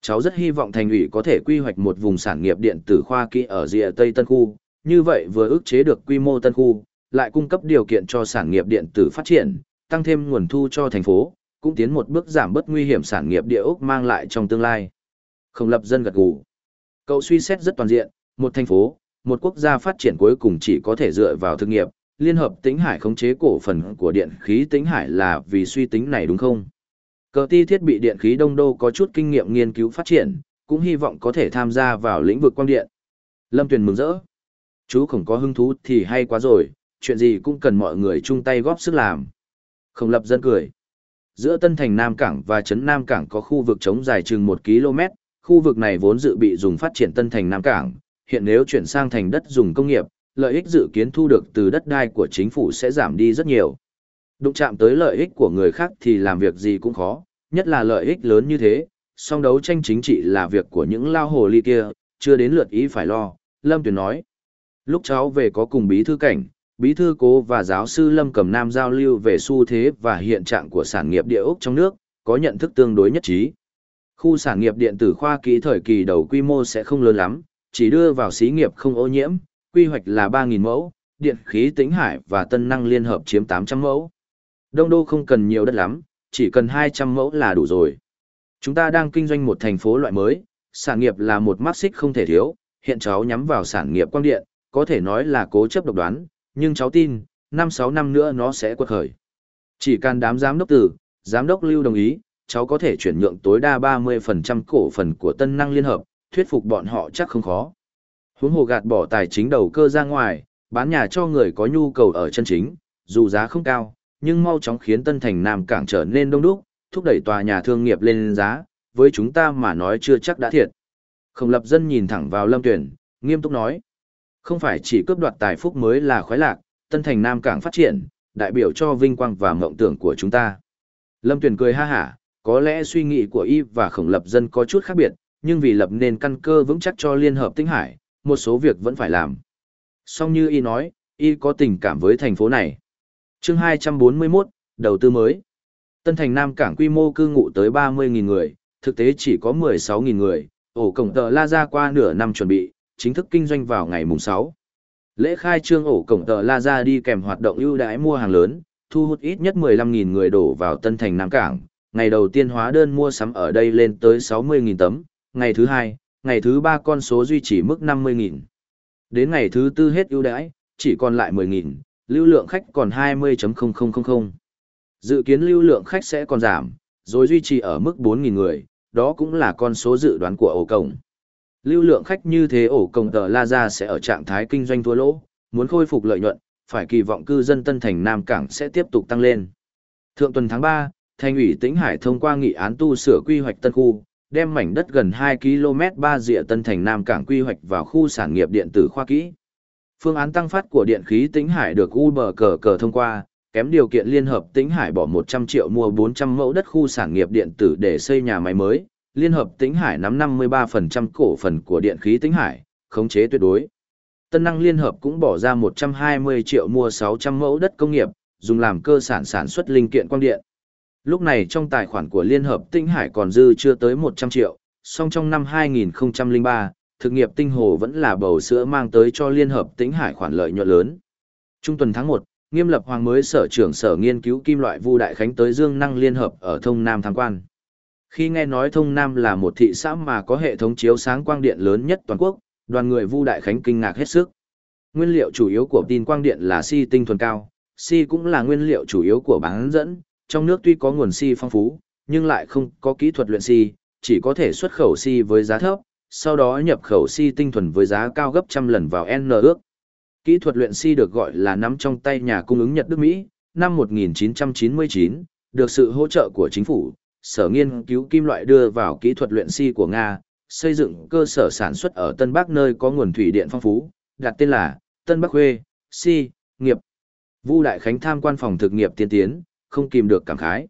Cháu rất hy vọng thành ủy có thể quy hoạch một vùng sản nghiệp điện tử khoa kỹ ở rìa Tây Tân Khu, như vậy vừa ức chế được quy mô Tân Khu, lại cung cấp điều kiện cho sản nghiệp điện tử phát triển, tăng thêm nguồn thu cho thành phố, cũng tiến một bước giảm bớt nguy hiểm sản nghiệp địa ốc mang lại trong tương lai. Không lập dân gật gù. Cậu suy xét rất toàn diện, một thành phố, một quốc gia phát triển cuối cùng chỉ có thể dựa vào thực nghiệp, Liên hợp tính Hải khống chế cổ phần của điện khí tính Hải là vì suy tính này đúng không? Cờ ti thiết bị điện khí Đông Đô có chút kinh nghiệm nghiên cứu phát triển, cũng hy vọng có thể tham gia vào lĩnh vực quang điện. Lâm Tuyền mừng rỡ. Chú không có hứng thú thì hay quá rồi, chuyện gì cũng cần mọi người chung tay góp sức làm. Không lập dân cười. Giữa Tân Thành Nam Cảng và Trấn Nam Cảng có khu vực trống dài chừng 1 km, khu vực này vốn dự bị dùng phát triển Tân Thành Nam Cảng, hiện nếu chuyển sang thành đất dùng công nghiệp, lợi ích dự kiến thu được từ đất đai của chính phủ sẽ giảm đi rất nhiều. Đụng chạm tới lợi ích của người khác thì làm việc gì cũng khó, nhất là lợi ích lớn như thế, song đấu tranh chính trị là việc của những lao hồ ly kia, chưa đến lượt ý phải lo, Lâm Tuyền nói. Lúc cháu về có cùng bí thư cảnh, bí thư cố và giáo sư Lâm Cẩm Nam giao lưu về xu thế và hiện trạng của sản nghiệp địa ốc trong nước, có nhận thức tương đối nhất trí. Khu sản nghiệp điện tử khoa kỹ thời kỳ đầu quy mô sẽ không lớn lắm, chỉ đưa vào xí nghiệp không ô nhiễm, quy hoạch là 3.000 mẫu, điện khí tĩnh hải và tân năng liên hợp chiếm 800 mẫu. Đông đô không cần nhiều đất lắm, chỉ cần 200 mẫu là đủ rồi. Chúng ta đang kinh doanh một thành phố loại mới, sản nghiệp là một mắt xích không thể thiếu, hiện cháu nhắm vào sản nghiệp quang điện, có thể nói là cố chấp độc đoán, nhưng cháu tin, 5-6 năm nữa nó sẽ quật khởi. Chỉ cần đám giám đốc tử, giám đốc lưu đồng ý, cháu có thể chuyển nhượng tối đa 30% cổ phần của tân năng liên hợp, thuyết phục bọn họ chắc không khó. Huống hồ gạt bỏ tài chính đầu cơ ra ngoài, bán nhà cho người có nhu cầu ở chân chính, dù giá không cao, nhưng mau chóng khiến Tân Thành Nam Cảng trở nên đông đúc, thúc đẩy tòa nhà thương nghiệp lên giá, với chúng ta mà nói chưa chắc đã thiệt. Không lập dân nhìn thẳng vào Lâm Tuyển, nghiêm túc nói. Không phải chỉ cướp đoạt tài phúc mới là khoái lạc, Tân Thành Nam Cảng phát triển, đại biểu cho vinh quang và mộng tưởng của chúng ta. Lâm Tuyền cười ha hả, có lẽ suy nghĩ của y và khổng lập dân có chút khác biệt, nhưng vì lập nên căn cơ vững chắc cho Liên Hợp Tinh Hải, một số việc vẫn phải làm. Song như y nói, y có tình cảm với thành phố này. chương 241, đầu tư mới. Tân Thành Nam Cảng quy mô cư ngụ tới 30.000 người, thực tế chỉ có 16.000 người, ổ cổng tờ La ra qua nửa năm chuẩn bị, chính thức kinh doanh vào ngày mùng 6. Lễ khai trương ổ cổng tờ La Gia đi kèm hoạt động ưu đãi mua hàng lớn, thu hút ít nhất 15.000 người đổ vào Tân Thành Nam Cảng. Ngày đầu tiên hóa đơn mua sắm ở đây lên tới 60.000 tấm, ngày thứ hai, ngày thứ ba con số duy trì mức 50.000. Đến ngày thứ tư hết ưu đãi, chỉ còn lại 10.000, lưu lượng khách còn 20.0000. Dự kiến lưu lượng khách sẽ còn giảm, rồi duy trì ở mức 4.000 người, đó cũng là con số dự đoán của ổ cổng. Lưu lượng khách như thế ổ cổng tờ La Gia sẽ ở trạng thái kinh doanh thua lỗ, muốn khôi phục lợi nhuận, phải kỳ vọng cư dân Tân Thành Nam Cảng sẽ tiếp tục tăng lên. Thượng tuần tháng 3, thành ủy Tĩnh Hải thông qua nghị án tu sửa quy hoạch tân khu, đem mảnh đất gần 2 km 3 rịa Tân Thành Nam Cảng quy hoạch vào khu sản nghiệp điện tử khoa kỹ. Phương án tăng phát của điện khí Tĩnh Hải được Uber cờ cờ thông qua, kém điều kiện liên hợp Tĩnh Hải bỏ 100 triệu mua 400 mẫu đất khu sản nghiệp điện tử để xây nhà máy mới, liên hợp Tĩnh Hải nắm 53% cổ phần của điện khí Tĩnh Hải, khống chế tuyệt đối. Tân năng liên hợp cũng bỏ ra 120 triệu mua 600 mẫu đất công nghiệp, dùng làm cơ sản sản xuất linh kiện quang điện. Lúc này trong tài khoản của Liên Hợp Tinh Hải còn dư chưa tới 100 triệu, song trong năm 2003, thực nghiệp tinh hồ vẫn là bầu sữa mang tới cho Liên Hợp Tinh Hải khoản lợi nhuận lớn. Trung tuần tháng 1, Nghiêm Lập Hoàng mới sở trưởng sở nghiên cứu kim loại Vu Đại Khánh tới Dương Năng Liên Hợp ở Thông Nam tham quan. Khi nghe nói Thông Nam là một thị xã mà có hệ thống chiếu sáng quang điện lớn nhất toàn quốc, đoàn người Vu Đại Khánh kinh ngạc hết sức. Nguyên liệu chủ yếu của tin quang điện là si tinh thuần cao, si cũng là nguyên liệu chủ yếu của bán dẫn, trong nước tuy có nguồn si phong phú, nhưng lại không có kỹ thuật luyện si, chỉ có thể xuất khẩu si với giá thấp, sau đó nhập khẩu si tinh thuần với giá cao gấp trăm lần vào N ước. Kỹ thuật luyện si được gọi là nắm trong tay nhà cung ứng Nhật Đức Mỹ, năm 1999, được sự hỗ trợ của chính phủ, sở nghiên cứu kim loại đưa vào kỹ thuật luyện si của Nga, xây dựng cơ sở sản xuất ở Tân Bắc nơi có nguồn thủy điện phong phú, đặt tên là Tân Bắc Huê, Si, Nghiệp. Vu Đại Khánh tham quan phòng thực nghiệp tiên tiến, không kìm được cảm khái.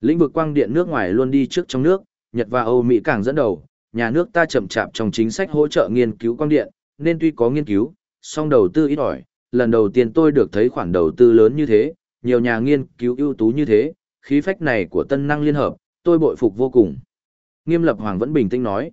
Lĩnh vực quang điện nước ngoài luôn đi trước trong nước, Nhật và Âu Mỹ càng dẫn đầu, nhà nước ta chậm chạp trong chính sách hỗ trợ nghiên cứu quang điện, nên tuy có nghiên cứu, song đầu tư ít ỏi, lần đầu tiên tôi được thấy khoản đầu tư lớn như thế, nhiều nhà nghiên cứu ưu tú như thế, khí phách này của Tân Năng Liên Hợp, tôi bội phục vô cùng. Nghiêm Lập Hoàng vẫn bình tĩnh nói,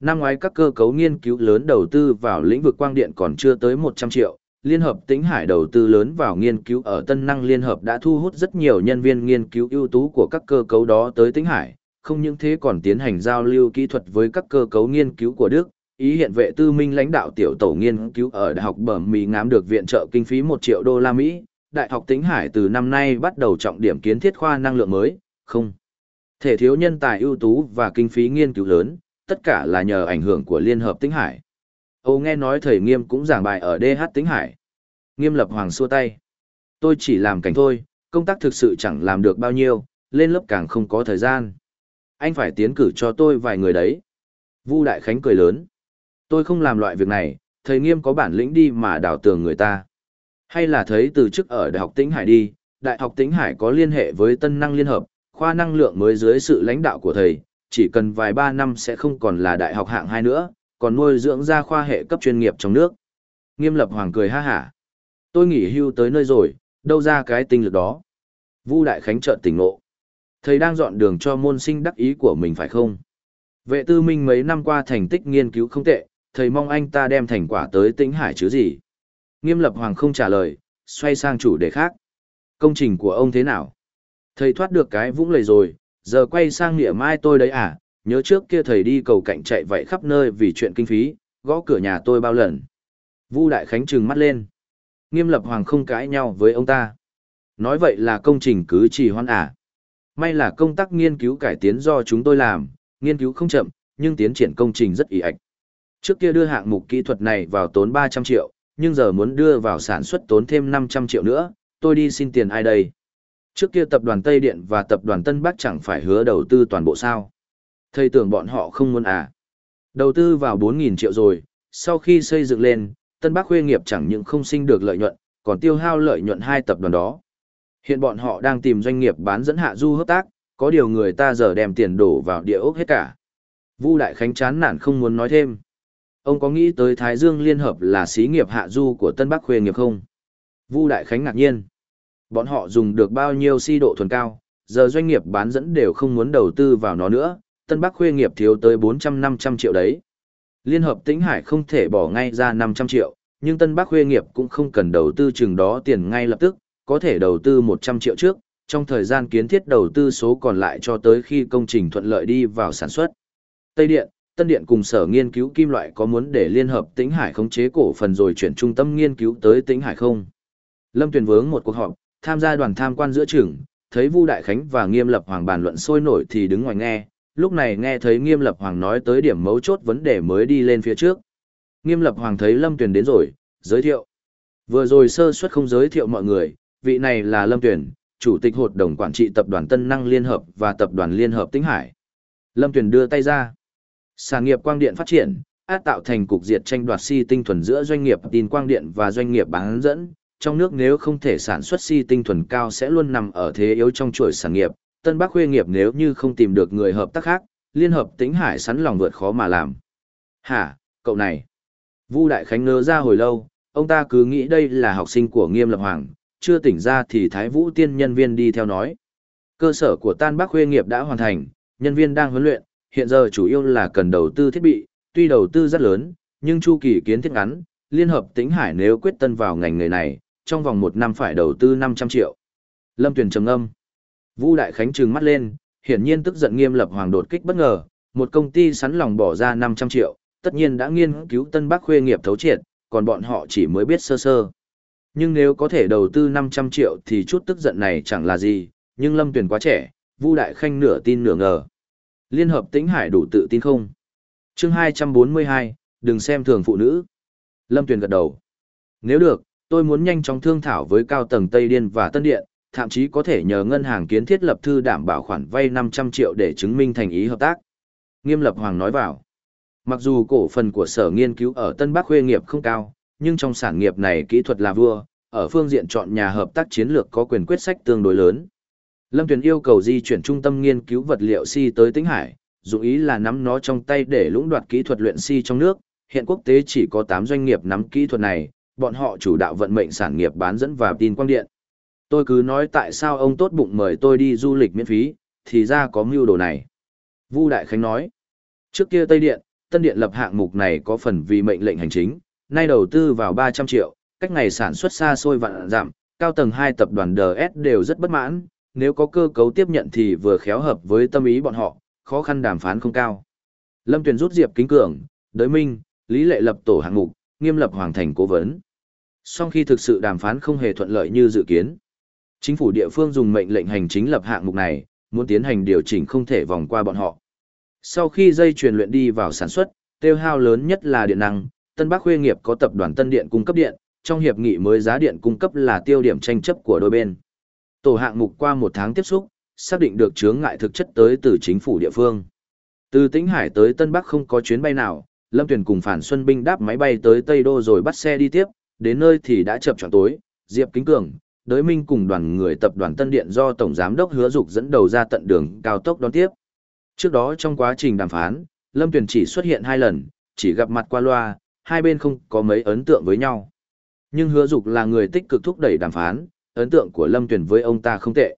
năm ngoái các cơ cấu nghiên cứu lớn đầu tư vào lĩnh vực quang điện còn chưa tới 100 triệu, Liên hợp tính Hải đầu tư lớn vào nghiên cứu ở Tân Năng Liên hợp đã thu hút rất nhiều nhân viên nghiên cứu ưu tú của các cơ cấu đó tới tính Hải, không những thế còn tiến hành giao lưu kỹ thuật với các cơ cấu nghiên cứu của Đức. Ý hiện vệ tư minh lãnh đạo tiểu tổ nghiên cứu ở Đại học Bẩm Mỹ ngám được viện trợ kinh phí 1 triệu đô la Mỹ. Đại học Tĩnh Hải từ năm nay bắt đầu trọng điểm kiến thiết khoa năng lượng mới, không. Thể thiếu nhân tài ưu tú và kinh phí nghiên cứu lớn, tất cả là nhờ ảnh hưởng của Liên hợp Tĩnh Hải. Âu nghe nói thầy Nghiêm cũng giảng bài ở DH Tĩnh Hải. Nghiêm lập hoàng xua tay. Tôi chỉ làm cảnh thôi, công tác thực sự chẳng làm được bao nhiêu, lên lớp càng không có thời gian. Anh phải tiến cử cho tôi vài người đấy. Vu Đại Khánh cười lớn. Tôi không làm loại việc này, thầy Nghiêm có bản lĩnh đi mà đào tường người ta. Hay là thấy từ chức ở Đại học Tĩnh Hải đi, Đại học Tĩnh Hải có liên hệ với Tân Năng Liên Hợp, khoa năng lượng mới dưới sự lãnh đạo của thầy, chỉ cần vài ba năm sẽ không còn là đại học hạng hai nữa, còn nuôi dưỡng ra khoa hệ cấp chuyên nghiệp trong nước. Nghiêm lập hoàng cười ha hả. Tôi nghỉ hưu tới nơi rồi, đâu ra cái tinh lực đó. Vu Đại Khánh chợt tỉnh ngộ. Thầy đang dọn đường cho môn sinh đắc ý của mình phải không? Vệ tư minh mấy năm qua thành tích nghiên cứu không tệ, thầy mong anh ta đem thành quả tới tĩnh hải chứ gì? Nghiêm lập hoàng không trả lời, xoay sang chủ đề khác. Công trình của ông thế nào? Thầy thoát được cái vũng lầy rồi, giờ quay sang nghĩa mai tôi đấy à, nhớ trước kia thầy đi cầu cạnh chạy vậy khắp nơi vì chuyện kinh phí, gõ cửa nhà tôi bao lần. Vu Đại Khánh trừng mắt lên. Nghiêm lập hoàng không cãi nhau với ông ta. Nói vậy là công trình cứ trì hoãn à. May là công tác nghiên cứu cải tiến do chúng tôi làm, nghiên cứu không chậm, nhưng tiến triển công trình rất ỉ ạch. Trước kia đưa hạng mục kỹ thuật này vào tốn 300 triệu, nhưng giờ muốn đưa vào sản xuất tốn thêm 500 triệu nữa, tôi đi xin tiền ai đây? Trước kia tập đoàn Tây Điện và tập đoàn Tân Bắc chẳng phải hứa đầu tư toàn bộ sao. Thầy tưởng bọn họ không muốn à. Đầu tư vào 4.000 triệu rồi, sau khi xây dựng lên, Tân Bắc Khuê nghiệp chẳng những không sinh được lợi nhuận, còn tiêu hao lợi nhuận hai tập đoàn đó. Hiện bọn họ đang tìm doanh nghiệp bán dẫn hạ du hợp tác, có điều người ta giờ đem tiền đổ vào địa ốc hết cả. Vu Đại Khánh chán nản không muốn nói thêm. Ông có nghĩ tới Thái Dương Liên Hợp là xí nghiệp hạ du của Tân Bắc Khuê nghiệp không? Vu Đại Khánh ngạc nhiên. Bọn họ dùng được bao nhiêu si độ thuần cao, giờ doanh nghiệp bán dẫn đều không muốn đầu tư vào nó nữa, Tân Bắc Khuê nghiệp thiếu tới 400-500 triệu đấy. Liên hợp Tĩnh Hải không thể bỏ ngay ra 500 triệu, nhưng Tân Bắc Khuê nghiệp cũng không cần đầu tư chừng đó tiền ngay lập tức, có thể đầu tư 100 triệu trước, trong thời gian kiến thiết đầu tư số còn lại cho tới khi công trình thuận lợi đi vào sản xuất. Tây Điện, Tân Điện cùng Sở Nghiên cứu Kim loại có muốn để Liên hợp Tĩnh Hải khống chế cổ phần rồi chuyển trung tâm nghiên cứu tới Tĩnh Hải không? Lâm Tuyền vướng một cuộc họp, tham gia đoàn tham quan giữa trường, thấy Vu Đại Khánh và Nghiêm Lập Hoàng bàn luận sôi nổi thì đứng ngoài nghe, lúc này nghe thấy Nghiêm Lập Hoàng nói tới điểm mấu chốt vấn đề mới đi lên phía trước. Nghiêm Lập Hoàng thấy Lâm Tuyền đến rồi, giới thiệu. Vừa rồi sơ suất không giới thiệu mọi người, vị này là Lâm Tuyền, Chủ tịch Hội đồng Quản trị Tập đoàn Tân Năng Liên Hợp và Tập đoàn Liên Hợp Tĩnh Hải. Lâm Tuyền đưa tay ra. Sản nghiệp quang điện phát triển, át tạo thành cục diệt tranh đoạt si tinh thuần giữa doanh nghiệp tin quang điện và doanh nghiệp bán dẫn. Trong nước nếu không thể sản xuất si tinh thuần cao sẽ luôn nằm ở thế yếu trong chuỗi sản nghiệp. Tân Bắc Khuê nghiệp nếu như không tìm được người hợp tác khác, Liên Hợp Tĩnh Hải sẵn lòng vượt khó mà làm. Hả, cậu này. Vu Đại Khánh ngơ ra hồi lâu, ông ta cứ nghĩ đây là học sinh của Nghiêm Lập Hoàng, chưa tỉnh ra thì Thái Vũ Tiên nhân viên đi theo nói. Cơ sở của Tan Bắc Khuê nghiệp đã hoàn thành, nhân viên đang huấn luyện, hiện giờ chủ yếu là cần đầu tư thiết bị, tuy đầu tư rất lớn, nhưng chu kỳ kiến thiết ngắn, Liên hợp Tĩnh Hải nếu quyết tân vào ngành nghề này, trong vòng một năm phải đầu tư 500 triệu. Lâm Tuyền trầm âm. Vũ Đại Khánh trừng mắt lên, hiển nhiên tức giận nghiêm lập hoàng đột kích bất ngờ, một công ty sẵn lòng bỏ ra 500 triệu, tất nhiên đã nghiên cứu Tân Bắc Khuê nghiệp thấu triệt, còn bọn họ chỉ mới biết sơ sơ. Nhưng nếu có thể đầu tư 500 triệu thì chút tức giận này chẳng là gì, nhưng Lâm Tuyền quá trẻ, Vu Đại Khanh nửa tin nửa ngờ. Liên hợp Tĩnh Hải đủ tự tin không? chương 242, đừng xem thường phụ nữ. Lâm Tuyền gật đầu. Nếu được, tôi muốn nhanh chóng thương thảo với cao tầng Tây Điên và Tân Điện, thậm chí có thể nhờ ngân hàng kiến thiết lập thư đảm bảo khoản vay 500 triệu để chứng minh thành ý hợp tác. Nghiêm Lập Hoàng nói vào. Mặc dù cổ phần của sở nghiên cứu ở Tân Bắc Khuê nghiệp không cao, nhưng trong sản nghiệp này kỹ thuật là vua, ở phương diện chọn nhà hợp tác chiến lược có quyền quyết sách tương đối lớn. Lâm Tuyền yêu cầu di chuyển trung tâm nghiên cứu vật liệu si tới Tĩnh Hải, dụng ý là nắm nó trong tay để lũng đoạt kỹ thuật luyện si trong nước. Hiện quốc tế chỉ có 8 doanh nghiệp nắm kỹ thuật này, bọn họ chủ đạo vận mệnh sản nghiệp bán dẫn và tin quang điện. Tôi cứ nói tại sao ông tốt bụng mời tôi đi du lịch miễn phí, thì ra có mưu đồ này. Vu Đại Khánh nói, trước kia Tây Điện, Tân Điện lập hạng mục này có phần vì mệnh lệnh hành chính, nay đầu tư vào 300 triệu, cách ngày sản xuất xa xôi vạn giảm, cao tầng hai tập đoàn DS đều rất bất mãn, nếu có cơ cấu tiếp nhận thì vừa khéo hợp với tâm ý bọn họ, khó khăn đàm phán không cao. Lâm Tuyền rút Diệp Kính Cường, Đới Minh, Lý Lệ lập tổ hạng mục, nghiêm lập hoàng thành cố vấn. Song khi thực sự đàm phán không hề thuận lợi như dự kiến, chính phủ địa phương dùng mệnh lệnh hành chính lập hạng mục này, muốn tiến hành điều chỉnh không thể vòng qua bọn họ. Sau khi dây truyền luyện đi vào sản xuất, tiêu hao lớn nhất là điện năng, Tân Bắc Khuê nghiệp có tập đoàn Tân Điện cung cấp điện, trong hiệp nghị mới giá điện cung cấp là tiêu điểm tranh chấp của đôi bên. Tổ hạng mục qua một tháng tiếp xúc, xác định được chướng ngại thực chất tới từ chính phủ địa phương. Từ Tĩnh Hải tới Tân Bắc không có chuyến bay nào, Lâm Tuyền cùng Phản Xuân binh đáp máy bay tới Tây Đô rồi bắt xe đi tiếp, đến nơi thì đã chập choạng tối, Diệp Kính Cường, Đới Minh cùng đoàn người tập đoàn Tân Điện do Tổng Giám đốc Hứa Dục dẫn đầu ra tận đường cao tốc đón tiếp. Trước đó trong quá trình đàm phán, Lâm Tuyền chỉ xuất hiện hai lần, chỉ gặp mặt qua loa, hai bên không có mấy ấn tượng với nhau. Nhưng Hứa Dục là người tích cực thúc đẩy đàm phán, ấn tượng của Lâm Tuyền với ông ta không tệ.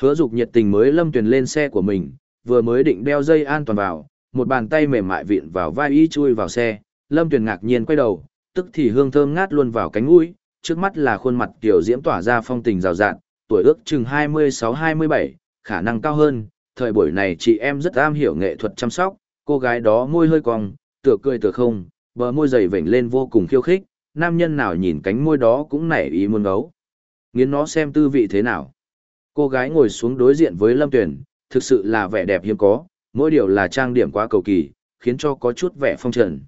Hứa dục nhiệt tình mới Lâm Tuyền lên xe của mình, vừa mới định đeo dây an toàn vào, một bàn tay mềm mại vịn vào vai y chui vào xe, Lâm Tuyền ngạc nhiên quay đầu, tức thì hương thơm ngát luôn vào cánh mũi, trước mắt là khuôn mặt tiểu diễm tỏa ra phong tình rào rạt, tuổi ước chừng 26-27, khả năng cao hơn, thời buổi này chị em rất am hiểu nghệ thuật chăm sóc, cô gái đó môi hơi cong, tựa cười tựa không, bờ môi dày vểnh lên vô cùng khiêu khích, nam nhân nào nhìn cánh môi đó cũng nảy ý muốn gấu. Nghiến nó xem tư vị thế nào. Cô gái ngồi xuống đối diện với Lâm Tuyển, thực sự là vẻ đẹp hiếm có, mỗi điều là trang điểm quá cầu kỳ, khiến cho có chút vẻ phong trần.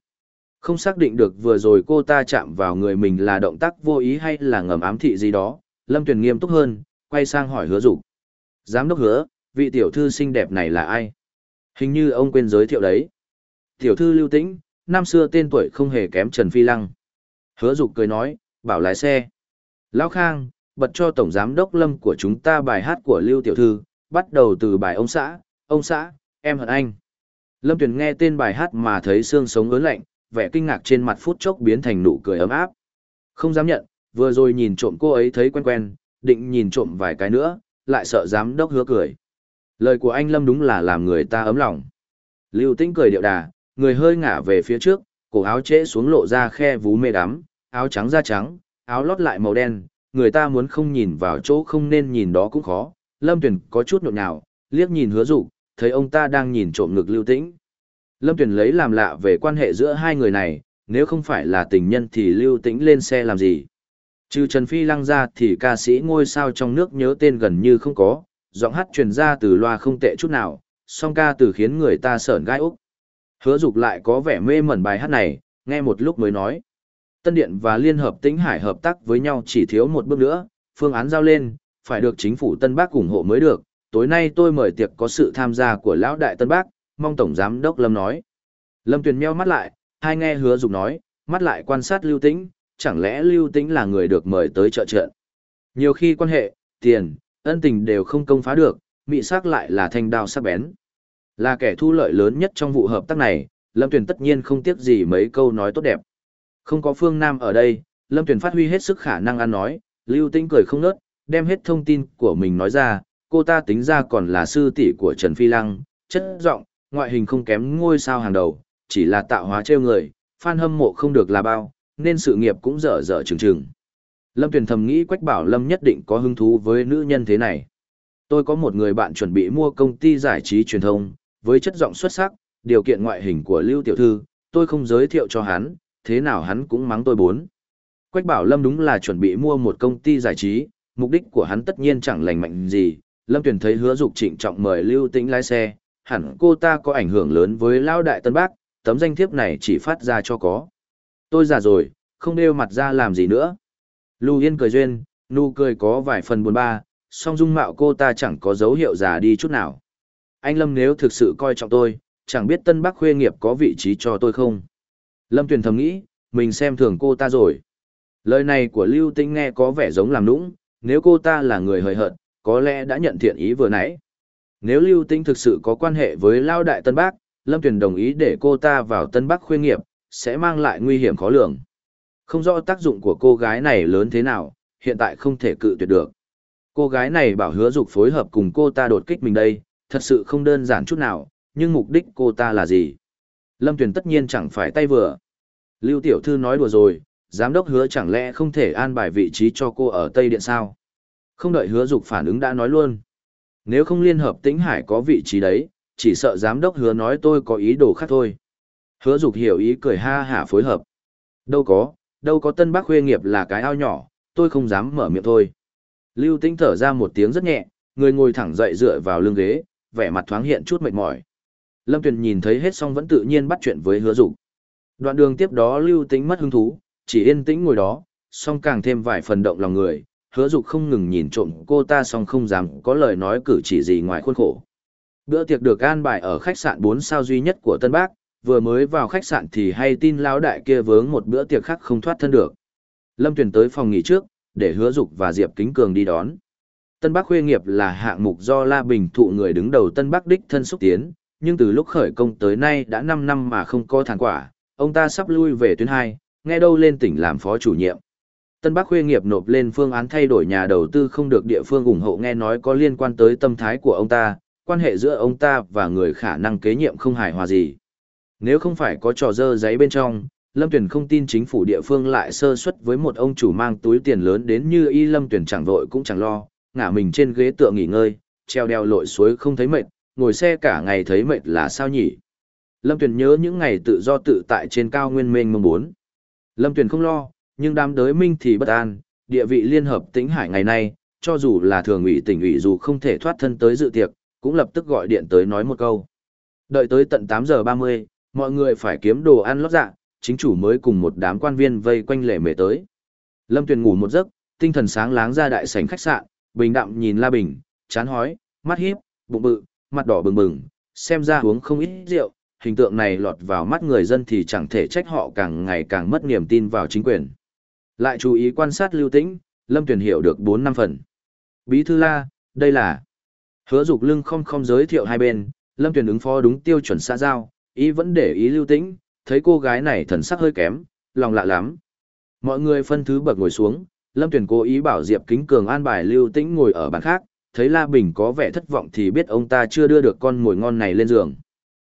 Không xác định được vừa rồi cô ta chạm vào người mình là động tác vô ý hay là ngầm ám thị gì đó, Lâm Tuyền nghiêm túc hơn, quay sang hỏi hứa dục Giám đốc hứa, vị tiểu thư xinh đẹp này là ai? Hình như ông quên giới thiệu đấy. Tiểu thư lưu tĩnh, năm xưa tên tuổi không hề kém Trần Phi Lăng. Hứa dục cười nói, bảo lái xe. Lão Khang, bật cho Tổng Giám đốc Lâm của chúng ta bài hát của Lưu Tiểu Thư, bắt đầu từ bài ông xã, ông xã, em hận anh. Lâm Tuyền nghe tên bài hát mà thấy xương sống ớn lạnh, vẻ kinh ngạc trên mặt phút chốc biến thành nụ cười ấm áp. Không dám nhận, vừa rồi nhìn trộm cô ấy thấy quen quen, định nhìn trộm vài cái nữa, lại sợ giám đốc hứa cười. Lời của anh Lâm đúng là làm người ta ấm lòng. Lưu Tĩnh cười điệu đà, người hơi ngả về phía trước, cổ áo trễ xuống lộ ra khe vú mê đắm, áo trắng da trắng, áo lót lại màu đen, người ta muốn không nhìn vào chỗ không nên nhìn đó cũng khó. Lâm Tuyền có chút nhộn nhào, liếc nhìn hứa dụ, thấy ông ta đang nhìn trộm ngực lưu tĩnh. Lâm Tuyền lấy làm lạ về quan hệ giữa hai người này, nếu không phải là tình nhân thì lưu tĩnh lên xe làm gì. Trừ Trần Phi lăng ra thì ca sĩ ngôi sao trong nước nhớ tên gần như không có, giọng hát truyền ra từ loa không tệ chút nào, song ca từ khiến người ta sởn gai úc. Hứa dục lại có vẻ mê mẩn bài hát này, nghe một lúc mới nói. Tân Điện và Liên Hợp Tĩnh Hải hợp tác với nhau chỉ thiếu một bước nữa, phương án giao lên, phải được chính phủ Tân Bắc ủng hộ mới được, tối nay tôi mời tiệc có sự tham gia của lão đại Tân Bắc, mong Tổng Giám Đốc Lâm nói. Lâm Tuyền meo mắt lại, hai nghe hứa dục nói, mắt lại quan sát Lưu Tĩnh, chẳng lẽ Lưu Tĩnh là người được mời tới trợ trận. Nhiều khi quan hệ, tiền, ân tình đều không công phá được, mị sắc lại là thanh đao sắc bén. Là kẻ thu lợi lớn nhất trong vụ hợp tác này, Lâm Tuyền tất nhiên không tiếc gì mấy câu nói tốt đẹp. Không có Phương Nam ở đây, Lâm Tuyền phát huy hết sức khả năng ăn nói, Lưu Tĩnh cười không nớt, đem hết thông tin của mình nói ra, cô ta tính ra còn là sư tỷ của Trần Phi Lăng, chất giọng, ngoại hình không kém ngôi sao hàng đầu, chỉ là tạo hóa trêu người, fan hâm mộ không được là bao, nên sự nghiệp cũng dở dở chừng chừng. Lâm Tuyền thầm nghĩ Quách Bảo Lâm nhất định có hứng thú với nữ nhân thế này. Tôi có một người bạn chuẩn bị mua công ty giải trí truyền thông, với chất giọng xuất sắc, điều kiện ngoại hình của Lưu Tiểu Thư, tôi không giới thiệu cho hắn, thế nào hắn cũng mắng tôi bốn. Quách Bảo Lâm đúng là chuẩn bị mua một công ty giải trí, mục đích của hắn tất nhiên chẳng lành mạnh gì. Lâm Tuyền thấy hứa dục trịnh trọng mời Lưu Tĩnh lái xe, hẳn cô ta có ảnh hưởng lớn với Lão Đại Tân Bác, tấm danh thiếp này chỉ phát ra cho có. Tôi già rồi, không đeo mặt ra làm gì nữa. Lưu Yên cười duyên, nụ cười có vài phần buồn ba, song dung mạo cô ta chẳng có dấu hiệu già đi chút nào. Anh Lâm nếu thực sự coi trọng tôi, chẳng biết Tân Bắc khuê nghiệp có vị trí cho tôi không. Lâm Tuyền thầm nghĩ, mình xem thường cô ta rồi. Lời này của Lưu Tĩnh nghe có vẻ giống làm nũng, nếu cô ta là người hời hợt, có lẽ đã nhận thiện ý vừa nãy. Nếu Lưu Tĩnh thực sự có quan hệ với Lao Đại Tân Bắc, Lâm Tuyền đồng ý để cô ta vào Tân Bắc khuê nghiệp, sẽ mang lại nguy hiểm khó lường. Không rõ tác dụng của cô gái này lớn thế nào, hiện tại không thể cự tuyệt được. Cô gái này bảo hứa dục phối hợp cùng cô ta đột kích mình đây, thật sự không đơn giản chút nào, nhưng mục đích cô ta là gì? Lâm Tuyền tất nhiên chẳng phải tay vừa. Lưu Tiểu Thư nói đùa rồi, giám đốc hứa chẳng lẽ không thể an bài vị trí cho cô ở Tây Điện sao? Không đợi hứa dục phản ứng đã nói luôn. Nếu không liên hợp tĩnh hải có vị trí đấy, chỉ sợ giám đốc hứa nói tôi có ý đồ khác thôi. Hứa dục hiểu ý cười ha hả phối hợp. Đâu có, đâu có tân bác khuê nghiệp là cái ao nhỏ, tôi không dám mở miệng thôi. Lưu tĩnh thở ra một tiếng rất nhẹ, người ngồi thẳng dậy dựa vào lưng ghế, vẻ mặt thoáng hiện chút mệt mỏi. Lâm Tuyền nhìn thấy hết xong vẫn tự nhiên bắt chuyện với hứa dục. Đoạn đường tiếp đó lưu tĩnh mất hứng thú, chỉ yên tĩnh ngồi đó, song càng thêm vài phần động lòng người, hứa dục không ngừng nhìn trộm cô ta song không dám có lời nói cử chỉ gì ngoài khuôn khổ. Bữa tiệc được an bài ở khách sạn bốn sao duy nhất của Tân Bác, vừa mới vào khách sạn thì hay tin lão đại kia vướng một bữa tiệc khác không thoát thân được. Lâm Tuyền tới phòng nghỉ trước, để hứa dục và Diệp Kính Cường đi đón. Tân Bắc Khuê nghiệp là hạng mục do La Bình thụ người đứng đầu Tân Bắc đích thân xúc tiến, nhưng từ lúc khởi công tới nay đã 5 năm mà không có thành quả, ông ta sắp lui về tuyến 2, nghe đâu lên tỉnh làm phó chủ nhiệm. Tân Bắc Khuê nghiệp nộp lên phương án thay đổi nhà đầu tư không được địa phương ủng hộ nghe nói có liên quan tới tâm thái của ông ta, quan hệ giữa ông ta và người khả năng kế nhiệm không hài hòa gì. Nếu không phải có trò dơ giấy bên trong, Lâm Tuyển không tin chính phủ địa phương lại sơ suất với một ông chủ mang túi tiền lớn đến như y Lâm Tuyển chẳng vội cũng chẳng lo, ngả mình trên ghế tựa nghỉ ngơi, treo đeo lội suối không thấy mệt, ngồi xe cả ngày thấy mệt là sao nhỉ? Lâm Tuyển nhớ những ngày tự do tự tại trên cao nguyên mênh mông bốn. Lâm Tuyển không lo, nhưng đám đới minh thì bất an, địa vị liên hợp tĩnh hải ngày nay, cho dù là thường ủy tỉnh ủy dù không thể thoát thân tới dự tiệc, cũng lập tức gọi điện tới nói một câu. Đợi tới tận 8 giờ 30, mọi người phải kiếm đồ ăn lót dạ, chính chủ mới cùng một đám quan viên vây quanh lệ mề tới. Lâm Tuyền ngủ một giấc, tinh thần sáng láng ra đại sảnh khách sạn, bình đạm nhìn La Bình, chán hói, mắt híp bụng bự, mặt đỏ bừng bừng, xem ra uống không ít rượu, hình tượng này lọt vào mắt người dân thì chẳng thể trách họ càng ngày càng mất niềm tin vào chính quyền. Lại chú ý quan sát lưu tĩnh, Lâm Tuyền hiểu được 4 năm phần. Bí thư la, đây là... Hứa dục lưng không không giới thiệu hai bên, Lâm Tuyền ứng phó đúng tiêu chuẩn xã giao, ý vẫn để ý lưu tĩnh, thấy cô gái này thần sắc hơi kém, lòng lạ lắm. Mọi người phân thứ bậc ngồi xuống, Lâm Tuyền cố ý bảo Diệp Kính Cường an bài lưu tĩnh ngồi ở bàn khác, thấy La Bình có vẻ thất vọng thì biết ông ta chưa đưa được con mồi ngon này lên giường.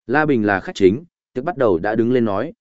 La Bình là khách chính, tức bắt đầu đã đứng lên nói.